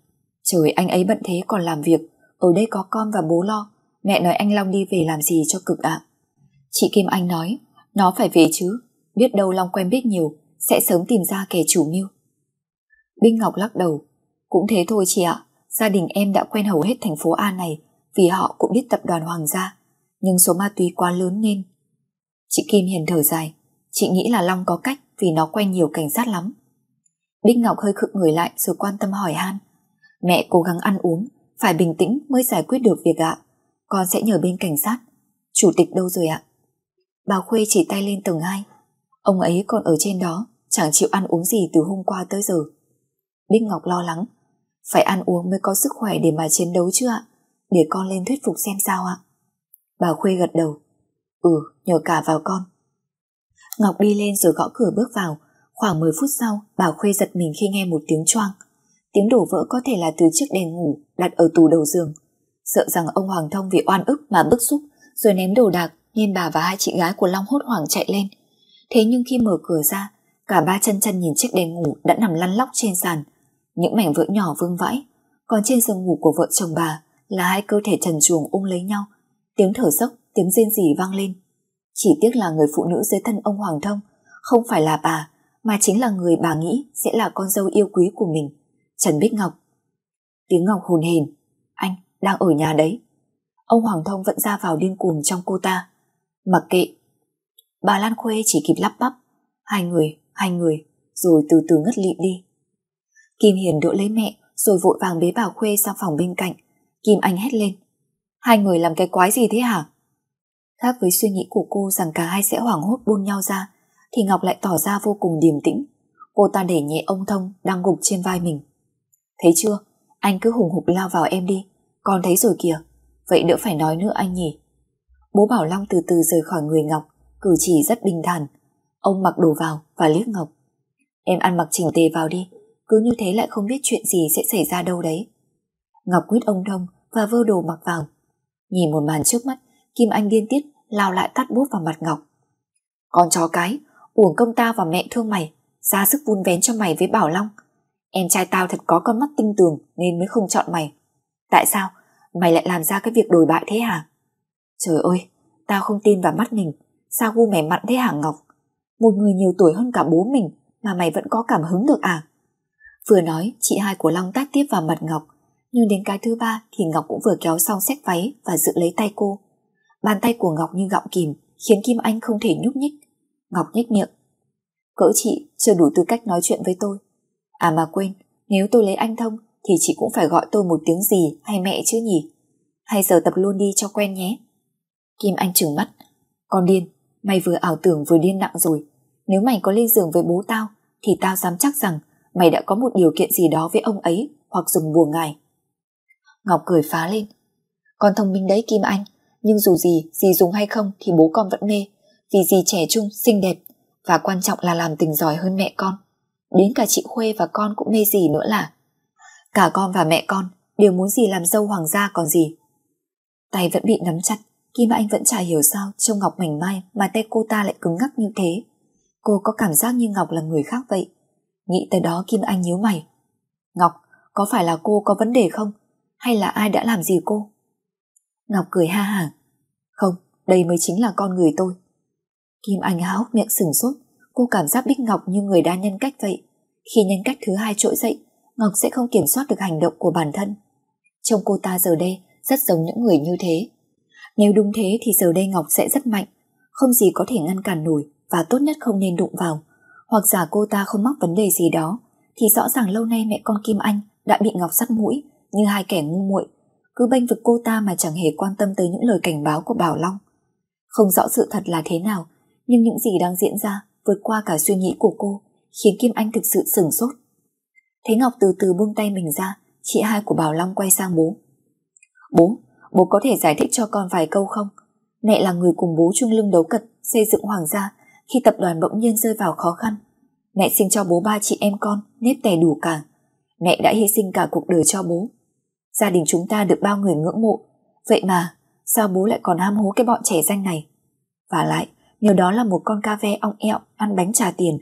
Trời anh ấy bận thế còn làm việc, ở đây có con và bố lo. Mẹ nói anh Long đi về làm gì cho cực ạ. Chị Kim Anh nói, nó phải về chứ, biết đâu Long quen biết nhiều, sẽ sớm tìm ra kẻ chủ mưu. Binh Ngọc lắc đầu, cũng thế thôi chị ạ, gia đình em đã quen hầu hết thành phố A này vì họ cũng biết tập đoàn Hoàng gia, nhưng số ma túy quá lớn nên. Chị Kim hiền thở dài, chị nghĩ là Long có cách vì nó quen nhiều cảnh sát lắm. Đinh Ngọc hơi khựng người lại rồi quan tâm hỏi han. Mẹ cố gắng ăn uống, phải bình tĩnh mới giải quyết được việc ạ. Con sẽ nhờ bên cảnh sát. Chủ tịch đâu rồi ạ? Bà Khuê chỉ tay lên tầng 2. Ông ấy còn ở trên đó, chẳng chịu ăn uống gì từ hôm qua tới giờ. Đinh Ngọc lo lắng. Phải ăn uống mới có sức khỏe để mà chiến đấu chứ ạ? Để con lên thuyết phục xem sao ạ? Bà Khuê gật đầu. Ừ, nhờ cả vào con. Ngọc đi lên rồi gõ cửa bước vào. Khoảng 10 phút sau, bà Khuê giật mình khi nghe một tiếng choang. Tiếng đổ vỡ có thể là từ chiếc đèn ngủ đặt ở tủ đầu giường. Sợ rằng ông Hoàng Thông vì oan ức mà bức xúc rồi ném đồ đạc nên bà và hai chị gái của Long hốt hoảng chạy lên. Thế nhưng khi mở cửa ra, cả ba chân chân nhìn chiếc đèn ngủ đã nằm lăn lóc trên sàn. Những mảnh vỡ nhỏ vương vãi, còn trên giường ngủ của vợ chồng bà là hai cơ thể trần truồng ôm lấy nhau. Tiếng thở dốc, tiếng rên rỉ vang lên. Chỉ tiếc là người phụ nữ dưới thân ông Hoàng Thông không phải là bà, mà chính là người bà nghĩ sẽ là con dâu yêu quý của mình, Trần Bích Ngọc. Tiếng Ngọc hồn hền, anh đang ở nhà đấy. Ông Hoàng Thông vẫn ra vào điên cuồng trong cô ta. Mặc kệ. Bà Lan Khuê chỉ kịp lắp bắp. Hai người, hai người, rồi từ từ ngất lịm đi. Kim Hiền đỡ lấy mẹ, rồi vội vàng bế bà Khuê sang phòng bên cạnh. Kim Anh hét lên. Hai người làm cái quái gì thế hả? Khác với suy nghĩ của cô rằng cả hai sẽ hoảng hốt buông nhau ra, thì Ngọc lại tỏ ra vô cùng điềm tĩnh. Cô ta để nhẹ ông Thông đang gục trên vai mình. Thấy chưa? Anh cứ hùng hục lao vào em đi. Con thấy rồi kìa. Vậy đỡ phải nói nữa anh nhỉ? Bố Bảo Long từ từ rời khỏi người Ngọc, cử chỉ rất bình thản. Ông mặc đồ vào và liếc Ngọc. Em ăn mặc chỉnh tề vào đi, cứ như thế lại không biết chuyện gì sẽ xảy ra đâu đấy. Ngọc quýt ông Thông và vơ đồ mặc vào. Nhìn một màn trước mắt, Kim Anh điên tiết lao lại tắt bút vào mặt Ngọc. Con chó cái, uổng công tao và mẹ thương mày, ra sức vun vén cho mày với Bảo Long. Em trai tao thật có con mắt tinh tường nên mới không chọn mày. Tại sao? Mày lại làm ra cái việc đổi bại thế hả? Trời ơi, tao không tin vào mắt mình. Sao gu mẻ mặn thế hả Ngọc? Một người nhiều tuổi hơn cả bố mình mà mày vẫn có cảm hứng được à? Vừa nói, chị hai của Long tát tiếp vào mặt Ngọc. Nhưng đến cái thứ ba thì Ngọc cũng vừa kéo xong xách váy và giữ lấy tay cô. Bàn tay của Ngọc như gọng kìm khiến Kim Anh không thể nhúc nhích. Ngọc nhếch miệng. Cỡ chị chưa đủ tư cách nói chuyện với tôi. À mà quên, nếu tôi lấy anh Thông thì chị cũng phải gọi tôi một tiếng gì hay mẹ chứ nhỉ? Hay giờ tập luôn đi cho quen nhé. Kim Anh trừng mắt. Con điên, mày vừa ảo tưởng vừa điên nặng rồi. Nếu mày có lên giường với bố tao thì tao dám chắc rằng mày đã có một điều kiện gì đó với ông ấy hoặc dùng bùa ngài. Ngọc cười phá lên. Con thông minh đấy Kim Anh, nhưng dù gì, gì dùng hay không thì bố con vẫn mê, vì gì trẻ trung, xinh đẹp, và quan trọng là làm tình giỏi hơn mẹ con. Đến cả chị Khuê và con cũng mê gì nữa là. Cả con và mẹ con đều muốn gì làm dâu hoàng gia còn gì. Tay vẫn bị nắm chặt, Kim Anh vẫn chả hiểu sao trông Ngọc mảnh mai mà tay cô ta lại cứng ngắc như thế. Cô có cảm giác như Ngọc là người khác vậy. Nghĩ tới đó Kim Anh nhíu mày. Ngọc, có phải là cô có vấn đề không? Hay là ai đã làm gì cô? Ngọc cười ha hả. Không, đây mới chính là con người tôi. Kim Anh há hốc miệng sừng sốt. Cô cảm giác Bích Ngọc như người đa nhân cách vậy. Khi nhân cách thứ hai trỗi dậy, Ngọc sẽ không kiểm soát được hành động của bản thân. Trông cô ta giờ đây rất giống những người như thế. Nếu đúng thế thì giờ đây Ngọc sẽ rất mạnh, không gì có thể ngăn cản nổi và tốt nhất không nên đụng vào. Hoặc giả cô ta không mắc vấn đề gì đó, thì rõ ràng lâu nay mẹ con Kim Anh đã bị Ngọc sắt mũi như hai kẻ ngu muội, cứ bênh vực cô ta mà chẳng hề quan tâm tới những lời cảnh báo của Bảo Long. Không rõ sự thật là thế nào, nhưng những gì đang diễn ra vượt qua cả suy nghĩ của cô, khiến Kim Anh thực sự sửng sốt. Thế Ngọc từ từ buông tay mình ra, chị hai của Bảo Long quay sang bố. Bố, bố có thể giải thích cho con vài câu không? Mẹ là người cùng bố chung lưng đấu cật xây dựng hoàng gia khi tập đoàn bỗng nhiên rơi vào khó khăn. Mẹ sinh cho bố ba chị em con, nếp tè đủ cả. Mẹ đã hy sinh cả cuộc đời cho bố. Gia đình chúng ta được bao người ngưỡng mộ. Vậy mà, sao bố lại còn ham hố cái bọn trẻ danh này? Và lại, nhờ đó là một con ca ve ong ẹo ăn bánh trả tiền.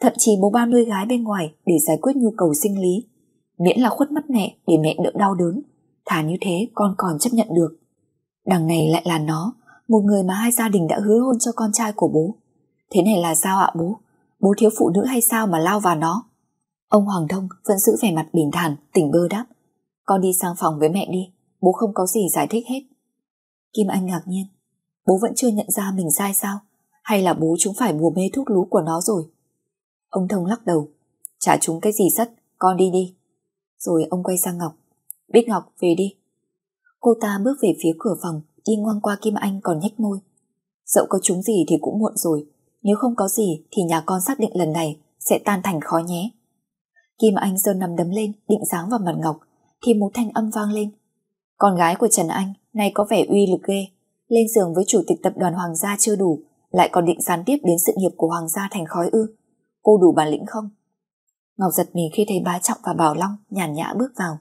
Thậm chí bố bao nuôi gái bên ngoài để giải quyết nhu cầu sinh lý. Miễn là khuất mắt mẹ để mẹ đỡ đau đớn. Thà như thế con còn chấp nhận được. Đằng này lại là nó, một người mà hai gia đình đã hứa hôn cho con trai của bố. Thế này là sao ạ bố? Bố thiếu phụ nữ hay sao mà lao vào nó? Ông Hoàng Thông vẫn giữ vẻ mặt bình thản, tỉnh bơ đáp. Con đi sang phòng với mẹ đi, bố không có gì giải thích hết. Kim Anh ngạc nhiên. Bố vẫn chưa nhận ra mình sai sao? Hay là bố chúng phải bùa mê thuốc lú của nó rồi? Ông Thông lắc đầu. Trả chúng cái gì sắt con đi đi. Rồi ông quay sang Ngọc. biết Ngọc, về đi. Cô ta bước về phía cửa phòng, đi ngoan qua Kim Anh còn nhếch môi. Dẫu có chúng gì thì cũng muộn rồi, nếu không có gì thì nhà con xác định lần này sẽ tan thành khói nhé. Kim Anh giơ nằm đấm lên định giáng vào mặt Ngọc thì một thanh âm vang lên. Con gái của Trần Anh nay có vẻ uy lực ghê, lên giường với chủ tịch tập đoàn Hoàng gia chưa đủ, lại còn định gián tiếp đến sự nghiệp của Hoàng gia thành khói ư. Cô đủ bản lĩnh không? Ngọc giật mình khi thấy bá trọng và Bảo Long nhàn nhã bước vào.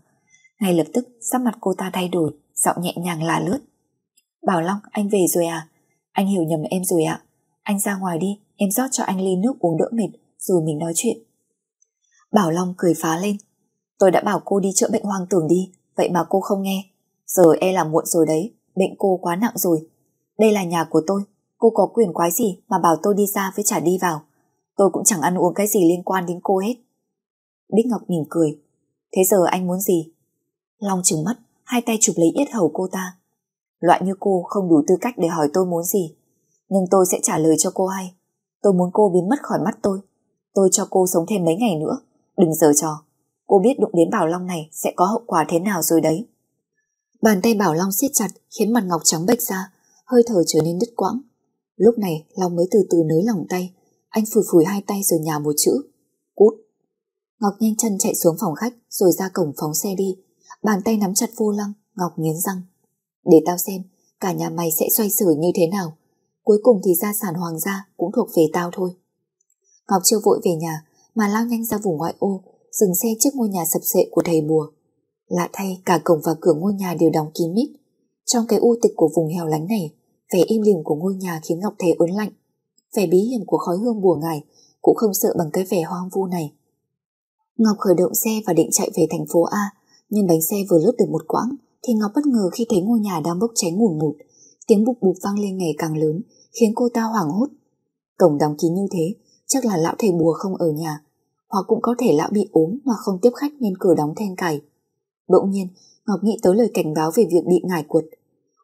Ngay lập tức sắc mặt cô ta thay đổi, giọng nhẹ nhàng là lướt. Bảo Long, anh về rồi à? Anh hiểu nhầm em rồi ạ. Anh ra ngoài đi, em rót cho anh ly nước uống đỡ mệt, rồi mình nói chuyện. Bảo Long cười phá lên. Tôi đã bảo cô đi chữa bệnh hoang tưởng đi, vậy mà cô không nghe. Giờ e là muộn rồi đấy, bệnh cô quá nặng rồi. Đây là nhà của tôi, cô có quyền quái gì mà bảo tôi đi ra với trả đi vào. Tôi cũng chẳng ăn uống cái gì liên quan đến cô hết. Bích Ngọc mỉm cười. Thế giờ anh muốn gì? Long trừng mắt, hai tay chụp lấy yết hầu cô ta. Loại như cô không đủ tư cách để hỏi tôi muốn gì. Nhưng tôi sẽ trả lời cho cô hay. Tôi muốn cô biến mất khỏi mắt tôi. Tôi cho cô sống thêm mấy ngày nữa. Đừng giở trò. Cô biết đụng đến Bảo Long này sẽ có hậu quả thế nào rồi đấy. Bàn tay Bảo Long siết chặt khiến mặt Ngọc trắng bệch ra, hơi thở trở nên đứt quãng. Lúc này Long mới từ từ nới lỏng tay, anh phủi phủi hai tay rồi nhà một chữ. Cút. Ngọc nhanh chân chạy xuống phòng khách rồi ra cổng phóng xe đi. Bàn tay nắm chặt vô lăng, Ngọc nghiến răng. Để tao xem, cả nhà mày sẽ xoay sở như thế nào. Cuối cùng thì gia sản hoàng gia cũng thuộc về tao thôi. Ngọc chưa vội về nhà mà lao nhanh ra vùng ngoại ô, dừng xe trước ngôi nhà sập sệ của thầy bùa. Lạ thay cả cổng và cửa ngôi nhà đều đóng kín mít. Trong cái u tịch của vùng hẻo lánh này, vẻ im lìm của ngôi nhà khiến Ngọc thấy ớn lạnh. Vẻ bí hiểm của khói hương bùa ngài cũng không sợ bằng cái vẻ hoang vu này. Ngọc khởi động xe và định chạy về thành phố A, nhưng bánh xe vừa lướt được một quãng thì Ngọc bất ngờ khi thấy ngôi nhà đang bốc cháy ngủn ngụt, tiếng bục bục vang lên ngày càng lớn, khiến cô ta hoảng hốt. Cổng đóng kín như thế, chắc là lão thầy bùa không ở nhà, hoặc cũng có thể lão bị ốm mà không tiếp khách nên cửa đóng then cài. Bỗng nhiên, Ngọc nghĩ tới lời cảnh báo về việc bị ngải quật.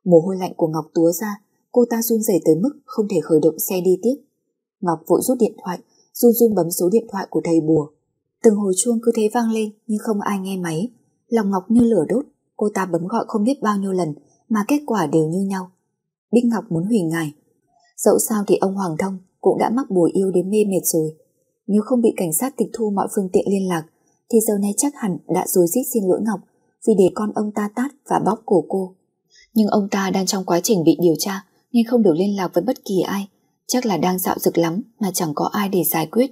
Mồ hôi lạnh của Ngọc túa ra, cô ta run rẩy tới mức không thể khởi động xe đi tiếp. Ngọc vội rút điện thoại, run run bấm số điện thoại của thầy bùa. Từng hồi chuông cứ thế vang lên nhưng không ai nghe máy. Lòng Ngọc như lửa đốt, cô ta bấm gọi không biết bao nhiêu lần mà kết quả đều như nhau. Bích Ngọc muốn hủy ngài. Dẫu sao thì ông Hoàng Thông cũng đã mắc bùa yêu đến mê mệt rồi. Nếu không bị cảnh sát tịch thu mọi phương tiện liên lạc thì giờ này chắc hẳn đã rối rít xin lỗi Ngọc vì để con ông ta tát và bóp cổ cô. Nhưng ông ta đang trong quá trình bị điều tra nên không được liên lạc với bất kỳ ai. Chắc là đang dạo dực lắm mà chẳng có ai để giải quyết.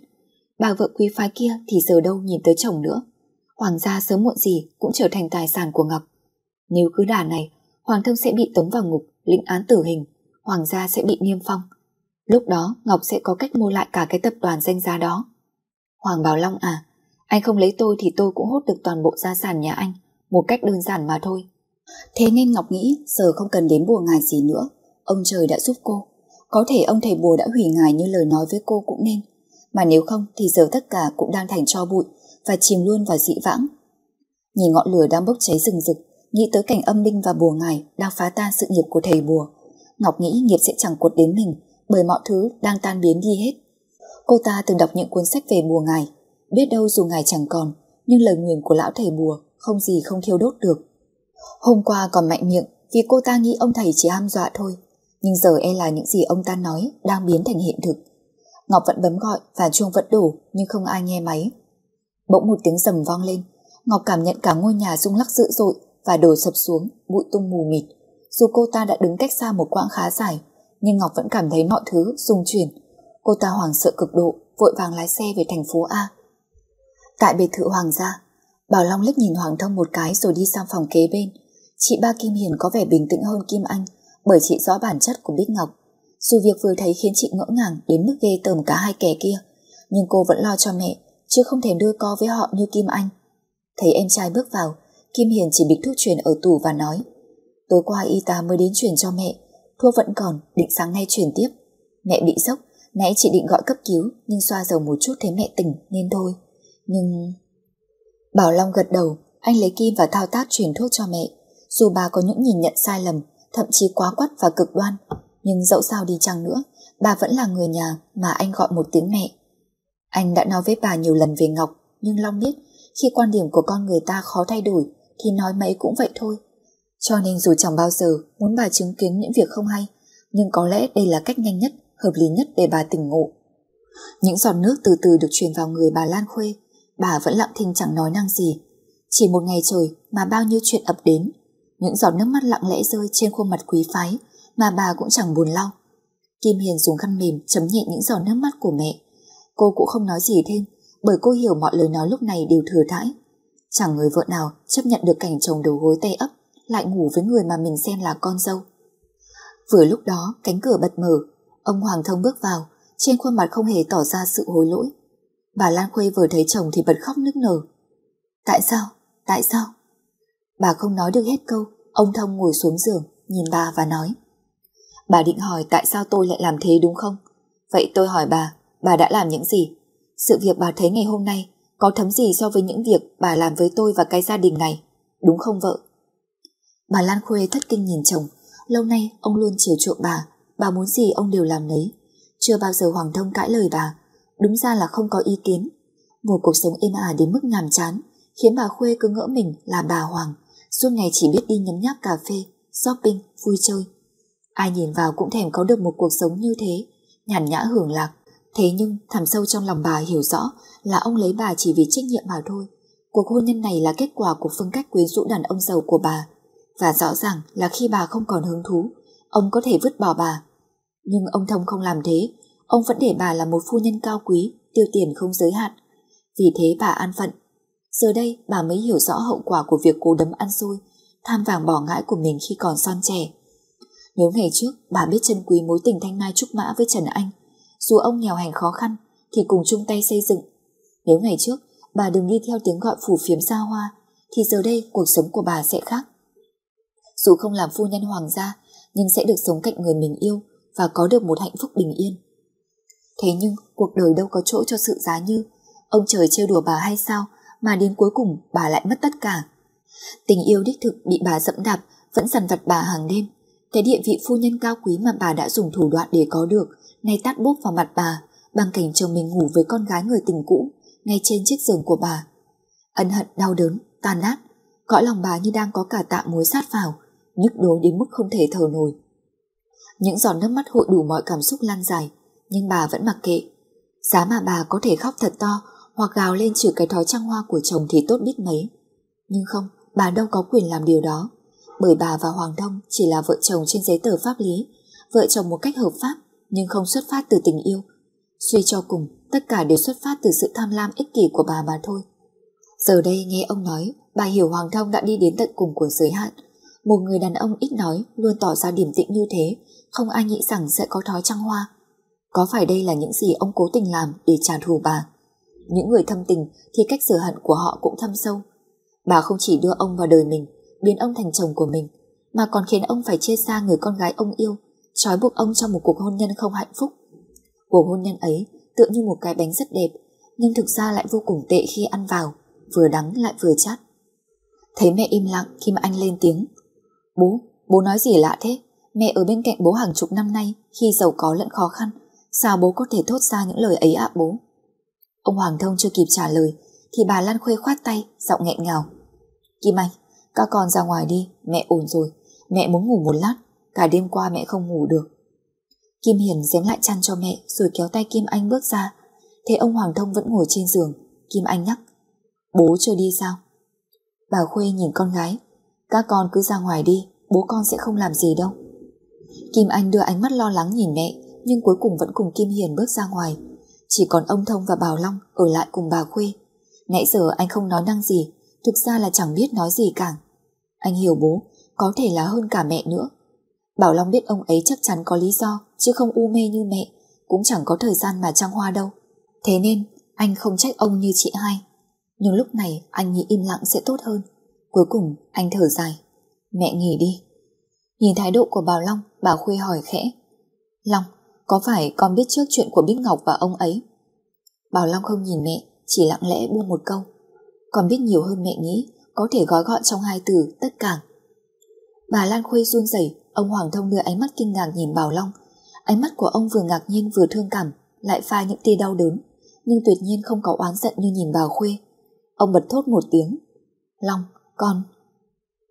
Bà vợ quý phái kia thì giờ đâu nhìn tới chồng nữa. Hoàng gia sớm muộn gì cũng trở thành tài sản của Ngọc. Nếu cứ đà này, Hoàng thông sẽ bị tống vào ngục, lĩnh án tử hình, Hoàng gia sẽ bị niêm phong. Lúc đó Ngọc sẽ có cách mua lại cả cái tập đoàn danh giá đó. Hoàng Bảo Long à, anh không lấy tôi thì tôi cũng hốt được toàn bộ gia sản nhà anh, một cách đơn giản mà thôi. Thế nên Ngọc nghĩ giờ không cần đến bùa ngài gì nữa, ông trời đã giúp cô. Có thể ông thầy bùa đã hủy ngài như lời nói với cô cũng nên. Mà nếu không thì giờ tất cả cũng đang thành cho bụi và chìm luôn vào dị vãng. Nhìn ngọn lửa đang bốc cháy rừng rực, nghĩ tới cảnh âm linh và bùa ngài đang phá tan sự nghiệp của thầy bùa. Ngọc nghĩ nghiệp sẽ chẳng cuột đến mình bởi mọi thứ đang tan biến đi hết. Cô ta từng đọc những cuốn sách về bùa ngài, biết đâu dù ngài chẳng còn, nhưng lời nguyền của lão thầy bùa không gì không thiêu đốt được. Hôm qua còn mạnh miệng vì cô ta nghĩ ông thầy chỉ ham dọa thôi, nhưng giờ e là những gì ông ta nói đang biến thành hiện thực. Ngọc vẫn bấm gọi và chuông vẫn đổ nhưng không ai nghe máy. Bỗng một tiếng rầm vang lên, Ngọc cảm nhận cả ngôi nhà rung lắc dữ dội và đổ sập xuống, bụi tung mù mịt. Dù cô ta đã đứng cách xa một quãng khá dài, nhưng Ngọc vẫn cảm thấy mọi thứ rung chuyển. Cô ta hoảng sợ cực độ, vội vàng lái xe về thành phố A. Tại biệt thự Hoàng gia, Bảo Long liếc nhìn Hoàng Thông một cái rồi đi sang phòng kế bên. Chị ba Kim Hiền có vẻ bình tĩnh hơn Kim Anh bởi chị rõ bản chất của Bích Ngọc. Dù việc vừa thấy khiến chị ngỡ ngàng đến mức ghê tởm cả hai kẻ kia, nhưng cô vẫn lo cho mẹ, chứ không thể đưa co với họ như Kim Anh. Thấy em trai bước vào, Kim Hiền chỉ bịch thuốc truyền ở tủ và nói Tối qua y tá mới đến truyền cho mẹ, Thua vẫn còn, định sáng nay truyền tiếp. Mẹ bị sốc, nãy chị định gọi cấp cứu, nhưng xoa dầu một chút thấy mẹ tỉnh nên thôi. Nhưng... Bảo Long gật đầu, anh lấy kim và thao tác truyền thuốc cho mẹ. Dù bà có những nhìn nhận sai lầm, thậm chí quá quắt và cực đoan, nhưng dẫu sao đi chăng nữa, bà vẫn là người nhà mà anh gọi một tiếng mẹ. Anh đã nói với bà nhiều lần về Ngọc, nhưng Long biết khi quan điểm của con người ta khó thay đổi thì nói mấy cũng vậy thôi. Cho nên dù chẳng bao giờ muốn bà chứng kiến những việc không hay, nhưng có lẽ đây là cách nhanh nhất, hợp lý nhất để bà tỉnh ngộ. Những giọt nước từ từ được truyền vào người bà Lan Khuê, bà vẫn lặng thinh chẳng nói năng gì. Chỉ một ngày trời mà bao nhiêu chuyện ập đến, những giọt nước mắt lặng lẽ rơi trên khuôn mặt quý phái mà bà cũng chẳng buồn lau. Kim Hiền dùng khăn mềm chấm nhẹ những giọt nước mắt của mẹ. Cô cũng không nói gì thêm bởi cô hiểu mọi lời nói lúc này đều thừa thãi. Chẳng người vợ nào chấp nhận được cảnh chồng đầu gối tay ấp lại ngủ với người mà mình xem là con dâu. Vừa lúc đó cánh cửa bật mở, ông Hoàng Thông bước vào, trên khuôn mặt không hề tỏ ra sự hối lỗi. Bà Lan Khuê vừa thấy chồng thì bật khóc nức nở. Tại sao? Tại sao? Bà không nói được hết câu, ông Thông ngồi xuống giường, nhìn bà và nói. Bà định hỏi tại sao tôi lại làm thế đúng không? Vậy tôi hỏi bà, bà đã làm những gì? Sự việc bà thấy ngày hôm nay có thấm gì so với những việc bà làm với tôi và cái gia đình này, đúng không vợ? Bà Lan Khuê thất kinh nhìn chồng, lâu nay ông luôn chiều chuộng bà, bà muốn gì ông đều làm nấy. Chưa bao giờ Hoàng Thông cãi lời bà, đúng ra là không có ý kiến. Một cuộc sống êm ả đến mức nhàm chán, khiến bà Khuê cứ ngỡ mình là bà Hoàng, suốt ngày chỉ biết đi nhấm nháp cà phê, shopping, vui chơi. Ai nhìn vào cũng thèm có được một cuộc sống như thế, nhàn nhã hưởng lạc. Thế nhưng thẳm sâu trong lòng bà hiểu rõ là ông lấy bà chỉ vì trách nhiệm mà thôi. Cuộc hôn nhân này là kết quả của phương cách quyến rũ đàn ông giàu của bà. Và rõ ràng là khi bà không còn hứng thú, ông có thể vứt bỏ bà. Nhưng ông Thông không làm thế, ông vẫn để bà là một phu nhân cao quý, tiêu tiền không giới hạn. Vì thế bà an phận. Giờ đây bà mới hiểu rõ hậu quả của việc cố đấm ăn xôi, tham vàng bỏ ngãi của mình khi còn son trẻ. Nếu ngày trước bà biết chân quý mối tình thanh mai trúc mã với Trần Anh, dù ông nghèo hành khó khăn thì cùng chung tay xây dựng. Nếu ngày trước bà đừng đi theo tiếng gọi phủ phiếm xa hoa, thì giờ đây cuộc sống của bà sẽ khác. Dù không làm phu nhân hoàng gia, nhưng sẽ được sống cạnh người mình yêu và có được một hạnh phúc bình yên. Thế nhưng cuộc đời đâu có chỗ cho sự giá như ông trời trêu đùa bà hay sao mà đến cuối cùng bà lại mất tất cả. Tình yêu đích thực bị bà dẫm đạp vẫn dằn vặt bà hàng đêm cái địa vị phu nhân cao quý mà bà đã dùng thủ đoạn để có được, nay tát bốp vào mặt bà, bằng cảnh chồng mình ngủ với con gái người tình cũ, ngay trên chiếc giường của bà. Ân hận, đau đớn, tan nát, cõi lòng bà như đang có cả tạ muối sát vào, nhức đối đến mức không thể thở nổi. Những giọt nước mắt hội đủ mọi cảm xúc lan dài, nhưng bà vẫn mặc kệ. Giá mà bà có thể khóc thật to hoặc gào lên trừ cái thói trăng hoa của chồng thì tốt biết mấy. Nhưng không, bà đâu có quyền làm điều đó, bởi bà và Hoàng Thông chỉ là vợ chồng trên giấy tờ pháp lý, vợ chồng một cách hợp pháp nhưng không xuất phát từ tình yêu. Suy cho cùng, tất cả đều xuất phát từ sự tham lam ích kỷ của bà mà thôi. Giờ đây nghe ông nói, bà hiểu Hoàng Thông đã đi đến tận cùng của giới hạn. Một người đàn ông ít nói, luôn tỏ ra điềm tĩnh như thế, không ai nghĩ rằng sẽ có thói trăng hoa. Có phải đây là những gì ông cố tình làm để trả thù bà? Những người thâm tình thì cách sửa hận của họ cũng thâm sâu. Bà không chỉ đưa ông vào đời mình, biến ông thành chồng của mình, mà còn khiến ông phải chia xa người con gái ông yêu, trói buộc ông trong một cuộc hôn nhân không hạnh phúc. Cuộc hôn nhân ấy tựa như một cái bánh rất đẹp, nhưng thực ra lại vô cùng tệ khi ăn vào, vừa đắng lại vừa chát. Thấy mẹ im lặng khi mà anh lên tiếng. Bố, bố nói gì lạ thế? Mẹ ở bên cạnh bố hàng chục năm nay khi giàu có lẫn khó khăn, sao bố có thể thốt ra những lời ấy ạ bố? Ông Hoàng Thông chưa kịp trả lời thì bà Lan Khuê khoát tay, giọng nghẹn ngào. Kim Anh, các con ra ngoài đi, mẹ ổn rồi, mẹ muốn ngủ một lát, cả đêm qua mẹ không ngủ được. Kim Hiền dém lại chăn cho mẹ rồi kéo tay Kim Anh bước ra. Thế ông Hoàng Thông vẫn ngồi trên giường, Kim Anh nhắc. Bố chưa đi sao? Bà Khuê nhìn con gái. Các con cứ ra ngoài đi, bố con sẽ không làm gì đâu. Kim Anh đưa ánh mắt lo lắng nhìn mẹ, nhưng cuối cùng vẫn cùng Kim Hiền bước ra ngoài. Chỉ còn ông Thông và Bảo Long ở lại cùng bà Khuê. Nãy giờ anh không nói năng gì, thực ra là chẳng biết nói gì cả. Anh hiểu bố, có thể là hơn cả mẹ nữa. Bảo Long biết ông ấy chắc chắn có lý do, chứ không u mê như mẹ, cũng chẳng có thời gian mà trăng hoa đâu. Thế nên, anh không trách ông như chị hai. Nhưng lúc này anh nghĩ im lặng sẽ tốt hơn. Cuối cùng, anh thở dài. Mẹ nghỉ đi. Nhìn thái độ của Bảo Long, bà Khuê hỏi khẽ. Long, có phải con biết trước chuyện của Bích Ngọc và ông ấy? Bảo Long không nhìn mẹ, chỉ lặng lẽ buông một câu. Con biết nhiều hơn mẹ nghĩ, có thể gói gọn trong hai từ tất cả. Bà Lan Khuê run rẩy, ông Hoàng Thông đưa ánh mắt kinh ngạc nhìn Bảo Long. Ánh mắt của ông vừa ngạc nhiên vừa thương cảm, lại pha những tia đau đớn, nhưng tuyệt nhiên không có oán giận như nhìn Bảo Khuê. Ông bật thốt một tiếng. Long, con.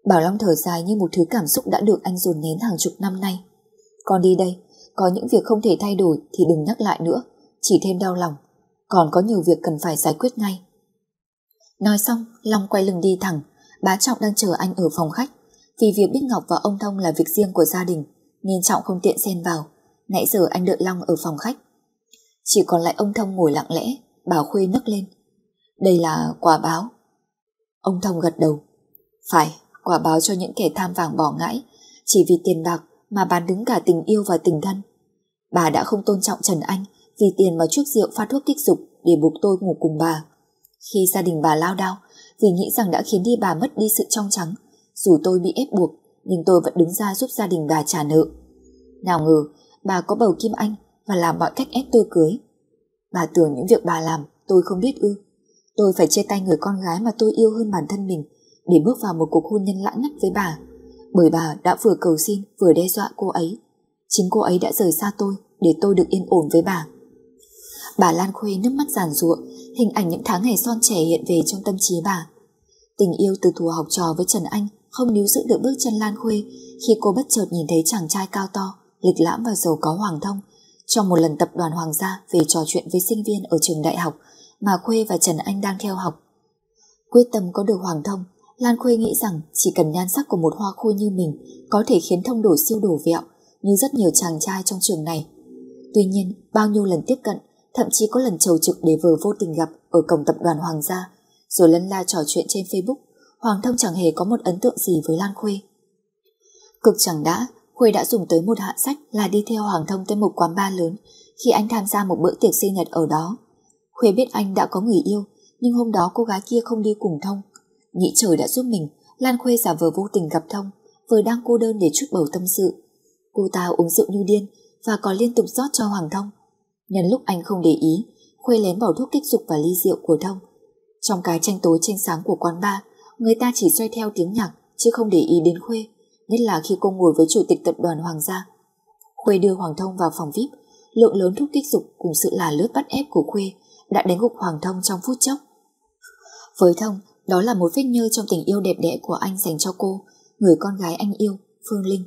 Bảo Long thở dài như một thứ cảm xúc đã được anh dồn nén hàng chục năm nay. Con đi đây, có những việc không thể thay đổi thì đừng nhắc lại nữa, chỉ thêm đau lòng. Còn có nhiều việc cần phải giải quyết ngay. Nói xong, Long quay lưng đi thẳng, bá Trọng đang chờ anh ở phòng khách. Vì việc biết Ngọc và ông Thông là việc riêng của gia đình, nên Trọng không tiện xen vào. Nãy giờ anh đợi Long ở phòng khách. Chỉ còn lại ông Thông ngồi lặng lẽ, bảo Khuê nấc lên. Đây là quả báo. Ông Thông gật đầu. Phải, quả báo cho những kẻ tham vàng bỏ ngãi, chỉ vì tiền bạc mà bán đứng cả tình yêu và tình thân. Bà đã không tôn trọng Trần Anh vì tiền mà chuốc rượu pha thuốc kích dục để buộc tôi ngủ cùng bà. Khi gia đình bà lao đao vì nghĩ rằng đã khiến đi bà mất đi sự trong trắng, dù tôi bị ép buộc nhưng tôi vẫn đứng ra giúp gia đình bà trả nợ. Nào ngờ bà có bầu Kim Anh và làm mọi cách ép tôi cưới. Bà tưởng những việc bà làm tôi không biết ư. Tôi phải chia tay người con gái mà tôi yêu hơn bản thân mình để bước vào một cuộc hôn nhân lãng ngắt với bà. Bởi bà đã vừa cầu xin vừa đe dọa cô ấy. Chính cô ấy đã rời xa tôi để tôi được yên ổn với bà. Bà Lan Khuê nước mắt giàn ruộng, hình ảnh những tháng ngày son trẻ hiện về trong tâm trí bà. Tình yêu từ thùa học trò với Trần Anh không níu giữ được bước chân Lan Khuê khi cô bất chợt nhìn thấy chàng trai cao to, lịch lãm và giàu có hoàng thông trong một lần tập đoàn hoàng gia về trò chuyện với sinh viên ở trường đại học mà Khuê và Trần Anh đang theo học. Quyết tâm có được hoàng thông, Lan Khuê nghĩ rằng chỉ cần nhan sắc của một hoa khôi như mình có thể khiến thông đổ siêu đổ vẹo như rất nhiều chàng trai trong trường này. Tuy nhiên, bao nhiêu lần tiếp cận, thậm chí có lần trầu trực để vừa vô tình gặp ở cổng tập đoàn Hoàng gia, rồi lân la trò chuyện trên Facebook, Hoàng Thông chẳng hề có một ấn tượng gì với Lan Khuê. Cực chẳng đã, Khuê đã dùng tới một hạ sách là đi theo Hoàng Thông tới một quán bar lớn khi anh tham gia một bữa tiệc sinh nhật ở đó. Khuê biết anh đã có người yêu, nhưng hôm đó cô gái kia không đi cùng Thông. Nghĩ trời đã giúp mình, Lan Khuê giả vờ vô tình gặp Thông, vừa đang cô đơn để chút bầu tâm sự. Cô ta uống rượu như điên và còn liên tục rót cho Hoàng Thông. Nhân lúc anh không để ý, Khuê lén bỏ thuốc kích dục và ly rượu của Thông. Trong cái tranh tối tranh sáng của quán bar, người ta chỉ xoay theo tiếng nhạc chứ không để ý đến Khuê, nhất là khi cô ngồi với chủ tịch tập đoàn Hoàng gia. Khuê đưa Hoàng Thông vào phòng VIP, lượng lớn thuốc kích dục cùng sự là lướt bắt ép của Khuê đã đánh gục Hoàng Thông trong phút chốc. Với Thông, đó là một vết nhơ trong tình yêu đẹp đẽ của anh dành cho cô, người con gái anh yêu, Phương Linh.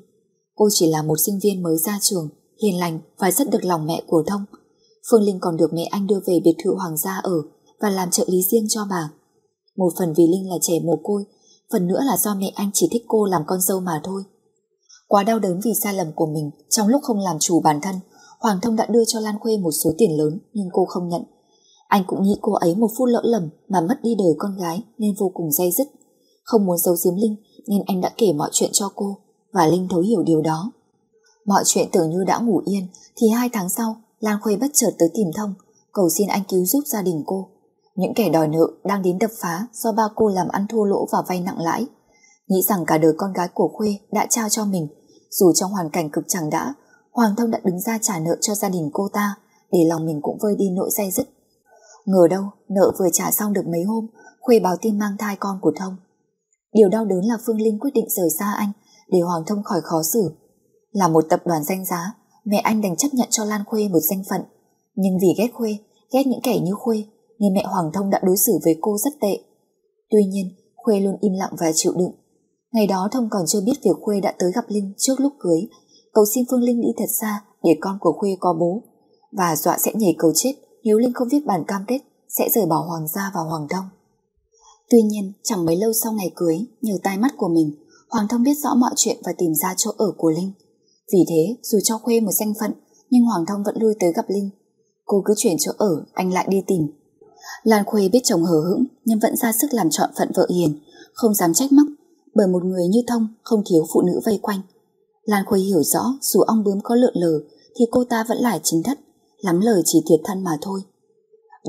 Cô chỉ là một sinh viên mới ra trường, hiền lành và rất được lòng mẹ của Thông. Phương Linh còn được mẹ anh đưa về biệt thự hoàng gia ở và làm trợ lý riêng cho bà. Một phần vì Linh là trẻ mồ côi, phần nữa là do mẹ anh chỉ thích cô làm con dâu mà thôi. Quá đau đớn vì sai lầm của mình trong lúc không làm chủ bản thân, Hoàng Thông đã đưa cho Lan Khuê một số tiền lớn nhưng cô không nhận. Anh cũng nghĩ cô ấy một phút lỡ lầm mà mất đi đời con gái nên vô cùng dây dứt. Không muốn giấu giếm Linh nên anh đã kể mọi chuyện cho cô và Linh thấu hiểu điều đó. Mọi chuyện tưởng như đã ngủ yên thì hai tháng sau, Lan Khuê bất chợt tới tìm Thông, cầu xin anh cứu giúp gia đình cô. Những kẻ đòi nợ đang đến đập phá do ba cô làm ăn thua lỗ và vay nặng lãi. Nghĩ rằng cả đời con gái của Khuê đã trao cho mình, dù trong hoàn cảnh cực chẳng đã, Hoàng Thông đã đứng ra trả nợ cho gia đình cô ta để lòng mình cũng vơi đi nỗi dây dứt. Ngờ đâu nợ vừa trả xong được mấy hôm Khuê báo tin mang thai con của Thông. Điều đau đớn là Phương Linh quyết định rời xa anh để Hoàng Thông khỏi khó xử. Là một tập đoàn danh giá, mẹ anh đành chấp nhận cho Lan Khuê một danh phận. Nhưng vì ghét Khuê, ghét những kẻ như Khuê, nên mẹ Hoàng Thông đã đối xử với cô rất tệ. Tuy nhiên, Khuê luôn im lặng và chịu đựng. Ngày đó Thông còn chưa biết việc Khuê đã tới gặp Linh trước lúc cưới, cầu xin Phương Linh đi thật xa để con của Khuê có bố, và dọa sẽ nhảy cầu chết nếu Linh không viết bản cam kết sẽ rời bỏ Hoàng gia và Hoàng Thông. Tuy nhiên, chẳng mấy lâu sau ngày cưới, nhờ tai mắt của mình, Hoàng Thông biết rõ mọi chuyện và tìm ra chỗ ở của Linh. Vì thế, dù cho Khuê một danh phận, nhưng Hoàng Thông vẫn lui tới gặp Linh. Cô cứ chuyển chỗ ở, anh lại đi tìm. Lan Khuê biết chồng hờ hững, nhưng vẫn ra sức làm chọn phận vợ hiền, không dám trách móc, bởi một người như Thông không thiếu phụ nữ vây quanh. Lan Khuê hiểu rõ dù ong bướm có lượn lờ thì cô ta vẫn là chính thất, lắm lời chỉ thiệt thân mà thôi.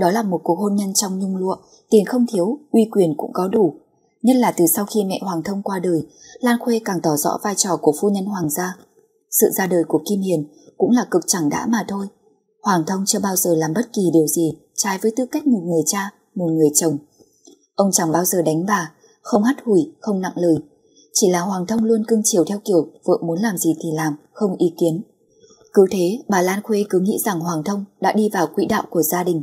Đó là một cuộc hôn nhân trong nhung lụa, tiền không thiếu, uy quyền cũng có đủ. Nhất là từ sau khi mẹ Hoàng Thông qua đời, Lan Khuê càng tỏ rõ vai trò của phu nhân Hoàng gia. Sự ra đời của Kim Hiền cũng là cực chẳng đã mà thôi. Hoàng Thông chưa bao giờ làm bất kỳ điều gì trái với tư cách một người cha, một người chồng. Ông chẳng bao giờ đánh bà, không hắt hủi, không nặng lời. Chỉ là Hoàng Thông luôn cưng chiều theo kiểu vợ muốn làm gì thì làm, không ý kiến. Cứ thế, bà Lan Khuê cứ nghĩ rằng Hoàng Thông đã đi vào quỹ đạo của gia đình.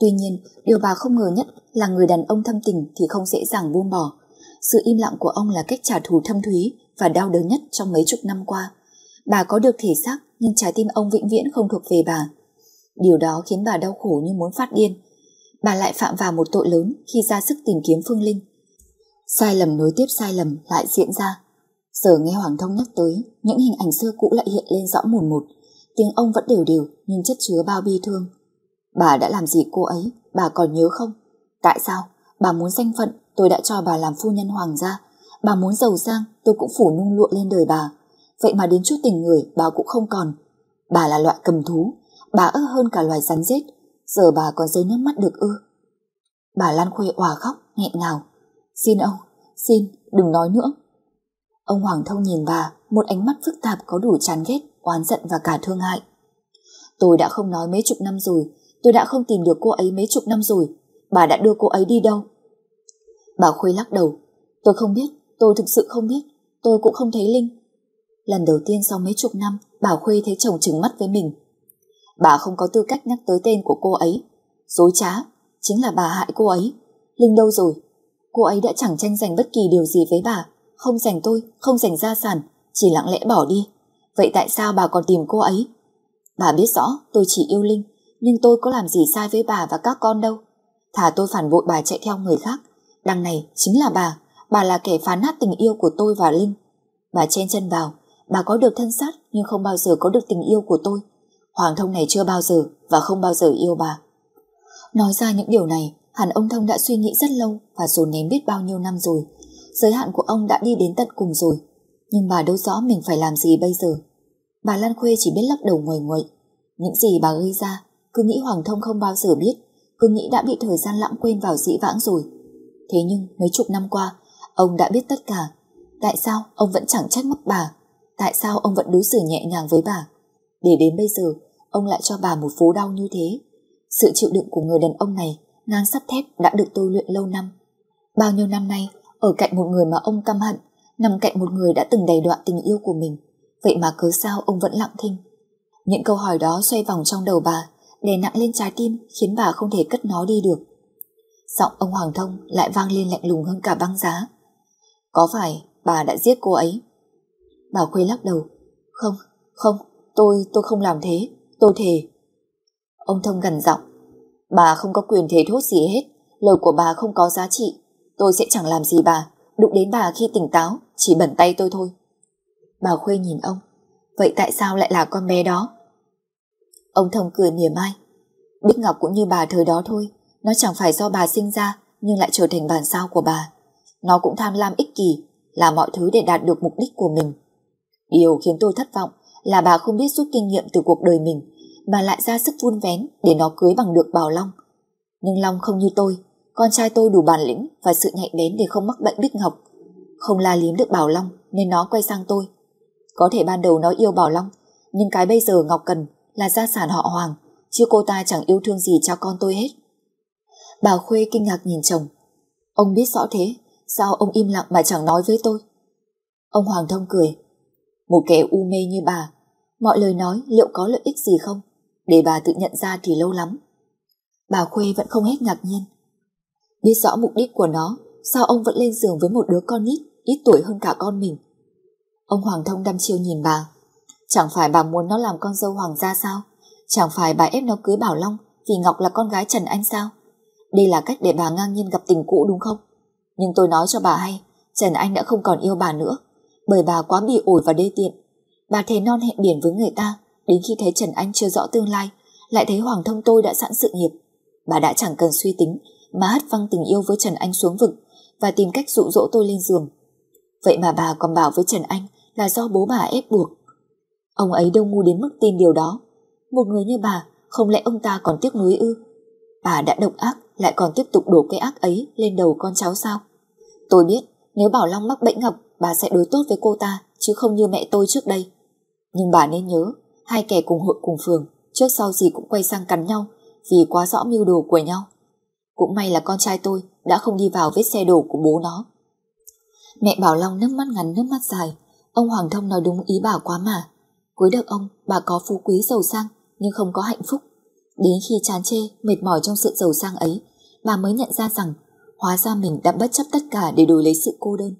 Tuy nhiên, điều bà không ngờ nhất là người đàn ông thâm tình thì không dễ dàng buông bỏ. Sự im lặng của ông là cách trả thù thâm thúy và đau đớn nhất trong mấy chục năm qua. Bà có được thể xác nhưng trái tim ông vĩnh viễn không thuộc về bà. Điều đó khiến bà đau khổ như muốn phát điên. Bà lại phạm vào một tội lớn khi ra sức tìm kiếm Phương Linh. Sai lầm nối tiếp sai lầm lại diễn ra. Giờ nghe Hoàng Thông nhắc tới, những hình ảnh xưa cũ lại hiện lên rõ mồn một. Tiếng ông vẫn đều đều nhưng chất chứa bao bi thương. Bà đã làm gì cô ấy, bà còn nhớ không? Tại sao? Bà muốn danh phận, tôi đã cho bà làm phu nhân hoàng gia. Bà muốn giàu sang, tôi cũng phủ nung lụa lên đời bà. Vậy mà đến chút tình người, bà cũng không còn. Bà là loại cầm thú, bà ức hơn cả loài rắn rết. Giờ bà còn rơi nước mắt được ư. Bà Lan Khuê òa khóc, nghẹn ngào. Xin ông, xin, đừng nói nữa. Ông Hoàng Thông nhìn bà, một ánh mắt phức tạp có đủ chán ghét, oán giận và cả thương hại. Tôi đã không nói mấy chục năm rồi, tôi đã không tìm được cô ấy mấy chục năm rồi. Bà đã đưa cô ấy đi đâu? Bà Khuê lắc đầu. Tôi không biết, tôi thực sự không biết. Tôi cũng không thấy Linh. Lần đầu tiên sau mấy chục năm, bà Khuê thấy chồng trừng mắt với mình. Bà không có tư cách nhắc tới tên của cô ấy. Dối trá, chính là bà hại cô ấy. Linh đâu rồi? Cô ấy đã chẳng tranh giành bất kỳ điều gì với bà. Không dành tôi, không dành gia sản, chỉ lặng lẽ bỏ đi. Vậy tại sao bà còn tìm cô ấy? Bà biết rõ tôi chỉ yêu Linh, nhưng tôi có làm gì sai với bà và các con đâu. Thả tôi phản bội bà chạy theo người khác. Đằng này chính là bà, bà là kẻ phá nát tình yêu của tôi và Linh. Bà chen chân vào, bà có được thân sát nhưng không bao giờ có được tình yêu của tôi. Hoàng thông này chưa bao giờ và không bao giờ yêu bà. Nói ra những điều này, hẳn ông Thông đã suy nghĩ rất lâu và dồn nén biết bao nhiêu năm rồi. Giới hạn của ông đã đi đến tận cùng rồi. Nhưng bà đâu rõ mình phải làm gì bây giờ. Bà Lan Khuê chỉ biết lắc đầu ngoài nguậy. Những gì bà gây ra, cứ nghĩ Hoàng Thông không bao giờ biết, cứ nghĩ đã bị thời gian lãng quên vào dĩ vãng rồi. Thế nhưng mấy chục năm qua, ông đã biết tất cả. Tại sao ông vẫn chẳng trách móc bà? Tại sao ông vẫn đối xử nhẹ nhàng với bà? Để đến bây giờ, ông lại cho bà một phố đau như thế. Sự chịu đựng của người đàn ông này ngang sắt thép đã được tôi luyện lâu năm. Bao nhiêu năm nay, ở cạnh một người mà ông căm hận, nằm cạnh một người đã từng đầy đoạn tình yêu của mình. Vậy mà cớ sao ông vẫn lặng thinh? Những câu hỏi đó xoay vòng trong đầu bà, đè nặng lên trái tim khiến bà không thể cất nó đi được. Giọng ông Hoàng Thông lại vang lên lạnh lùng hơn cả băng giá. Có phải bà đã giết cô ấy? Bà Khuê lắc đầu. Không, không, tôi, tôi không làm thế, tôi thề. Ông Thông gần giọng. Bà không có quyền thề thốt gì hết, lời của bà không có giá trị. Tôi sẽ chẳng làm gì bà, đụng đến bà khi tỉnh táo, chỉ bẩn tay tôi thôi. Bà Khuê nhìn ông, vậy tại sao lại là con bé đó? Ông Thông cười mỉa mai. Bích Ngọc cũng như bà thời đó thôi, nó chẳng phải do bà sinh ra, nhưng lại trở thành bản sao của bà. Nó cũng tham lam ích kỷ, làm mọi thứ để đạt được mục đích của mình. Điều khiến tôi thất vọng là bà không biết rút kinh nghiệm từ cuộc đời mình, mà lại ra sức vun vén để nó cưới bằng được Bảo Long. Nhưng Long không như tôi, con trai tôi đủ bản lĩnh và sự nhạy bén để không mắc bệnh Bích Ngọc. Không la liếm được Bảo Long nên nó quay sang tôi. Có thể ban đầu nó yêu Bảo Long, nhưng cái bây giờ Ngọc cần là gia sản họ Hoàng, chứ cô ta chẳng yêu thương gì cho con tôi hết. Bà Khuê kinh ngạc nhìn chồng. Ông biết rõ thế, sao ông im lặng mà chẳng nói với tôi? Ông Hoàng Thông cười. Một kẻ u mê như bà, mọi lời nói liệu có lợi ích gì không? Để bà tự nhận ra thì lâu lắm. Bà Khuê vẫn không hết ngạc nhiên. Biết rõ mục đích của nó, sao ông vẫn lên giường với một đứa con nít ít tuổi hơn cả con mình? Ông Hoàng Thông đăm chiêu nhìn bà. Chẳng phải bà muốn nó làm con dâu hoàng gia sao? Chẳng phải bà ép nó cưới Bảo Long vì Ngọc là con gái Trần Anh sao? Đây là cách để bà ngang nhiên gặp tình cũ đúng không? Nhưng tôi nói cho bà hay, Trần Anh đã không còn yêu bà nữa, bởi bà quá bị ổi và đê tiện. Bà thề non hẹn biển với người ta, đến khi thấy Trần Anh chưa rõ tương lai, lại thấy Hoàng Thông tôi đã sẵn sự nghiệp. Bà đã chẳng cần suy tính, mà hất văng tình yêu với Trần Anh xuống vực và tìm cách dụ dỗ tôi lên giường. Vậy mà bà còn bảo với Trần Anh là do bố bà ép buộc. Ông ấy đâu ngu đến mức tin điều đó. Một người như bà, không lẽ ông ta còn tiếc nuối ư? Bà đã độc ác, lại còn tiếp tục đổ cái ác ấy lên đầu con cháu sao? Tôi biết, nếu Bảo Long mắc bệnh ngập, bà sẽ đối tốt với cô ta, chứ không như mẹ tôi trước đây. Nhưng bà nên nhớ, hai kẻ cùng hội cùng phường, trước sau gì cũng quay sang cắn nhau, vì quá rõ mưu đồ của nhau. Cũng may là con trai tôi đã không đi vào vết xe đổ của bố nó. Mẹ Bảo Long nước mắt ngắn nước mắt dài, ông Hoàng Thông nói đúng ý bà quá mà. Cuối đời ông, bà có phú quý giàu sang, nhưng không có hạnh phúc. Đến khi chán chê, mệt mỏi trong sự giàu sang ấy, bà mới nhận ra rằng hóa ra mình đã bất chấp tất cả để đổi lấy sự cô đơn.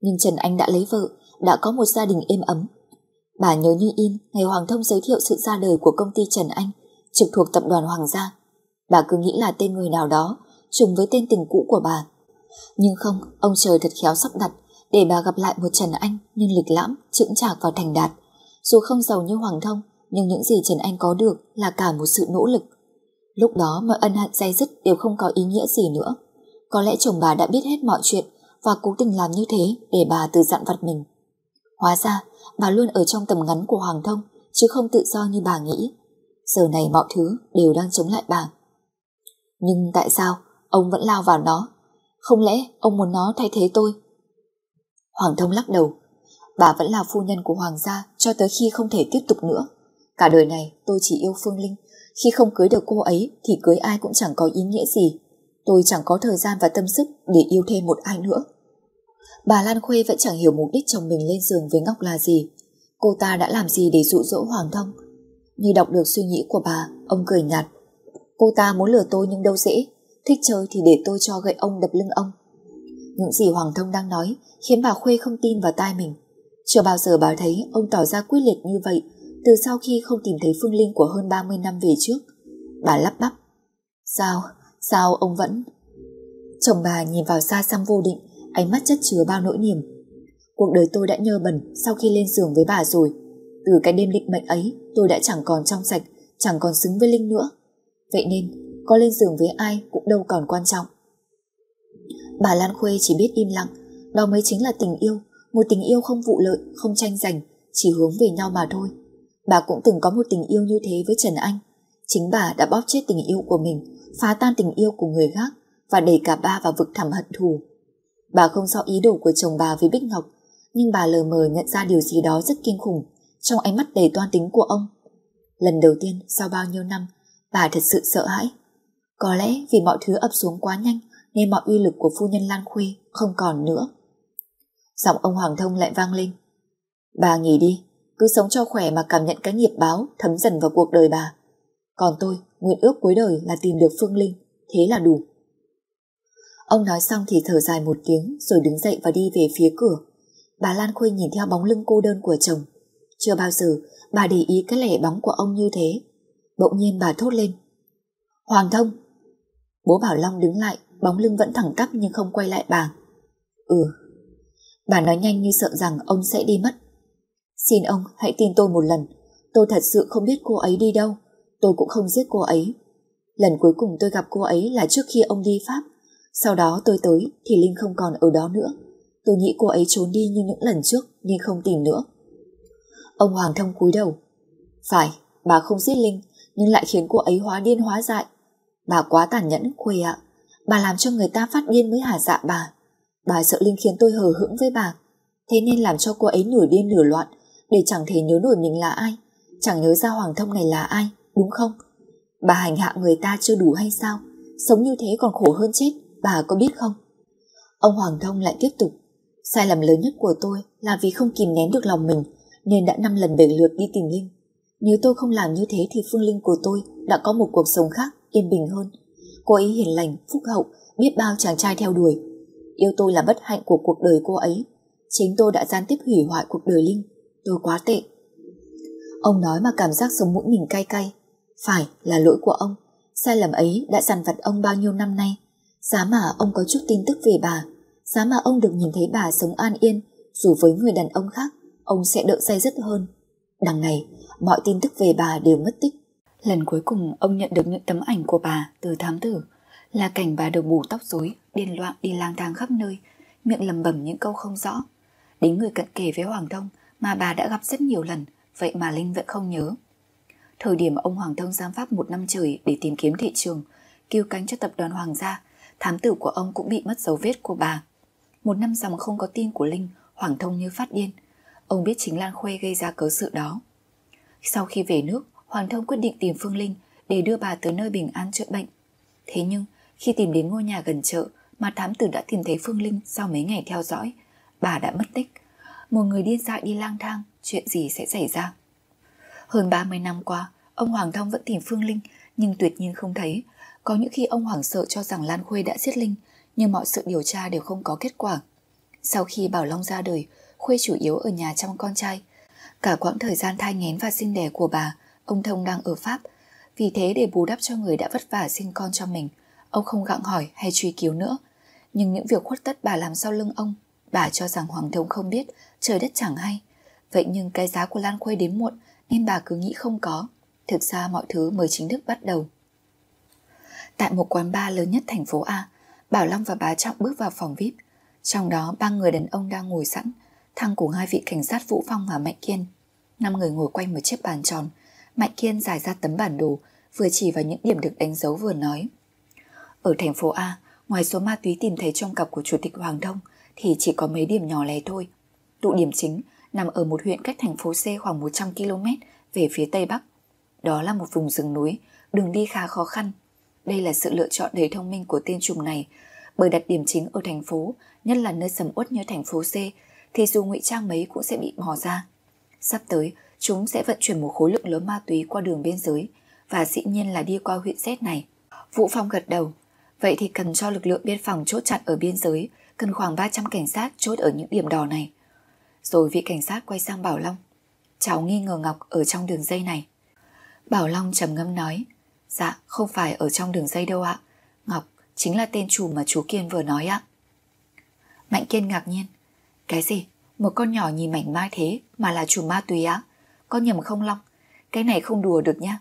Nhưng Trần Anh đã lấy vợ, đã có một gia đình êm ấm. Bà nhớ như in ngày Hoàng Thông giới thiệu sự ra đời của công ty Trần Anh, trực thuộc tập đoàn Hoàng gia. Bà cứ nghĩ là tên người nào đó, trùng với tên tình cũ của bà. Nhưng không, ông trời thật khéo sắp đặt để bà gặp lại một Trần Anh nhưng lịch lãm, chững chạc và thành đạt. Dù không giàu như Hoàng Thông, nhưng những gì Trần Anh có được là cả một sự nỗ lực. Lúc đó mọi ân hận dây dứt đều không có ý nghĩa gì nữa. Có lẽ chồng bà đã biết hết mọi chuyện và cố tình làm như thế để bà tự dặn vặt mình. Hóa ra, bà luôn ở trong tầm ngắn của Hoàng Thông, chứ không tự do như bà nghĩ. Giờ này mọi thứ đều đang chống lại bà. Nhưng tại sao ông vẫn lao vào nó? Không lẽ ông muốn nó thay thế tôi? Hoàng Thông lắc đầu. Bà vẫn là phu nhân của Hoàng gia cho tới khi không thể tiếp tục nữa. Cả đời này tôi chỉ yêu Phương Linh. Khi không cưới được cô ấy thì cưới ai cũng chẳng có ý nghĩa gì. Tôi chẳng có thời gian và tâm sức để yêu thêm một ai nữa. Bà Lan Khuê vẫn chẳng hiểu mục đích chồng mình lên giường với Ngọc là gì. Cô ta đã làm gì để dụ dỗ Hoàng Thông? Như đọc được suy nghĩ của bà, ông cười nhạt. Cô ta muốn lừa tôi nhưng đâu dễ. Thích chơi thì để tôi cho gậy ông đập lưng ông. Những gì Hoàng Thông đang nói khiến bà Khuê không tin vào tai mình. Chưa bao giờ bà thấy ông tỏ ra quyết liệt như vậy từ sau khi không tìm thấy Phương Linh của hơn 30 năm về trước. Bà lắp bắp. Sao? Sao ông vẫn... Chồng bà nhìn vào xa xăm vô định, ánh mắt chất chứa bao nỗi niềm. Cuộc đời tôi đã nhơ bẩn sau khi lên giường với bà rồi. Từ cái đêm định mệnh ấy, tôi đã chẳng còn trong sạch, chẳng còn xứng với Linh nữa. Vậy nên, có lên giường với ai cũng đâu còn quan trọng. Bà Lan Khuê chỉ biết im lặng, đó mới chính là tình yêu, một tình yêu không vụ lợi, không tranh giành, chỉ hướng về nhau mà thôi. Bà cũng từng có một tình yêu như thế với Trần Anh. Chính bà đã bóp chết tình yêu của mình, phá tan tình yêu của người khác và đẩy cả ba vào vực thẳm hận thù. Bà không rõ ý đồ của chồng bà với Bích Ngọc, nhưng bà lờ mờ nhận ra điều gì đó rất kinh khủng trong ánh mắt đầy toan tính của ông. Lần đầu tiên sau bao nhiêu năm, bà thật sự sợ hãi. Có lẽ vì mọi thứ ập xuống quá nhanh nên mọi uy lực của phu nhân Lan Khuê không còn nữa. Giọng ông Hoàng Thông lại vang lên. Bà nghỉ đi, cứ sống cho khỏe mà cảm nhận cái nghiệp báo thấm dần vào cuộc đời bà. Còn tôi, nguyện ước cuối đời là tìm được Phương Linh, thế là đủ. Ông nói xong thì thở dài một tiếng rồi đứng dậy và đi về phía cửa. Bà Lan Khuê nhìn theo bóng lưng cô đơn của chồng. Chưa bao giờ bà để ý cái lẻ bóng của ông như thế. Bỗng nhiên bà thốt lên. Hoàng thông! Bố Bảo Long đứng lại, bóng lưng vẫn thẳng tắp nhưng không quay lại bà. Ừ, Bà nói nhanh như sợ rằng ông sẽ đi mất. Xin ông hãy tin tôi một lần. Tôi thật sự không biết cô ấy đi đâu. Tôi cũng không giết cô ấy. Lần cuối cùng tôi gặp cô ấy là trước khi ông đi Pháp. Sau đó tôi tới thì Linh không còn ở đó nữa. Tôi nghĩ cô ấy trốn đi như những lần trước nhưng không tìm nữa. Ông Hoàng Thông cúi đầu. Phải, bà không giết Linh nhưng lại khiến cô ấy hóa điên hóa dại. Bà quá tàn nhẫn, Khuê ạ. Bà làm cho người ta phát điên mới hả dạ bà. Bà sợ Linh khiến tôi hờ hững với bà. Thế nên làm cho cô ấy nửa điên nửa loạn để chẳng thể nhớ nổi mình là ai. Chẳng nhớ ra Hoàng Thông này là ai, đúng không? Bà hành hạ người ta chưa đủ hay sao? Sống như thế còn khổ hơn chết, bà có biết không? Ông Hoàng Thông lại tiếp tục. Sai lầm lớn nhất của tôi là vì không kìm nén được lòng mình nên đã năm lần bể lượt đi tìm Linh. Nếu tôi không làm như thế thì Phương Linh của tôi đã có một cuộc sống khác, yên bình hơn. Cô ấy hiền lành, phúc hậu, biết bao chàng trai theo đuổi. Yêu tôi là bất hạnh của cuộc đời cô ấy. Chính tôi đã gian tiếp hủy hoại cuộc đời Linh. Tôi quá tệ. Ông nói mà cảm giác sống mũi mình cay cay. Phải là lỗi của ông. Sai lầm ấy đã dằn vặt ông bao nhiêu năm nay. Giá mà ông có chút tin tức về bà. Giá mà ông được nhìn thấy bà sống an yên dù với người đàn ông khác ông sẽ đỡ say rất hơn. Đằng này, mọi tin tức về bà đều mất tích. Lần cuối cùng ông nhận được những tấm ảnh của bà từ thám tử là cảnh bà được bù tóc rối, điên loạn đi lang thang khắp nơi, miệng lầm bẩm những câu không rõ. Đến người cận kề với Hoàng Thông mà bà đã gặp rất nhiều lần, vậy mà Linh vẫn không nhớ. Thời điểm ông Hoàng Thông giám pháp một năm trời để tìm kiếm thị trường, cứu cánh cho tập đoàn Hoàng gia, thám tử của ông cũng bị mất dấu vết của bà. Một năm dòng không có tin của Linh, Hoàng Thông như phát điên. Ông biết chính Lan Khuê gây ra cớ sự đó. Sau khi về nước, Hoàng Thông quyết định tìm Phương Linh để đưa bà tới nơi bình an chữa bệnh. Thế nhưng, khi tìm đến ngôi nhà gần chợ mà thám tử đã tìm thấy Phương Linh sau mấy ngày theo dõi, bà đã mất tích. Một người điên dại đi lang thang, chuyện gì sẽ xảy ra? Hơn 30 năm qua, ông Hoàng Thông vẫn tìm Phương Linh nhưng tuyệt nhiên không thấy. Có những khi ông Hoàng sợ cho rằng Lan Khuê đã giết Linh nhưng mọi sự điều tra đều không có kết quả. Sau khi Bảo Long ra đời, Khuê chủ yếu ở nhà chăm con trai. Cả quãng thời gian thai nghén và sinh đẻ của bà, ông Thông đang ở Pháp. Vì thế để bù đắp cho người đã vất vả sinh con cho mình, ông không gặng hỏi hay truy cứu nữa. Nhưng những việc khuất tất bà làm sau lưng ông, bà cho rằng Hoàng Thông không biết, trời đất chẳng hay. Vậy nhưng cái giá của Lan Khuê đến muộn nên bà cứ nghĩ không có. Thực ra mọi thứ mới chính thức bắt đầu. Tại một quán bar lớn nhất thành phố A, Bảo Long và bà Trọng bước vào phòng VIP. Trong đó ba người đàn ông đang ngồi sẵn, Thăng cùng hai vị cảnh sát Vũ Phong và Mạnh Kiên. Năm người ngồi quanh một chiếc bàn tròn. Mạnh Kiên giải ra tấm bản đồ, vừa chỉ vào những điểm được đánh dấu vừa nói. Ở thành phố A, ngoài số ma túy tìm thấy trong cặp của Chủ tịch Hoàng Thông thì chỉ có mấy điểm nhỏ lẻ thôi. Tụ điểm chính nằm ở một huyện cách thành phố C khoảng 100 km về phía tây bắc. Đó là một vùng rừng núi, đường đi khá khó khăn. Đây là sự lựa chọn đầy thông minh của tên trùm này, bởi đặt điểm chính ở thành phố, nhất là nơi sầm uất như thành phố C, thì dù ngụy trang mấy cũng sẽ bị bỏ ra. Sắp tới, chúng sẽ vận chuyển một khối lượng lớn ma túy qua đường biên giới và dĩ nhiên là đi qua huyện Z này. Vũ Phong gật đầu. Vậy thì cần cho lực lượng biên phòng chốt chặn ở biên giới, cần khoảng 300 cảnh sát chốt ở những điểm đỏ này. Rồi vị cảnh sát quay sang Bảo Long. Cháu nghi ngờ Ngọc ở trong đường dây này. Bảo Long trầm ngâm nói. Dạ, không phải ở trong đường dây đâu ạ. Ngọc chính là tên chủ mà chú Kiên vừa nói ạ. Mạnh Kiên ngạc nhiên. Cái gì? Một con nhỏ nhìn mảnh mai thế mà là chủ ma túy á? Có nhầm không Long? Cái này không đùa được nhá.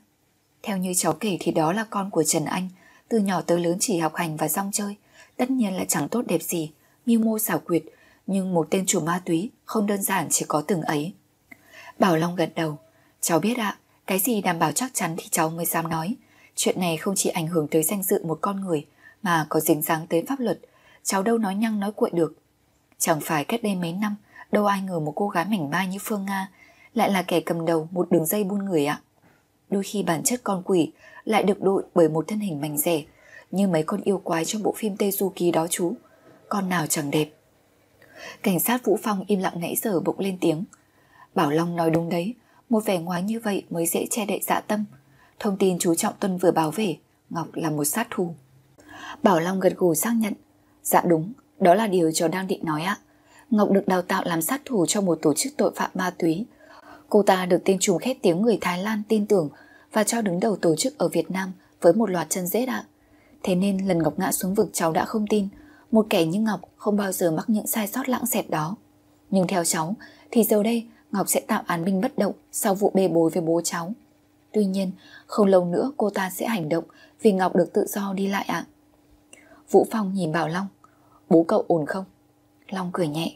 Theo như cháu kể thì đó là con của Trần Anh, từ nhỏ tới lớn chỉ học hành và rong chơi. Tất nhiên là chẳng tốt đẹp gì, mưu mô xảo quyệt, nhưng một tên chủ ma túy không đơn giản chỉ có từng ấy. Bảo Long gật đầu. Cháu biết ạ, cái gì đảm bảo chắc chắn thì cháu mới dám nói. Chuyện này không chỉ ảnh hưởng tới danh dự một con người, mà có dính dáng tới pháp luật. Cháu đâu nói nhăng nói cuội được. Chẳng phải cách đây mấy năm, đâu ai ngờ một cô gái mảnh mai như Phương Nga lại là kẻ cầm đầu một đường dây buôn người ạ. Đôi khi bản chất con quỷ lại được đội bởi một thân hình mảnh rẻ, như mấy con yêu quái trong bộ phim Tê Du Ký đó chú. Con nào chẳng đẹp. Cảnh sát Vũ Phong im lặng nãy giờ bụng lên tiếng. Bảo Long nói đúng đấy, một vẻ ngoài như vậy mới dễ che đậy dạ tâm. Thông tin chú Trọng Tuân vừa báo về, Ngọc là một sát thủ. Bảo Long gật gù xác nhận. Dạ đúng, đó là điều cháu đang định nói ạ. Ngọc được đào tạo làm sát thủ cho một tổ chức tội phạm ma túy. Cô ta được tên trùm khét tiếng người Thái Lan tin tưởng và cho đứng đầu tổ chức ở Việt Nam với một loạt chân rết ạ. Thế nên lần Ngọc ngã xuống vực cháu đã không tin. Một kẻ như Ngọc không bao giờ mắc những sai sót lãng xẹt đó. Nhưng theo cháu thì giờ đây Ngọc sẽ tạo án binh bất động sau vụ bê bối với bố cháu. Tuy nhiên, không lâu nữa cô ta sẽ hành động vì Ngọc được tự do đi lại ạ. Vũ Phong nhìn Bảo Long. Bố cậu ổn không? Long cười nhẹ.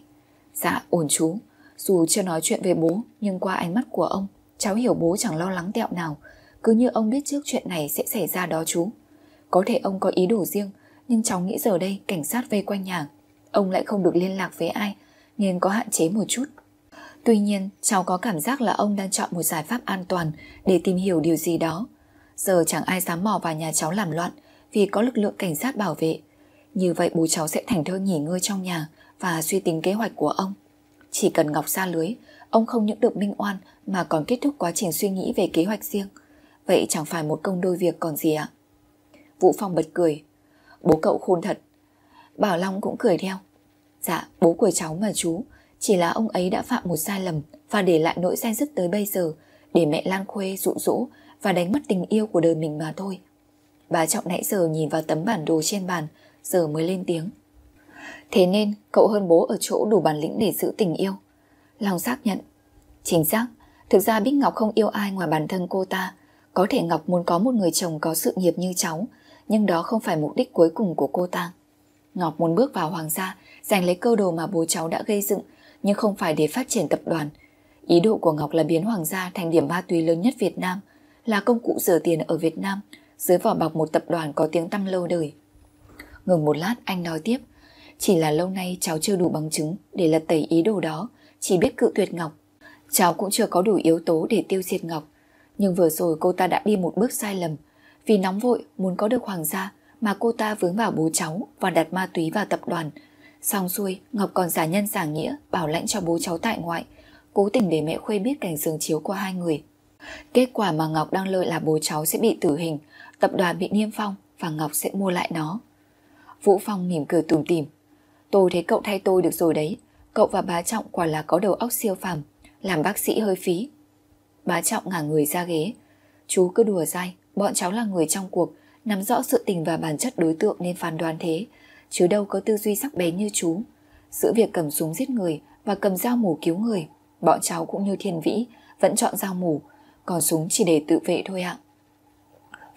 Dạ, ổn chú. Dù chưa nói chuyện về bố, nhưng qua ánh mắt của ông, cháu hiểu bố chẳng lo lắng tẹo nào. Cứ như ông biết trước chuyện này sẽ xảy ra đó chú. Có thể ông có ý đồ riêng, nhưng cháu nghĩ giờ đây cảnh sát vây quanh nhà. Ông lại không được liên lạc với ai, nên có hạn chế một chút. Tuy nhiên, cháu có cảm giác là ông đang chọn một giải pháp an toàn để tìm hiểu điều gì đó. Giờ chẳng ai dám mò vào nhà cháu làm loạn vì có lực lượng cảnh sát bảo vệ. Như vậy bố cháu sẽ thành thơ nghỉ ngơi trong nhà và suy tính kế hoạch của ông. Chỉ cần Ngọc ra lưới, ông không những được minh oan mà còn kết thúc quá trình suy nghĩ về kế hoạch riêng. Vậy chẳng phải một công đôi việc còn gì ạ? Vũ Phong bật cười. Bố cậu khôn thật. Bảo Long cũng cười theo. Dạ, bố của cháu mà chú, chỉ là ông ấy đã phạm một sai lầm và để lại nỗi sai dứt tới bây giờ để mẹ Lan Khuê dụ dỗ và đánh mất tình yêu của đời mình mà thôi. Bà Trọng nãy giờ nhìn vào tấm bản đồ trên bàn, giờ mới lên tiếng. Thế nên cậu hơn bố ở chỗ đủ bản lĩnh để giữ tình yêu. Long xác nhận. Chính xác, thực ra Bích Ngọc không yêu ai ngoài bản thân cô ta. Có thể Ngọc muốn có một người chồng có sự nghiệp như cháu, nhưng đó không phải mục đích cuối cùng của cô ta. Ngọc muốn bước vào hoàng gia, giành lấy cơ đồ mà bố cháu đã gây dựng, nhưng không phải để phát triển tập đoàn. Ý đồ của Ngọc là biến hoàng gia thành điểm ma túy lớn nhất Việt Nam, là công cụ rửa tiền ở Việt Nam, dưới vỏ bọc một tập đoàn có tiếng tăm lâu đời. Ngừng một lát anh nói tiếp, chỉ là lâu nay cháu chưa đủ bằng chứng để lật tẩy ý đồ đó, chỉ biết cự tuyệt Ngọc. Cháu cũng chưa có đủ yếu tố để tiêu diệt Ngọc. Nhưng vừa rồi cô ta đã đi một bước sai lầm. Vì nóng vội muốn có được hoàng gia mà cô ta vướng vào bố cháu và đặt ma túy vào tập đoàn. Xong xuôi, Ngọc còn giả nhân giả nghĩa bảo lãnh cho bố cháu tại ngoại, cố tình để mẹ Khuê biết cảnh giường chiếu của hai người. Kết quả mà Ngọc đang lợi là bố cháu sẽ bị tử hình, tập đoàn bị niêm phong và Ngọc sẽ mua lại nó. Vũ Phong mỉm cười tùm tìm. Tôi thấy cậu thay tôi được rồi đấy. Cậu và bá Trọng quả là có đầu óc siêu phàm, làm bác sĩ hơi phí. Bá Trọng ngả người ra ghế. Chú cứ đùa dai, bọn cháu là người trong cuộc, nắm rõ sự tình và bản chất đối tượng nên phán đoán thế, chứ đâu có tư duy sắc bén như chú. Giữa việc cầm súng giết người và cầm dao mù cứu người, bọn cháu cũng như thiên vĩ, vẫn chọn dao mù, còn súng chỉ để tự vệ thôi ạ.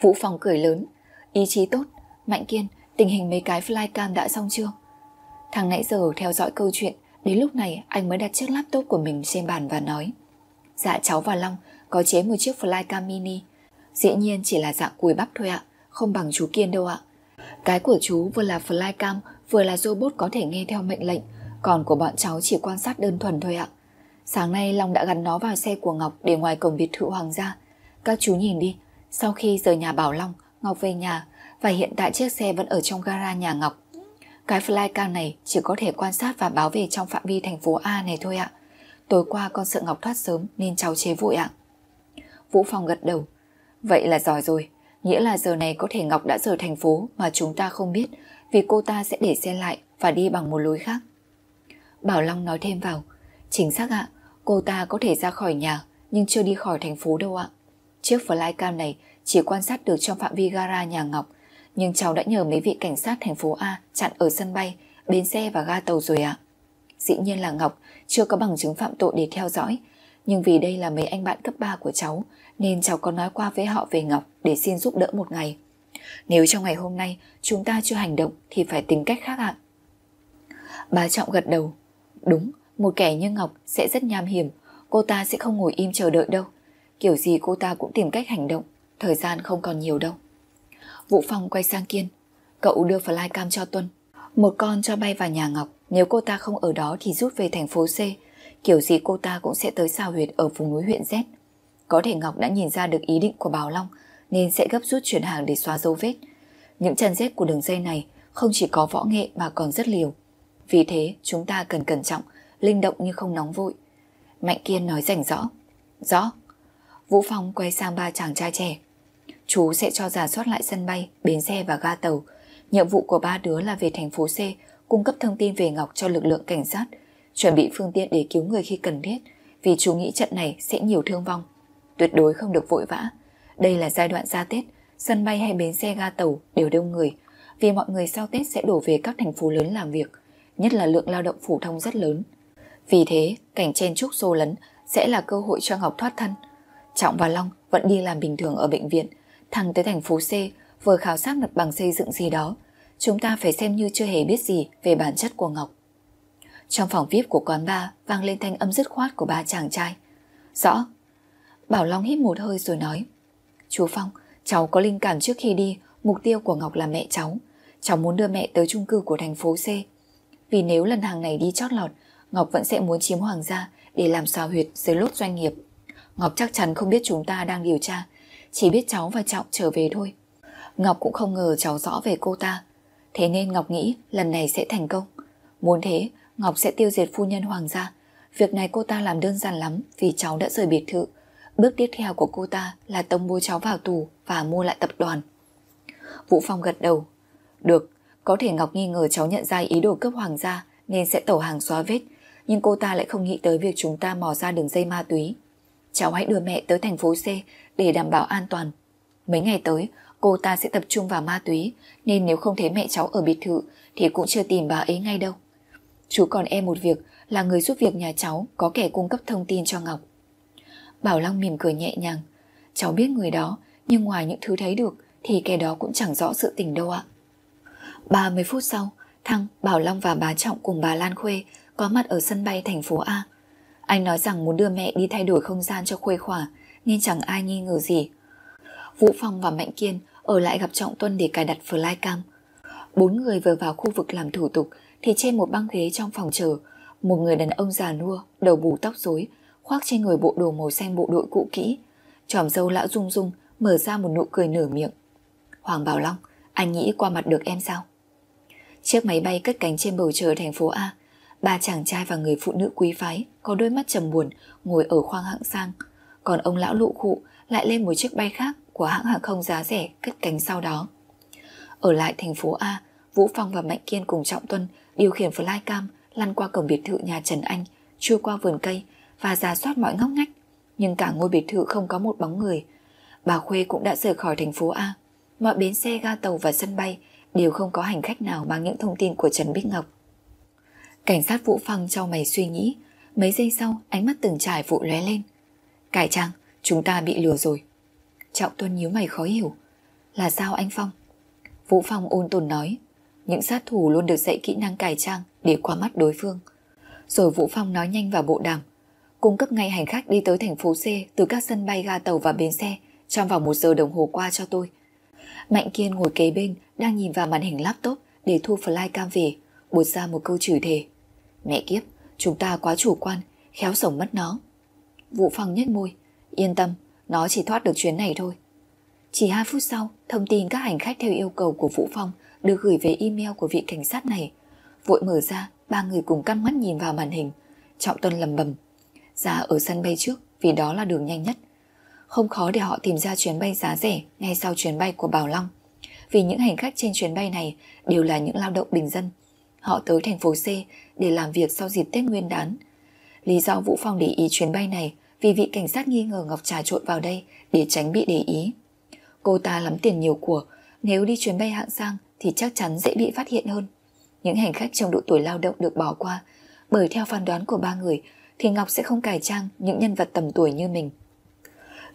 Vũ Phong cười lớn, ý chí tốt, Mạnh Kiên, tình hình mấy cái flycam đã xong chưa? Thằng nãy giờ theo dõi câu chuyện, đến lúc này anh mới đặt chiếc laptop của mình trên bàn và nói. Dạ cháu và Long có chế một chiếc flycam mini, dĩ nhiên chỉ là dạng cùi bắp thôi ạ, không bằng chú Kiên đâu ạ. Cái của chú vừa là flycam, vừa là robot có thể nghe theo mệnh lệnh, còn của bọn cháu chỉ quan sát đơn thuần thôi ạ. Sáng nay Long đã gắn nó vào xe của Ngọc để ngoài cổng biệt thự hoàng gia. Các chú nhìn đi, sau khi rời nhà Bảo Long, Ngọc về nhà và hiện tại chiếc xe vẫn ở trong gara nhà Ngọc. Cái flycam này chỉ có thể quan sát và báo về trong phạm vi thành phố A này thôi ạ. Tối qua con sợ Ngọc thoát sớm nên cháu chế vội ạ. Vũ Phong gật đầu. Vậy là giỏi rồi, nghĩa là giờ này có thể Ngọc đã rời thành phố mà chúng ta không biết vì cô ta sẽ để xe lại và đi bằng một lối khác. Bảo Long nói thêm vào. Chính xác ạ, cô ta có thể ra khỏi nhà nhưng chưa đi khỏi thành phố đâu ạ. Chiếc flycam này chỉ quan sát được trong phạm vi gara nhà Ngọc nhưng cháu đã nhờ mấy vị cảnh sát thành phố A chặn ở sân bay, bến xe và ga tàu rồi ạ. Dĩ nhiên là Ngọc chưa có bằng chứng phạm tội để theo dõi, nhưng vì đây là mấy anh bạn cấp 3 của cháu nên cháu có nói qua với họ về Ngọc để xin giúp đỡ một ngày. Nếu trong ngày hôm nay chúng ta chưa hành động thì phải tính cách khác ạ. Bà Trọng gật đầu. Đúng, một kẻ như Ngọc sẽ rất nham hiểm, cô ta sẽ không ngồi im chờ đợi đâu. Kiểu gì cô ta cũng tìm cách hành động, thời gian không còn nhiều đâu. Vũ Phong quay sang Kiên. Cậu đưa flycam cho Tuân. Một con cho bay vào nhà Ngọc. Nếu cô ta không ở đó thì rút về thành phố C. Kiểu gì cô ta cũng sẽ tới sao huyệt ở vùng núi huyện Z. Có thể Ngọc đã nhìn ra được ý định của Bảo Long nên sẽ gấp rút chuyển hàng để xóa dấu vết. Những chân rết của đường dây này không chỉ có võ nghệ mà còn rất liều. Vì thế chúng ta cần cẩn trọng, linh động nhưng không nóng vội. Mạnh Kiên nói rành rõ. Rõ. Vũ Phong quay sang ba chàng trai trẻ. Chú sẽ cho giả soát lại sân bay, bến xe và ga tàu. Nhiệm vụ của ba đứa là về thành phố C, cung cấp thông tin về Ngọc cho lực lượng cảnh sát, chuẩn bị phương tiện để cứu người khi cần thiết, vì chú nghĩ trận này sẽ nhiều thương vong. Tuyệt đối không được vội vã. Đây là giai đoạn ra Tết, sân bay hay bến xe ga tàu đều đông người, vì mọi người sau Tết sẽ đổ về các thành phố lớn làm việc, nhất là lượng lao động phổ thông rất lớn. Vì thế, cảnh chen chúc xô lấn sẽ là cơ hội cho Ngọc thoát thân. Trọng và Long vẫn đi làm bình thường ở bệnh viện, thằng tới thành phố C vừa khảo sát mặt bằng xây dựng gì đó. Chúng ta phải xem như chưa hề biết gì về bản chất của Ngọc. Trong phòng VIP của quán bar vang lên thanh âm dứt khoát của ba chàng trai. Rõ. Bảo Long hít một hơi rồi nói. Chú Phong, cháu có linh cảm trước khi đi, mục tiêu của Ngọc là mẹ cháu. Cháu muốn đưa mẹ tới chung cư của thành phố C. Vì nếu lần hàng này đi chót lọt, Ngọc vẫn sẽ muốn chiếm hoàng gia để làm xào huyệt dưới lốt doanh nghiệp. Ngọc chắc chắn không biết chúng ta đang điều tra, chỉ biết cháu và Trọng trở về thôi. Ngọc cũng không ngờ cháu rõ về cô ta, thế nên Ngọc nghĩ lần này sẽ thành công. Muốn thế, Ngọc sẽ tiêu diệt phu nhân hoàng gia. Việc này cô ta làm đơn giản lắm vì cháu đã rời biệt thự. Bước tiếp theo của cô ta là tống bố cháu vào tù và mua lại tập đoàn. Vũ Phong gật đầu. Được, có thể Ngọc nghi ngờ cháu nhận ra ý đồ cướp hoàng gia nên sẽ tẩu hàng xóa vết, nhưng cô ta lại không nghĩ tới việc chúng ta mò ra đường dây ma túy. Cháu hãy đưa mẹ tới thành phố C để đảm bảo an toàn. Mấy ngày tới, cô ta sẽ tập trung vào ma túy, nên nếu không thấy mẹ cháu ở biệt thự thì cũng chưa tìm bà ấy ngay đâu. Chú còn em một việc là người giúp việc nhà cháu có kẻ cung cấp thông tin cho Ngọc. Bảo Long mỉm cười nhẹ nhàng. Cháu biết người đó, nhưng ngoài những thứ thấy được thì kẻ đó cũng chẳng rõ sự tình đâu ạ. 30 phút sau, Thăng, Bảo Long và bà Trọng cùng bà Lan Khuê có mặt ở sân bay thành phố A. Anh nói rằng muốn đưa mẹ đi thay đổi không gian cho khuê khỏa nên chẳng ai nghi ngờ gì. Vũ Phong và Mạnh Kiên ở lại gặp Trọng Tuân để cài đặt flycam. Bốn người vừa vào khu vực làm thủ tục thì trên một băng ghế trong phòng chờ, một người đàn ông già nua, đầu bù tóc rối, khoác trên người bộ đồ màu xanh bộ đội cũ kỹ. Tròm dâu lão rung rung, mở ra một nụ cười nửa miệng. Hoàng Bảo Long, anh nghĩ qua mặt được em sao? Chiếc máy bay cất cánh trên bầu trời thành phố A, ba chàng trai và người phụ nữ quý phái có đôi mắt trầm buồn ngồi ở khoang hạng sang, còn ông lão lụ khụ lại lên một chiếc bay khác của hãng hàng không giá rẻ cất cánh sau đó. Ở lại thành phố A, Vũ Phong và Mạnh Kiên cùng Trọng Tuân điều khiển flycam lăn qua cổng biệt thự nhà Trần Anh, chui qua vườn cây và ra soát mọi ngóc ngách. Nhưng cả ngôi biệt thự không có một bóng người. Bà Khuê cũng đã rời khỏi thành phố A. Mọi bến xe, ga tàu và sân bay đều không có hành khách nào mang những thông tin của Trần Bích Ngọc. Cảnh sát Vũ Phong cho mày suy nghĩ, mấy giây sau ánh mắt từng trải vụ lóe lên. Cải trang, chúng ta bị lừa rồi. Trọng Tuân nhíu mày khó hiểu. Là sao anh Phong? Vũ Phong ôn tồn nói, những sát thủ luôn được dạy kỹ năng cải trang để qua mắt đối phương. Rồi Vũ Phong nói nhanh vào bộ đàm, cung cấp ngay hành khách đi tới thành phố C từ các sân bay ga tàu và bến xe trong vòng một giờ đồng hồ qua cho tôi. Mạnh Kiên ngồi kế bên đang nhìn vào màn hình laptop để thu flycam về, buột ra một câu chửi thề. Mẹ kiếp, chúng ta quá chủ quan, khéo sống mất nó. Vũ Phong nhếch môi, yên tâm, nó chỉ thoát được chuyến này thôi. Chỉ 2 phút sau, thông tin các hành khách theo yêu cầu của Vũ Phong được gửi về email của vị cảnh sát này. Vội mở ra, ba người cùng căng mắt nhìn vào màn hình. Trọng Tuân lầm bầm. Ra ở sân bay trước vì đó là đường nhanh nhất. Không khó để họ tìm ra chuyến bay giá rẻ ngay sau chuyến bay của Bảo Long. Vì những hành khách trên chuyến bay này đều là những lao động bình dân. Họ tới thành phố C để làm việc sau dịp Tết Nguyên đán. Lý do Vũ Phong để ý chuyến bay này vì vị cảnh sát nghi ngờ Ngọc trà trộn vào đây để tránh bị để ý. Cô ta lắm tiền nhiều của, nếu đi chuyến bay hạng sang thì chắc chắn dễ bị phát hiện hơn. Những hành khách trong độ tuổi lao động được bỏ qua, bởi theo phán đoán của ba người thì Ngọc sẽ không cải trang những nhân vật tầm tuổi như mình.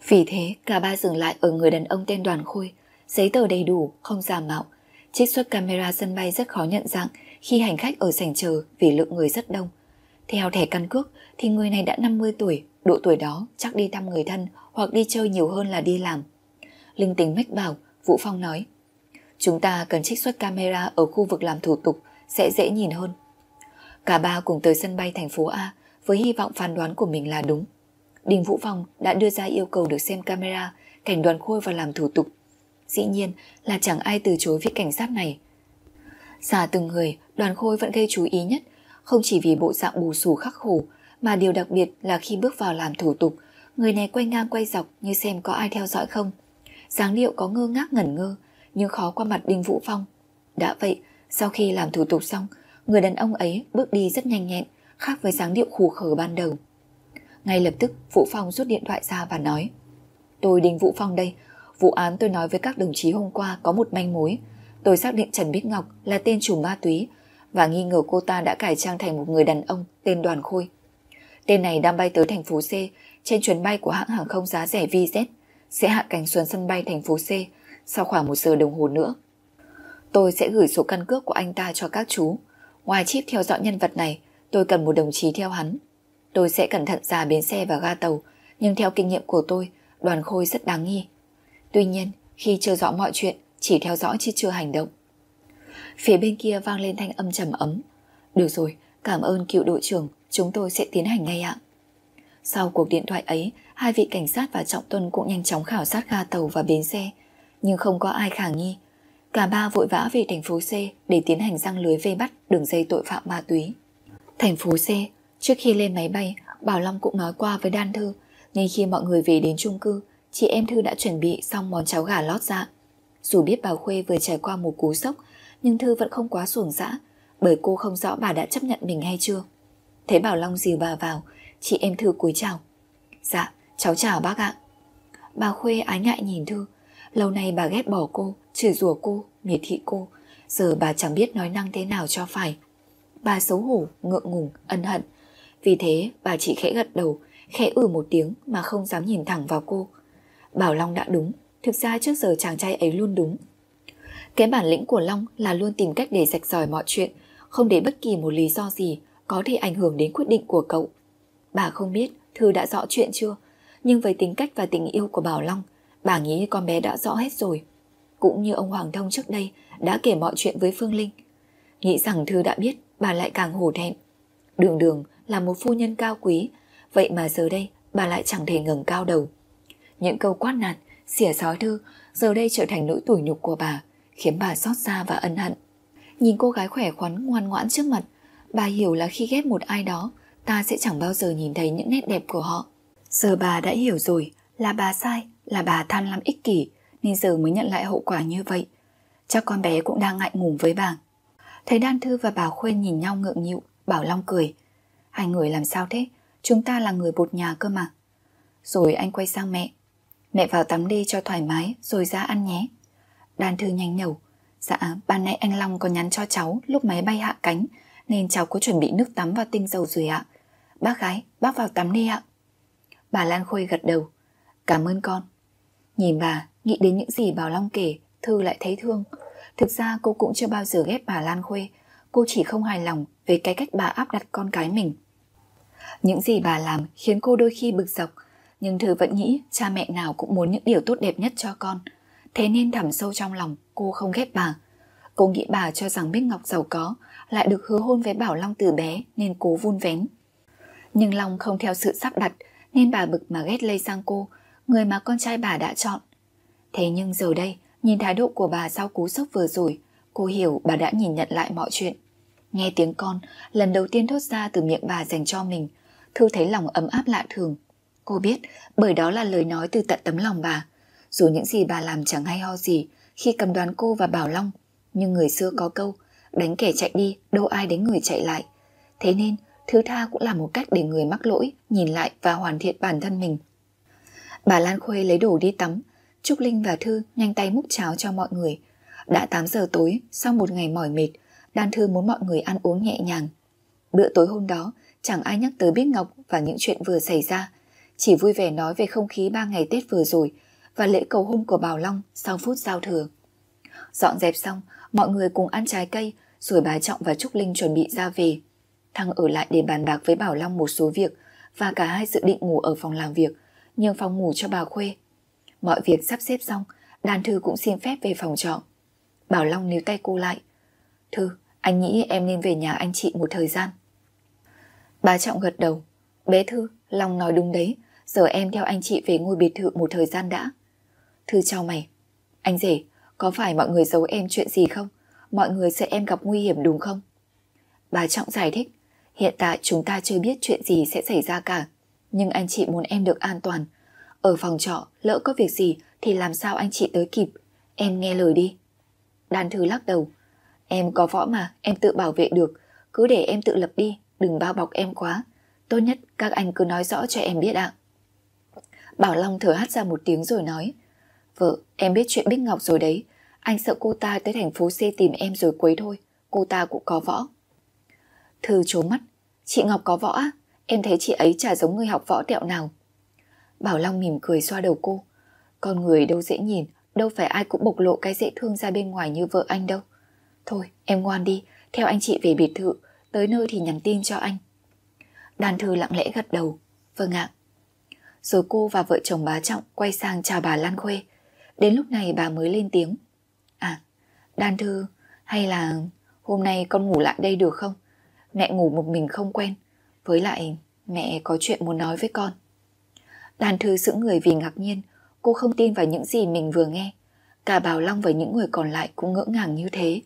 Vì thế, cả ba dừng lại ở người đàn ông tên Đoàn Khôi, giấy tờ đầy đủ, không giả mạo. Trích xuất camera sân bay rất khó nhận dạng khi hành khách ở sảnh chờ vì lượng người rất đông. Theo thẻ căn cước thì người này đã 50 tuổi, độ tuổi đó chắc đi thăm người thân hoặc đi chơi nhiều hơn là đi làm. Linh tính mách bảo, Vũ Phong nói Chúng ta cần trích xuất camera ở khu vực làm thủ tục sẽ dễ nhìn hơn. Cả ba cùng tới sân bay thành phố A với hy vọng phán đoán của mình là đúng. Đình Vũ Phong đã đưa ra yêu cầu được xem camera cảnh đoàn khôi và làm thủ tục. Dĩ nhiên là chẳng ai từ chối vị cảnh sát này. Giả từng người, đoàn khôi vẫn gây chú ý nhất, không chỉ vì bộ dạng bù xù khắc khổ, mà điều đặc biệt là khi bước vào làm thủ tục, người này quay ngang quay dọc như xem có ai theo dõi không dáng điệu có ngơ ngác ngẩn ngơ, nhưng khó qua mặt Đinh Vũ Phong. Đã vậy, sau khi làm thủ tục xong, người đàn ông ấy bước đi rất nhanh nhẹn, khác với dáng điệu khù khờ ban đầu. Ngay lập tức, Vũ Phong rút điện thoại ra và nói Tôi Đinh Vũ Phong đây, vụ án tôi nói với các đồng chí hôm qua có một manh mối. Tôi xác định Trần Bích Ngọc là tên chủ ma túy và nghi ngờ cô ta đã cải trang thành một người đàn ông tên Đoàn Khôi. Tên này đang bay tới thành phố C trên chuyến bay của hãng hàng không giá rẻ VZ sẽ hạ cánh xuống sân bay thành phố C sau khoảng một giờ đồng hồ nữa. Tôi sẽ gửi số căn cước của anh ta cho các chú. Ngoài chip theo dõi nhân vật này, tôi cần một đồng chí theo hắn. Tôi sẽ cẩn thận ra bến xe và ga tàu, nhưng theo kinh nghiệm của tôi, đoàn khôi rất đáng nghi. Tuy nhiên, khi chưa rõ mọi chuyện, chỉ theo dõi chứ chưa hành động. Phía bên kia vang lên thanh âm trầm ấm. Được rồi, cảm ơn cựu đội trưởng, chúng tôi sẽ tiến hành ngay ạ. Sau cuộc điện thoại ấy, hai vị cảnh sát và Trọng Tuân cũng nhanh chóng khảo sát ga tàu và bến xe, nhưng không có ai khả nghi. Cả ba vội vã về thành phố C để tiến hành răng lưới vây bắt đường dây tội phạm ma túy. Thành phố C, trước khi lên máy bay, Bảo Long cũng nói qua với Đan Thư, nên khi mọi người về đến chung cư, chị em Thư đã chuẩn bị xong món cháo gà lót dạ. Dù biết bà Khuê vừa trải qua một cú sốc, nhưng Thư vẫn không quá xuồng dã, bởi cô không rõ bà đã chấp nhận mình hay chưa. thế Bảo Long dìu bà vào, chị em Thư cúi chào. Dạ, cháu chào bác ạ. Bà Khuê ái ngại nhìn Thư, lâu nay bà ghét bỏ cô, chửi rủa cô, miệt thị cô, giờ bà chẳng biết nói năng thế nào cho phải. Bà xấu hổ, ngượng ngùng, ân hận. Vì thế bà chỉ khẽ gật đầu, khẽ ừ một tiếng mà không dám nhìn thẳng vào cô. Bảo Long đã đúng, thực ra trước giờ chàng trai ấy luôn đúng. Cái bản lĩnh của Long là luôn tìm cách để rạch ròi mọi chuyện, không để bất kỳ một lý do gì có thể ảnh hưởng đến quyết định của cậu. Bà không biết Thư đã rõ chuyện chưa, nhưng với tính cách và tình yêu của Bảo Long, bà nghĩ con bé đã rõ hết rồi. Cũng như ông Hoàng Thông trước đây đã kể mọi chuyện với Phương Linh. Nghĩ rằng Thư đã biết, bà lại càng hổ thẹn. Đường đường là một phu nhân cao quý, vậy mà giờ đây bà lại chẳng thể ngừng cao đầu. Những câu quát nạt, xỉa sói Thư giờ đây trở thành nỗi tủi nhục của bà, khiến bà xót xa và ân hận. Nhìn cô gái khỏe khoắn ngoan ngoãn trước mặt, bà hiểu là khi ghét một ai đó, ta sẽ chẳng bao giờ nhìn thấy những nét đẹp của họ. Giờ bà đã hiểu rồi, là bà sai, là bà tham lam ích kỷ, nên giờ mới nhận lại hậu quả như vậy. Chắc con bé cũng đang ngại ngùng với bà. Thấy Đan Thư và bà Khuyên nhìn nhau ngượng nghịu, Bảo Long cười. Hai người làm sao thế? Chúng ta là người bột nhà cơ mà. Rồi anh quay sang mẹ. Mẹ vào tắm đi cho thoải mái rồi ra ăn nhé. Đan Thư nhanh nhẩu. Dạ, ban nãy anh Long có nhắn cho cháu lúc máy bay hạ cánh nên cháu có chuẩn bị nước tắm và tinh dầu rồi ạ. Bác gái, bác vào tắm đi ạ. Bà Lan Khôi gật đầu. Cảm ơn con. Nhìn bà, nghĩ đến những gì Bảo Long kể, Thư lại thấy thương. Thực ra cô cũng chưa bao giờ ghét bà Lan Khuê. Cô chỉ không hài lòng về cái cách bà áp đặt con cái mình. Những gì bà làm khiến cô đôi khi bực dọc, nhưng Thư vẫn nghĩ cha mẹ nào cũng muốn những điều tốt đẹp nhất cho con. Thế nên thẳm sâu trong lòng cô không ghét bà. Cô nghĩ bà cho rằng Bích Ngọc giàu có, lại được hứa hôn với Bảo Long từ bé nên cố vun vén. Nhưng Long không theo sự sắp đặt nên bà bực mà ghét lây sang cô, người mà con trai bà đã chọn. Thế nhưng giờ đây, nhìn thái độ của bà sau cú sốc vừa rồi, cô hiểu bà đã nhìn nhận lại mọi chuyện. Nghe tiếng con, lần đầu tiên thốt ra từ miệng bà dành cho mình, Thư thấy lòng ấm áp lạ thường. Cô biết, bởi đó là lời nói từ tận tấm lòng bà. Dù những gì bà làm chẳng hay ho gì khi cầm đoán cô và Bảo Long, nhưng người xưa có câu, đánh kẻ chạy đi, đâu ai đánh người chạy lại. Thế nên, thứ tha cũng là một cách để người mắc lỗi nhìn lại và hoàn thiện bản thân mình. Bà Lan Khuê lấy đồ đi tắm, Trúc Linh và Thư nhanh tay múc cháo cho mọi người. Đã 8 giờ tối, sau một ngày mỏi mệt, Đan Thư muốn mọi người ăn uống nhẹ nhàng. Bữa tối hôm đó, chẳng ai nhắc tới Bích Ngọc và những chuyện vừa xảy ra, chỉ vui vẻ nói về không khí ba ngày Tết vừa rồi và lễ cầu hôn của Bảo Long sau phút giao thừa. Dọn dẹp xong, mọi người cùng ăn trái cây, rồi bà Trọng và Trúc Linh chuẩn bị ra về. Thăng ở lại để bàn bạc với Bảo Long một số việc và cả hai dự định ngủ ở phòng làm việc, nhường phòng ngủ cho bà Khuê. Mọi việc sắp xếp xong, Đàn Thư cũng xin phép về phòng trọ. Bảo Long níu tay cô lại. Thư, anh nghĩ em nên về nhà anh chị một thời gian. Bà Trọng gật đầu. Bé Thư, Long nói đúng đấy, giờ em theo anh chị về ngôi biệt thự một thời gian đã. Thư chào mày. Anh rể, có phải mọi người giấu em chuyện gì không? Mọi người sợ em gặp nguy hiểm đúng không? Bà Trọng giải thích. Hiện tại chúng ta chưa biết chuyện gì sẽ xảy ra cả. Nhưng anh chị muốn em được an toàn. Ở phòng trọ, lỡ có việc gì thì làm sao anh chị tới kịp. Em nghe lời đi. Đan Thư lắc đầu. Em có võ mà, em tự bảo vệ được. Cứ để em tự lập đi, đừng bao bọc em quá. Tốt nhất các anh cứ nói rõ cho em biết ạ. Bảo Long thở hắt ra một tiếng rồi nói. Vợ, em biết chuyện Bích Ngọc rồi đấy. Anh sợ cô ta tới thành phố C tìm em rồi quấy thôi. Cô ta cũng có võ. Thư trố mắt. Chị Ngọc có võ á? Em thấy chị ấy chả giống người học võ tẹo nào Bảo Long mỉm cười xoa đầu cô Con người đâu dễ nhìn Đâu phải ai cũng bộc lộ cái dễ thương ra bên ngoài như vợ anh đâu Thôi em ngoan đi Theo anh chị về biệt thự Tới nơi thì nhắn tin cho anh Đàn thư lặng lẽ gật đầu Vâng ạ Rồi cô và vợ chồng bá Trọng quay sang chào bà Lan Khuê Đến lúc này bà mới lên tiếng. À Đan Thư, Hay là hôm nay con ngủ lại đây được không? Mẹ ngủ một mình không quen, Với lại mẹ có chuyện muốn nói với con. Đan Thư giữ người vì ngạc nhiên, Cô không tin vào những gì mình vừa nghe. Cả Bảo Long và những người còn lại cũng ngỡ ngàng như thế.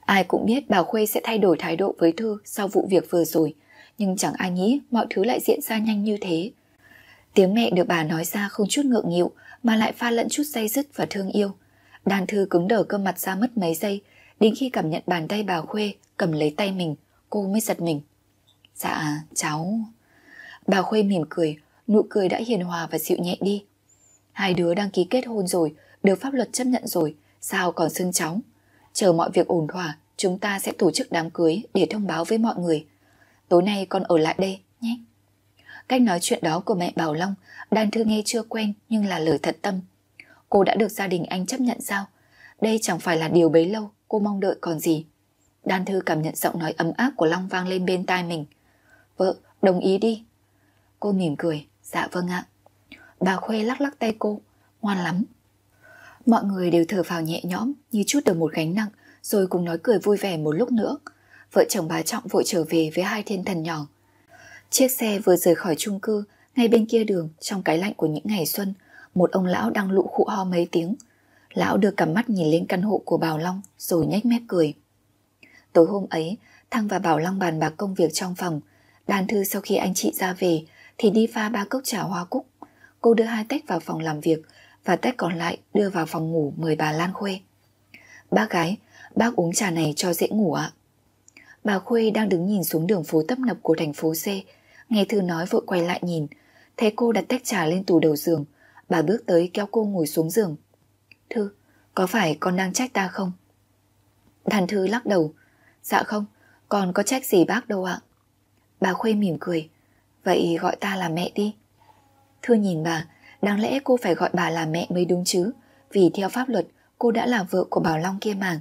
Ai cũng biết bà Khuê sẽ thay đổi thái độ với Thư sau vụ việc vừa rồi, Nhưng chẳng ai nghĩ mọi thứ lại diễn ra nhanh như thế. Tiếng mẹ được bà nói ra không chút ngượng nghịu mà lại pha lẫn chút say dứt và thương yêu. Đàn Thư cứng đờ cơ mặt ra mất mấy giây, Đến khi cảm nhận bàn tay bà Khuê cầm lấy tay mình, Cô mới giật mình. Dạ cháu. Bà Khuê mỉm cười, Nụ cười đã hiền hòa và dịu nhẹ đi. Hai đứa đăng ký kết hôn rồi, Được pháp luật chấp nhận rồi, Sao còn xưng cháu? Chờ mọi việc ổn thỏa, Chúng ta sẽ tổ chức đám cưới Để thông báo với mọi người. Tối nay con ở lại đây, nhé. Cách nói chuyện đó của mẹ Bảo Long Đan Thư nghe chưa quen nhưng là lời thật tâm. Cô đã được gia đình anh chấp nhận sao? Đây chẳng phải là điều bấy lâu Cô mong đợi còn gì. Đan Thư cảm nhận giọng nói ấm áp của Long vang lên bên tai mình. Vợ, đồng ý đi. Cô mỉm cười Dạ vâng ạ. Bà Khuê lắc lắc tay cô Ngoan lắm. Mọi người đều thở vào nhẹ nhõm Như chút được một gánh nặng Rồi cùng nói cười vui vẻ một lúc nữa. Vợ chồng bà Trọng vội trở về với hai thiên thần nhỏ. Chiếc xe vừa rời khỏi chung cư, Ngay bên kia đường, Trong cái lạnh của những ngày xuân, Một ông lão đang lụ khụ ho mấy tiếng. Lão đưa cặp mắt nhìn lên căn hộ của Bảo Long, Rồi nhếch mép cười. Tối hôm ấy, Thăng và Bảo Long bàn bạc công việc trong phòng. Đàn thư sau khi anh chị ra về, Thì đi pha ba cốc trà hoa cúc. Cô đưa hai tách vào phòng làm việc, Và tách còn lại đưa vào phòng ngủ mời bà Lan Khuê. Bác gái, Bác uống trà này cho dễ ngủ ạ. Bà Khuê đang đứng nhìn xuống đường phố tấp nập của thành phố C Nghe Thư nói vội quay lại nhìn. Thấy cô đặt tách trà lên tủ đầu giường. Bà bước tới kéo cô ngồi xuống giường. Thư, có phải con đang trách ta không? Đàn Thư lắc đầu. Dạ không, con có trách gì bác đâu ạ. Bà Khuê mỉm cười. Vậy gọi ta là mẹ đi. Thư nhìn bà. Đáng lẽ cô phải gọi bà là mẹ mới đúng chứ? Vì theo pháp luật cô đã là vợ của Bảo Long kia mà.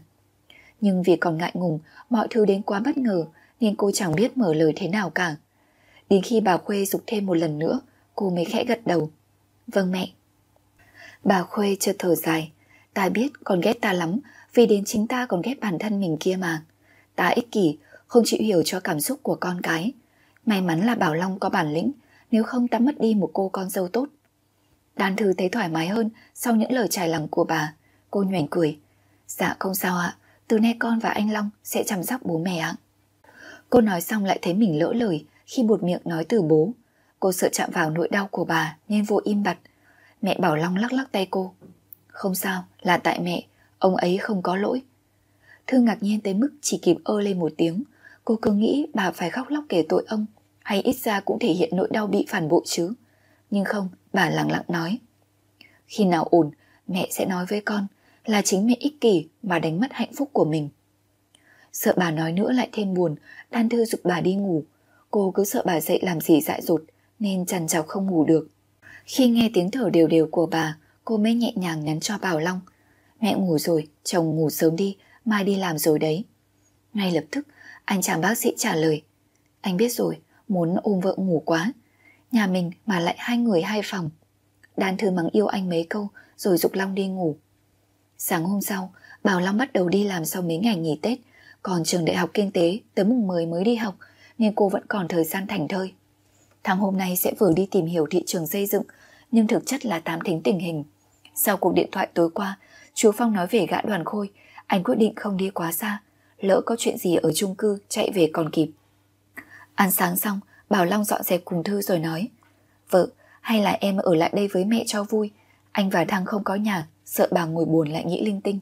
Nhưng vì còn ngại ngùng Mọi thứ đến quá bất ngờ Nên cô chẳng biết mở lời thế nào cả. Đến khi bà Khuê dục thêm một lần nữa, Cô mới khẽ gật đầu. Vâng mẹ. Bà Khuê chợt thở dài. Ta biết con ghét ta lắm, Vì đến chính ta còn ghét bản thân mình kia mà. Ta ích kỷ, Không chịu hiểu cho cảm xúc của con cái. May mắn là Bảo Long có bản lĩnh, Nếu không ta mất đi một cô con dâu tốt. Đan Thư thấy thoải mái hơn Sau những lời trải lòng của bà. Cô nhoẻn cười. Dạ không sao ạ, Từ nay con và anh Long sẽ chăm sóc bố mẹ ạ. Cô nói xong lại thấy mình lỡ lời. Khi buột miệng nói từ bố. Cô sợ chạm vào nỗi đau của bà Nên vô im bặt. Mẹ Bảo Long lắc lắc tay cô. Không sao, là tại mẹ Ông ấy không có lỗi. Thư ngạc nhiên tới mức chỉ kịp ơ lên một tiếng. Cô cứ nghĩ bà phải khóc lóc kể tội ông Hay ít ra cũng thể hiện nỗi đau bị phản bội chứ. Nhưng không, bà lặng lặng nói. Khi nào ổn, mẹ sẽ nói với con Là chính mẹ ích kỷ mà đánh mất hạnh phúc của mình. Sợ bà nói nữa lại thêm buồn Đan Thư dục bà đi ngủ. Cô cứ sợ bà dậy làm gì dại dột Nên chằn chọc không ngủ được. Khi nghe tiếng thở đều đều của bà Cô mới nhẹ nhàng nhắn cho Bảo Long. Mẹ ngủ rồi, chồng ngủ sớm đi Mai đi làm rồi đấy. Ngay lập tức anh chàng bác sĩ trả lời. Anh biết rồi Muốn ôm vợ ngủ quá. Nhà mình mà lại hai người hai phòng. Đan thư mắng yêu anh mấy câu Rồi dục Long đi ngủ. Sáng hôm sau Bảo Long bắt đầu đi làm sau mấy ngày nghỉ Tết. Còn trường đại học kinh tế tới mùng 10 mới đi học nên cô vẫn còn thời gian thành thơi. Tháng hôm nay sẽ vừa đi tìm hiểu thị trường xây dựng, Nhưng thực chất là tám thính tình hình. Sau cuộc điện thoại tối qua Chú Phong nói về gã đoàn khôi, anh quyết định không đi quá xa, Lỡ có chuyện gì ở chung cư chạy về còn kịp. Ăn sáng xong, Bảo Long dọn dẹp cùng Thư rồi nói, Vợ, hay là em ở lại đây với mẹ cho vui, Anh và Thăng không có nhà, Sợ bà ngồi buồn lại nghĩ linh tinh.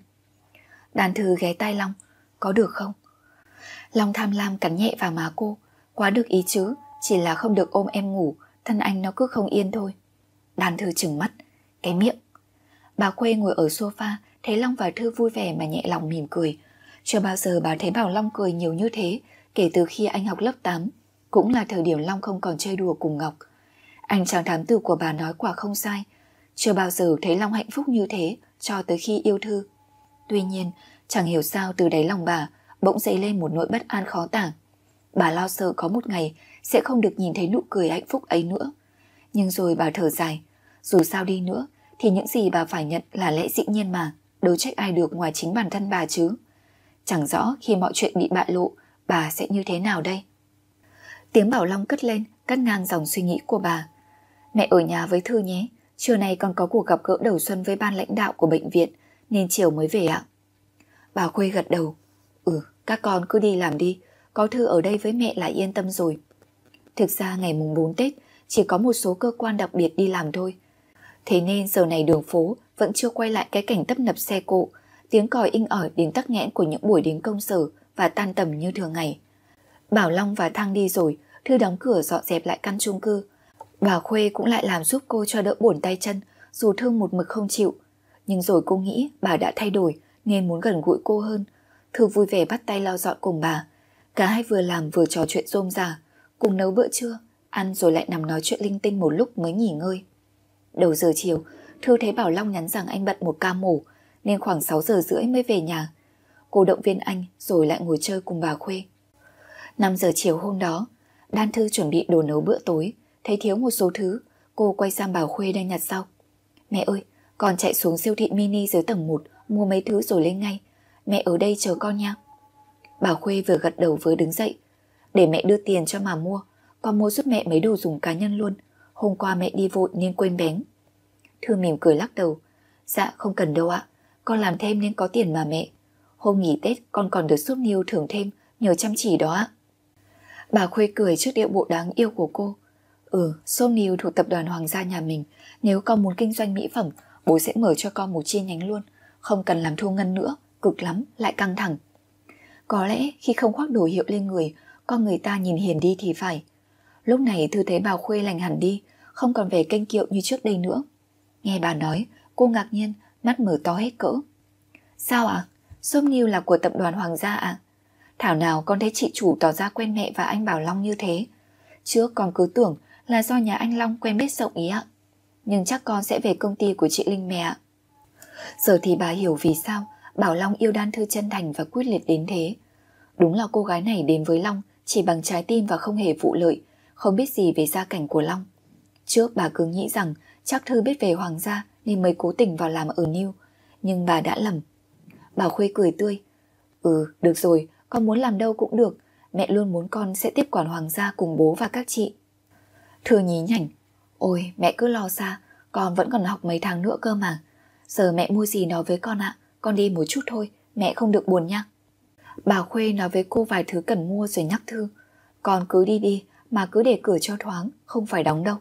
Đàn Thư ghé tay Long, Có được không? Long tham lam cắn nhẹ vào má cô Quá được ý chứ Chỉ là không được ôm em ngủ Thân anh nó cứ không yên thôi Đàn Thư chừng mắt Cái miệng Bà quê ngồi ở sofa Thấy Long và Thư vui vẻ mà nhẹ lòng mỉm cười Chưa bao giờ bà thấy Bảo Long cười nhiều như thế Kể từ khi anh học lớp 8 cũng là thời điểm Long không còn chơi đùa cùng Ngọc. Anh chàng thám tử của bà nói quả không sai, chưa bao giờ thấy Long hạnh phúc như thế cho tới khi yêu Thư. Tuy nhiên, chẳng hiểu sao từ đáy lòng bà bỗng dậy lên một nỗi bất an khó tả. Bà lo sợ có một ngày sẽ không được nhìn thấy nụ cười hạnh phúc ấy nữa. Nhưng rồi bà thở dài, dù sao đi nữa thì những gì bà phải nhận là lẽ dĩ nhiên mà, đâu trách ai được ngoài chính bản thân bà chứ. Chẳng rõ khi mọi chuyện bị bại lộ, bà sẽ như thế nào đây? Tiếng Bảo Long cất lên, cắt ngang dòng suy nghĩ của bà. Mẹ ở nhà với Thư nhé, chiều nay còn có cuộc gặp gỡ đầu xuân với ban lãnh đạo của bệnh viện, nên chiều mới về ạ. Bà Khuê gật đầu. Ừ, các con cứ đi làm đi, có Thư ở đây với mẹ là yên tâm rồi. Thực ra ngày mùng 4 Tết chỉ có một số cơ quan đặc biệt đi làm thôi. Thế nên giờ này đường phố vẫn chưa quay lại cái cảnh tấp nập xe cộ, tiếng còi inh ỏi đến tắc nghẽn của những buổi đến công sở và tan tầm như thường ngày. Bảo Long và Thăng đi rồi, Thư đóng cửa dọn dẹp lại căn chung cư. Bà Khuê cũng lại làm giúp cô cho đỡ buồn tay chân, dù thương một mực không chịu. Nhưng rồi cô nghĩ bà đã thay đổi nên muốn gần gũi cô hơn. Thư vui vẻ bắt tay lau dọn cùng bà. Cả hai vừa làm vừa trò chuyện rôm rả, cùng nấu bữa trưa, ăn rồi lại nằm nói chuyện linh tinh một lúc mới nghỉ ngơi. Đầu giờ chiều, Thư thấy Bảo Long nhắn rằng anh bận một ca mổ, nên khoảng 6 giờ rưỡi mới về nhà. Cô động viên anh rồi lại ngồi chơi cùng bà Khuê. 5 giờ chiều hôm đó, Đan Thư chuẩn bị đồ nấu bữa tối, thấy thiếu một số thứ, cô quay sang Bảo Khuê đang nhặt sau. Mẹ ơi, con chạy xuống siêu thị mini dưới tầng 1 mua mấy thứ rồi lên ngay. Mẹ ở đây chờ con nha. Bảo Khuê vừa gật đầu vừa đứng dậy. Để mẹ đưa tiền cho mà mua, con mua giúp mẹ mấy đồ dùng cá nhân luôn. Hôm qua mẹ đi vội nên quên bén. Thư mỉm cười lắc đầu. Dạ không cần đâu ạ, con làm thêm nên có tiền mà mẹ. Hôm nghỉ Tết con còn được giúp Niu thưởng thêm, nhờ chăm chỉ đó ạ. Bà Khuê cười trước điệu bộ đáng yêu của cô. Ừ, Sôm Niu thuộc tập đoàn Hoàng gia nhà mình. Nếu con muốn kinh doanh mỹ phẩm, bố sẽ mở cho con một chi nhánh luôn. Không cần làm thu ngân nữa, cực lắm, lại căng thẳng. Có lẽ khi không khoác đồ hiệu lên người, con người ta nhìn hiền đi thì phải. Lúc này thư thế bà Khuê lành hẳn đi, không còn về kênh kiệu như trước đây nữa. Nghe bà nói, cô ngạc nhiên, mắt mở to hết cỡ. Sao ạ? À? Sôm Niu là của tập đoàn Hoàng gia ạ? À? Thảo nào con thấy chị chủ tỏ ra quen mẹ và anh Bảo Long như thế. Trước con cứ tưởng là do nhà anh Long quen biết rộng ý ạ. Nhưng chắc con sẽ về công ty của chị Linh mẹ ạ. Giờ thì bà hiểu vì sao Bảo Long yêu đan thư chân thành và quyết liệt đến thế. Đúng là cô gái này đến với Long chỉ bằng trái tim và không hề vụ lợi, không biết gì về gia cảnh của Long. Trước bà cứ nghĩ rằng chắc Thư biết về Hoàng gia nên mới cố tình vào làm ở New, nhưng bà đã lầm. Bà Khuê cười tươi. Ừ, được rồi, con muốn làm đâu cũng được, mẹ luôn muốn con sẽ tiếp quản Hoàng gia cùng bố và các chị. Thư nhí nhảnh. Ôi, mẹ cứ lo xa, con vẫn còn học mấy tháng nữa cơ mà. Giờ mẹ mua gì nói với con ạ, con đi một chút thôi, mẹ không được buồn nha. Bà Khuê nói với cô vài thứ cần mua rồi nhắc Thư. Con cứ đi đi, mà cứ để cửa cho thoáng, không phải đóng đâu.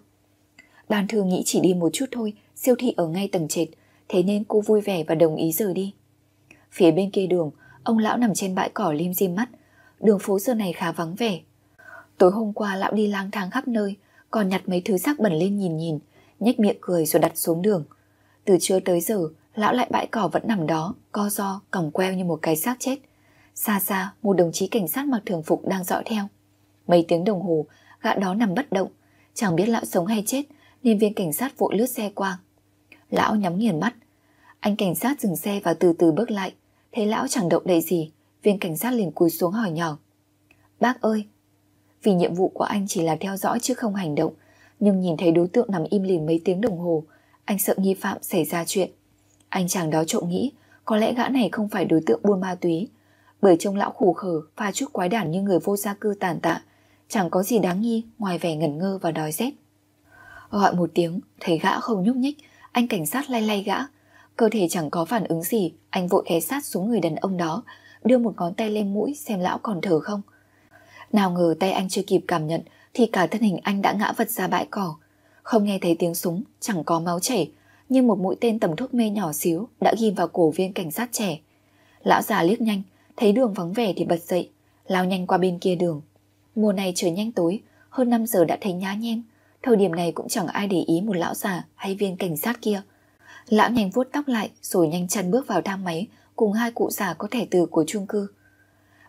đoàn Thư nghĩ chỉ đi một chút thôi, siêu thị ở ngay tầng trệt, thế nên cô vui vẻ và đồng ý rời đi. Phía bên kia đường, ông lão nằm trên bãi cỏ lim dim mắt, đường phố giờ này khá vắng vẻ. Tối hôm qua lão đi lang thang khắp nơi, còn nhặt mấy thứ rác bẩn lên nhìn nhìn, nhếch miệng cười rồi đặt xuống đường. Từ trưa tới giờ, lão lại bãi cỏ vẫn nằm đó, co do, còng queo như một cái xác chết. Xa xa, một đồng chí cảnh sát mặc thường phục đang dõi theo. Mấy tiếng đồng hồ, gã đó nằm bất động, chẳng biết lão sống hay chết, nên viên cảnh sát vội lướt xe qua. Lão nhắm nghiền mắt. Anh cảnh sát dừng xe và từ từ bước lại. Thấy lão chẳng động đậy gì, viên cảnh sát liền cúi xuống hỏi nhỏ. Bác ơi! Vì nhiệm vụ của anh chỉ là theo dõi chứ không hành động, nhưng nhìn thấy đối tượng nằm im lìm mấy tiếng đồng hồ, anh sợ nghi phạm xảy ra chuyện. Anh chàng đó trộm nghĩ có lẽ gã này không phải đối tượng buôn ma túy, bởi trông lão khủ khờ và chút quái đản như người vô gia cư tàn tạ, chẳng có gì đáng nghi ngoài vẻ ngẩn ngơ và đói rét. Gọi một tiếng, thấy gã không nhúc nhích, anh cảnh sát lay lay gã. Cơ thể chẳng có phản ứng gì, anh vội ghé sát xuống người đàn ông đó, đưa một ngón tay lên mũi xem lão còn thở không. Nào ngờ tay anh chưa kịp cảm nhận thì cả thân hình anh đã ngã vật ra bãi cỏ. Không nghe thấy tiếng súng, chẳng có máu chảy, nhưng một mũi tên tầm thuốc mê nhỏ xíu đã ghim vào cổ viên cảnh sát trẻ. Lão già liếc nhanh, thấy đường vắng vẻ thì bật dậy, lao nhanh qua bên kia đường. Mùa này trời nhanh tối, hơn 5 giờ đã thấy nhá nhem, Thời điểm này cũng chẳng ai để ý một lão già hay viên cảnh sát kia. Lão nhanh vuốt tóc lại rồi nhanh chân bước vào thang máy cùng hai cụ già có thẻ từ của chung cư.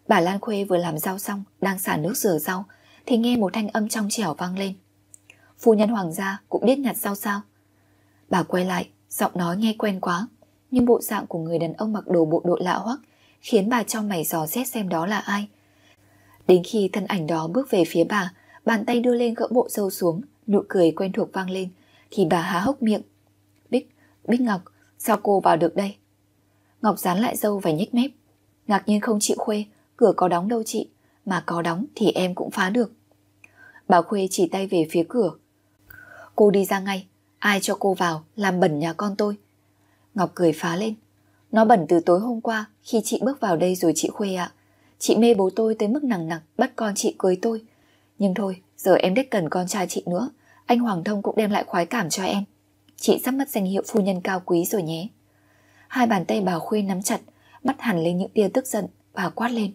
Bà Lan Khuê vừa làm rau xong, đang xả nước rửa rau, thì nghe một thanh âm trong trẻo vang lên. Phu nhân hoàng gia cũng biết nhặt rau sao. Bà quay lại, giọng nói nghe quen quá, nhưng bộ dạng của người đàn ông mặc đồ bộ đội lạ hoắc khiến bà trong mày dò xét xem đó là ai. Đến khi thân ảnh đó bước về phía bà, bàn tay đưa lên gỡ bộ râu xuống, nụ cười quen thuộc vang lên, thì bà há hốc miệng. Bích, Bích Ngọc, sao cô vào được đây? Ngọc dán lại dâu và nhếch mép. Ngạc nhiên không chịu Khuê, cửa có đóng đâu chị, mà có đóng thì em cũng phá được. Bà Khuê chỉ tay về phía cửa. Cô đi ra ngay, ai cho cô vào làm bẩn nhà con tôi. Ngọc cười phá lên. Nó bẩn từ tối hôm qua khi chị bước vào đây rồi chị Khuê ạ. Chị mê bố tôi tới mức nặng nặng bắt con chị cưới tôi. Nhưng thôi, giờ em đếch cần con trai chị nữa. Anh Hoàng Thông cũng đem lại khoái cảm cho em. Chị sắp mất danh hiệu phu nhân cao quý rồi nhé. Hai bàn tay bà Khuê nắm chặt, mắt hẳn lên những tia tức giận, bà quát lên.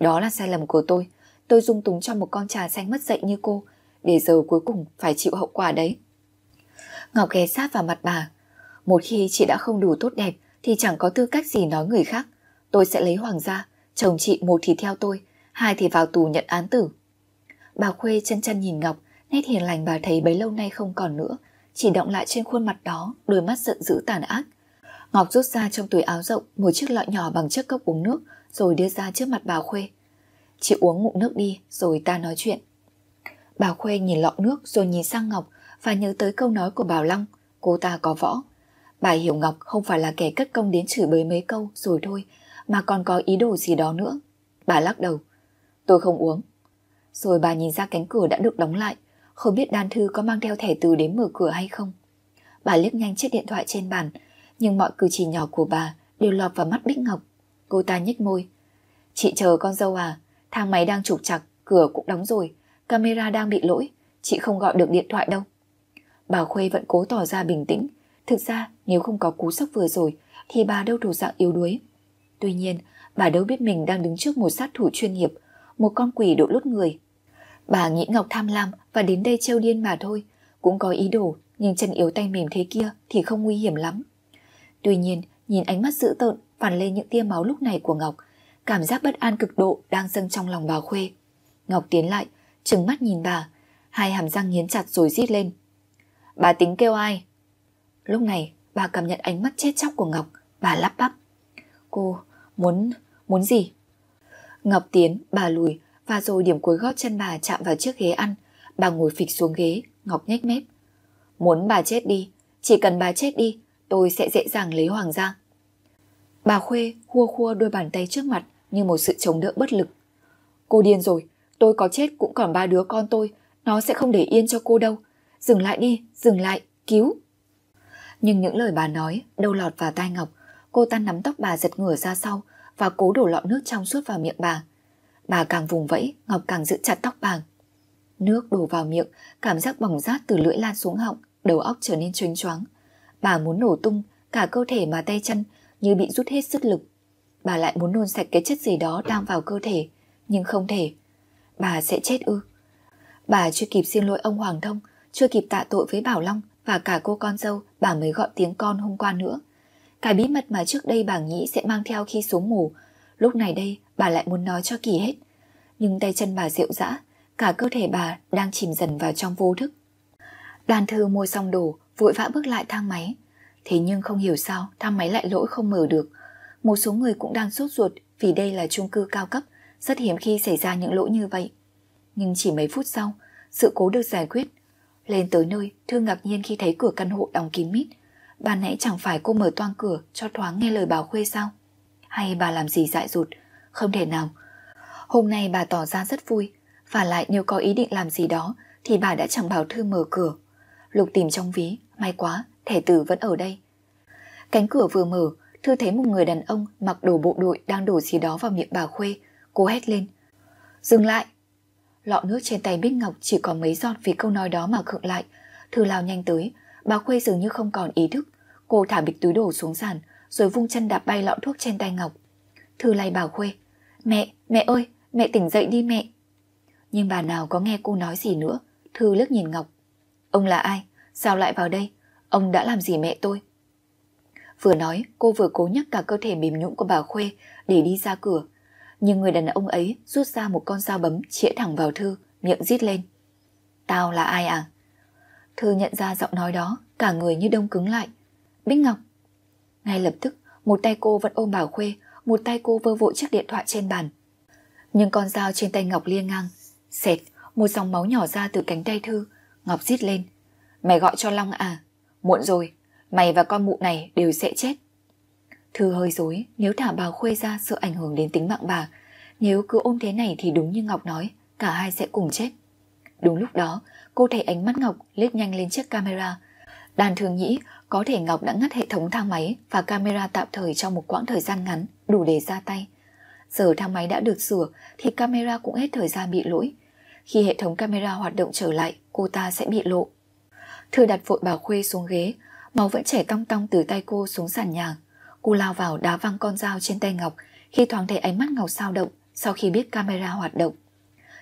Đó là sai lầm của tôi. Tôi dung túng cho một con trà xanh mất dạy như cô, để giờ cuối cùng phải chịu hậu quả đấy. Ngọc ghé sát vào mặt bà. Một khi chị đã không đủ tốt đẹp thì chẳng có tư cách gì nói người khác. Tôi sẽ lấy hoàng gia, chồng chị một thì theo tôi, hai thì vào tù nhận án tử. Bà Khuê chân chân nhìn Ngọc, nét hiền lành bà thấy bấy lâu nay không còn nữa, chỉ động lại trên khuôn mặt đó, đôi mắt giận dữ tàn ác. Ngọc rút ra trong túi áo rộng một chiếc lọ nhỏ bằng chiếc cốc uống nước rồi đưa ra trước mặt bà Khuê. Chị uống ngụm nước đi rồi ta nói chuyện. Bà Khuê nhìn lọ nước rồi nhìn sang Ngọc và nhớ tới câu nói của Bảo Long, cô ta có võ. Bà hiểu Ngọc không phải là kẻ cất công đến chửi bới mấy câu rồi thôi, mà còn có ý đồ gì đó nữa. Bà lắc đầu. Tôi không uống. Rồi bà nhìn ra cánh cửa đã được đóng lại, không biết đan thư có mang theo thẻ từ đến mở cửa hay không. Bà liếc nhanh chiếc điện thoại trên bàn, nhưng mọi cử chỉ nhỏ của bà đều lọt vào mắt Bích Ngọc. Cô ta nhếch môi. Chị chờ con dâu à, thang máy đang trục chặt, cửa cũng đóng rồi, camera đang bị lỗi, chị không gọi được điện thoại đâu. Bà Khuê vẫn cố tỏ ra bình tĩnh, thực ra nếu không có cú sốc vừa rồi thì bà đâu thủ dạng yếu đuối. Tuy nhiên, bà đâu biết mình đang đứng trước một sát thủ chuyên nghiệp, một con quỷ độ lút người. Bà nghĩ Ngọc tham lam và đến đây trêu điên mà thôi, cũng có ý đồ, nhưng chân yếu tay mềm thế kia thì không nguy hiểm lắm. Tuy nhiên, nhìn ánh mắt dữ tợn phản lên những tia máu lúc này của Ngọc, cảm giác bất an cực độ đang dâng trong lòng bà Khuê. Ngọc tiến lại, trừng mắt nhìn bà, hai hàm răng nghiến chặt rồi rít lên. Bà tính kêu ai? Lúc này, bà cảm nhận ánh mắt chết chóc của Ngọc, bà lắp bắp. Cô, muốn, muốn gì? Ngọc tiến, bà lùi, và rồi điểm cuối gót chân bà chạm vào chiếc ghế ăn. Bà ngồi phịch xuống ghế, Ngọc nhếch mép. Muốn bà chết đi, chỉ cần bà chết đi, tôi sẽ dễ dàng lấy hoàng gia. Bà Khuê khua khua đôi bàn tay trước mặt như một sự chống đỡ bất lực. Cô điên rồi, tôi có chết cũng còn ba đứa con tôi, nó sẽ không để yên cho cô đâu. Dừng lại đi, dừng lại, cứu. Nhưng những lời bà nói đâu lọt vào tai Ngọc, cô ta nắm tóc bà giật ngửa ra sau và cố đổ lọ nước trong suốt vào miệng bà. Bà càng vùng vẫy, Ngọc càng giữ chặt tóc bà. Nước đổ vào miệng, cảm giác bỏng rát từ lưỡi lan xuống họng, đầu óc trở nên choáng choáng. Bà muốn nổ tung, cả cơ thể mà tay chân như bị rút hết sức lực. Bà lại muốn nôn sạch cái chất gì đó đang vào cơ thể, nhưng không thể. Bà sẽ chết ư. Bà chưa kịp xin lỗi ông Hoàng Thông, chưa kịp tạ tội với Bảo Long và cả cô con dâu, bà mới gọi tiếng con hôm qua nữa. Cái bí mật mà trước đây bà nghĩ sẽ mang theo khi xuống mù lúc này đây bà lại muốn nói cho kỳ hết. Nhưng tay chân bà rượu dã, cả cơ thể bà đang chìm dần vào trong vô thức. Đàn thư mua xong đồ, vội vã bước lại thang máy. Thế nhưng không hiểu sao thang máy lại lỗi không mở được. Một số người cũng đang sốt ruột vì đây là chung cư cao cấp, rất hiếm khi xảy ra những lỗi như vậy. Nhưng chỉ mấy phút sau, sự cố được giải quyết. Lên tới nơi, thư ngạc nhiên khi thấy cửa căn hộ đóng kín mít. Bà nãy chẳng phải cô mở toang cửa cho thoáng nghe lời bảo khuê sao? Hay bà làm gì dại dột? Không thể nào. Hôm nay bà tỏ ra rất vui, và lại nếu có ý định làm gì đó thì bà đã chẳng bảo Thư mở cửa. Lục tìm trong ví, may quá, thẻ tử vẫn ở đây. Cánh cửa vừa mở, Thư thấy một người đàn ông mặc đồ bộ đội đang đổ gì đó vào miệng bà Khuê. Cô hét lên. Dừng lại! Lọ nước trên tay Bích Ngọc chỉ có mấy giọt vì câu nói đó mà khựng lại. Thư lao nhanh tới, bà Khuê dường như không còn ý thức. Cô thả bịch túi đổ xuống sàn, rồi vung chân đạp bay lọ thuốc trên tay Ngọc. Thư lay bà Khuê. Mẹ, mẹ ơi, mẹ tỉnh dậy đi mẹ. Nhưng bà nào có nghe cô nói gì nữa. Thư lướt nhìn Ngọc. Ông là ai? Sao lại vào đây? Ông đã làm gì mẹ tôi? Vừa nói, cô vừa cố nhắc cả cơ thể mềm nhũn của bà Khuê để đi ra cửa. Nhưng người đàn ông ấy rút ra một con dao bấm chĩa thẳng vào Thư, miệng rít lên. Tao là ai à? Thư nhận ra giọng nói đó, cả người như đông cứng lại. Bích Ngọc. Ngay lập tức, một tay cô vẫn ôm Bảo Khuê, một tay cô vơ vội chiếc điện thoại trên bàn. Nhưng con dao trên tay Ngọc lia ngang. Xẹt, một dòng máu nhỏ ra từ cánh tay Thư. Ngọc rít lên. Mày gọi cho Long à? Muộn rồi, mày và con mụ này đều sẽ chết. Thư hơi dối, nếu thả bà Khuê ra sợ ảnh hưởng đến tính mạng bà. Nếu cứ ôm thế này thì đúng như Ngọc nói, cả hai sẽ cùng chết. Đúng lúc đó, cô thấy ánh mắt Ngọc liếc nhanh lên chiếc camera. Đàn thường nghĩ có thể Ngọc đã ngắt hệ thống thang máy và camera tạm thời trong một quãng thời gian ngắn, đủ để ra tay. Giờ thang máy đã được sửa thì camera cũng hết thời gian bị lỗi. Khi hệ thống camera hoạt động trở lại, cô ta sẽ bị lộ. Thư đặt vội bà khuê xuống ghế, máu vẫn chảy tong tong từ tay cô xuống sàn nhà. Cô lao vào đá văng con dao trên tay Ngọc khi thoáng thấy ánh mắt Ngọc sao động sau khi biết camera hoạt động.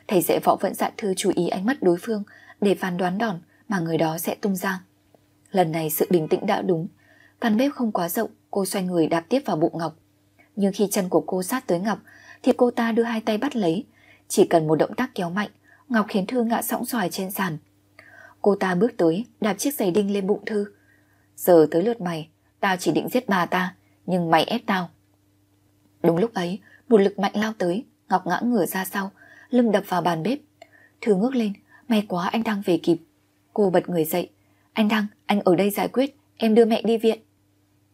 Thầy dạy võ vẫn dặn Thư chú ý ánh mắt đối phương để phán đoán đòn mà người đó sẽ tung ra. Lần này sự bình tĩnh đã đúng. Căn bếp không quá rộng, cô xoay người đạp tiếp vào bụng Ngọc. Nhưng khi chân của cô sát tới Ngọc, thì cô ta đưa hai tay bắt lấy. Chỉ cần một động tác kéo mạnh, Ngọc khiến Thư ngã sóng xoài trên sàn. Cô ta bước tới, đạp chiếc giày đinh lên bụng Thư. Giờ tới lượt mày, tao chỉ định giết bà ta, nhưng mày ép tao. Đúng lúc ấy, một lực mạnh lao tới, Ngọc ngã ngửa ra sau, lưng đập vào bàn bếp. Thư ngước lên, may quá anh Thăng về kịp. Cô bật người dậy. Anh Thăng, anh ở đây giải quyết, em đưa mẹ đi viện.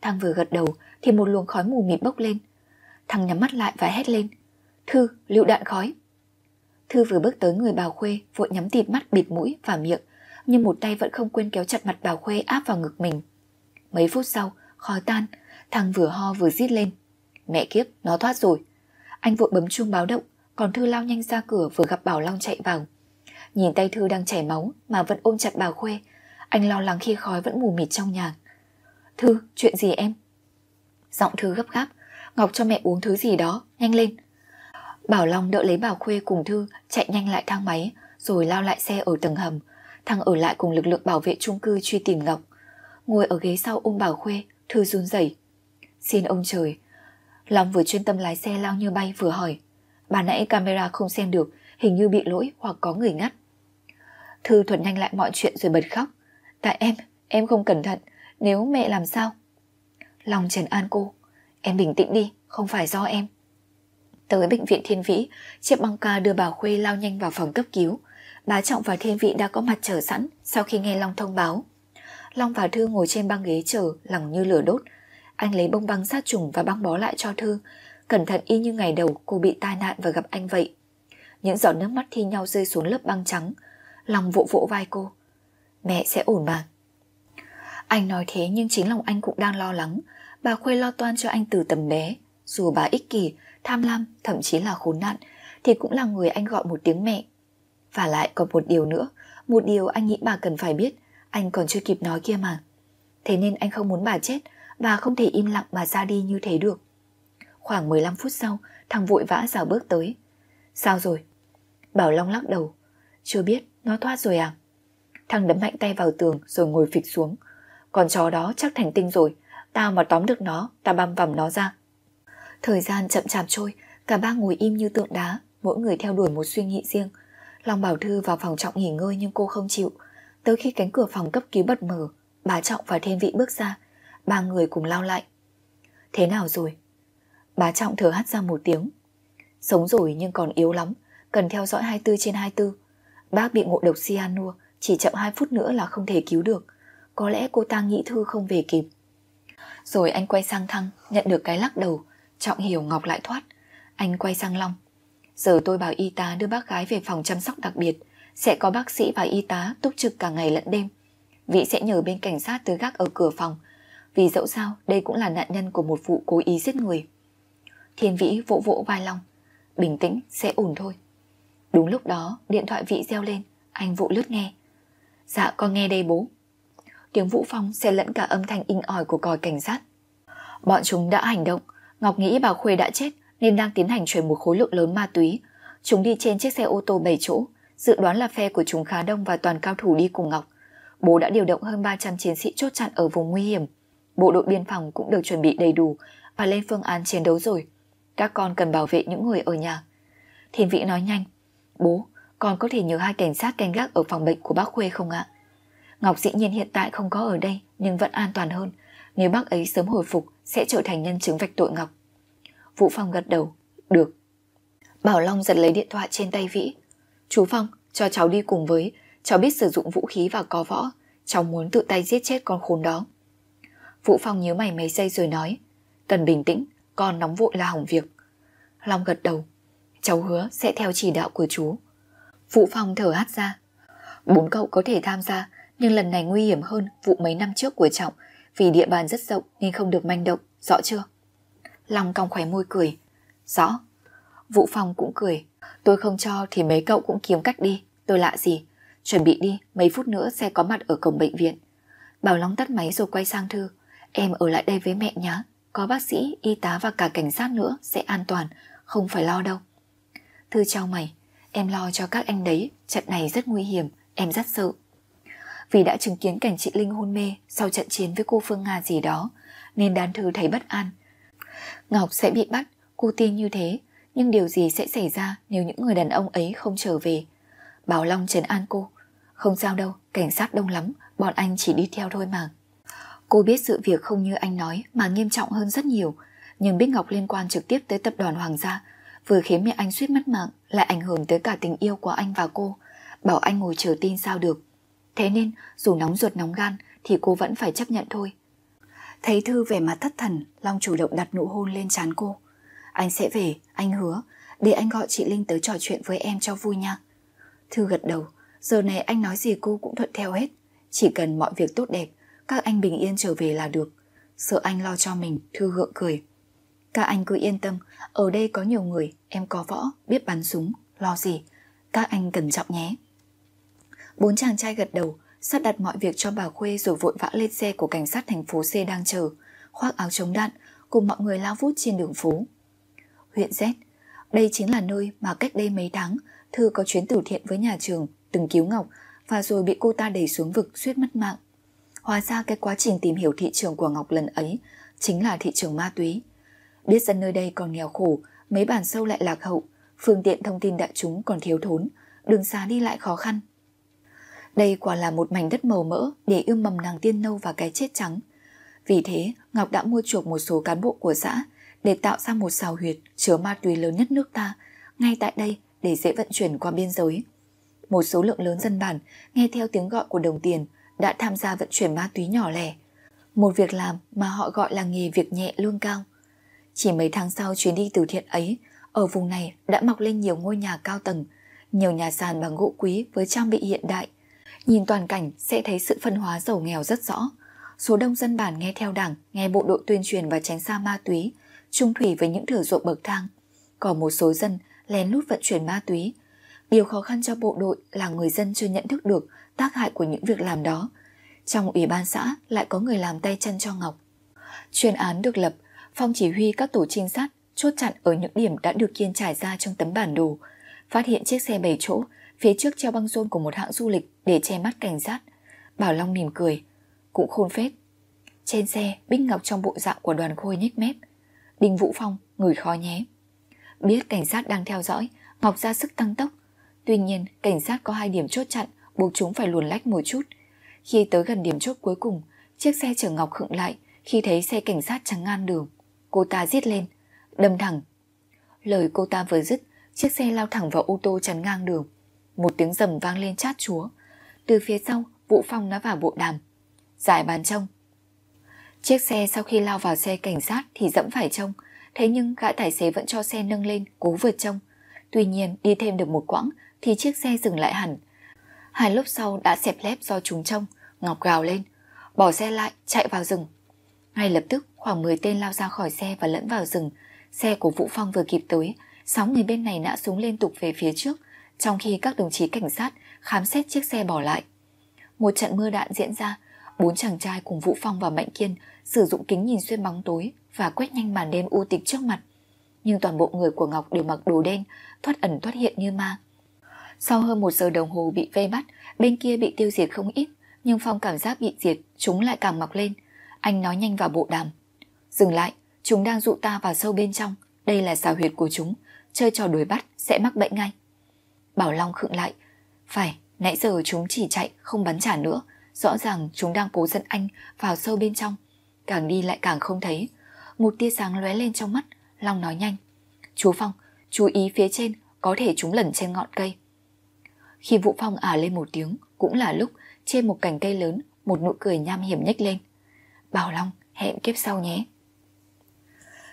Thăng vừa gật đầu thì một luồng khói mù mịt bốc lên. Thăng nhắm mắt lại và hét lên. Thư, lựu đạn khói. Thư vừa bước tới người bào khuê, vội nhắm tịt mắt bịt mũi và miệng, nhưng một tay vẫn không quên kéo chặt mặt bào khuê áp vào ngực mình. Mấy phút sau, khói tan, thằng vừa ho vừa rít lên. Mẹ kiếp, nó thoát rồi. Anh vội bấm chuông báo động, còn Thư lao nhanh ra cửa vừa gặp Bảo Long chạy vào. Nhìn tay Thư đang chảy máu mà vẫn ôm chặt Bảo Khuê, anh lo lắng khi khói vẫn mù mịt trong nhà. Thư, chuyện gì em? Giọng Thư gấp gáp, Ngọc cho mẹ uống thứ gì đó, nhanh lên. Bảo Long đỡ lấy Bảo Khuê cùng Thư chạy nhanh lại thang máy rồi lao lại xe ở tầng hầm. Thằng ở lại cùng lực lượng bảo vệ chung cư truy tìm Ngọc. Ngồi ở ghế sau ôm Bảo Khuê, Thư run rẩy. Xin ông trời. Long vừa chuyên tâm lái xe lao như bay vừa hỏi. Bà nãy camera không xem được, hình như bị lỗi hoặc có người ngắt. Thư thuật nhanh lại mọi chuyện rồi bật khóc. Tại em, em không cẩn thận, nếu mẹ làm sao? Long trần an cô. Em bình tĩnh đi, không phải do em. Tới bệnh viện Thiên Vĩ, chiếc băng ca đưa bà Khuê lao nhanh vào phòng cấp cứu. Bá Trọng và Thiên Vĩ đã có mặt chờ sẵn sau khi nghe Long thông báo. Long và Thư ngồi trên băng ghế chờ lẳng như lửa đốt. Anh lấy bông băng sát trùng và băng bó lại cho Thư. Cẩn thận y như ngày đầu cô bị tai nạn và gặp anh vậy. Những giọt nước mắt thi nhau rơi xuống lớp băng trắng. lòng vỗ vỗ vai cô. Mẹ sẽ ổn mà. Anh nói thế nhưng chính lòng anh cũng đang lo lắng. Bà Khuê lo toan cho anh từ tầm bé. Dù bà ích kỷ, tham lam, thậm chí là khốn nạn, thì cũng là người anh gọi một tiếng mẹ. Và lại còn một điều nữa, một điều anh nghĩ bà cần phải biết, anh còn chưa kịp nói kia mà. Thế nên anh không muốn bà chết, và không thể im lặng mà ra đi như thế được. Khoảng 15 phút sau, thằng vội vã rào bước tới. Sao rồi? Bảo Long lắc đầu. Chưa biết, nó thoát rồi à? Thằng đấm mạnh tay vào tường rồi ngồi phịch xuống. Con chó đó chắc thành tinh rồi, tao mà tóm được nó, tao băm vằm nó ra. Thời gian chậm chạp trôi, cả ba ngồi im như tượng đá, mỗi người theo đuổi một suy nghĩ riêng. Long Bảo Thư vào phòng trọng nghỉ ngơi nhưng cô không chịu. Tới khi cánh cửa phòng cấp cứu bật mở, bà Trọng và Thiên Vị bước ra, ba người cùng lao lại. Thế nào rồi? Bà Trọng thở hắt ra một tiếng. Sống rồi nhưng còn yếu lắm, cần theo dõi 24 trên 24. Bác bị ngộ độc cyanua, chỉ chậm 2 phút nữa là không thể cứu được. Có lẽ cô ta nghĩ Thư không về kịp. Rồi anh quay sang Thăng, nhận được cái lắc đầu, Trọng hiểu Ngọc lại thoát. Anh quay sang Long. Giờ tôi bảo y tá đưa bác gái về phòng chăm sóc đặc biệt. Sẽ có bác sĩ và y tá túc trực cả ngày lẫn đêm. Vị sẽ nhờ bên cảnh sát tới gác ở cửa phòng. Vì dẫu sao đây cũng là nạn nhân của một vụ cố ý giết người. Thiên Vĩ vỗ vỗ vai Long. Bình tĩnh, sẽ ổn thôi. Đúng lúc đó, điện thoại vị reo lên. Anh vụ lướt nghe. Dạ con nghe đây bố. Tiếng Vũ Phong sẽ lẫn cả âm thanh inh ỏi của còi cảnh sát. Bọn chúng đã hành động. Ngọc nghĩ bà Khuê đã chết nên đang tiến hành chuyển một khối lượng lớn ma túy. Chúng đi trên chiếc xe ô tô 7 chỗ. Dự đoán là phe của chúng khá đông và toàn cao thủ đi cùng Ngọc. Bố đã điều động hơn 300 chiến sĩ chốt chặn ở vùng nguy hiểm. Bộ đội biên phòng cũng được chuẩn bị đầy đủ và lên phương án chiến đấu rồi. Các con cần bảo vệ những người ở nhà. Thiên Vĩ nói nhanh. Bố, con có thể nhớ hai cảnh sát canh gác ở phòng bệnh của bác Khuê không ạ? Ngọc dĩ nhiên hiện tại không có ở đây nhưng vẫn an toàn hơn. Nếu bác ấy sớm hồi phục sẽ trở thành nhân chứng vạch tội Ngọc. Vũ Phong gật đầu. Được. Bảo Long giật lấy điện thoại trên tay Vĩ. Chú Phong, cho cháu đi cùng với. Cháu biết sử dụng vũ khí và có võ. Cháu muốn tự tay giết chết con khốn đó. Vũ Phong nhớ mày mấy giây rồi nói. Cần bình tĩnh, con nóng vội là hỏng việc. Long gật đầu. Cháu hứa sẽ theo chỉ đạo của chú. Vũ Phong thở hắt ra. Bốn cậu có thể tham gia, nhưng lần này nguy hiểm hơn vụ mấy năm trước của Trọng vì địa bàn rất rộng nên không được manh động, rõ chưa? Long cong khóe môi cười. Rõ. Vũ Phong cũng cười. Tôi không cho thì mấy cậu cũng kiếm cách đi. Tôi lạ gì? Chuẩn bị đi, mấy phút nữa sẽ có mặt ở cổng bệnh viện. Bảo Long tắt máy rồi quay sang Thư. Em ở lại đây với mẹ nhá. Có bác sĩ, y tá và cả cảnh sát nữa sẽ an toàn, không phải lo đâu. Thư trao mày, em lo cho các anh đấy, trận này rất nguy hiểm, em rất sợ. Vì đã chứng kiến cảnh chị Linh hôn mê sau trận chiến với cô Phương Nga gì đó, nên đàn thư thấy bất an. Ngọc sẽ bị bắt, cô tin như thế, nhưng điều gì sẽ xảy ra nếu những người đàn ông ấy không trở về? Bảo Long trấn an cô. Không sao đâu, cảnh sát đông lắm, bọn anh chỉ đi theo thôi mà. Cô biết sự việc không như anh nói mà nghiêm trọng hơn rất nhiều, nhưng Bích Ngọc liên quan trực tiếp tới tập đoàn Hoàng gia, vừa khiến mẹ anh suýt mất mạng, lại ảnh hưởng tới cả tình yêu của anh và cô. Bảo anh ngồi chờ tin sao được. Thế nên, dù nóng ruột nóng gan, thì cô vẫn phải chấp nhận thôi. Thấy Thư vẻ mặt thất thần, Long chủ động đặt nụ hôn lên trán cô. Anh sẽ về, anh hứa, để anh gọi chị Linh tới trò chuyện với em cho vui nha. Thư gật đầu, giờ này anh nói gì cô cũng thuận theo hết. Chỉ cần mọi việc tốt đẹp, các anh bình yên trở về là được. Sợ anh lo cho mình, Thư gượng cười. Các anh cứ yên tâm, ở đây có nhiều người, em có võ, biết bắn súng, lo gì. Các anh cẩn trọng nhé. Bốn chàng trai gật đầu, sắp đặt mọi việc cho bà Khuê rồi vội vã lên xe của cảnh sát thành phố C đang chờ, khoác áo chống đạn, cùng mọi người lao vút trên đường phố. Huyện Z, đây chính là nơi mà cách đây mấy tháng Thư có chuyến từ thiện với nhà trường, từng cứu Ngọc và rồi bị cô ta đẩy xuống vực suýt mất mạng. Hóa ra cái quá trình tìm hiểu thị trường của Ngọc lần ấy chính là thị trường ma túy. Biết dân nơi đây còn nghèo khổ, mấy bản sâu lại lạc hậu, phương tiện thông tin đại chúng còn thiếu thốn, đường xa đi lại khó khăn. Đây quả là một mảnh đất màu mỡ để ươm mầm nàng tiên nâu và cái chết trắng. Vì thế, Ngọc đã mua chuộc một số cán bộ của xã để tạo ra một xào huyệt chứa ma túy lớn nhất nước ta, ngay tại đây để dễ vận chuyển qua biên giới. Một số lượng lớn dân bản nghe theo tiếng gọi của đồng tiền đã tham gia vận chuyển ma túy nhỏ lẻ. Một việc làm mà họ gọi là nghề việc nhẹ lương cao. Chỉ mấy tháng sau chuyến đi từ thiện ấy, ở vùng này đã mọc lên nhiều ngôi nhà cao tầng, nhiều nhà sàn bằng gỗ quý với trang bị hiện đại. Nhìn toàn cảnh sẽ thấy sự phân hóa giàu nghèo rất rõ. Số đông dân bản nghe theo đảng, nghe bộ đội tuyên truyền và tránh xa ma túy, trung thủy với những thửa ruộng bậc thang. Còn một số dân lén lút vận chuyển ma túy. Điều khó khăn cho bộ đội là người dân chưa nhận thức được tác hại của những việc làm đó. Trong ủy ban xã lại có người làm tay chân cho Ngọc. Chuyên án được lập, Phong chỉ huy các tổ trinh sát chốt chặn ở những điểm đã được kiên trải ra trong tấm bản đồ, phát hiện chiếc xe 7 chỗ phía trước treo băng rôn của một hãng du lịch để che mắt cảnh sát. Bảo Long mỉm cười, cũng khôn phết. Trên xe, Bích Ngọc trong bộ dạng của đoàn khôi nhếch mép. Đinh Vũ Phong, người khó nhé. Biết cảnh sát đang theo dõi, Ngọc ra sức tăng tốc. Tuy nhiên, cảnh sát có hai điểm chốt chặn, buộc chúng phải luồn lách một chút. Khi tới gần điểm chốt cuối cùng, chiếc xe chở Ngọc khựng lại khi thấy xe cảnh sát trắng ngang đường. Cô ta giết lên, đâm thẳng. Lời cô ta vừa dứt, chiếc xe lao thẳng vào ô tô chắn ngang đường. Một tiếng rầm vang lên chát chúa. Từ phía sau, Vũ Phong nó vào bộ đàm. Giải bàn trông. Chiếc xe sau khi lao vào xe cảnh sát thì dẫm phải trông, thế nhưng gã tài xế vẫn cho xe nâng lên, cố vượt trông. Tuy nhiên, đi thêm được một quãng thì chiếc xe dừng lại hẳn. Hai lúc sau đã xẹp lép do chúng trông, Ngọc gào lên, bỏ xe lại, chạy vào rừng. Ngay lập tức, khoảng 10 tên lao ra khỏi xe và lẫn vào rừng. Xe của Vũ Phong vừa kịp tới, sáu người bên này nã súng liên tục về phía trước, trong khi các đồng chí cảnh sát khám xét chiếc xe bỏ lại. Một trận mưa đạn diễn ra, bốn chàng trai cùng Vũ Phong và Mạnh Kiên sử dụng kính nhìn xuyên bóng tối và quét nhanh màn đêm u tịch trước mặt. Nhưng toàn bộ người của Ngọc đều mặc đồ đen, thoát ẩn thoát hiện như ma. Sau hơn một giờ đồng hồ bị vây bắt, bên kia bị tiêu diệt không ít, nhưng Phong cảm giác bị diệt, chúng lại càng mọc lên. Anh nói nhanh vào bộ đàm. Dừng lại, chúng đang dụ ta vào sâu bên trong. Đây là xào huyệt của chúng. Chơi trò đuổi bắt sẽ mắc bệnh ngay. Bảo Long khựng lại. Phải, nãy giờ chúng chỉ chạy, không bắn trả nữa. Rõ ràng chúng đang cố dẫn anh vào sâu bên trong. Càng đi lại càng không thấy. Một tia sáng lóe lên trong mắt, Long nói nhanh. Chú Phong, chú ý phía trên, có thể chúng lẩn trên ngọn cây. Khi Vũ Phong ả lên một tiếng, cũng là lúc trên một cành cây lớn, một nụ cười nham hiểm nhếch lên. Bảo Long, hẹn kiếp sau nhé.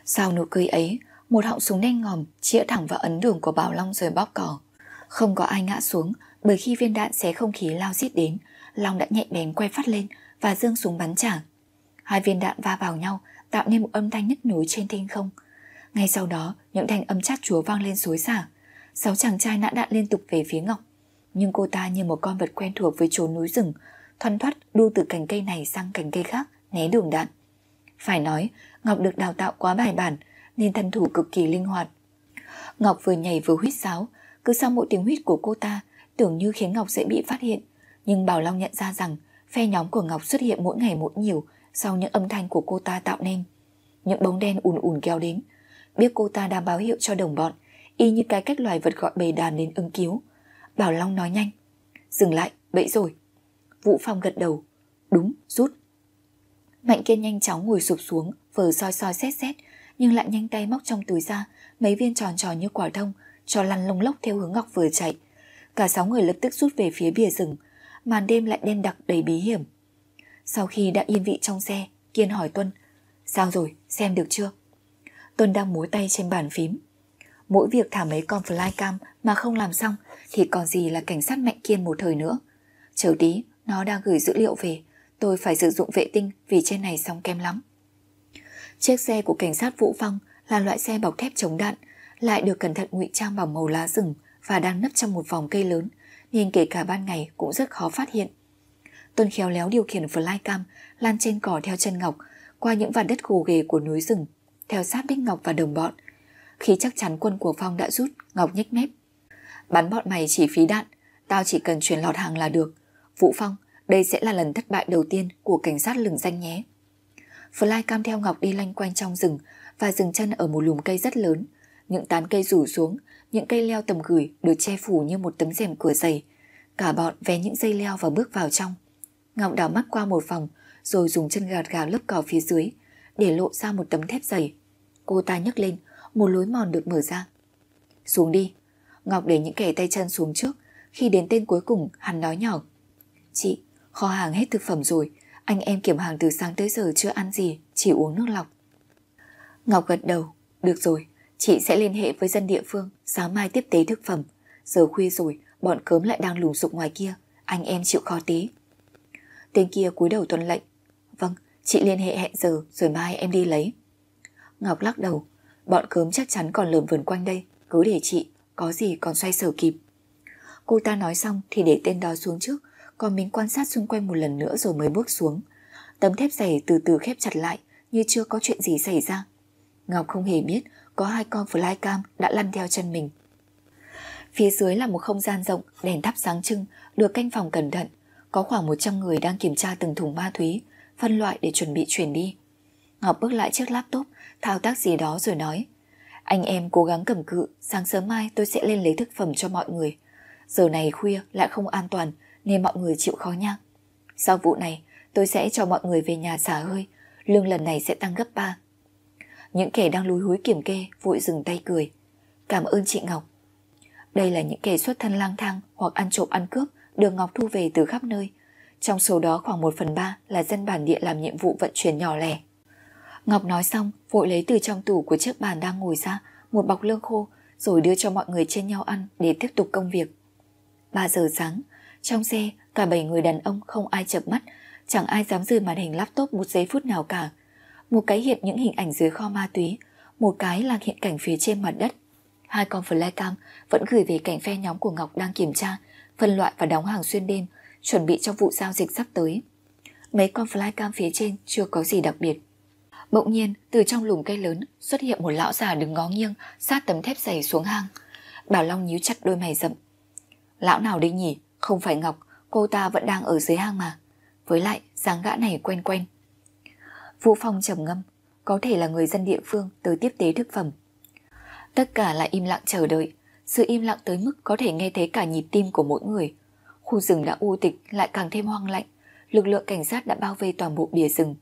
Sau nụ cười ấy, một họng súng đen ngòm chĩa thẳng vào ấn đường của Bảo Long rồi bóp cỏ. Không có ai ngã xuống bởi khi viên đạn xé không khí lao giết đến, Long đã nhạy bén quay phát lên và dương súng bắn trả. Hai viên đạn va vào nhau tạo nên một âm thanh nhức nhối trên thiên không. Ngay sau đó, những thanh âm chát chúa vang lên xối xả. Sáu chàng trai nã đạn liên tục về phía Ngọc. Nhưng cô ta như một con vật quen thuộc với chốn núi rừng, thoăn thoắt đu từ cành cây này sang cành cây khác, né đường đạn. Phải nói, Ngọc được đào tạo quá bài bản, nên thân thủ cực kỳ linh hoạt. Ngọc vừa nhảy vừa huýt sáo, cứ sau mỗi tiếng huýt của cô ta, tưởng như khiến Ngọc sẽ bị phát hiện. Nhưng Bảo Long nhận ra rằng phe nhóm của Ngọc xuất hiện mỗi ngày mỗi nhiều sau những âm thanh của cô ta tạo nên. Những bóng đen ùn ùn kéo đến, biết cô ta đang báo hiệu cho đồng bọn, y như cái cách loài vật gọi bầy đàn đến ứng cứu. Bảo Long nói nhanh, dừng lại, bẫy rồi. Vũ Phong gật đầu, đúng, rút. Mạnh kiên nhanh chóng ngồi sụp xuống, vờ soi soi xét xét, nhưng lại nhanh tay móc trong túi ra mấy viên tròn tròn như quả thông, cho lăn lông lốc theo hướng Ngọc vừa chạy. Cả sáu người lập tức rút về phía bìa rừng, màn đêm lại đen đặc đầy bí hiểm. Sau khi đã yên vị trong xe, Kiên hỏi Tuân, sao rồi, xem được chưa? Tuân đang múa tay trên bàn phím. Mỗi việc thả mấy con flycam mà không làm xong thì còn gì là cảnh sát Mạnh Kiên một thời nữa. Chờ tí, nó đang gửi dữ liệu về, tôi phải sử dụng vệ tinh vì trên này sóng kém lắm. Chiếc xe của cảnh sát Vũ Phong là loại xe bọc thép chống đạn, lại được cẩn thận ngụy trang bằng màu lá rừng và đang nấp trong một vòng cây lớn, nên kể cả ban ngày cũng rất khó phát hiện. Tuân khéo léo điều khiển flycam lan trên cỏ theo chân Ngọc qua những vạt đất gồ ghề của núi rừng, theo sát Bích Ngọc và đồng bọn. Khi chắc chắn quân của Phong đã rút, Ngọc nhếch mép. Bắn bọn mày chỉ phí đạn, tao chỉ cần chuyển lọt hàng là được. Vũ Phong, đây sẽ là lần thất bại đầu tiên của cảnh sát lừng danh nhé. Flycam theo Ngọc đi lanh quanh trong rừng và dừng chân ở một lùm cây rất lớn. Những tán cây rủ xuống, những cây leo tầm gửi được che phủ như một tấm rèm cửa dày. Cả bọn vé những dây leo và bước vào trong. Ngọc đảo mắt qua một vòng rồi dùng chân gạt gào lớp cỏ phía dưới để lộ ra một tấm thép dày. Cô ta nhấc lên, một lối mòn được mở ra. Xuống đi. Ngọc để những kẻ tay chân xuống trước. Khi đến tên cuối cùng, hắn nói nhỏ. Chị, kho hàng hết thực phẩm rồi. Anh em kiểm hàng từ sáng tới giờ chưa ăn gì, chỉ uống nước lọc. Ngọc gật đầu. Được rồi, chị sẽ liên hệ với dân địa phương, sáng mai tiếp tế thực phẩm. Giờ khuya rồi, bọn cớm lại đang lùng sục ngoài kia. Anh em chịu khó tí. Tên kia cúi đầu tuân lệnh. Vâng, chị liên hệ hẹn giờ rồi mai em đi lấy. Ngọc lắc đầu. Bọn cớm chắc chắn còn lượm vườn quanh đây. Cứ để chị, có gì còn xoay sở kịp. Cô ta nói xong thì để tên đó xuống trước, còn mình quan sát xung quanh một lần nữa rồi mới bước xuống. Tấm thép dày từ từ khép chặt lại như chưa có chuyện gì xảy ra. Ngọc không hề biết có hai con flycam đã lăn theo chân mình. Phía dưới là một không gian rộng, đèn thắp sáng trưng, được canh phòng cẩn thận. Có khoảng 100 người đang kiểm tra từng thùng ma túy, phân loại để chuẩn bị chuyển đi. Ngọc bước lại chiếc laptop, thao tác gì đó rồi nói anh em cố gắng cầm cự, sáng sớm mai tôi sẽ lên lấy thực phẩm cho mọi người. Giờ này khuya lại không an toàn nên mọi người chịu khó nhá. Sau vụ này, tôi sẽ cho mọi người về nhà xả hơi, lương lần này sẽ tăng gấp 3. Những kẻ đang lúi húi kiểm kê vội dừng tay cười. Cảm ơn chị Ngọc. Đây là những kẻ xuất thân lang thang hoặc ăn trộm ăn cướp được Ngọc thu về từ khắp nơi. Trong số đó khoảng 1 phần 3 là dân bản địa làm nhiệm vụ vận chuyển nhỏ lẻ. Ngọc nói xong, vội lấy từ trong tủ của chiếc bàn đang ngồi ra một bọc lương khô rồi đưa cho mọi người trên nhau ăn để tiếp tục công việc. 3 giờ sáng, trong xe, cả 7 người đàn ông không ai chập mắt, chẳng ai dám rời màn hình laptop một giây phút nào cả. Một cái hiện những hình ảnh dưới kho ma túy, một cái là hiện cảnh phía trên mặt đất. Hai con flycam vẫn gửi về cảnh phe nhóm của Ngọc đang kiểm tra, phân loại và đóng hàng xuyên đêm, chuẩn bị cho vụ giao dịch sắp tới. Mấy con flycam phía trên chưa có gì đặc biệt. Bỗng nhiên, từ trong lùm cây lớn xuất hiện một lão già đứng ngó nghiêng sát tấm thép dày xuống hang. Bảo Long nhíu chặt đôi mày rậm. Lão nào đây nhỉ? Không phải Ngọc, cô ta vẫn đang ở dưới hang mà. Với lại, dáng gã này quen quen. Vũ Phong trầm ngâm, có thể là người dân địa phương tới tiếp tế thực phẩm. Tất cả lại im lặng chờ đợi. Sự im lặng tới mức có thể nghe thấy cả nhịp tim của mỗi người. Khu rừng đã u tịch lại càng thêm hoang lạnh. Lực lượng cảnh sát đã bao vây toàn bộ bìa rừng.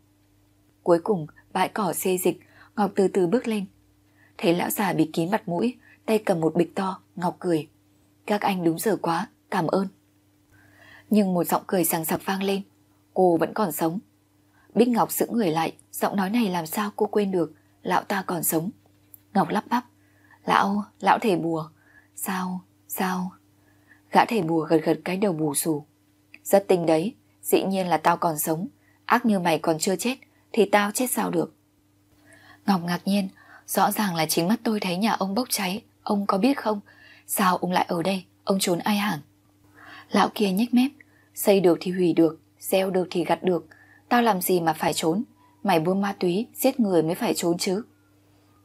Cuối cùng, bãi cỏ xê dịch, Ngọc từ từ bước lên. Thấy lão già bị kín mặt mũi, tay cầm một bịch to, Ngọc cười. Các anh đúng giờ quá, cảm ơn. Nhưng một giọng cười sàng sặc vang lên. Cô vẫn còn sống. Bích Ngọc giữ người lại, giọng nói này làm sao cô quên được, lão ta còn sống. Ngọc lắp bắp. Lão, lão thể bùa. Sao, sao? Gã thể bùa gật gật cái đầu bù xù. Rất tinh đấy, dĩ nhiên là tao còn sống. Ác như mày còn chưa chết, thì tao chết sao được. Ngọc ngạc nhiên, rõ ràng là chính mắt tôi thấy nhà ông bốc cháy, ông có biết không? Sao ông lại ở đây, ông trốn ai hẳn? Lão kia nhếch mép, xây được thì hủy được, gieo được thì gặt được. Tao làm gì mà phải trốn? Mày buôn ma túy, giết người mới phải trốn chứ.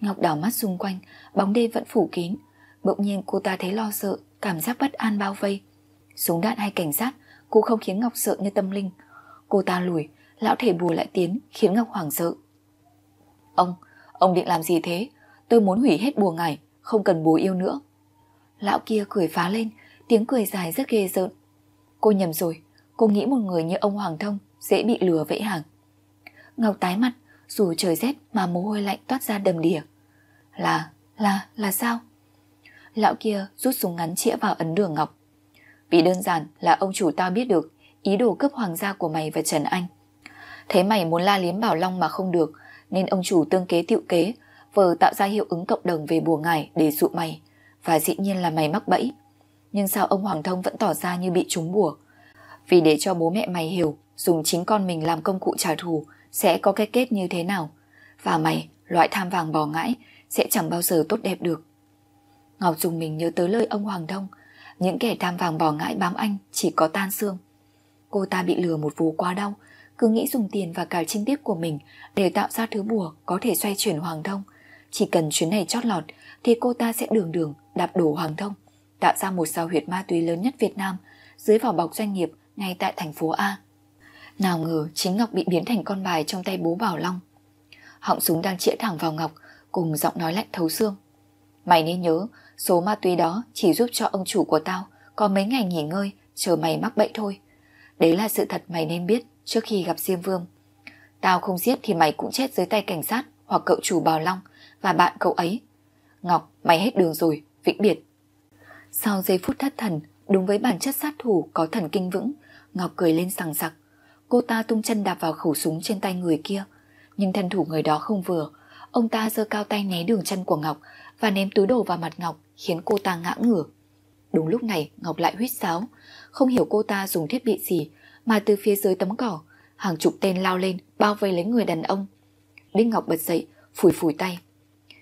Ngọc đảo mắt xung quanh, bóng đêm vẫn phủ kín. Bỗng nhiên cô ta thấy lo sợ, cảm giác bất an bao vây. Súng đạn hay cảnh sát cũng không khiến Ngọc sợ như tâm linh. Cô ta lùi, lão thể bùa lại tiến khiến Ngọc hoảng sợ. Ông, ông định làm gì thế? Tôi muốn hủy hết bùa ngải, không cần bùa yêu nữa. Lão kia cười phá lên, tiếng cười dài rất ghê rợn. Cô nhầm rồi, cô nghĩ một người như ông Hoàng Thông dễ bị lừa vậy hàng. Ngọc tái mặt, dù trời rét mà mồ hôi lạnh toát ra đầm đìa. Là, là, là sao? Lão kia rút súng ngắn chĩa vào ấn đường Ngọc. Vì đơn giản là ông chủ tao biết được ý đồ cướp hoàng gia của mày và Trần Anh. Thế mày muốn la liếm Bảo Long mà không được, nên ông chủ tương kế tiệu kế, vờ tạo ra hiệu ứng cộng đồng về bùa ngải để dụ mày. Và dĩ nhiên là mày mắc bẫy. Nhưng sao ông Hoàng Thông vẫn tỏ ra như bị trúng bùa? Vì để cho bố mẹ mày hiểu dùng chính con mình làm công cụ trả thù sẽ có cái kết như thế nào. Và mày, loại tham vàng bò ngãi, sẽ chẳng bao giờ tốt đẹp được. Ngọc Dung mình nhớ tới lời ông Hoàng Thông, những kẻ tham vàng bò ngãi bám anh chỉ có tan xương. Cô ta bị lừa một vố quá đau, cứ nghĩ dùng tiền và cả trinh tiết của mình để tạo ra thứ bùa có thể xoay chuyển Hoàng Thông. Chỉ cần chuyến này chót lọt thì cô ta sẽ đường đường đạp đổ Hoàng Thông, tạo ra một sao huyệt ma túy lớn nhất Việt Nam dưới vỏ bọc doanh nghiệp ngay tại thành phố A. Nào ngờ chính Ngọc bị biến thành con bài trong tay bố Bảo Long. Họng súng đang chĩa thẳng vào Ngọc cùng giọng nói lạnh thấu xương. Mày nên nhớ, số ma túy đó chỉ giúp cho ông chủ của tao có mấy ngày nghỉ ngơi, chờ mày mắc bệnh thôi. Đấy là sự thật mày nên biết trước khi gặp Diêm Vương. Tao không giết thì mày cũng chết dưới tay cảnh sát hoặc cậu chủ bào Long và bạn cậu ấy. Ngọc, mày hết đường rồi, vĩnh biệt. Sau giây phút thất thần, đúng với bản chất sát thủ có thần kinh vững, Ngọc cười lên sằng sặc. Cô ta tung chân đạp vào khẩu súng trên tay người kia. Nhưng thân thủ người đó không vừa. Ông ta giơ cao tay né đường chân của Ngọc và ném túi đồ vào mặt Ngọc khiến cô ta ngã ngửa. Đúng lúc này Ngọc lại huýt sáo. Không hiểu cô ta dùng thiết bị gì mà từ phía dưới tấm cỏ hàng chục tên lao lên bao vây lấy người đàn ông. Đinh Ngọc bật dậy, phủi phủi tay.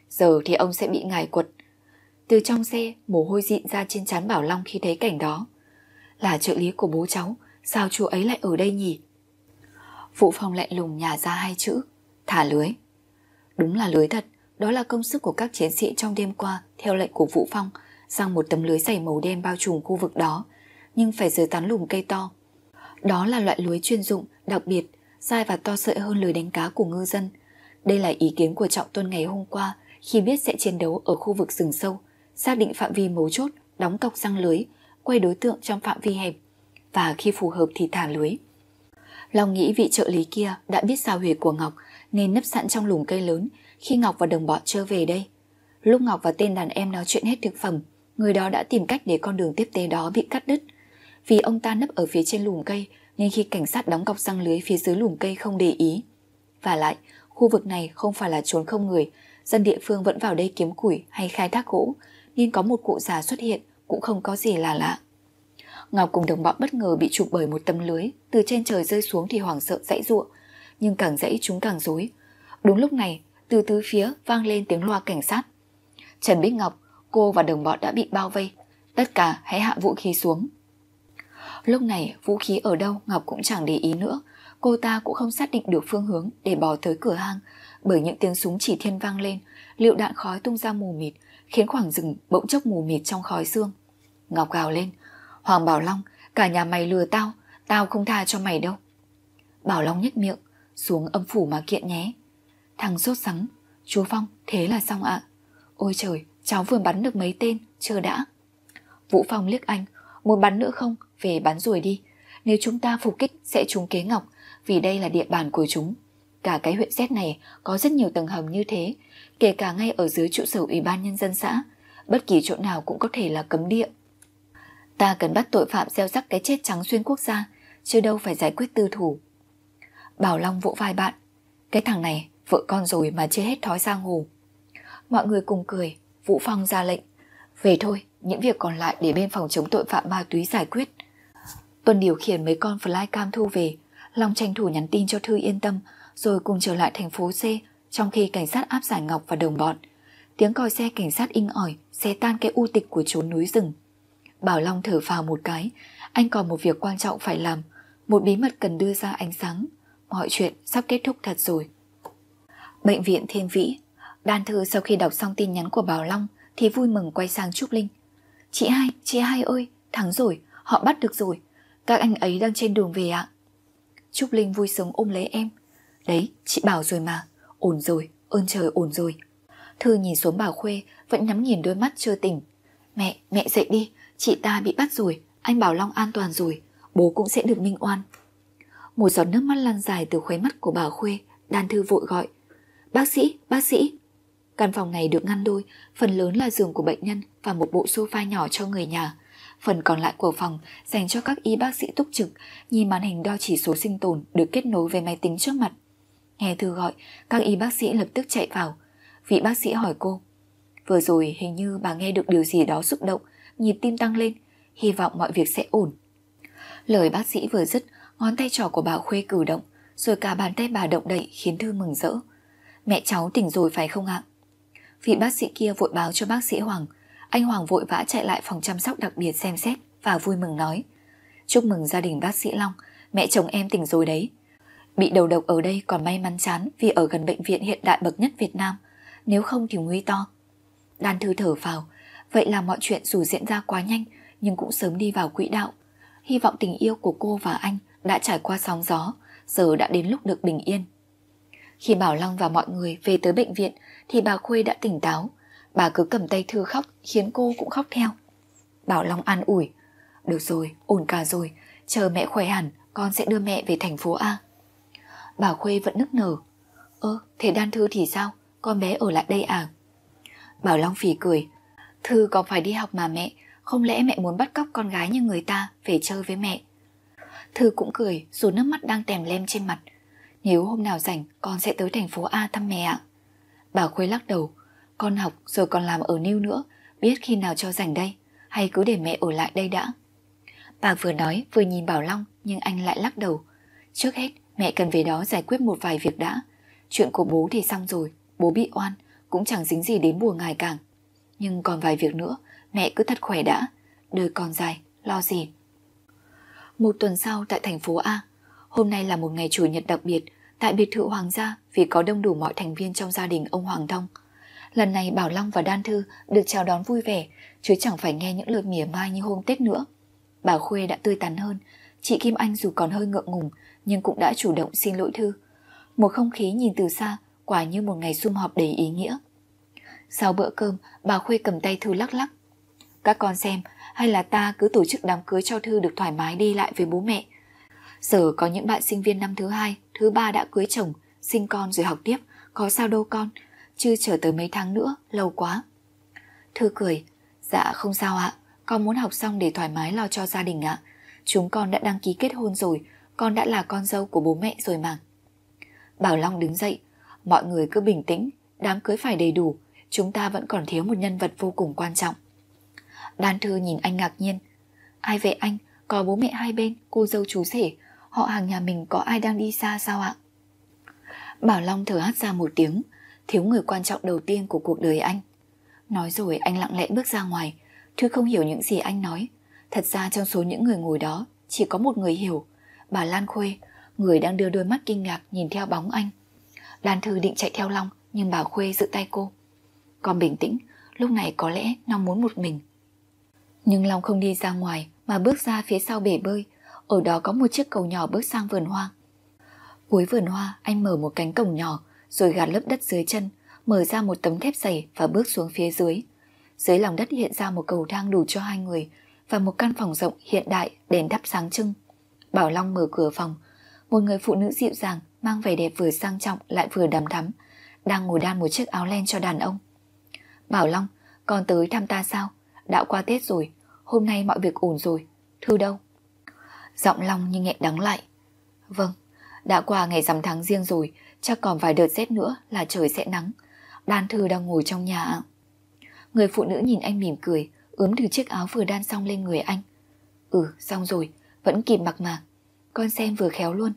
Giờ thì ông sẽ bị ngài quật. Từ trong xe, mồ hôi dịn ra trên trán Bảo Long khi thấy cảnh đó. Là trợ lý của bố cháu, sao chú ấy lại ở đây nhỉ? Vũ Phong lạnh lùng nhả ra hai chữ, thả lưới. Đúng là lưới thật, đó là công sức của các chiến sĩ trong đêm qua theo lệnh của Vũ Phong sang một tấm lưới dày màu đen bao trùm khu vực đó, nhưng phải dưới tán lùm cây to. Đó là loại lưới chuyên dụng, đặc biệt, dài và to sợi hơn lưới đánh cá của ngư dân. Đây là ý kiến của Trọng Tuân ngày hôm qua khi biết sẽ chiến đấu ở khu vực rừng sâu, xác định phạm vi mấu chốt, đóng cọc răng lưới, quay đối tượng trong phạm vi hẹp và khi phù hợp thì thả lưới. Long nghĩ vị trợ lý kia đã biết sao huyệt của Ngọc nên nấp sẵn trong lùm cây lớn khi Ngọc và đồng bọn chưa về đây. Lúc Ngọc và tên đàn em nói chuyện hết thực phẩm, người đó đã tìm cách để con đường tiếp tế đó bị cắt đứt. Vì ông ta nấp ở phía trên lùm cây nên khi cảnh sát đóng cọc răng lưới phía dưới lùm cây không để ý. Và lại, khu vực này không phải là trốn không người, dân địa phương vẫn vào đây kiếm củi hay khai thác gỗ, nên có một cụ già xuất hiện cũng không có gì là lạ. Ngọc cùng đồng bọn bất ngờ bị chụp bởi một tấm lưới từ trên trời rơi xuống thì hoảng sợ dãy ruộng, nhưng càng dãy chúng càng rối. Đúng lúc này, từ tứ phía vang lên tiếng loa cảnh sát. Trần Bích Ngọc, cô và đồng bọn đã bị bao vây, tất cả hãy hạ vũ khí xuống. Lúc này vũ khí ở đâu Ngọc cũng chẳng để ý nữa, cô ta cũng không xác định được phương hướng để bỏ tới cửa hang, bởi những tiếng súng chỉ thiên vang lên, liệu đạn khói tung ra mù mịt, khiến khoảng rừng bỗng chốc mù mịt trong khói xương. Ngọc gào lên, Hoàng Bảo Long, cả nhà mày lừa tao, tao không tha cho mày đâu. Bảo Long nhếch miệng, xuống âm phủ mà kiện nhé. Thằng sốt sắng, chú Phong, thế là xong ạ. Ôi trời, cháu vừa bắn được mấy tên, chưa đã. Vũ Phong liếc anh, muốn bắn nữa không? Về bắn ruồi đi. Nếu chúng ta phục kích sẽ trúng kế ngọc, vì đây là địa bàn của chúng. Cả cái huyện xét này có rất nhiều tầng hầm như thế, kể cả ngay ở dưới trụ sở Ủy ban Nhân dân xã, bất kỳ chỗ nào cũng có thể là cấm địa. Ta cần bắt tội phạm gieo rắc cái chết trắng xuyên quốc gia, chứ đâu phải giải quyết tư thủ. Bảo Long vỗ vai bạn, cái thằng này vợ con rồi mà chưa hết thói giang hồ. Mọi người cùng cười, Vũ Phong ra lệnh. Về thôi, những việc còn lại để bên phòng chống tội phạm ma túy giải quyết. Tuần điều khiển mấy con flycam thu về, Long tranh thủ nhắn tin cho Thư yên tâm, rồi cùng trở lại thành phố C, trong khi cảnh sát áp giải Ngọc và đồng bọn. Tiếng còi xe cảnh sát inh ỏi, xé tan cái u tịch của chốn núi rừng. Bảo Long thở phào một cái, anh còn một việc quan trọng phải làm, một bí mật cần đưa ra ánh sáng. Mọi chuyện sắp kết thúc thật rồi. Bệnh viện Thiên Vĩ Đan Thư sau khi đọc xong tin nhắn của Bảo Long thì vui mừng quay sang Trúc Linh. Chị hai, chị hai ơi, thắng rồi, họ bắt được rồi. Các anh ấy đang trên đường về ạ. Trúc Linh vui sướng ôm lấy em. Đấy, chị bảo rồi mà, ổn rồi, ơn trời ổn rồi. Thư nhìn xuống Bảo Khuê, vẫn nhắm nhìn đôi mắt chưa tỉnh. Mẹ, mẹ dậy đi, chị ta bị bắt rồi, anh Bảo Long an toàn rồi, bố cũng sẽ được minh oan. Một giọt nước mắt lan dài từ khóe mắt của bà Khuê, đan thư vội gọi. Bác sĩ, bác sĩ. Căn phòng này được ngăn đôi, phần lớn là giường của bệnh nhân và một bộ sofa nhỏ cho người nhà. Phần còn lại của phòng dành cho các y bác sĩ túc trực, nhìn màn hình đo chỉ số sinh tồn được kết nối với máy tính trước mặt. Nghe thư gọi, các y bác sĩ lập tức chạy vào. Vị bác sĩ hỏi cô. Vừa rồi hình như bà nghe được điều gì đó xúc động, nhịp tim tăng lên, hy vọng mọi việc sẽ ổn. Lời bác sĩ vừa dứt, ngón tay trỏ của bà Khuê cử động, rồi cả bàn tay bà động đậy khiến Thư mừng rỡ. Mẹ cháu tỉnh rồi phải không ạ? Vị bác sĩ kia vội báo cho bác sĩ Hoàng. Anh Hoàng vội vã chạy lại phòng chăm sóc đặc biệt xem xét và vui mừng nói. Chúc mừng gia đình bác sĩ Long, mẹ chồng em tỉnh rồi đấy. Bị đầu độc ở đây còn may mắn chán vì ở gần bệnh viện hiện đại bậc nhất Việt Nam. Nếu không thì nguy to. Đan thư thở vào, vậy là mọi chuyện dù diễn ra quá nhanh nhưng cũng sớm đi vào quỹ đạo. Hy vọng tình yêu của cô và anh đã trải qua sóng gió, giờ đã đến lúc được bình yên. Khi Bảo Long và mọi người về tới bệnh viện thì bà Khuê đã tỉnh táo. Bà cứ cầm tay Thư khóc khiến cô cũng khóc theo. Bảo Long an ủi. Được rồi, ổn cả rồi. Chờ mẹ khỏe hẳn, con sẽ đưa mẹ về thành phố A. Bà Khuê vẫn nức nở. Ơ, thế Đan Thư thì sao? Con bé ở lại đây à? Bảo Long phì cười. Thư có phải đi học mà mẹ, không lẽ mẹ muốn bắt cóc con gái như người ta về chơi với mẹ? Thư cũng cười dù nước mắt đang tèm lem trên mặt. Nếu hôm nào rảnh con sẽ tới thành phố A thăm mẹ ạ. Bà Khuê lắc đầu. Con học rồi còn làm ở New nữa, biết khi nào cho rảnh đây, hay cứ để mẹ ở lại đây đã. Bà vừa nói vừa nhìn Bảo Long nhưng anh lại lắc đầu. Trước hết mẹ cần về đó giải quyết một vài việc đã. Chuyện của bố thì xong rồi, bố bị oan, cũng chẳng dính gì đến bùa ngài càng. Nhưng còn vài việc nữa, mẹ cứ thật khỏe đã, đời còn dài, lo gì. Một tuần sau tại thành phố A, hôm nay là một ngày chủ nhật đặc biệt tại biệt thự Hoàng gia vì có đông đủ mọi thành viên trong gia đình ông Hoàng Đông. Lần này Bảo Long và Đan Thư được chào đón vui vẻ, chứ chẳng phải nghe những lời mỉa mai như hôm Tết nữa. Bà Khuê đã tươi tắn hơn, chị Kim Anh dù còn hơi ngượng ngùng nhưng cũng đã chủ động xin lỗi Thư. Một không khí nhìn từ xa, quả như một ngày sum họp đầy ý nghĩa. Sau bữa cơm, bà Khuê cầm tay Thư lắc lắc. Các con xem, hay là ta cứ tổ chức đám cưới cho Thư được thoải mái đi lại với bố mẹ. Giờ có những bạn sinh viên năm thứ hai, thứ ba đã cưới chồng, sinh con rồi học tiếp, có sao đâu con, chưa chờ tới mấy tháng nữa, lâu quá. Thư cười, dạ không sao ạ, con muốn học xong để thoải mái lo cho gia đình ạ. Chúng con đã đăng ký kết hôn rồi, con đã là con dâu của bố mẹ rồi mà. Bảo Long đứng dậy, mọi người cứ bình tĩnh, đám cưới phải đầy đủ, chúng ta vẫn còn thiếu một nhân vật vô cùng quan trọng. Đan Thư nhìn anh ngạc nhiên. Ai về anh? Có bố mẹ hai bên, cô dâu chú rể, họ hàng nhà mình có ai đang đi xa sao ạ? Bảo Long thở hát ra một tiếng, thiếu người quan trọng đầu tiên của cuộc đời anh. Nói rồi anh lặng lẽ bước ra ngoài, Thư không hiểu những gì anh nói. Thật ra trong số những người ngồi đó, chỉ có một người hiểu, bà Lan Khuê, người đang đưa đôi mắt kinh ngạc nhìn theo bóng anh. Lan Thư định chạy theo Long, nhưng bà Khuê giữ tay cô. Còn bình tĩnh, lúc này có lẽ nó muốn một mình. Nhưng Long không đi ra ngoài mà bước ra phía sau bể bơi, ở đó có một chiếc cầu nhỏ bước sang vườn hoa. Cuối vườn hoa, anh mở một cánh cổng nhỏ, rồi gạt lớp đất dưới chân, mở ra một tấm thép dày và bước xuống phía dưới. Dưới lòng đất hiện ra một cầu thang đủ cho hai người và một căn phòng rộng hiện đại đèn đắp sáng trưng. Bảo Long mở cửa phòng, một người phụ nữ dịu dàng mang vẻ đẹp vừa sang trọng lại vừa đầm thắm, đang ngồi đan một chiếc áo len cho đàn ông. Bảo Long, con tới thăm ta sao? Đã qua Tết rồi, hôm nay mọi việc ổn rồi. Thư đâu? Giọng Long như nghẹn đắng lại. Vâng, đã qua ngày rằm tháng riêng rồi, chắc còn vài đợt rét nữa là trời sẽ nắng. Đan Thư đang ngồi trong nhà ạ. Người phụ nữ nhìn anh mỉm cười, ướm từ chiếc áo vừa đan xong lên người anh. Ừ, xong rồi, vẫn kịp mặc mà. Con xem vừa khéo luôn.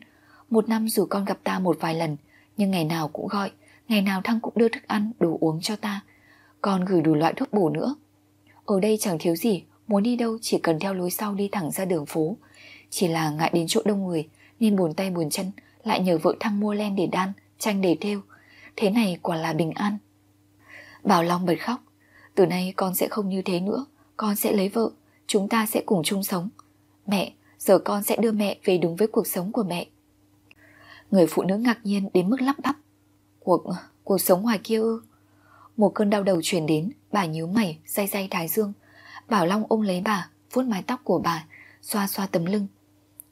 Một năm dù con gặp ta một vài lần, nhưng ngày nào cũng gọi, ngày nào Thăng cũng đưa thức ăn, đồ uống cho ta. Con gửi đủ loại thuốc bổ nữa. Ở đây chẳng thiếu gì, muốn đi đâu chỉ cần theo lối sau đi thẳng ra đường phố. Chỉ là ngại đến chỗ đông người, nên buồn tay buồn chân, lại nhờ vợ Thăng mua len để đan, tranh để thêu. Thế này quả là bình an. Bảo Long bật khóc. Từ nay con sẽ không như thế nữa, con sẽ lấy vợ, chúng ta sẽ cùng chung sống. Mẹ, giờ con sẽ đưa mẹ về đúng với cuộc sống của mẹ. Người phụ nữ ngạc nhiên đến mức lắp bắp. Cuộc, cuộc sống ngoài kia ư? Một cơn đau đầu chuyển đến, bà nhíu mày, day day thái dương. Bảo Long ôm lấy bà, vuốt mái tóc của bà, xoa xoa tấm lưng.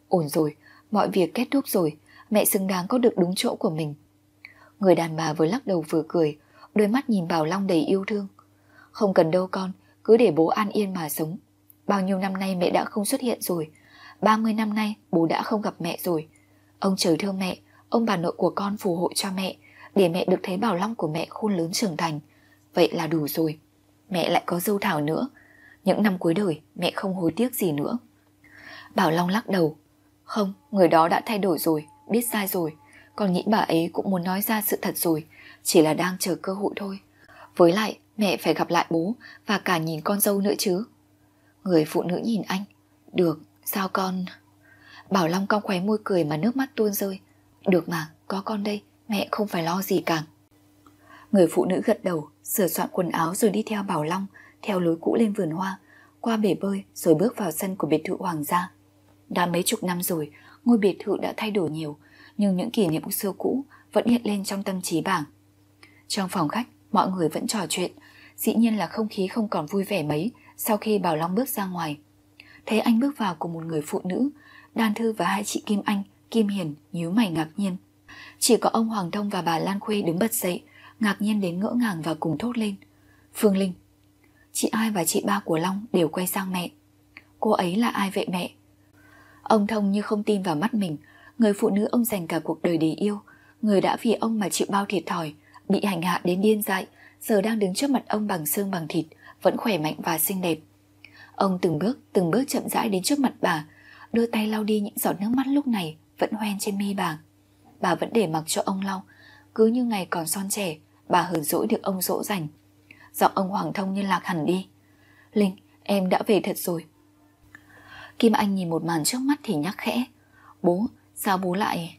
Ổn rồi, mọi việc kết thúc rồi, mẹ xứng đáng có được đúng chỗ của mình. Người đàn bà vừa lắc đầu vừa cười, đôi mắt nhìn Bảo Long đầy yêu thương. Không cần đâu con, cứ để bố an yên mà sống. Bao nhiêu năm nay mẹ đã không xuất hiện rồi, 30 năm nay bố đã không gặp mẹ rồi. Ông trời thương mẹ, ông bà nội của con phù hộ cho mẹ, để mẹ được thấy Bảo Long của mẹ khôn lớn trưởng thành. Vậy là đủ rồi. Mẹ lại có dâu thảo nữa. Những năm cuối đời mẹ không hối tiếc gì nữa. Bảo Long lắc đầu. Không, người đó đã thay đổi rồi, biết sai rồi. Còn nghĩ bà ấy cũng muốn nói ra sự thật rồi, chỉ là đang chờ cơ hội thôi. Với lại, mẹ phải gặp lại bố và cả nhìn con dâu nữa chứ. Người phụ nữ nhìn anh. Được, sao con... Bảo Long cong khóe môi cười mà nước mắt tuôn rơi. Được mà, có con đây, mẹ không phải lo gì cả. Người phụ nữ gật đầu, sửa soạn quần áo rồi đi theo Bảo Long, theo lối cũ lên vườn hoa, qua bể bơi rồi bước vào sân của biệt thự hoàng gia. Đã mấy chục năm rồi, ngôi biệt thự đã thay đổi nhiều, nhưng những kỷ niệm xưa cũ vẫn hiện lên trong tâm trí bảng. Trong phòng khách, mọi người vẫn trò chuyện, dĩ nhiên là không khí không còn vui vẻ mấy sau khi Bảo Long bước ra ngoài. Thấy anh bước vào cùng một người phụ nữ, Đan Thư và hai chị Kim Anh, Kim Hiền nhíu mày ngạc nhiên. Chỉ có ông Hoàng Thông và bà Lan Khuê đứng bật dậy, ngạc nhiên đến ngỡ ngàng và cùng thốt lên. Phương Linh. Chị ai và chị ba của Long đều quay sang mẹ. Cô ấy là ai vậy mẹ? Ông Thông như không tin vào mắt mình, người phụ nữ ông dành cả cuộc đời để yêu, người đã vì ông mà chịu bao thiệt thòi, bị hành hạ đến điên dại, giờ đang đứng trước mặt ông bằng xương bằng thịt, vẫn khỏe mạnh và xinh đẹp. Ông từng bước, từng bước chậm rãi đến trước mặt bà, đưa tay lau đi những giọt nước mắt lúc này vẫn hoen trên mi bà. Bà vẫn để mặc cho ông lau, cứ như ngày còn son trẻ, bà hờn dỗi được ông dỗ dành. Giọng ông Hoàng Thông như lạc hẳn đi. Linh, em đã về thật rồi. Kim Anh nhìn một màn trước mắt thì nhắc khẽ. Bố, sao bố lại...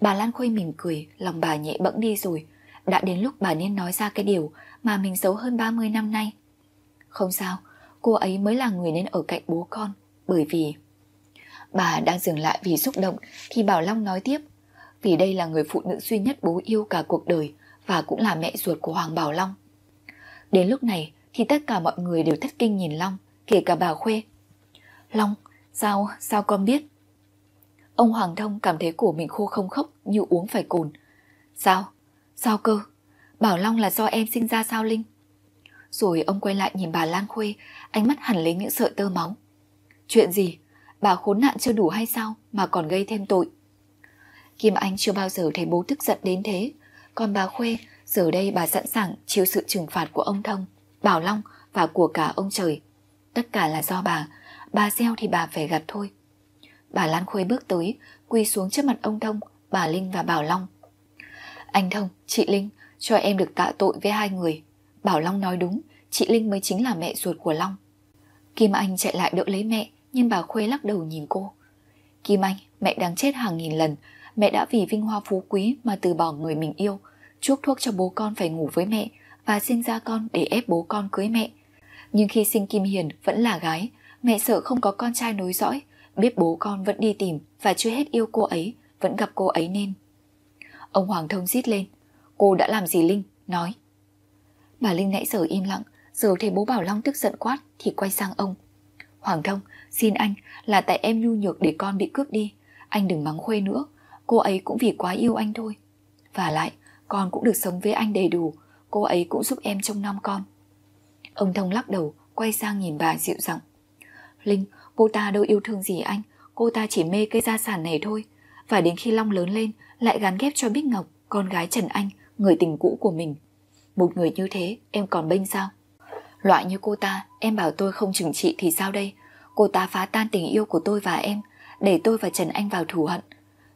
Bà Lan Khuê mỉm cười, lòng bà nhẹ bẫng đi rồi. Đã đến lúc bà nên nói ra cái điều mà mình giấu hơn 30 năm nay. Không sao, cô ấy mới là người nên ở cạnh bố con. Bởi vì... Bà đang dừng lại vì xúc động thì Bảo Long nói tiếp. Vì đây là người phụ nữ duy nhất bố yêu cả cuộc đời và cũng là mẹ ruột của Hoàng Bảo Long. Đến lúc này thì tất cả mọi người đều thất kinh nhìn Long, kể cả bà Khuê. Long, sao, sao con biết? Ông Hoàng Thông cảm thấy cổ mình khô không khốc như uống phải cồn. Sao? Sao cơ? Bảo Long là do em sinh ra sao Linh? Rồi ông quay lại nhìn bà Lan Khuê, ánh mắt hẳn lấy những sợi tơ máu. Chuyện gì? Bà khốn nạn chưa đủ hay sao mà còn gây thêm tội? Kim Anh chưa bao giờ thấy bố tức giận đến thế, còn bà Khuê giờ đây bà sẵn sàng chịu sự trừng phạt của ông Thông, Bảo Long và của cả ông trời. Tất cả là do bà, bà gieo thì bà phải gặt thôi. Bà Lan Khuê bước tới, quỳ xuống trước mặt ông Thông, bà Linh và Bảo Long. Anh Thông, chị Linh, cho em được tạ tội với hai người. Bảo Long nói đúng, chị Linh mới chính là mẹ ruột của Long. Kim Anh chạy lại đỡ lấy mẹ, nhưng bà Khuê lắc đầu nhìn cô. Kim Anh, mẹ đang chết hàng nghìn lần, mẹ đã vì vinh hoa phú quý mà từ bỏ người mình yêu, chuốc thuốc cho bố con phải ngủ với mẹ và sinh ra con để ép bố con cưới mẹ. Nhưng khi sinh Kim Hiền vẫn là gái, mẹ sợ không có con trai nối dõi, biết bố con vẫn đi tìm và chưa hết yêu cô ấy, vẫn gặp cô ấy nên. Ông Hoàng Thông rít lên, cô đã làm gì Linh? Nói. Bà Linh nãy giờ im lặng, Giờ thấy bố Bảo Long tức giận quát thì quay sang ông. Hoàng Thông, xin anh, là tại em nhu nhược để con bị cướp đi. Anh đừng mắng Khuê nữa, cô ấy cũng vì quá yêu anh thôi. Và lại, con cũng được sống với anh đầy đủ, cô ấy cũng giúp em trông nom con. Ông Thông lắc đầu, quay sang nhìn bà dịu giọng. Linh, cô ta đâu yêu thương gì anh, cô ta chỉ mê cây gia sản này thôi. phải đến khi Long lớn lên, lại gắn ghép cho Bích Ngọc, con gái Trần Anh, người tình cũ của mình. Một người như thế, em còn bênh sao? Loại như cô ta, em bảo tôi không chừng trị thì sao đây? Cô ta phá tan tình yêu của tôi và em, để tôi và Trần Anh vào thù hận.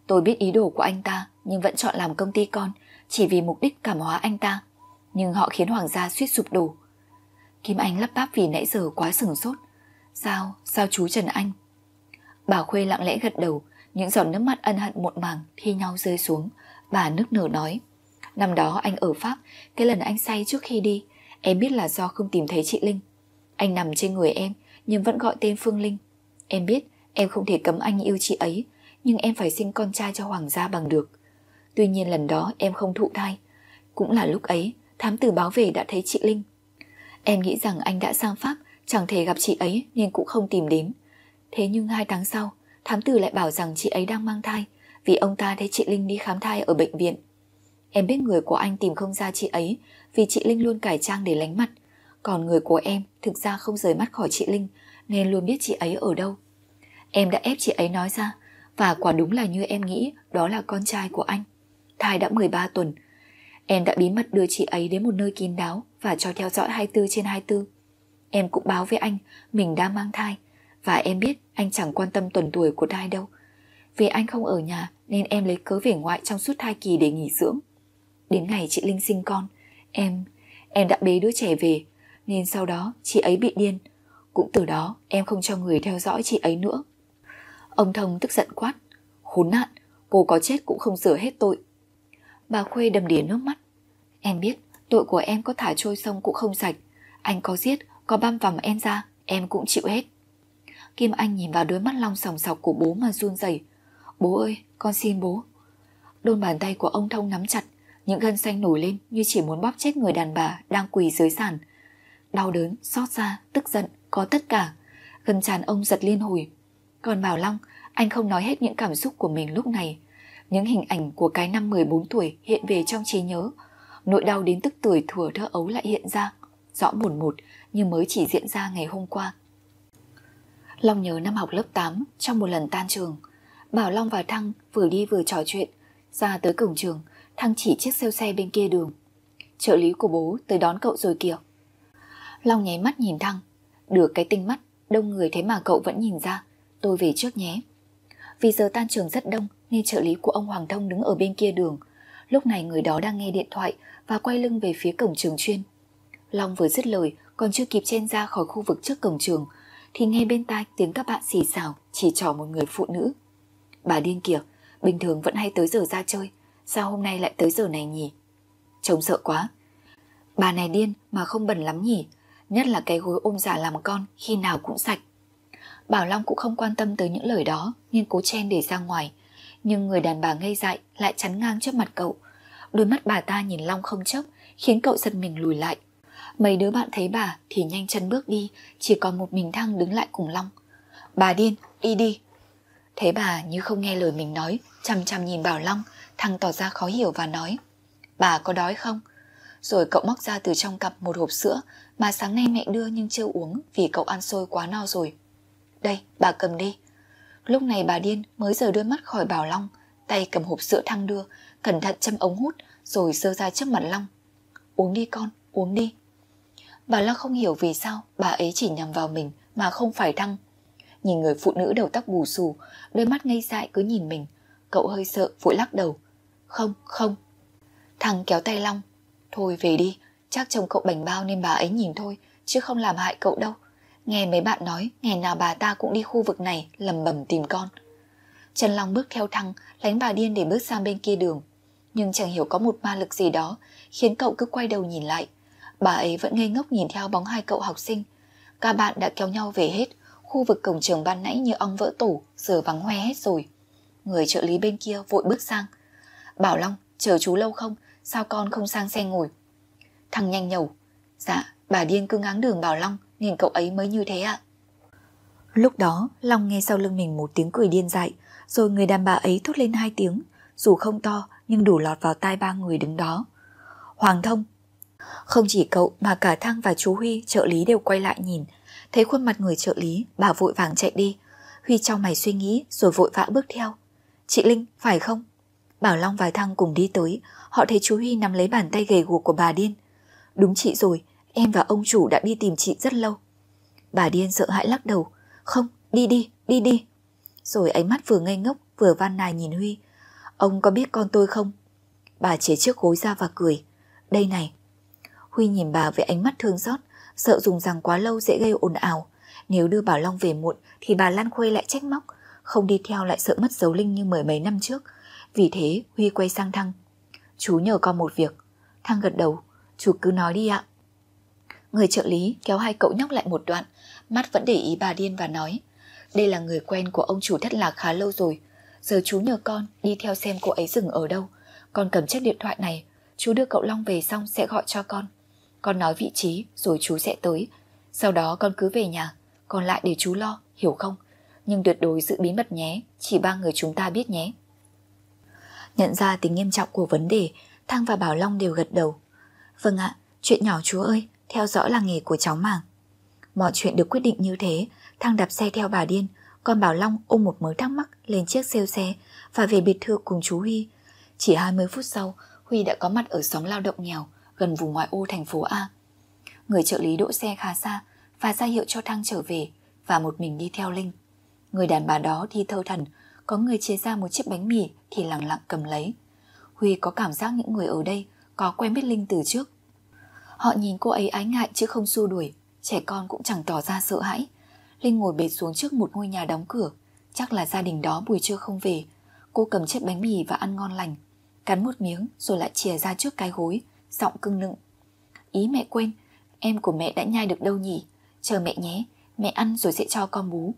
Tôi biết ý đồ của anh ta, nhưng vẫn chọn làm công ty con, chỉ vì mục đích cảm hóa anh ta. Nhưng họ khiến Hoàng gia suýt sụp đổ. Kim Anh lắp bắp vì nãy giờ quá sừng sốt. Sao, sao chú Trần Anh? Bà Khuê lặng lẽ gật đầu, những giọt nước mắt ân hận muộn màng thi nhau rơi xuống. Bà nức nở nói. Năm đó anh ở Pháp, cái lần anh say trước khi đi, em biết là do không tìm thấy chị Linh. Anh nằm trên người em, nhưng vẫn gọi tên Phương Linh. Em biết em không thể cấm anh yêu chị ấy, nhưng em phải sinh con trai cho Hoàng gia bằng được. Tuy nhiên lần đó em không thụ thai. Cũng là lúc ấy, thám tử báo về đã thấy chị Linh. Em nghĩ rằng anh đã sang Pháp, chẳng thể gặp chị ấy nên cũng không tìm đến. Thế nhưng hai tháng sau, thám tử lại bảo rằng chị ấy đang mang thai vì ông ta thấy chị Linh đi khám thai ở bệnh viện. Em biết người của anh tìm không ra chị ấy vì chị Linh luôn cải trang để lánh mặt. Còn người của em thực ra không rời mắt khỏi chị Linh nên luôn biết chị ấy ở đâu. Em đã ép chị ấy nói ra và quả đúng là như em nghĩ đó là con trai của anh. Thai đã 13 tuần. Em đã bí mật đưa chị ấy đến một nơi kín đáo và cho theo dõi 24 trên 24. Em cũng báo với anh mình đang mang thai và em biết anh chẳng quan tâm tuần tuổi của thai đâu. Vì anh không ở nhà nên em lấy cớ về ngoại trong suốt thai kỳ để nghỉ dưỡng. Đến ngày chị Linh sinh con, em, em đã bế đứa trẻ về nên sau đó chị ấy bị điên. Cũng từ đó em không cho người theo dõi chị ấy nữa. Ông Thông tức giận quát. Khốn nạn, cô có chết cũng không sửa hết tội. Bà Khuê đầm đìa nước mắt. Em biết, tội của em có thả trôi sông cũng không sạch. Anh có giết, có băm vằm em ra, em cũng chịu hết. Kim Anh nhìn vào đôi mắt long sòng sọc của bố mà run rẩy. Bố ơi, con xin bố. Đôi bàn tay của ông Thông nắm chặt, những gân xanh nổi lên như chỉ muốn bóp chết người đàn bà đang quỳ dưới sàn. Đau đớn, xót xa, tức giận, có tất cả. Gần tràn ông giật liên hồi. Còn Bảo Long, anh không nói hết những cảm xúc của mình lúc này. Những hình ảnh của cái năm 14 tuổi hiện về trong trí nhớ. Nỗi đau đến tức tuổi thừa thơ ấu lại hiện ra. Rõ buồn một như mới chỉ diễn ra ngày hôm qua. Long nhớ năm học lớp 8 trong một lần tan trường. Bảo Long và Thăng vừa đi vừa trò chuyện. Ra tới cổng trường, Thăng chỉ chiếc xeo xe bên kia đường. Trợ lý của bố tới đón cậu rồi kìa. Long nháy mắt nhìn Thăng. Được cái tinh mắt, đông người thế mà cậu vẫn nhìn ra. Tôi về trước nhé. Vì giờ tan trường rất đông nên trợ lý của ông Hoàng Thông đứng ở bên kia đường. Lúc này người đó đang nghe điện thoại và quay lưng về phía cổng trường chuyên. Long vừa dứt lời còn chưa kịp chen ra khỏi khu vực trước cổng trường thì nghe bên tai tiếng các bạn xì xào chỉ trỏ một người phụ nữ. Bà điên kìa, bình thường vẫn hay tới giờ ra chơi, sao hôm nay lại tới giờ này nhỉ? Trông sợ quá. Bà này điên mà không bẩn lắm nhỉ, nhất là cái gối ôm giả làm con khi nào cũng sạch. Bảo Long cũng không quan tâm tới những lời đó nhưng cố chen để ra ngoài. Nhưng người đàn bà ngây dại lại chắn ngang trước mặt cậu. Đôi mắt bà ta nhìn Long không chớp, khiến cậu giật mình lùi lại. Mấy đứa bạn thấy bà thì nhanh chân bước đi, chỉ còn một mình Thăng đứng lại cùng Long. Bà điên, đi đi. Thấy bà như không nghe lời mình nói, chăm chăm nhìn Bảo Long, Thăng tỏ ra khó hiểu và nói. Bà có đói không? Rồi cậu móc ra từ trong cặp một hộp sữa mà sáng nay mẹ đưa nhưng chưa uống vì cậu ăn xôi quá no rồi. Đây, bà cầm đi. Lúc này bà điên mới rời đôi mắt khỏi Bảo Long, tay cầm hộp sữa Thăng đưa, cẩn thận châm ống hút rồi sơ ra trước mặt Long. Uống đi con, uống đi. Bà Long không hiểu vì sao bà ấy chỉ nhằm vào mình mà không phải Thăng. Nhìn người phụ nữ đầu tóc bù xù, đôi mắt ngây dại cứ nhìn mình. Cậu hơi sợ vội lắc đầu. Không, không. Thằng kéo tay Long. Thôi về đi, chắc chồng cậu bảnh bao nên bà ấy nhìn thôi, chứ không làm hại cậu đâu. Nghe mấy bạn nói, ngày nào bà ta cũng đi khu vực này lầm bầm tìm con. Trần Long bước theo Thăng, lánh bà điên để bước sang bên kia đường. Nhưng chẳng hiểu có một ma lực gì đó, khiến cậu cứ quay đầu nhìn lại. Bà ấy vẫn ngây ngốc nhìn theo bóng hai cậu học sinh. cả bạn đã kéo nhau về hết, khu vực cổng trường ban nãy như ong vỡ tủ, giờ vắng hoe hết rồi. Người trợ lý bên kia vội bước sang. Bảo Long, chờ chú lâu không? Sao con không sang xe ngồi? Thằng nhanh nhầu. Dạ, bà điên cứ ngáng đường bảo Long nên cậu ấy mới như thế ạ. Lúc đó, Long nghe sau lưng mình một tiếng cười điên dại, rồi người đàn bà ấy thốt lên hai tiếng, dù không to nhưng đủ lọt vào tai ba người đứng đó. Hoàng thông! Không chỉ cậu mà cả Thăng và chú Huy trợ lý đều quay lại nhìn, thấy khuôn mặt người trợ lý, bà vội vàng chạy đi. Huy trong mày suy nghĩ rồi vội vã bước theo. Chị Linh, phải không? Bảo Long và Thăng cùng đi tới, họ thấy chú Huy nắm lấy bàn tay gầy guộc của bà điên. Đúng chị rồi, em và ông chủ đã đi tìm chị rất lâu. Bà điên sợ hãi lắc đầu. Không, đi đi, đi đi. Rồi ánh mắt vừa ngây ngốc vừa van nài nhìn Huy. Ông có biết con tôi không? Bà chế chiếc gối ra và cười. Đây này. Huy nhìn bà với ánh mắt thương xót, sợ dùng rằng quá lâu dễ gây ồn ào. Nếu đưa Bảo Long về muộn thì bà Lan Khuê lại trách móc, không đi theo lại sợ mất dấu Linh như mười mấy năm trước. Vì thế Huy quay sang Thăng. Chú nhờ con một việc. Thăng gật đầu. Chú cứ nói đi ạ. Người trợ lý kéo hai cậu nhóc lại một đoạn, mắt vẫn để ý bà điên và nói. Đây là người quen của ông chủ thất lạc khá lâu rồi. Giờ chú nhờ con đi theo xem cô ấy dừng ở đâu. Con cầm chiếc điện thoại này, chú đưa cậu Long về xong sẽ gọi cho con. Con nói vị trí rồi chú sẽ tới. Sau đó con cứ về nhà, còn lại để chú lo, hiểu không? Nhưng tuyệt đối giữ bí mật nhé, chỉ ba người chúng ta biết nhé. Nhận ra tính nghiêm trọng của vấn đề, Thăng và Bảo Long đều gật đầu. Vâng ạ, chuyện nhỏ chú ơi, theo dõi là nghề của cháu mà. Mọi chuyện được quyết định như thế, Thăng đạp xe theo bà điên, còn Bảo Long ôm một mớ thắc mắc lên chiếc xêu xe và về biệt thự cùng chú Huy. Chỉ 20 phút sau, Huy đã có mặt ở xóm lao động nghèo, gần vùng ngoại ô thành phố A. Người trợ lý đỗ xe khá xa và ra hiệu cho Thăng trở về và một mình đi theo Linh. Người đàn bà đó đi thơ thần, có người chia ra một chiếc bánh mì thì lặng lặng cầm lấy. Huy có cảm giác những người ở đây có quen biết Linh từ trước. Họ nhìn cô ấy ái ngại chứ không xua đuổi, trẻ con cũng chẳng tỏ ra sợ hãi. Linh ngồi bệt xuống trước một ngôi nhà đóng cửa, chắc là gia đình đó buổi trưa không về. Cô cầm chiếc bánh mì và ăn ngon lành, cắn một miếng rồi lại chìa ra trước cái gối, giọng cưng nựng. Ý mẹ quên, em của mẹ đã nhai được đâu nhỉ? Chờ mẹ nhé, mẹ ăn rồi sẽ cho con bú.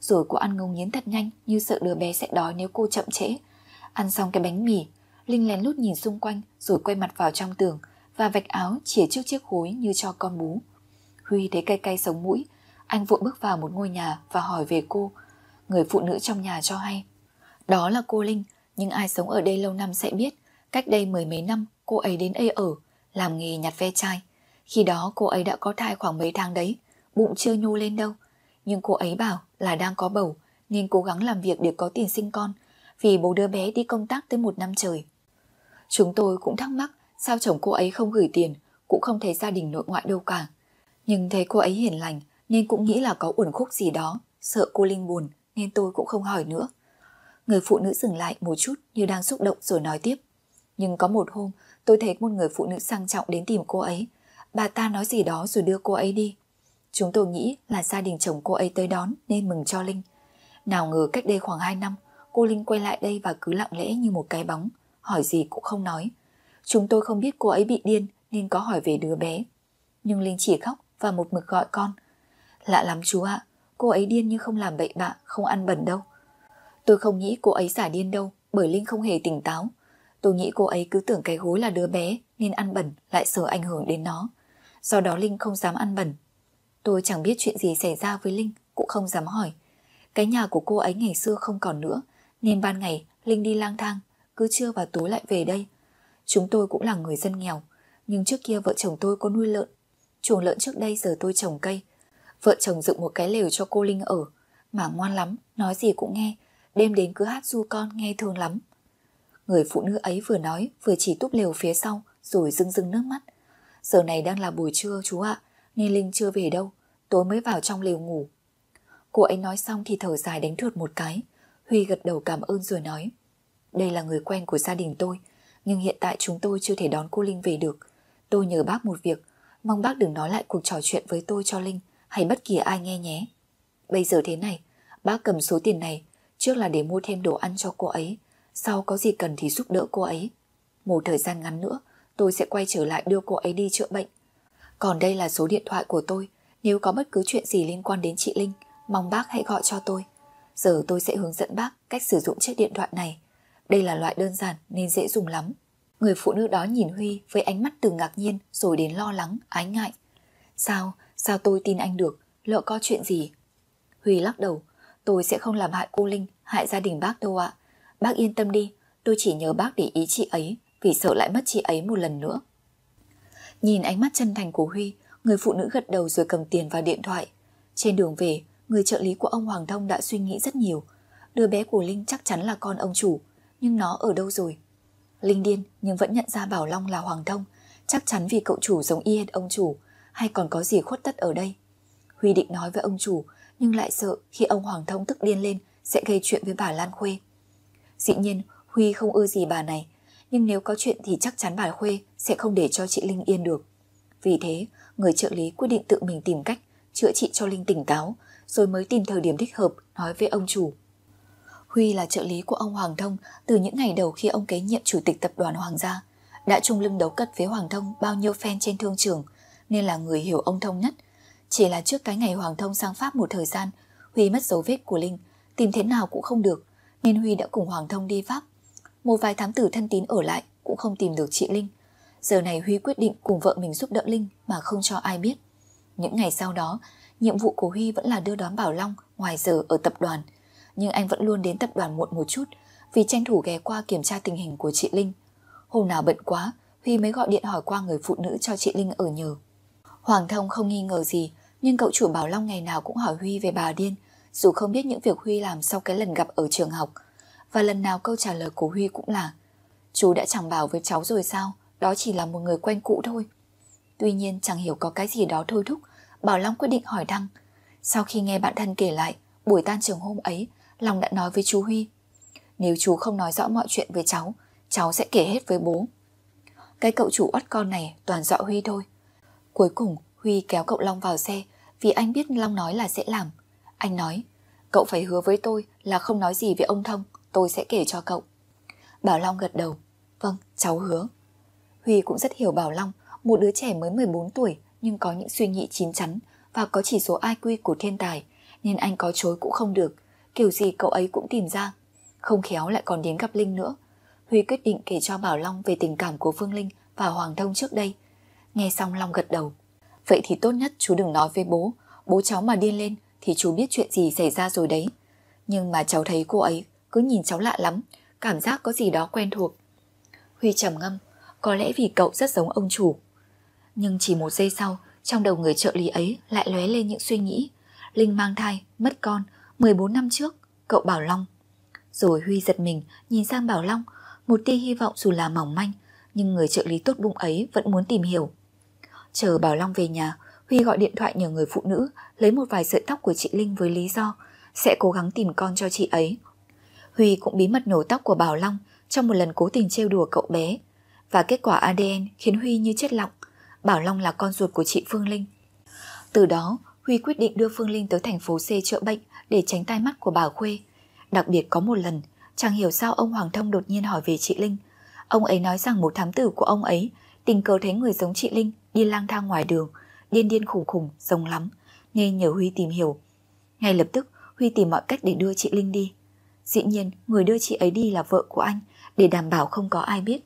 Rồi cô ăn ngấu nghiến thật nhanh như sợ đứa bé sẽ đói nếu cô chậm trễ. Ăn xong cái bánh mì, Linh lén lút nhìn xung quanh rồi quay mặt vào trong tường và vạch áo chìa trước chiếc khối như cho con bú. Huy thấy cay cay sống mũi, anh vội bước vào một ngôi nhà và hỏi về cô. Người phụ nữ trong nhà cho hay. Đó là cô Linh, nhưng ai sống ở đây lâu năm sẽ biết. Cách đây mười mấy năm, cô ấy đến đây ở, làm nghề nhặt ve chai. Khi đó cô ấy đã có thai khoảng mấy tháng đấy, bụng chưa nhô lên đâu. Nhưng cô ấy bảo là đang có bầu, nên cố gắng làm việc để có tiền sinh con, vì bố đứa bé đi công tác tới một năm trời. Chúng tôi cũng thắc mắc sao chồng cô ấy không gửi tiền, cũng không thấy gia đình nội ngoại đâu cả. Nhưng thấy cô ấy hiền lành nên cũng nghĩ là có uẩn khúc gì đó, sợ cô Linh buồn nên tôi cũng không hỏi nữa. Người phụ nữ dừng lại một chút như đang xúc động rồi nói tiếp. Nhưng có một hôm tôi thấy một người phụ nữ sang trọng đến tìm cô ấy. Bà ta nói gì đó rồi đưa cô ấy đi. Chúng tôi nghĩ là gia đình chồng cô ấy tới đón nên mừng cho Linh. Nào ngờ cách đây khoảng 2 năm, cô Linh quay lại đây và cứ lặng lẽ như một cái bóng, hỏi gì cũng không nói. Chúng tôi không biết cô ấy bị điên nên có hỏi về đứa bé. Nhưng Linh chỉ khóc và một mực gọi con. Lạ lắm chú ạ, cô ấy điên nhưng không làm bậy bạ, không ăn bẩn đâu. Tôi không nghĩ cô ấy giả điên đâu, bởi Linh không hề tỉnh táo. Tôi nghĩ cô ấy cứ tưởng cái gối là đứa bé nên ăn bẩn lại sợ ảnh hưởng đến nó. Do đó Linh không dám ăn bẩn. Tôi chẳng biết chuyện gì xảy ra với Linh, cũng không dám hỏi. Cái nhà của cô ấy ngày xưa không còn nữa, nên ban ngày Linh đi lang thang, cứ trưa và tối lại về đây. Chúng tôi cũng là người dân nghèo, nhưng trước kia vợ chồng tôi có nuôi lợn. Chuồng lợn trước đây giờ tôi trồng cây. Vợ chồng dựng một cái lều cho cô Linh ở, mà ngoan lắm, nói gì cũng nghe, đêm đến cứ hát du con nghe thương lắm. Người phụ nữ ấy vừa nói vừa chỉ túp lều phía sau rồi rưng rưng nước mắt. Giờ này đang là buổi trưa chú ạ, nên Linh chưa về đâu, tối mới vào trong lều ngủ. Cô ấy nói xong thì thở dài đánh thượt một cái. Huy gật đầu cảm ơn rồi nói. Đây là người quen của gia đình tôi, nhưng hiện tại chúng tôi chưa thể đón cô Linh về được. Tôi nhờ bác một việc, mong bác đừng nói lại cuộc trò chuyện với tôi cho Linh hay bất kỳ ai nghe nhé. Bây giờ thế này, bác cầm số tiền này, trước là để mua thêm đồ ăn cho cô ấy, sau có gì cần thì giúp đỡ cô ấy. Một thời gian ngắn nữa, tôi sẽ quay trở lại đưa cô ấy đi chữa bệnh. Còn đây là số điện thoại của tôi, nếu có bất cứ chuyện gì liên quan đến chị Linh, mong bác hãy gọi cho tôi. Giờ tôi sẽ hướng dẫn bác cách sử dụng chiếc điện thoại này. Đây là loại đơn giản nên dễ dùng lắm. Người phụ nữ đó nhìn Huy với ánh mắt từ ngạc nhiên rồi đến lo lắng, ái ngại. Sao, sao tôi tin anh được, lỡ có chuyện gì? Huy lắc đầu, tôi sẽ không làm hại cô Linh, hại gia đình bác đâu ạ. Bác yên tâm đi, tôi chỉ nhớ bác để ý chị ấy vì sợ lại mất chị ấy một lần nữa. Nhìn ánh mắt chân thành của Huy, người phụ nữ gật đầu rồi cầm tiền vào điện thoại. Trên đường về, người trợ lý của ông Hoàng Thông đã suy nghĩ rất nhiều. Đứa bé của Linh chắc chắn là con ông chủ, nhưng nó ở đâu rồi? Linh điên nhưng vẫn nhận ra Bảo Long là Hoàng Thông, chắc chắn vì cậu chủ giống y hệt ông chủ, hay còn có gì khuất tất ở đây. Huy định nói với ông chủ, nhưng lại sợ khi ông Hoàng Thông tức điên lên sẽ gây chuyện với bà Lan Khuê. Dĩ nhiên, Huy không ưa gì bà này, nhưng nếu có chuyện thì chắc chắn bà Khuê sẽ không để cho chị Linh yên được. Vì thế, người trợ lý quyết định tự mình tìm cách chữa trị cho Linh tỉnh táo, rồi mới tìm thời điểm thích hợp nói với ông chủ. Huy là trợ lý của ông Hoàng Thông từ những ngày đầu khi ông kế nhiệm chủ tịch tập đoàn Hoàng gia, đã chung lưng đấu cật với Hoàng Thông bao nhiêu fan trên thương trường, nên là người hiểu ông Thông nhất. Chỉ là trước cái ngày Hoàng Thông sang Pháp một thời gian, Huy mất dấu vết của Linh, tìm thế nào cũng không được, nên Huy đã cùng Hoàng Thông đi Pháp. Một vài thám tử thân tín ở lại cũng không tìm được chị Linh. Giờ này Huy quyết định cùng vợ mình giúp đỡ Linh mà không cho ai biết. Những ngày sau đó, nhiệm vụ của Huy vẫn là đưa đón Bảo Long ngoài giờ ở tập đoàn. Nhưng anh vẫn luôn đến tập đoàn muộn một chút vì tranh thủ ghé qua kiểm tra tình hình của chị Linh. Hôm nào bận quá, Huy mới gọi điện hỏi qua người phụ nữ cho chị Linh ở nhờ. Hoàng Thông không nghi ngờ gì, nhưng cậu chủ Bảo Long ngày nào cũng hỏi Huy về bà điên, dù không biết những việc Huy làm sau cái lần gặp ở trường học. Và lần nào câu trả lời của Huy cũng là Chú đã chẳng bảo với cháu rồi sao, đó chỉ là một người quen cũ thôi. Tuy nhiên chẳng hiểu có cái gì đó thôi thúc, Bảo Long quyết định hỏi Đăng. Sau khi nghe bạn thân kể lại, buổi tan trường hôm ấy, Long đã nói với chú Huy. Nếu chú không nói rõ mọi chuyện với cháu, cháu sẽ kể hết với bố. Cái cậu chủ oắt con này toàn dọa Huy thôi. Cuối cùng Huy kéo cậu Long vào xe vì anh biết Long nói là sẽ làm. Anh nói, cậu phải hứa với tôi là không nói gì với ông Thông, tôi sẽ kể cho cậu. Bảo Long gật đầu, vâng, cháu hứa. Huy cũng rất hiểu Bảo Long, một đứa trẻ mới 14 tuổi nhưng có những suy nghĩ chín chắn và có chỉ số IQ của thiên tài, nên anh có chối cũng không được, kiểu gì cậu ấy cũng tìm ra. Không khéo lại còn đến gặp Linh nữa. Huy quyết định kể cho Bảo Long về tình cảm của Phương Linh và Hoàng Thông trước đây. Nghe xong Long gật đầu. Vậy thì tốt nhất chú đừng nói với bố, bố cháu mà điên lên thì chú biết chuyện gì xảy ra rồi đấy. Nhưng mà cháu thấy cô ấy cứ nhìn cháu lạ lắm, cảm giác có gì đó quen thuộc. Huy trầm ngâm, có lẽ vì cậu rất giống ông chủ. Nhưng chỉ một giây sau, trong đầu người trợ lý ấy lại lóe lên những suy nghĩ. Linh mang thai, mất con, 14 năm trước, cậu Bảo Long. Rồi Huy giật mình, nhìn sang Bảo Long, một tia hy vọng dù là mỏng manh, nhưng người trợ lý tốt bụng ấy vẫn muốn tìm hiểu. Chờ Bảo Long về nhà, Huy gọi điện thoại nhờ người phụ nữ lấy một vài sợi tóc của chị Linh với lý do sẽ cố gắng tìm con cho chị ấy. Huy cũng bí mật nổ tóc của Bảo Long trong một lần cố tình trêu đùa cậu bé. Và kết quả ADN khiến Huy như chết lặng. Bảo Long là con ruột của chị Phương Linh. Từ đó, Huy quyết định đưa Phương Linh tới thành phố C chữa bệnh để tránh tai mắt của bà Khuê. Đặc biệt có một lần, chẳng hiểu sao ông Hoàng Thông đột nhiên hỏi về chị Linh. Ông ấy nói rằng một thám tử của ông ấy tình cờ thấy người giống chị Linh đi lang thang ngoài đường, điên điên khủng khủng, giống lắm, nên nhờ Huy tìm hiểu. Ngay lập tức, Huy tìm mọi cách để đưa chị Linh đi. Dĩ nhiên, người đưa chị ấy đi là vợ của anh, để đảm bảo không có ai biết.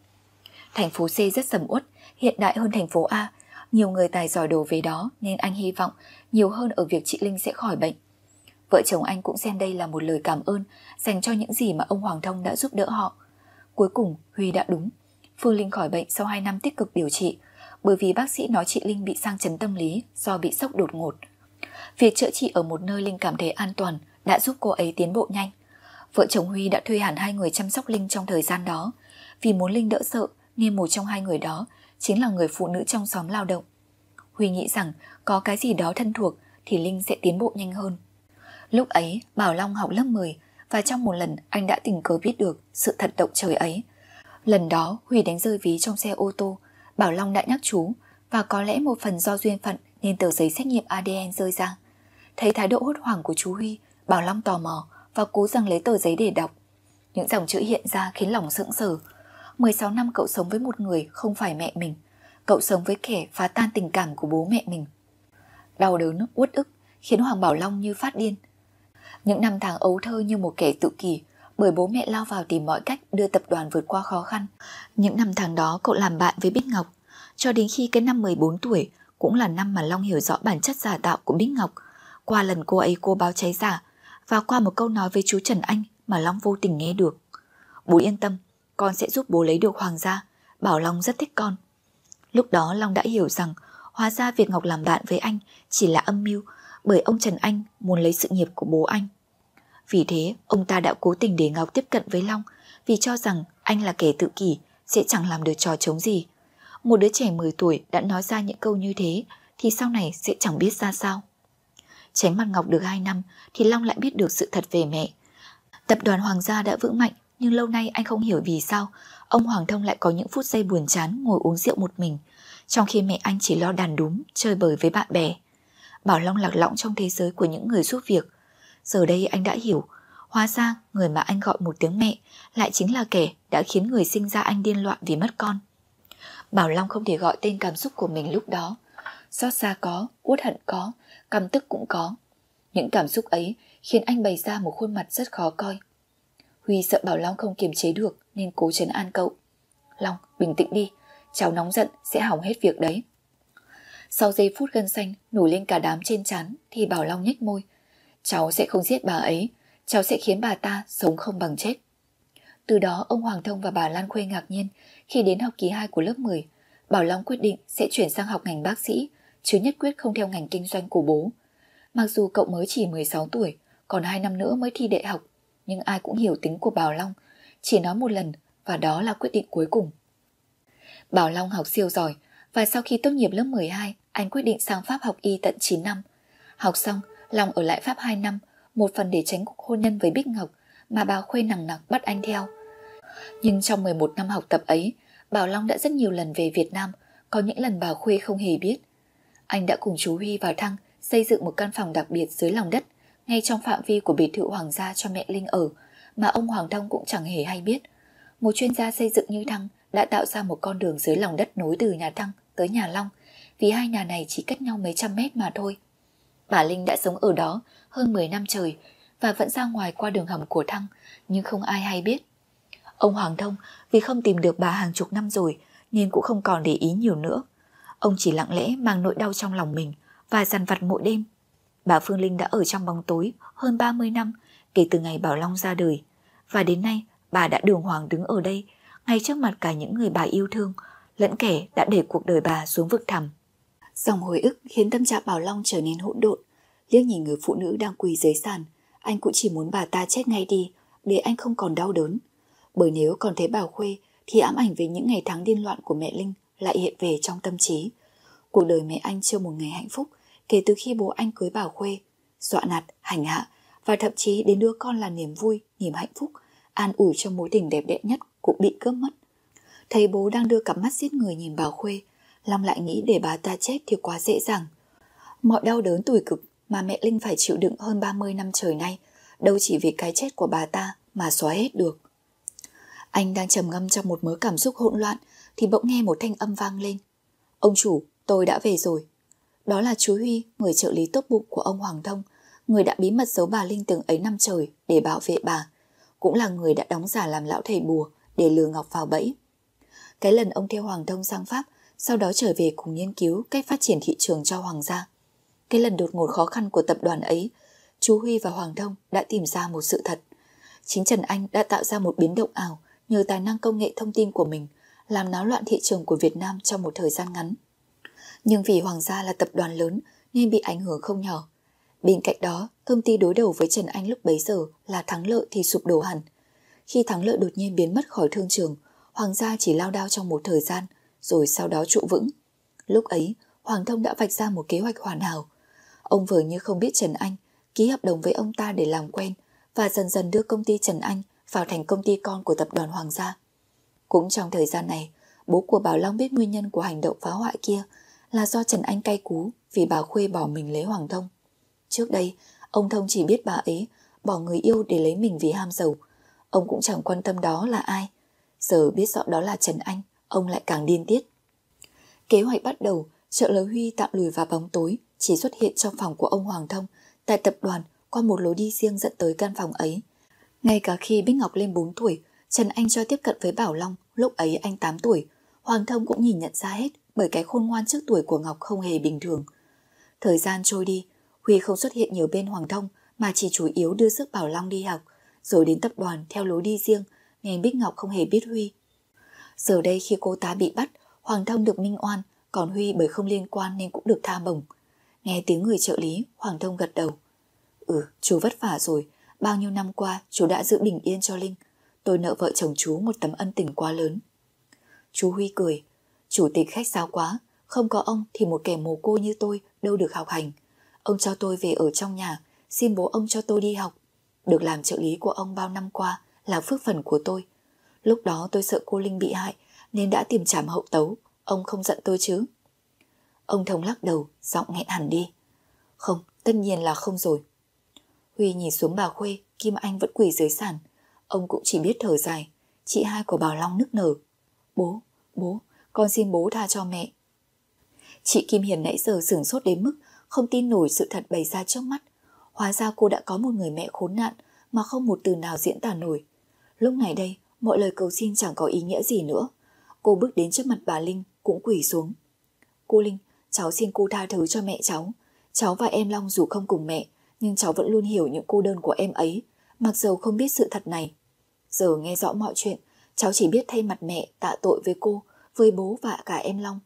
Thành phố C rất sầm uất, hiện đại hơn thành phố A, nhiều người tài giỏi đổ về đó nên anh hy vọng nhiều hơn ở việc chị Linh sẽ khỏi bệnh. Vợ chồng anh cũng xem đây là một lời cảm ơn dành cho những gì mà ông Hoàng Thông đã giúp đỡ họ. Cuối cùng, Huy đã đúng. Phương Linh khỏi bệnh sau 2 năm tích cực điều trị, bởi vì bác sĩ nói chị Linh bị sang chấn tâm lý do bị sốc đột ngột. Việc chữa trị ở một nơi Linh cảm thấy an toàn đã giúp cô ấy tiến bộ nhanh. Vợ chồng Huy đã thuê hẳn hai người chăm sóc Linh trong thời gian đó. Vì muốn Linh đỡ sợ nên một trong hai người đó chính là người phụ nữ trong xóm lao động. Huy nghĩ rằng có cái gì đó thân thuộc thì Linh sẽ tiến bộ nhanh hơn. Lúc ấy Bảo Long học lớp 10 và trong một lần anh đã tình cờ biết được sự thật động trời ấy. Lần đó Huy đánh rơi ví trong xe ô tô, Bảo Long đã nhắc chú và có lẽ một phần do duyên phận nên tờ giấy xét nghiệm ADN rơi ra. Thấy thái độ hốt hoảng của chú Huy, Bảo Long tò mò và cố rằng lấy tờ giấy để đọc. Những dòng chữ hiện ra khiến lòng sững sờ. 16 năm cậu sống với một người không phải mẹ mình. Cậu sống với kẻ phá tan tình cảm của bố mẹ mình. Đau đớn, uất ức khiến Hoàng Bảo Long như phát điên. Những năm tháng ấu thơ như một kẻ tự kỷ bởi bố mẹ lao vào tìm mọi cách đưa tập đoàn vượt qua khó khăn. Những năm tháng đó cậu làm bạn với Bích Ngọc cho đến khi cái năm 14 tuổi cũng là năm mà Long hiểu rõ bản chất giả tạo của Bích Ngọc qua lần cô ấy cô báo cháy giả và qua một câu nói với chú Trần Anh mà Long vô tình nghe được. Bố yên tâm, con sẽ giúp bố lấy được Hoàng gia, bảo Long rất thích con. Lúc đó Long đã hiểu rằng hóa ra việc Ngọc làm bạn với anh chỉ là âm mưu bởi ông Trần Anh muốn lấy sự nghiệp của bố anh. Vì thế, ông ta đã cố tình để Ngọc tiếp cận với Long vì cho rằng anh là kẻ tự kỷ sẽ chẳng làm được trò chống gì. Một đứa trẻ 10 tuổi đã nói ra những câu như thế thì sau này sẽ chẳng biết ra sao. Tránh mặt Ngọc được 2 năm thì Long lại biết được sự thật về mẹ. Tập đoàn Hoàng gia đã vững mạnh nhưng lâu nay anh không hiểu vì sao ông Hoàng Thông lại có những phút giây buồn chán ngồi uống rượu một mình trong khi mẹ anh chỉ lo đàn đúng, chơi bời với bạn bè. Bảo Long lạc lõng trong thế giới của những người giúp việc. Giờ đây anh đã hiểu, hóa ra người mà anh gọi một tiếng mẹ lại chính là kẻ đã khiến người sinh ra anh điên loạn vì mất con. Bảo Long không thể gọi tên cảm xúc của mình lúc đó. Xót xa có, uất hận có, căm tức cũng có. Những cảm xúc ấy khiến anh bày ra một khuôn mặt rất khó coi. Huy sợ Bảo Long không kiềm chế được nên cố chấn an cậu. Long, bình tĩnh đi, cháu nóng giận sẽ hỏng hết việc đấy. Sau giây phút gân xanh nổi lên cả đám trên chán thì Bảo Long nhếch môi. Cháu sẽ không giết bà ấy, cháu sẽ khiến bà ta sống không bằng chết. Từ đó ông Hoàng Thông và bà Lan Khuê ngạc nhiên khi đến học kỳ 2 của lớp 10, Bảo Long quyết định sẽ chuyển sang học ngành bác sĩ, chứ nhất quyết không theo ngành kinh doanh của bố. Mặc dù cậu mới chỉ 16 tuổi, còn 2 năm nữa mới thi đại học, nhưng ai cũng hiểu tính của Bảo Long, chỉ nói một lần và đó là quyết định cuối cùng. Bảo Long học siêu giỏi và sau khi tốt nghiệp lớp 12, anh quyết định sang Pháp học y tận 9 năm. Học xong, Long ở lại Pháp 2 năm, một phần để tránh cuộc hôn nhân với Bích Ngọc mà bà Khuê nặng nặc bắt anh theo. Nhưng trong 11 năm học tập ấy, Bảo Long đã rất nhiều lần về Việt Nam, có những lần bà Khuê không hề biết. Anh đã cùng chú Huy vào Thăng xây dựng một căn phòng đặc biệt dưới lòng đất, ngay trong phạm vi của biệt thự hoàng gia cho mẹ Linh ở, mà ông Hoàng Thông cũng chẳng hề hay biết. Một chuyên gia xây dựng như Thăng đã tạo ra một con đường dưới lòng đất nối từ nhà Thăng tới nhà Long, vì hai nhà này chỉ cách nhau mấy trăm mét mà thôi. Bà Linh đã sống ở đó hơn 10 năm trời và vẫn ra ngoài qua đường hầm của Thăng, nhưng không ai hay biết. Ông Hoàng Thông vì không tìm được bà hàng chục năm rồi nên cũng không còn để ý nhiều nữa. Ông chỉ lặng lẽ mang nỗi đau trong lòng mình và dằn vặt mỗi đêm. Bà Phương Linh đã ở trong bóng tối hơn 30 năm kể từ ngày Bảo Long ra đời. Và đến nay bà đã đường hoàng đứng ở đây ngay trước mặt cả những người bà yêu thương lẫn kẻ đã để cuộc đời bà xuống vực thẳm. Dòng hồi ức khiến tâm trạng Bảo Long trở nên hỗn độn. Liếc nhìn người phụ nữ đang quỳ dưới sàn, anh cũng chỉ muốn bà ta chết ngay đi để anh không còn đau đớn. Bởi nếu còn thấy Bảo Khuê thì ám ảnh về những ngày tháng điên loạn của mẹ Linh lại hiện về trong tâm trí. Cuộc đời mẹ anh chưa một ngày hạnh phúc kể từ khi bố anh cưới Bảo Khuê, dọa nạt, hành hạ và thậm chí đến đứa con là niềm vui, niềm hạnh phúc, an ủi cho mối tình đẹp đẽ nhất cũng bị cướp mất. Thấy bố đang đưa cặp mắt giết người nhìn Bảo Khuê, Long lại nghĩ để bà ta chết thì quá dễ dàng. Mọi đau đớn tủi cực mà mẹ Linh phải chịu đựng hơn 30 năm trời nay, đâu chỉ vì cái chết của bà ta mà xóa hết được. Anh đang trầm ngâm trong một mớ cảm xúc hỗn loạn thì bỗng nghe một thanh âm vang lên. Ông chủ, tôi đã về rồi. Đó là chú Huy, người trợ lý tốt bụng của ông Hoàng Thông, người đã bí mật giấu bà Linh từng ấy năm trời để bảo vệ bà, cũng là người đã đóng giả làm lão thầy bùa để lừa Ngọc vào bẫy. Cái lần ông theo Hoàng Thông sang Pháp, sau đó trở về cùng nghiên cứu cách phát triển thị trường cho Hoàng gia. Cái lần đột ngột khó khăn của tập đoàn ấy, chú Huy và Hoàng Thông đã tìm ra một sự thật. Chính Trần Anh đã tạo ra một biến động ảo nhờ tài năng công nghệ thông tin của mình làm náo loạn thị trường của Việt Nam trong một thời gian ngắn. Nhưng vì Hoàng gia là tập đoàn lớn nên bị ảnh hưởng không nhỏ. Bên cạnh đó, công ty đối đầu với Trần Anh lúc bấy giờ là thắng lợi thì sụp đổ hẳn. Khi thắng lợi đột nhiên biến mất khỏi thương trường, Hoàng gia chỉ lao đao trong một thời gian, rồi sau đó trụ vững. Lúc ấy, Hoàng Thông đã vạch ra một kế hoạch hoàn hảo. Ông vừa như không biết Trần Anh, ký hợp đồng với ông ta để làm quen và dần dần đưa công ty Trần Anh vào thành công ty con của tập đoàn Hoàng gia. Cũng trong thời gian này, bố của Bảo Long biết nguyên nhân của hành động phá hoại kia là do Trần Anh cay cú vì bà Khuê bỏ mình lấy Hoàng Thông. Trước đây, ông Thông chỉ biết bà ấy bỏ người yêu để lấy mình vì ham giàu. Ông cũng chẳng quan tâm đó là ai. Giờ biết rõ đó là Trần Anh, ông lại càng điên tiết. Kế hoạch bắt đầu, trợ lối Huy tạm lùi vào bóng tối, chỉ xuất hiện trong phòng của ông Hoàng Thông, tại tập đoàn qua một lối đi riêng dẫn tới căn phòng ấy. Ngay cả khi Bích Ngọc lên 4 tuổi, Trần Anh cho tiếp cận với Bảo Long, lúc ấy anh 8 tuổi, Hoàng Thông cũng nhìn nhận ra hết bởi cái khôn ngoan trước tuổi của Ngọc không hề bình thường. Thời gian trôi đi, Huy không xuất hiện nhiều bên Hoàng Thông mà chỉ chủ yếu đưa sức Bảo Long đi học, rồi đến tập đoàn theo lối đi riêng, nên Bích Ngọc không hề biết Huy. Giờ đây khi cô ta bị bắt, Hoàng Thông được minh oan, còn Huy bởi không liên quan nên cũng được tha bổng. Nghe tiếng người trợ lý, Hoàng Thông gật đầu. Ừ, chú vất vả rồi, bao nhiêu năm qua chú đã giữ bình yên cho Linh. Tôi nợ vợ chồng chú một tấm ân tình quá lớn. Chú Huy cười, chủ tịch khách sáo quá, không có ông thì một kẻ mồ côi như tôi đâu được học hành. Ông cho tôi về ở trong nhà, xin bố ông cho tôi đi học. Được làm trợ lý của ông bao năm qua là phước phần của tôi. Lúc đó tôi sợ cô Linh bị hại nên đã tìm trảm hậu tấu, ông không giận tôi chứ. Ông Thông lắc đầu, giọng nghẹn hẳn đi. Không, tất nhiên là không rồi. Huy nhìn xuống bà Khuê, Kim Anh vẫn quỳ dưới sàn. Ông cũng chỉ biết thở dài. Chị hai của Bảo Long nức nở. Bố, bố, con xin bố tha cho mẹ. Chị Kim Hiền nãy giờ sửng sốt đến mức không tin nổi sự thật bày ra trước mắt. Hóa ra cô đã có một người mẹ khốn nạn mà không một từ nào diễn tả nổi. Lúc này đây, mọi lời cầu xin chẳng có ý nghĩa gì nữa. Cô bước đến trước mặt bà Linh, cũng quỳ xuống. Cô Linh, cháu xin cô tha thứ cho mẹ cháu. Cháu và em Long dù không cùng mẹ, nhưng cháu vẫn luôn hiểu những cô đơn của em ấy, mặc dầu không biết sự thật này. Giờ nghe rõ mọi chuyện, cháu chỉ biết thay mặt mẹ tạ tội với cô, với bố và cả em Long.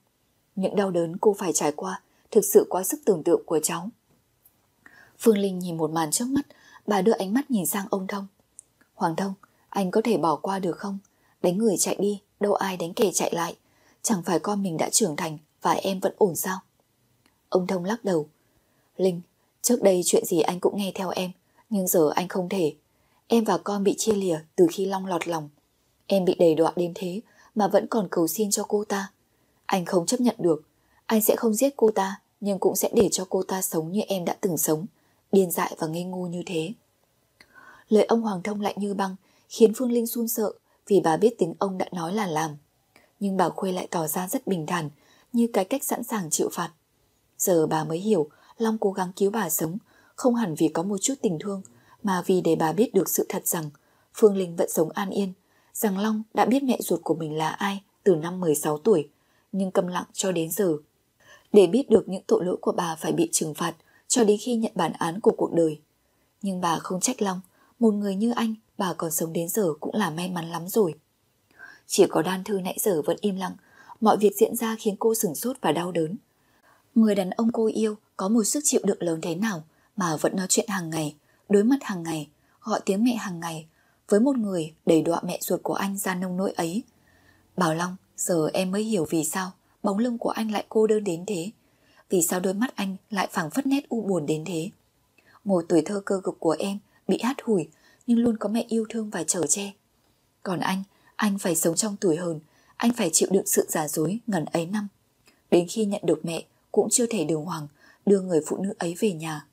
Những đau đớn cô phải trải qua thực sự quá sức tưởng tượng của cháu. Phương Linh nhìn một màn trước mắt, bà đưa ánh mắt nhìn sang ông Thông. Hoàng Thông, anh có thể bỏ qua được không? Đánh người chạy đi, đâu ai đánh kẻ chạy lại. Chẳng phải con mình đã trưởng thành và em vẫn ổn sao? Ông Thông lắc đầu. Linh, trước đây chuyện gì anh cũng nghe theo em, nhưng giờ anh không thể. Em và con bị chia lìa từ khi Long lọt lòng. Em bị đầy đọa đến thế mà vẫn còn cầu xin cho cô ta. Anh không chấp nhận được. Anh sẽ không giết cô ta, nhưng cũng sẽ để cho cô ta sống như em đã từng sống, điên dại và ngây ngu như thế. Lời ông Hoàng Thông lạnh như băng, khiến Phương Linh run sợ vì bà biết tính ông đã nói là làm. Nhưng bà Khuê lại tỏ ra rất bình thản, như cái cách sẵn sàng chịu phạt. Giờ bà mới hiểu Long cố gắng cứu bà sống, không hẳn vì có một chút tình thương, mà vì để bà biết được sự thật rằng Phương Linh vẫn sống an yên, rằng Long đã biết mẹ ruột của mình là ai từ năm 16 tuổi, nhưng câm lặng cho đến giờ. Để biết được những tội lỗi của bà phải bị trừng phạt cho đến khi nhận bản án của cuộc đời. Nhưng bà không trách Long, một người như anh bà còn sống đến giờ cũng là may mắn lắm rồi. Chỉ có đan thư nãy giờ vẫn im lặng, mọi việc diễn ra khiến cô sửng sốt và đau đớn. Người đàn ông cô yêu có một sức chịu đựng lớn thế nào mà vẫn nói chuyện hàng ngày, đối mặt hàng ngày, gọi tiếng mẹ hàng ngày với một người đầy đọa mẹ ruột của anh ra nông nỗi ấy. Bảo Long, giờ em mới hiểu vì sao bóng lưng của anh lại cô đơn đến thế. Vì sao đôi mắt anh lại phảng phất nét u buồn đến thế. Một tuổi thơ cơ cực của em bị hát hủi nhưng luôn có mẹ yêu thương và chở che. Còn anh, anh phải sống trong tuổi hờn, anh phải chịu đựng sự giả dối ngần ấy năm. Đến khi nhận được mẹ, cũng chưa thể đường hoàng đưa người phụ nữ ấy về nhà.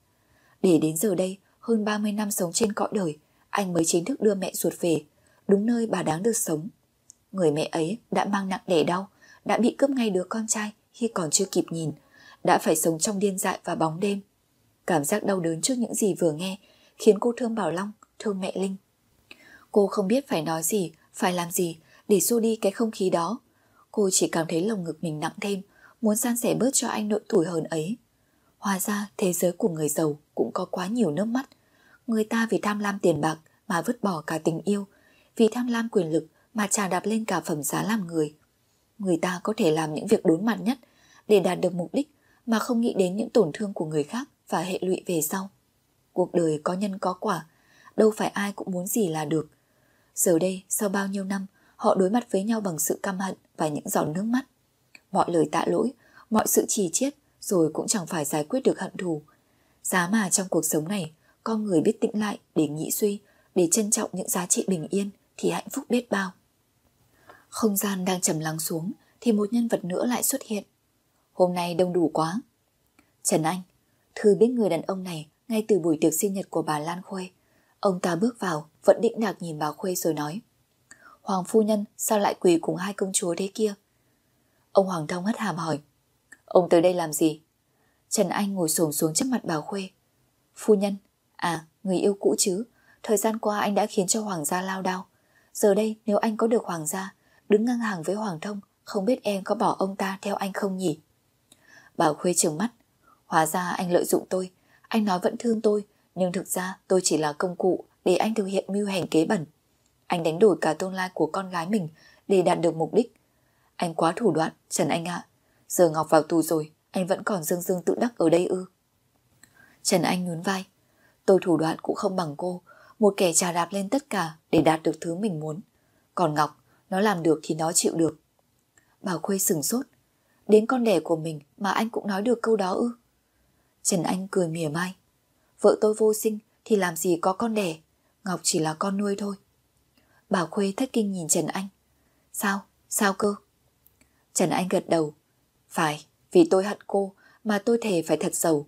Để đến giờ đây, hơn 30 năm sống trên cõi đời, anh mới chính thức đưa mẹ ruột về, đúng nơi bà đáng được sống. Người mẹ ấy đã mang nặng đẻ đau, đã bị cướp ngay đứa con trai khi còn chưa kịp nhìn, đã phải sống trong điên dại và bóng đêm. Cảm giác đau đớn trước những gì vừa nghe khiến cô thương Bảo Long, thương mẹ Linh. Cô không biết phải nói gì, phải làm gì để xua đi cái không khí đó. Cô chỉ cảm thấy lồng ngực mình nặng thêm, muốn san sẻ bớt cho anh nỗi tủi hờn ấy. Hóa ra thế giới của người giàu cũng có quá nhiều nước mắt. Người ta vì tham lam tiền bạc mà vứt bỏ cả tình yêu, vì tham lam quyền lực mà trà đạp lên cả phẩm giá làm người. Người ta có thể làm những việc đốn mặt nhất để đạt được mục đích mà không nghĩ đến những tổn thương của người khác và hệ lụy về sau. Cuộc đời có nhân có quả, đâu phải ai cũng muốn gì là được. Giờ đây, sau bao nhiêu năm, họ đối mặt với nhau bằng sự căm hận và những giọt nước mắt. Mọi lời tạ lỗi, mọi sự trì chiết rồi cũng chẳng phải giải quyết được hận thù. Giá mà trong cuộc sống này, con người biết tĩnh lại để nghĩ suy, để trân trọng những giá trị bình yên thì hạnh phúc biết bao. Không gian đang trầm lắng xuống thì một nhân vật nữa lại xuất hiện. Hôm nay đông đủ quá. Trần Anh, Thư biết người đàn ông này ngay từ buổi tiệc sinh nhật của bà Lan Khuê. Ông ta bước vào, vẫn định nạc nhìn bà Khuê rồi nói. Hoàng phu nhân sao lại quỳ cùng hai công chúa thế kia? Ông Hoàng Thông hất hàm hỏi. Ông tới đây làm gì? Trần Anh ngồi xổm xuống trước mặt bà Khuê. Phu nhân, à, người yêu cũ chứ. Thời gian qua anh đã khiến cho Hoàng gia lao đao. Giờ đây nếu anh có được Hoàng gia, đứng ngang hàng với Hoàng Thông, không biết em có bỏ ông ta theo anh không nhỉ? Bà Khuê trừng mắt, hóa ra anh lợi dụng tôi, anh nói vẫn thương tôi, nhưng thực ra tôi chỉ là công cụ để anh thực hiện mưu hành kế bẩn. Anh đánh đổi cả tương lai của con gái mình để đạt được mục đích. Anh quá thủ đoạn, Trần Anh ạ. Giờ Ngọc vào tù rồi, anh vẫn còn dương dương tự đắc ở đây ư. Trần Anh nhún vai. Tôi thủ đoạn cũng không bằng cô, một kẻ trà đạp lên tất cả để đạt được thứ mình muốn. Còn Ngọc, nó làm được thì nó chịu được. Bảo Khuê sừng sốt. Đến con đẻ của mình mà anh cũng nói được câu đó ư. Trần Anh cười mỉa mai. Vợ tôi vô sinh thì làm gì có con đẻ. Ngọc chỉ là con nuôi thôi. Bảo Khuê thất kinh nhìn Trần Anh. Sao? Sao cơ? Trần Anh gật đầu. Phải, vì tôi hận cô mà tôi thề phải thật giàu.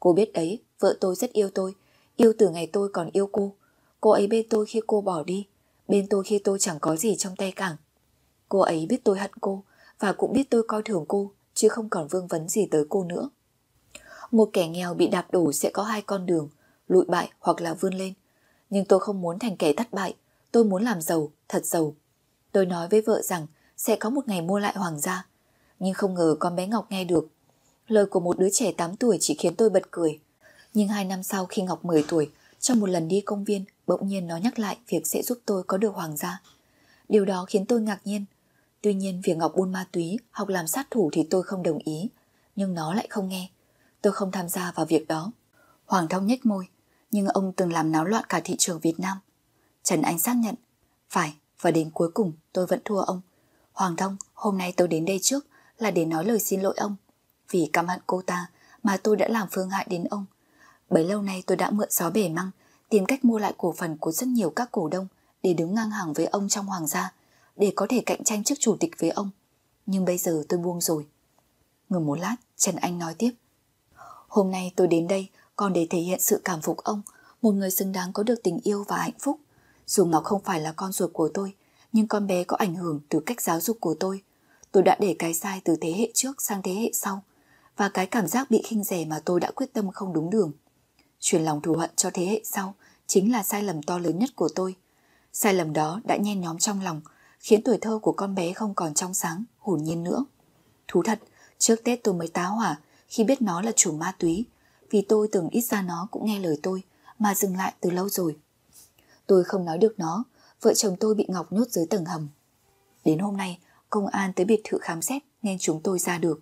Cô biết đấy, vợ tôi rất yêu tôi. Yêu từ ngày tôi còn yêu cô. Cô ấy bên tôi khi cô bỏ đi. Bên tôi khi tôi chẳng có gì trong tay cảng. Cô ấy biết tôi hận cô và cũng biết tôi coi thường cô chứ không còn vương vấn gì tới cô nữa. Một kẻ nghèo bị đạp đổ sẽ có hai con đường, lụi bại hoặc là vươn lên. Nhưng tôi không muốn thành kẻ thất bại, tôi muốn làm giàu, thật giàu. Tôi nói với vợ rằng sẽ có một ngày mua lại hoàng gia. Nhưng không ngờ con bé Ngọc nghe được. Lời của một đứa trẻ 8 tuổi chỉ khiến tôi bật cười. Nhưng hai năm sau khi Ngọc 10 tuổi, trong một lần đi công viên, bỗng nhiên nó nhắc lại việc sẽ giúp tôi có được hoàng gia. Điều đó khiến tôi ngạc nhiên. Tuy nhiên việc Ngọc buôn ma túy, học làm sát thủ thì tôi không đồng ý. Nhưng nó lại không nghe. Tôi không tham gia vào việc đó. Hoàng Thông nhếch môi, nhưng ông từng làm náo loạn cả thị trường Việt Nam. Trần Anh xác nhận, phải, và đến cuối cùng tôi vẫn thua ông. Hoàng Thông, hôm nay tôi đến đây trước là để nói lời xin lỗi ông. Vì căm hận cô ta mà tôi đã làm phương hại đến ông. Bấy lâu nay tôi đã mượn gió bể măng, tìm cách mua lại cổ phần của rất nhiều các cổ đông để đứng ngang hàng với ông trong hoàng gia, để có thể cạnh tranh chức chủ tịch với ông. Nhưng bây giờ tôi buông rồi. Ngừng một lát, Trần Anh nói tiếp. Hôm nay tôi đến đây còn để thể hiện sự cảm phục ông, một người xứng đáng có được tình yêu và hạnh phúc. Dù Ngọc không phải là con ruột của tôi, nhưng con bé có ảnh hưởng từ cách giáo dục của tôi. Tôi đã để cái sai từ thế hệ trước sang thế hệ sau, và cái cảm giác bị khinh rẻ mà tôi đã quyết tâm không đúng đường. Truyền lòng thù hận cho thế hệ sau chính là sai lầm to lớn nhất của tôi. Sai lầm đó đã nhen nhóm trong lòng, khiến tuổi thơ của con bé không còn trong sáng, hồn nhiên nữa. Thú thật, trước Tết tôi mới tá hỏa khi biết nó là chủ ma túy, vì tôi từng ít ra nó cũng nghe lời tôi mà dừng lại từ lâu rồi. Tôi không nói được nó, vợ chồng tôi bị Ngọc nhốt dưới tầng hầm. Đến hôm nay, công an tới biệt thự khám xét nên chúng tôi ra được.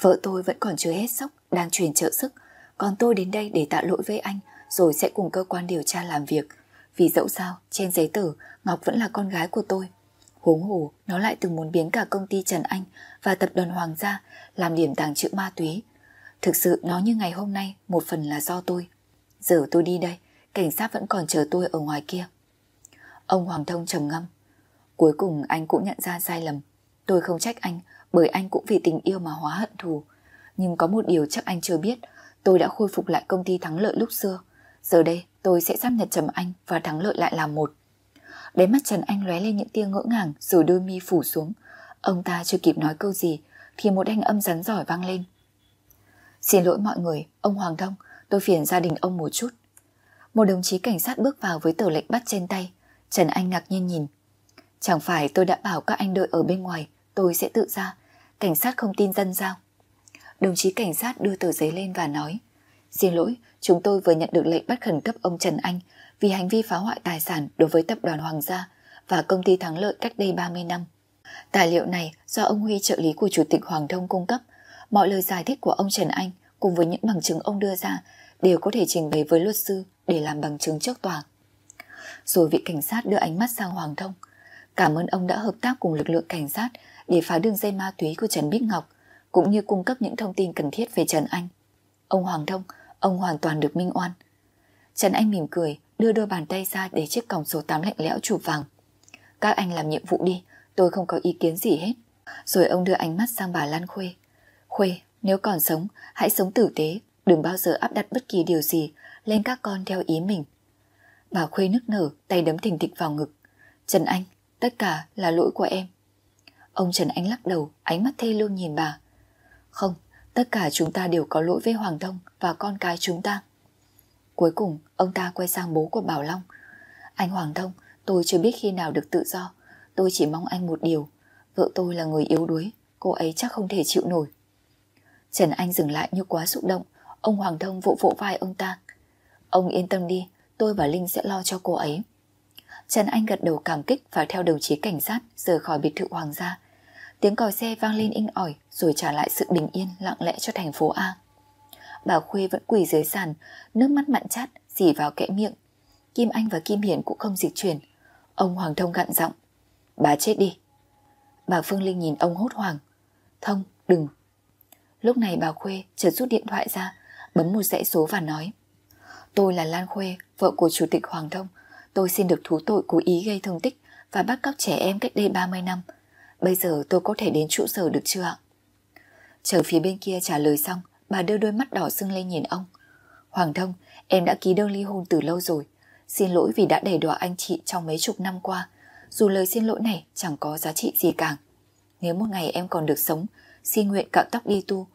Vợ tôi vẫn còn chưa hết sốc, đang truyền trợ sức, còn tôi đến đây để tạ lỗi với anh rồi sẽ cùng cơ quan điều tra làm việc. Vì dẫu sao, trên giấy tờ, Ngọc vẫn là con gái của tôi. Huống hồ, nó lại từng muốn biến cả công ty Trần Anh và tập đoàn Hoàng gia làm điểm tàng trữ ma túy. Thực sự nó như ngày hôm nay một phần là do tôi. Giờ tôi đi đây, cảnh sát vẫn còn chờ tôi ở ngoài kia. Ông Hoàng Thông trầm ngâm. Cuối cùng anh cũng nhận ra sai lầm. Tôi không trách anh bởi anh cũng vì tình yêu mà hóa hận thù. Nhưng có một điều chắc anh chưa biết, tôi đã khôi phục lại công ty thắng lợi lúc xưa. Giờ đây tôi sẽ sắp nhật Trầm Anh và thắng lợi lại làm một. Đáy mắt Trần Anh lóe lên những tia ngỡ ngàng rồi đôi mi phủ xuống. Ông ta chưa kịp nói câu gì thì một anh âm rắn giỏi vang lên. Xin lỗi mọi người, ông Hoàng Thông, tôi phiền gia đình ông một chút. Một đồng chí cảnh sát bước vào với tờ lệnh bắt trên tay. Trần Anh ngạc nhiên nhìn. Chẳng phải tôi đã bảo các anh đợi ở bên ngoài, tôi sẽ tự ra. Cảnh sát không tin dân sao? Đồng chí cảnh sát đưa tờ giấy lên và nói. Xin lỗi, chúng tôi vừa nhận được lệnh bắt khẩn cấp ông Trần Anh vì hành vi phá hoại tài sản đối với tập đoàn Hoàng gia và công ty thắng lợi cách đây 30 năm. Tài liệu này do ông Huy trợ lý của Chủ tịch Hoàng Thông cung cấp. Mọi lời giải thích của ông Trần Anh cùng với những bằng chứng ông đưa ra đều có thể trình bày với luật sư để làm bằng chứng trước tòa. Rồi vị cảnh sát đưa ánh mắt sang Hoàng Thông. Cảm ơn ông đã hợp tác cùng lực lượng cảnh sát để phá đường dây ma túy của Trần Bích Ngọc cũng như cung cấp những thông tin cần thiết về Trần Anh. Ông Hoàng Thông, ông hoàn toàn được minh oan. Trần Anh mỉm cười, đưa đôi bàn tay ra để chiếc còng số 8 lạnh lẽo chụp vàng. Các anh làm nhiệm vụ đi, tôi không có ý kiến gì hết. Rồi ông đưa ánh mắt sang bà Lan Khuê. Khuê, nếu còn sống, hãy sống tử tế, đừng bao giờ áp đặt bất kỳ điều gì lên các con theo ý mình. Bà Khuê nức nở, tay đấm thình thịch vào ngực. Trần Anh, tất cả là lỗi của em. Ông Trần Anh lắc đầu, ánh mắt thê lương nhìn bà. Không, tất cả chúng ta đều có lỗi với Hoàng Thông và con cái chúng ta. Cuối cùng, ông ta quay sang bố của Bảo Long. Anh Hoàng Thông, tôi chưa biết khi nào được tự do. Tôi chỉ mong anh một điều. Vợ tôi là người yếu đuối, cô ấy chắc không thể chịu nổi. Trần Anh dừng lại như quá xúc động, ông Hoàng Thông vỗ vỗ vai ông ta. Ông yên tâm đi, tôi và Linh sẽ lo cho cô ấy. Trần Anh gật đầu cảm kích và theo đồng chí cảnh sát rời khỏi biệt thự Hoàng gia. Tiếng còi xe vang lên inh ỏi rồi trả lại sự bình yên lặng lẽ cho thành phố A. Bà Khuê vẫn quỳ dưới sàn, nước mắt mặn chát dì vào kẽ miệng. Kim Anh và Kim hiển cũng không dịch chuyển. Ông Hoàng Thông gặn giọng. Bà chết đi. Bà Phương Linh nhìn ông hốt hoảng. Thông, đừng. Lúc này bà Khuê chợt rút điện thoại ra, bấm một dãy số và nói. Tôi là Lan Khuê, vợ của Chủ tịch Hoàng Thông. Tôi xin được thú tội cố ý gây thương tích và bắt cóc trẻ em cách đây 30 năm. Bây giờ tôi có thể đến trụ sở được chưa ạ? Chờ phía bên kia trả lời xong, bà đưa đôi mắt đỏ sưng lên nhìn ông. Hoàng Thông, em đã ký đơn ly hôn từ lâu rồi. Xin lỗi vì đã đẩy đọa anh chị trong mấy chục năm qua. Dù lời xin lỗi này chẳng có giá trị gì cả. Nếu một ngày em còn được sống, xin nguyện cạo tóc đi tu.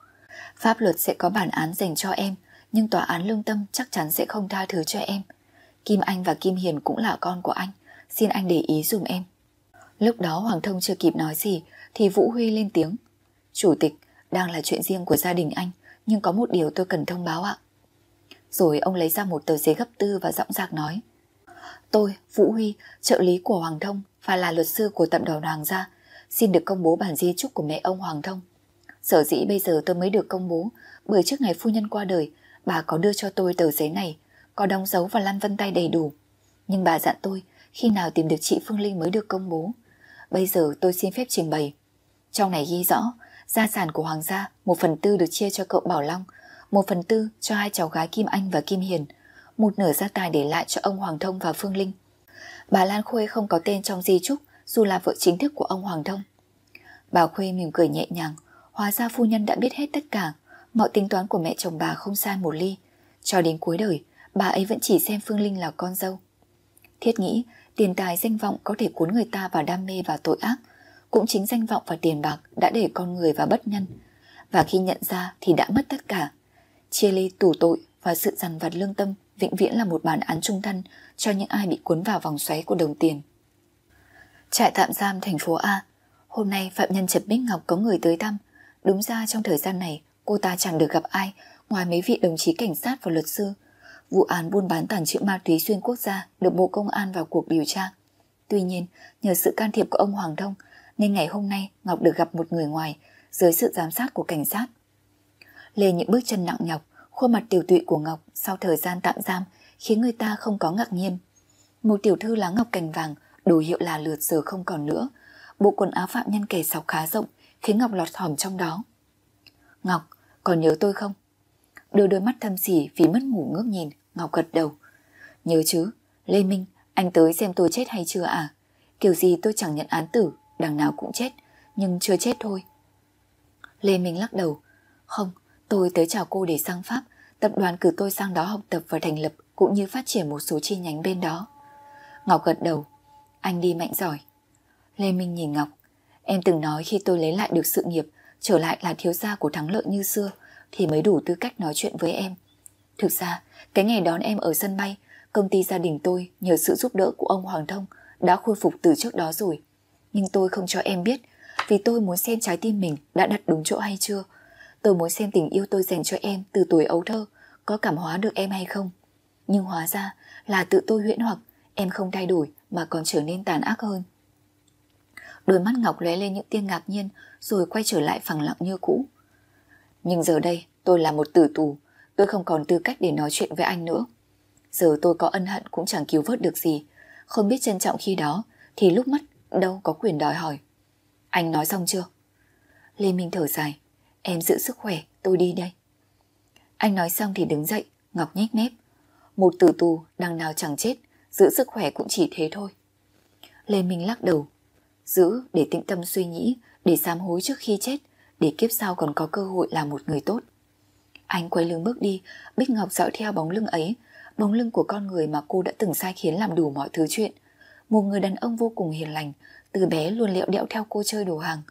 Pháp luật sẽ có bản án dành cho em, nhưng tòa án lương tâm chắc chắn sẽ không tha thứ cho em. Kim Anh và Kim Hiền cũng là con của anh, xin anh để ý dùm em. Lúc đó Hoàng Thông chưa kịp nói gì thì Vũ Huy lên tiếng. Chủ tịch, đang là chuyện riêng của gia đình anh, nhưng có một điều tôi cần thông báo ạ. Rồi ông lấy ra một tờ giấy gấp tư và giọng giạc nói. Tôi, Vũ Huy, trợ lý của Hoàng Thông và là luật sư của tập đoàn Hoàng gia, xin được công bố bản di chúc của mẹ ông Hoàng Thông. Sở dĩ bây giờ tôi mới được công bố bởi trước ngày phu nhân qua đời, bà có đưa cho tôi tờ giấy này, có đóng dấu và lăn vân tay đầy đủ. Nhưng bà dặn tôi khi nào tìm được chị Phương Linh mới được công bố. Bây giờ tôi xin phép trình bày. Trong này ghi rõ, gia sản của Hoàng gia một phần tư được chia cho cậu Bảo Long, một phần tư cho hai cháu gái Kim Anh và Kim Hiền, một nửa gia tài để lại cho ông Hoàng Thông và Phương Linh. Bà Lan Khuê không có tên trong di chúc dù là vợ chính thức của ông Hoàng Thông. Bà Khuê mỉm cười nhẹ nhàng, hóa ra phu nhân đã biết hết tất cả, mọi tính toán của mẹ chồng bà không sai một ly. Cho đến cuối đời, bà ấy vẫn chỉ xem Phương Linh là con dâu. Thiết nghĩ, tiền tài danh vọng có thể cuốn người ta vào đam mê và tội ác, cũng chính danh vọng và tiền bạc đã để con người vào bất nhân. Và khi nhận ra thì đã mất tất cả. Chia ly tù tội và sự dằn vặt lương tâm vĩnh viễn là một bản án trung thân cho những ai bị cuốn vào vòng xoáy của đồng tiền. Trại tạm giam thành phố A Hôm nay phạm nhân trần Bích Ngọc có người tới thăm Đúng ra trong thời gian này cô ta chẳng được gặp ai ngoài mấy vị đồng chí cảnh sát và luật sư. Vụ án buôn bán tàng trữ ma túy xuyên quốc gia được Bộ Công an vào cuộc điều tra. Tuy nhiên, nhờ sự can thiệp của ông Hoàng Thông nên ngày hôm nay Ngọc được gặp một người ngoài dưới sự giám sát của cảnh sát. Lê những bước chân nặng nhọc, khuôn mặt tiểu tụy của Ngọc sau thời gian tạm giam khiến người ta không có ngạc nhiên. Một tiểu thư lá ngọc cành vàng, đồ hiệu là lượt giờ không còn nữa. Bộ quần áo phạm nhân kẻ sọc khá rộng khiến Ngọc lọt thỏm trong đó. Ngọc, còn nhớ tôi không? Đưa đôi mắt thâm sỉ vì mất ngủ ngước nhìn, Ngọc gật đầu. Nhớ chứ, Lê Minh, anh tới xem tôi chết hay chưa à? Kiểu gì tôi chẳng nhận án tử, đằng nào cũng chết, nhưng chưa chết thôi. Lê Minh lắc đầu. Không, tôi tới chào cô để sang Pháp, tập đoàn cử tôi sang đó học tập và thành lập cũng như phát triển một số chi nhánh bên đó. Ngọc gật đầu. Anh đi mạnh giỏi. Lê Minh nhìn Ngọc. Em từng nói khi tôi lấy lại được sự nghiệp, trở lại là thiếu gia của thắng lợi như xưa, thì mới đủ tư cách nói chuyện với em. Thực ra, cái ngày đón em ở sân bay, công ty gia đình tôi nhờ sự giúp đỡ của ông Hoàng Thông đã khôi phục từ trước đó rồi. Nhưng tôi không cho em biết, vì tôi muốn xem trái tim mình đã đặt đúng chỗ hay chưa. Tôi muốn xem tình yêu tôi dành cho em từ tuổi ấu thơ có cảm hóa được em hay không. Nhưng hóa ra là tự tôi huyễn hoặc em không thay đổi mà còn trở nên tàn ác hơn. Đôi mắt Ngọc lóe lên những tia ngạc nhiên rồi quay trở lại phẳng lặng như cũ. Nhưng giờ đây tôi là một tử tù, tôi không còn tư cách để nói chuyện với anh nữa. Giờ tôi có ân hận cũng chẳng cứu vớt được gì, không biết trân trọng khi đó thì lúc mắt đâu có quyền đòi hỏi. Anh nói xong chưa? Lê Minh thở dài, em giữ sức khỏe, tôi đi đây. Anh nói xong thì đứng dậy, Ngọc nhếch mép. Một tử tù đằng nào chẳng chết, giữ sức khỏe cũng chỉ thế thôi. Lê Minh lắc đầu, giữ để tĩnh tâm suy nghĩ, để sám hối trước khi chết, để kiếp sau còn có cơ hội là một người tốt. Anh quay lưng bước đi, Bích Ngọc dõi theo bóng lưng ấy, bóng lưng của con người mà cô đã từng sai khiến làm đủ mọi thứ chuyện. Một người đàn ông vô cùng hiền lành, từ bé luôn liệu đẽo theo cô chơi đồ hàng.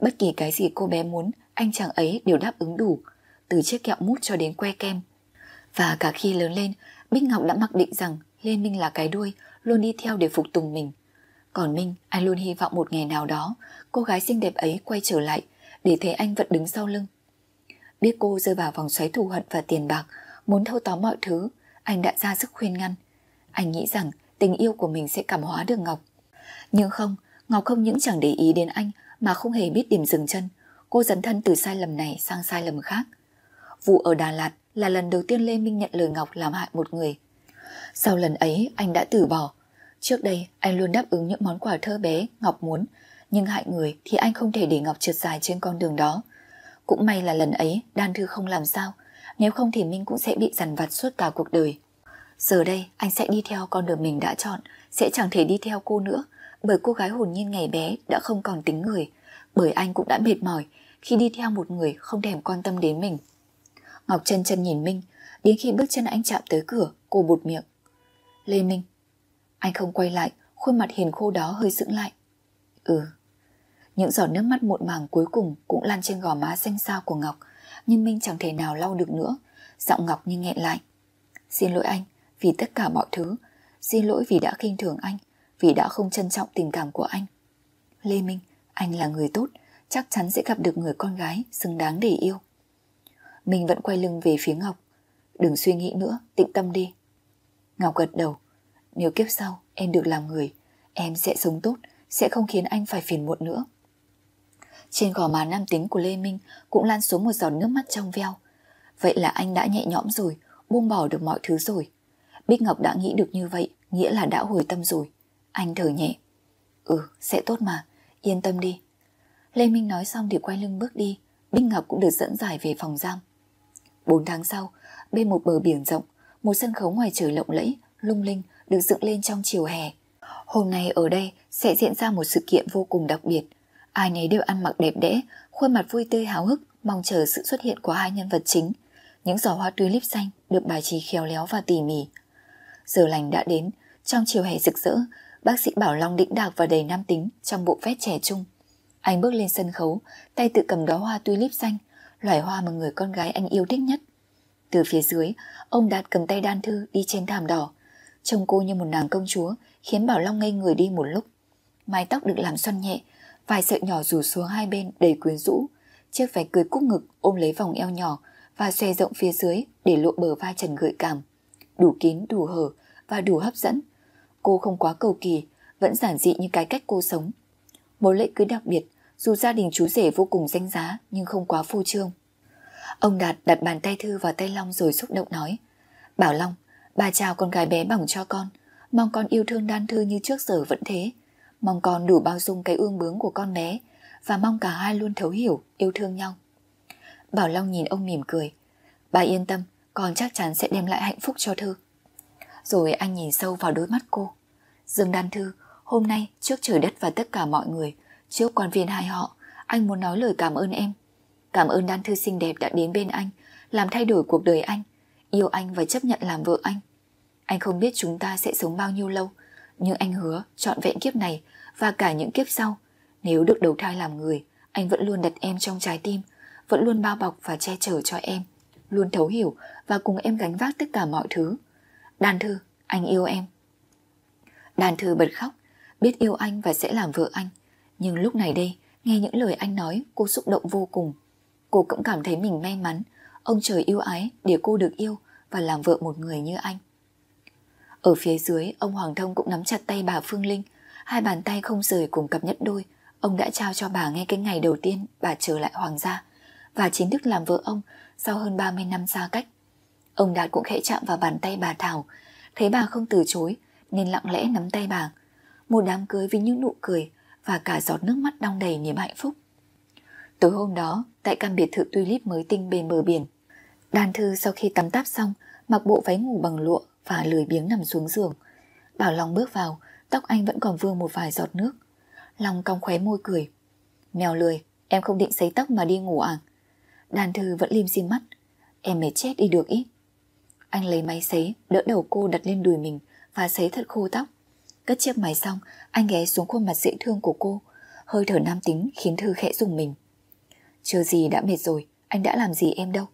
Bất kỳ cái gì cô bé muốn, anh chàng ấy đều đáp ứng đủ, từ chiếc kẹo mút cho đến que kem. Và cả khi lớn lên, Bích Ngọc đã mặc định rằng Lê Minh là cái đuôi, luôn đi theo để phục tùng mình. Còn Minh, anh luôn hy vọng một ngày nào đó cô gái xinh đẹp ấy quay trở lại để thấy anh vẫn đứng sau lưng. Biết cô rơi vào vòng xoáy thù hận và tiền bạc, muốn thâu tóm mọi thứ, anh đã ra sức khuyên ngăn. Anh nghĩ rằng tình yêu của mình sẽ cảm hóa được Ngọc. Nhưng không, Ngọc không những chẳng để ý đến anh mà không hề biết điểm dừng chân. Cô dấn thân từ sai lầm này sang sai lầm khác. Vụ ở Đà Lạt là lần đầu tiên Lê Minh nhận lời Ngọc làm hại một người. Sau lần ấy anh đã từ bỏ. Trước đây anh luôn đáp ứng những món quà thơ bé Ngọc muốn, nhưng hại người thì anh không thể để Ngọc trượt dài trên con đường đó. Cũng may là lần ấy Đan Thư không làm sao, nếu không thì Minh cũng sẽ bị dằn vặt suốt cả cuộc đời. Giờ đây anh sẽ đi theo con đường mình đã chọn, sẽ chẳng thể đi theo cô nữa, bởi cô gái hồn nhiên ngày bé đã không còn tính người, bởi anh cũng đã mệt mỏi khi đi theo một người không thèm quan tâm đến mình. Ngọc chân chân nhìn Minh, đến khi bước chân anh chạm tới cửa, cô bụt miệng. Lê Minh. Anh không quay lại, khuôn mặt hiền khô đó hơi sững lại. Ừ. Những giọt nước mắt muộn màng cuối cùng cũng lan trên gò má xanh xao của Ngọc, nhưng Minh chẳng thể nào lau được nữa. Giọng Ngọc như nghẹn lại. Xin lỗi anh, vì tất cả mọi thứ. Xin lỗi vì đã khinh thường anh, vì đã không trân trọng tình cảm của anh. Lê Minh, anh là người tốt, chắc chắn sẽ gặp được người con gái xứng đáng để yêu. Mình vẫn quay lưng về phía Ngọc. Đừng suy nghĩ nữa, tĩnh tâm đi. Ngọc gật đầu. Nếu kiếp sau em được làm người, em sẽ sống tốt, sẽ không khiến anh phải phiền muộn nữa. Trên gò má nam tính của Lê Minh cũng lan xuống một giọt nước mắt trong veo. Vậy là anh đã nhẹ nhõm rồi, buông bỏ được mọi thứ rồi. Bích Ngọc đã nghĩ được như vậy, nghĩa là đã hồi tâm rồi. Anh thở nhẹ. Ừ, sẽ tốt mà, yên tâm đi. Lê Minh nói xong thì quay lưng bước đi, Bích Ngọc cũng được dẫn giải về phòng giam. Bốn tháng sau, bên một bờ biển rộng, một sân khấu ngoài trời lộng lẫy, lung linh được dựng lên trong chiều hè. Hôm nay ở đây sẽ diễn ra một sự kiện vô cùng đặc biệt. Ai nấy đều ăn mặc đẹp đẽ, khuôn mặt vui tươi háo hức, mong chờ sự xuất hiện của hai nhân vật chính. Những giỏ hoa tulip xanh được bài trí khéo léo và tỉ mỉ. Giờ lành đã đến, trong chiều hè rực rỡ, bác sĩ Bảo Long đĩnh đạc và đầy nam tính trong bộ vest trẻ trung. Anh bước lên sân khấu, tay tự cầm đóa hoa tulip xanh, loài hoa mà người con gái anh yêu thích nhất. Từ phía dưới, ông Đạt cầm tay đan thư đi trên thảm đỏ. Trông cô như một nàng công chúa, khiến Bảo Long ngây người đi một lúc. Mái tóc được làm xoăn nhẹ, vài sợi nhỏ rủ xuống hai bên đầy quyến rũ. Chiếc váy cười cúc ngực ôm lấy vòng eo nhỏ và xòe rộng phía dưới để lộ bờ vai trần gợi cảm. Đủ kín, đủ hở và đủ hấp dẫn. Cô không quá cầu kỳ, vẫn giản dị như cái cách cô sống. Một lễ cưới đặc biệt, dù gia đình chú rể vô cùng danh giá nhưng không quá phô trương. Ông Đạt đặt bàn tay Thư vào tay Long rồi xúc động nói Bảo Long, bà chào con gái bé bỏng cho con Mong con yêu thương đan thư như trước giờ vẫn thế Mong con đủ bao dung cái ương bướng của con bé Và mong cả hai luôn thấu hiểu, yêu thương nhau Bảo Long nhìn ông mỉm cười Bà yên tâm, con chắc chắn sẽ đem lại hạnh phúc cho Thư Rồi anh nhìn sâu vào đôi mắt cô Dương Đan Thư, hôm nay trước trời đất và tất cả mọi người Trước quan viên hai họ Anh muốn nói lời cảm ơn em Cảm ơn Đan Thư xinh đẹp đã đến bên anh, làm thay đổi cuộc đời anh, yêu anh và chấp nhận làm vợ anh. Anh không biết chúng ta sẽ sống bao nhiêu lâu, nhưng anh hứa trọn vẹn kiếp này và cả những kiếp sau. Nếu được đầu thai làm người, anh vẫn luôn đặt em trong trái tim, vẫn luôn bao bọc và che chở cho em, luôn thấu hiểu và cùng em gánh vác tất cả mọi thứ. Đàn Thư, anh yêu em. Đàn Thư bật khóc, biết yêu anh và sẽ làm vợ anh. Nhưng lúc này đây, nghe những lời anh nói, cô xúc động vô cùng. Cô cũng cảm thấy mình may mắn Ông trời yêu ái để cô được yêu Và làm vợ một người như anh Ở phía dưới ông Hoàng Thông cũng nắm chặt tay bà Phương Linh Hai bàn tay không rời cùng cặp nhất đôi Ông đã trao cho bà nghe cái ngày đầu tiên Bà trở lại Hoàng gia Và chính thức làm vợ ông sau hơn 30 năm xa cách Ông Đạt cũng khẽ chạm vào bàn tay bà Thảo Thấy bà không từ chối Nên lặng lẽ nắm tay bà Một đám cưới với những nụ cười Và cả giọt nước mắt đong đầy niềm hạnh phúc Tối hôm đó, tại căn biệt thự tulip mới tinh bên bờ biển, Đan Thư sau khi tắm táp xong, mặc bộ váy ngủ bằng lụa và lười biếng nằm xuống giường. Bảo Long bước vào, tóc anh vẫn còn vương một vài giọt nước. Long cong khóe môi cười. Mèo lười, em không định sấy tóc mà đi ngủ à? Đàn Thư vẫn lim dim mắt. Em mệt chết đi được ít. Anh lấy máy sấy, đỡ đầu cô đặt lên đùi mình và sấy thật khô tóc. Cất chiếc máy xong, anh ghé xuống khuôn mặt dễ thương của cô. Hơi thở nam tính khiến Thư khẽ dùng mình. Chưa gì đã mệt rồi, anh đã làm gì em đâu.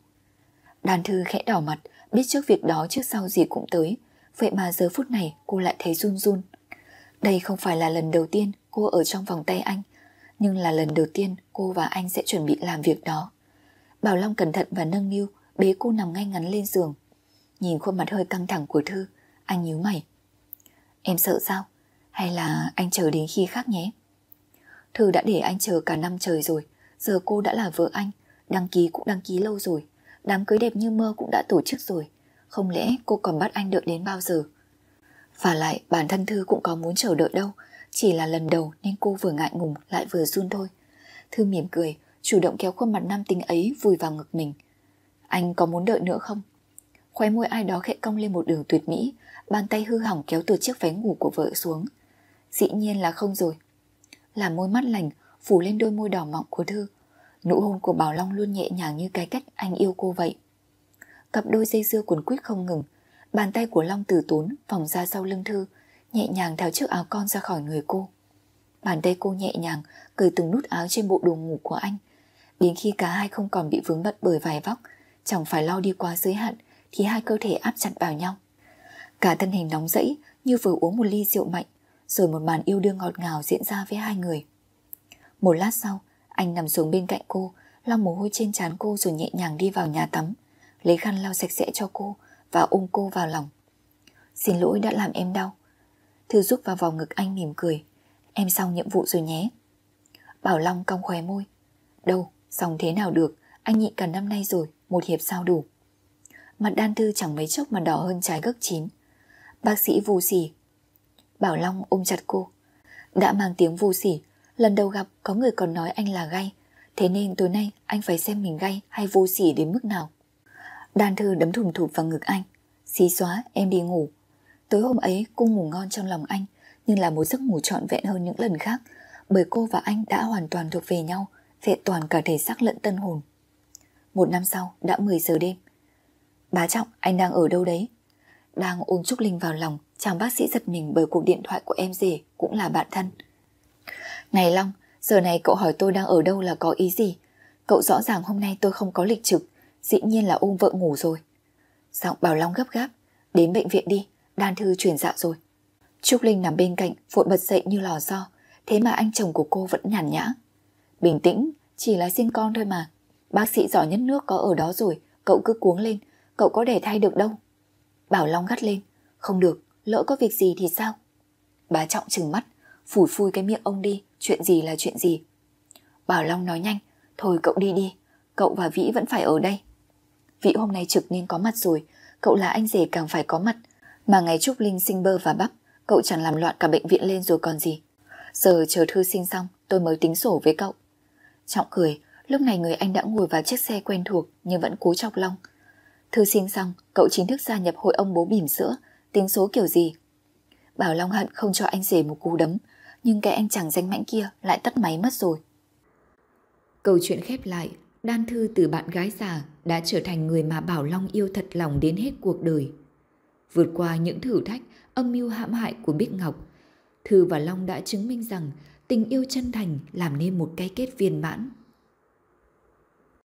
Đàn thư khẽ đỏ mặt, biết trước việc đó trước sau gì cũng tới. Vậy mà giờ phút này cô lại thấy run run. Đây không phải là lần đầu tiên cô ở trong vòng tay anh, nhưng là lần đầu tiên cô và anh sẽ chuẩn bị làm việc đó. Bảo Long cẩn thận và nâng niu bế cô nằm ngay ngắn lên giường. Nhìn khuôn mặt hơi căng thẳng của Thư, anh nhíu mày. Em sợ sao? Hay là anh chờ đến khi khác nhé? Thư đã để anh chờ cả năm trời rồi, giờ cô đã là vợ anh, đăng ký cũng đăng ký lâu rồi, đám cưới đẹp như mơ cũng đã tổ chức rồi. Không lẽ cô còn bắt anh đợi đến bao giờ? Và lại bản thân Thư cũng có muốn chờ đợi đâu, chỉ là lần đầu nên cô vừa ngại ngùng lại vừa run thôi. Thư mỉm cười, chủ động kéo khuôn mặt nam tính ấy vùi vào ngực mình. Anh có muốn đợi nữa không? Khóe môi ai đó khẽ cong lên một đường tuyệt mỹ, bàn tay hư hỏng kéo từ chiếc váy ngủ của vợ xuống. Dĩ nhiên là không rồi. Là môi mắt lành phủ lên đôi môi đỏ mọng của Thư. Nụ hôn của Bảo Long luôn nhẹ nhàng như cái cách anh yêu cô vậy. Cặp đôi dây dưa cuốn quýt không ngừng, bàn tay của Long từ tốn vòng ra sau lưng Thư, nhẹ nhàng tháo chiếc áo con ra khỏi người cô. Bàn tay cô nhẹ nhàng cởi từng nút áo trên bộ đồ ngủ của anh, đến khi cả hai không còn bị vướng bận bởi vài vóc, chẳng phải lo đi quá giới hạn thì hai cơ thể áp chặt vào nhau. Cả thân hình nóng rẫy như vừa uống một ly rượu mạnh, rồi một màn yêu đương ngọt ngào diễn ra với hai người. Một lát sau, anh nằm xuống bên cạnh cô, lau mồ hôi trên trán cô rồi nhẹ nhàng đi vào nhà tắm, lấy khăn lau sạch sẽ cho cô và ôm cô vào lòng. Xin lỗi đã làm em đau. Thư giúp vào vòng ngực anh mỉm cười. Em xong nhiệm vụ rồi nhé. Bảo Long cong khóe môi. Đâu, xong thế nào được, anh nhịn cả năm nay rồi, một hiệp sao đủ. Mặt đan thư chẳng mấy chốc mà đỏ hơn trái gấc chín. Bác sĩ vô sỉ. Bảo Long ôm chặt cô. Đã mang tiếng vô sỉ, lần đầu gặp có người còn nói anh là gay. Thế nên tối nay anh phải xem mình gay hay vô sỉ đến mức nào. Đan thư đấm thùm thụp vào ngực anh. Xí xóa, em đi ngủ. Tối hôm ấy cô ngủ ngon trong lòng anh, nhưng là một giấc ngủ trọn vẹn hơn những lần khác, bởi cô và anh đã hoàn toàn thuộc về nhau, vẹn toàn cả thể xác lẫn tân hồn. Một năm sau, đã 10 giờ đêm. Bá Trọng, anh đang ở đâu đấy? Đang ôm Trúc Linh vào lòng, chàng bác sĩ giật mình bởi cuộc điện thoại của em rể, cũng là bạn thân. Này Long, giờ này cậu hỏi tôi đang ở đâu là có ý gì? Cậu rõ ràng hôm nay tôi không có lịch trực, dĩ nhiên là ôm vợ ngủ rồi. Giọng Bảo Long gấp gáp, đến bệnh viện đi, đan thư chuyển dạ rồi. Trúc Linh nằm bên cạnh, vội bật dậy như lò xo, thế mà anh chồng của cô vẫn nhàn nhã. Bình tĩnh, chỉ là sinh con thôi mà. Bác sĩ giỏi nhất nước có ở đó rồi, cậu cứ cuống lên, cậu có để thay được đâu. Bảo Long gắt lên, không được, lỡ có việc gì thì sao? bà Trọng trừng mắt, phủi phui cái miệng ông đi, chuyện gì là chuyện gì. Bảo Long nói nhanh, thôi cậu đi đi, cậu và Vĩ vẫn phải ở đây. Vĩ hôm nay trực nên có mặt rồi, cậu là anh rể càng phải có mặt. Mà ngày Trúc Linh sinh bơ và bắp, cậu chẳng làm loạn cả bệnh viện lên rồi còn gì. Giờ chờ thư sinh xong, tôi mới tính sổ với cậu. Trọng cười, lúc này người anh đã ngồi vào chiếc xe quen thuộc nhưng vẫn cố chọc Long. Thư sinh xong, cậu chính thức gia nhập hội ông bố bỉm sữa, tính số kiểu gì. Bảo Long hận không cho anh rể một cú đấm, nhưng cái anh chàng danh mãnh kia lại tắt máy mất rồi. Câu chuyện khép lại, Đan Thư từ bạn gái già đã trở thành người mà Bảo Long yêu thật lòng đến hết cuộc đời. Vượt qua những thử thách, âm mưu hãm hại của Bích Ngọc, Thư và Long đã chứng minh rằng tình yêu chân thành làm nên một cái kết viên mãn.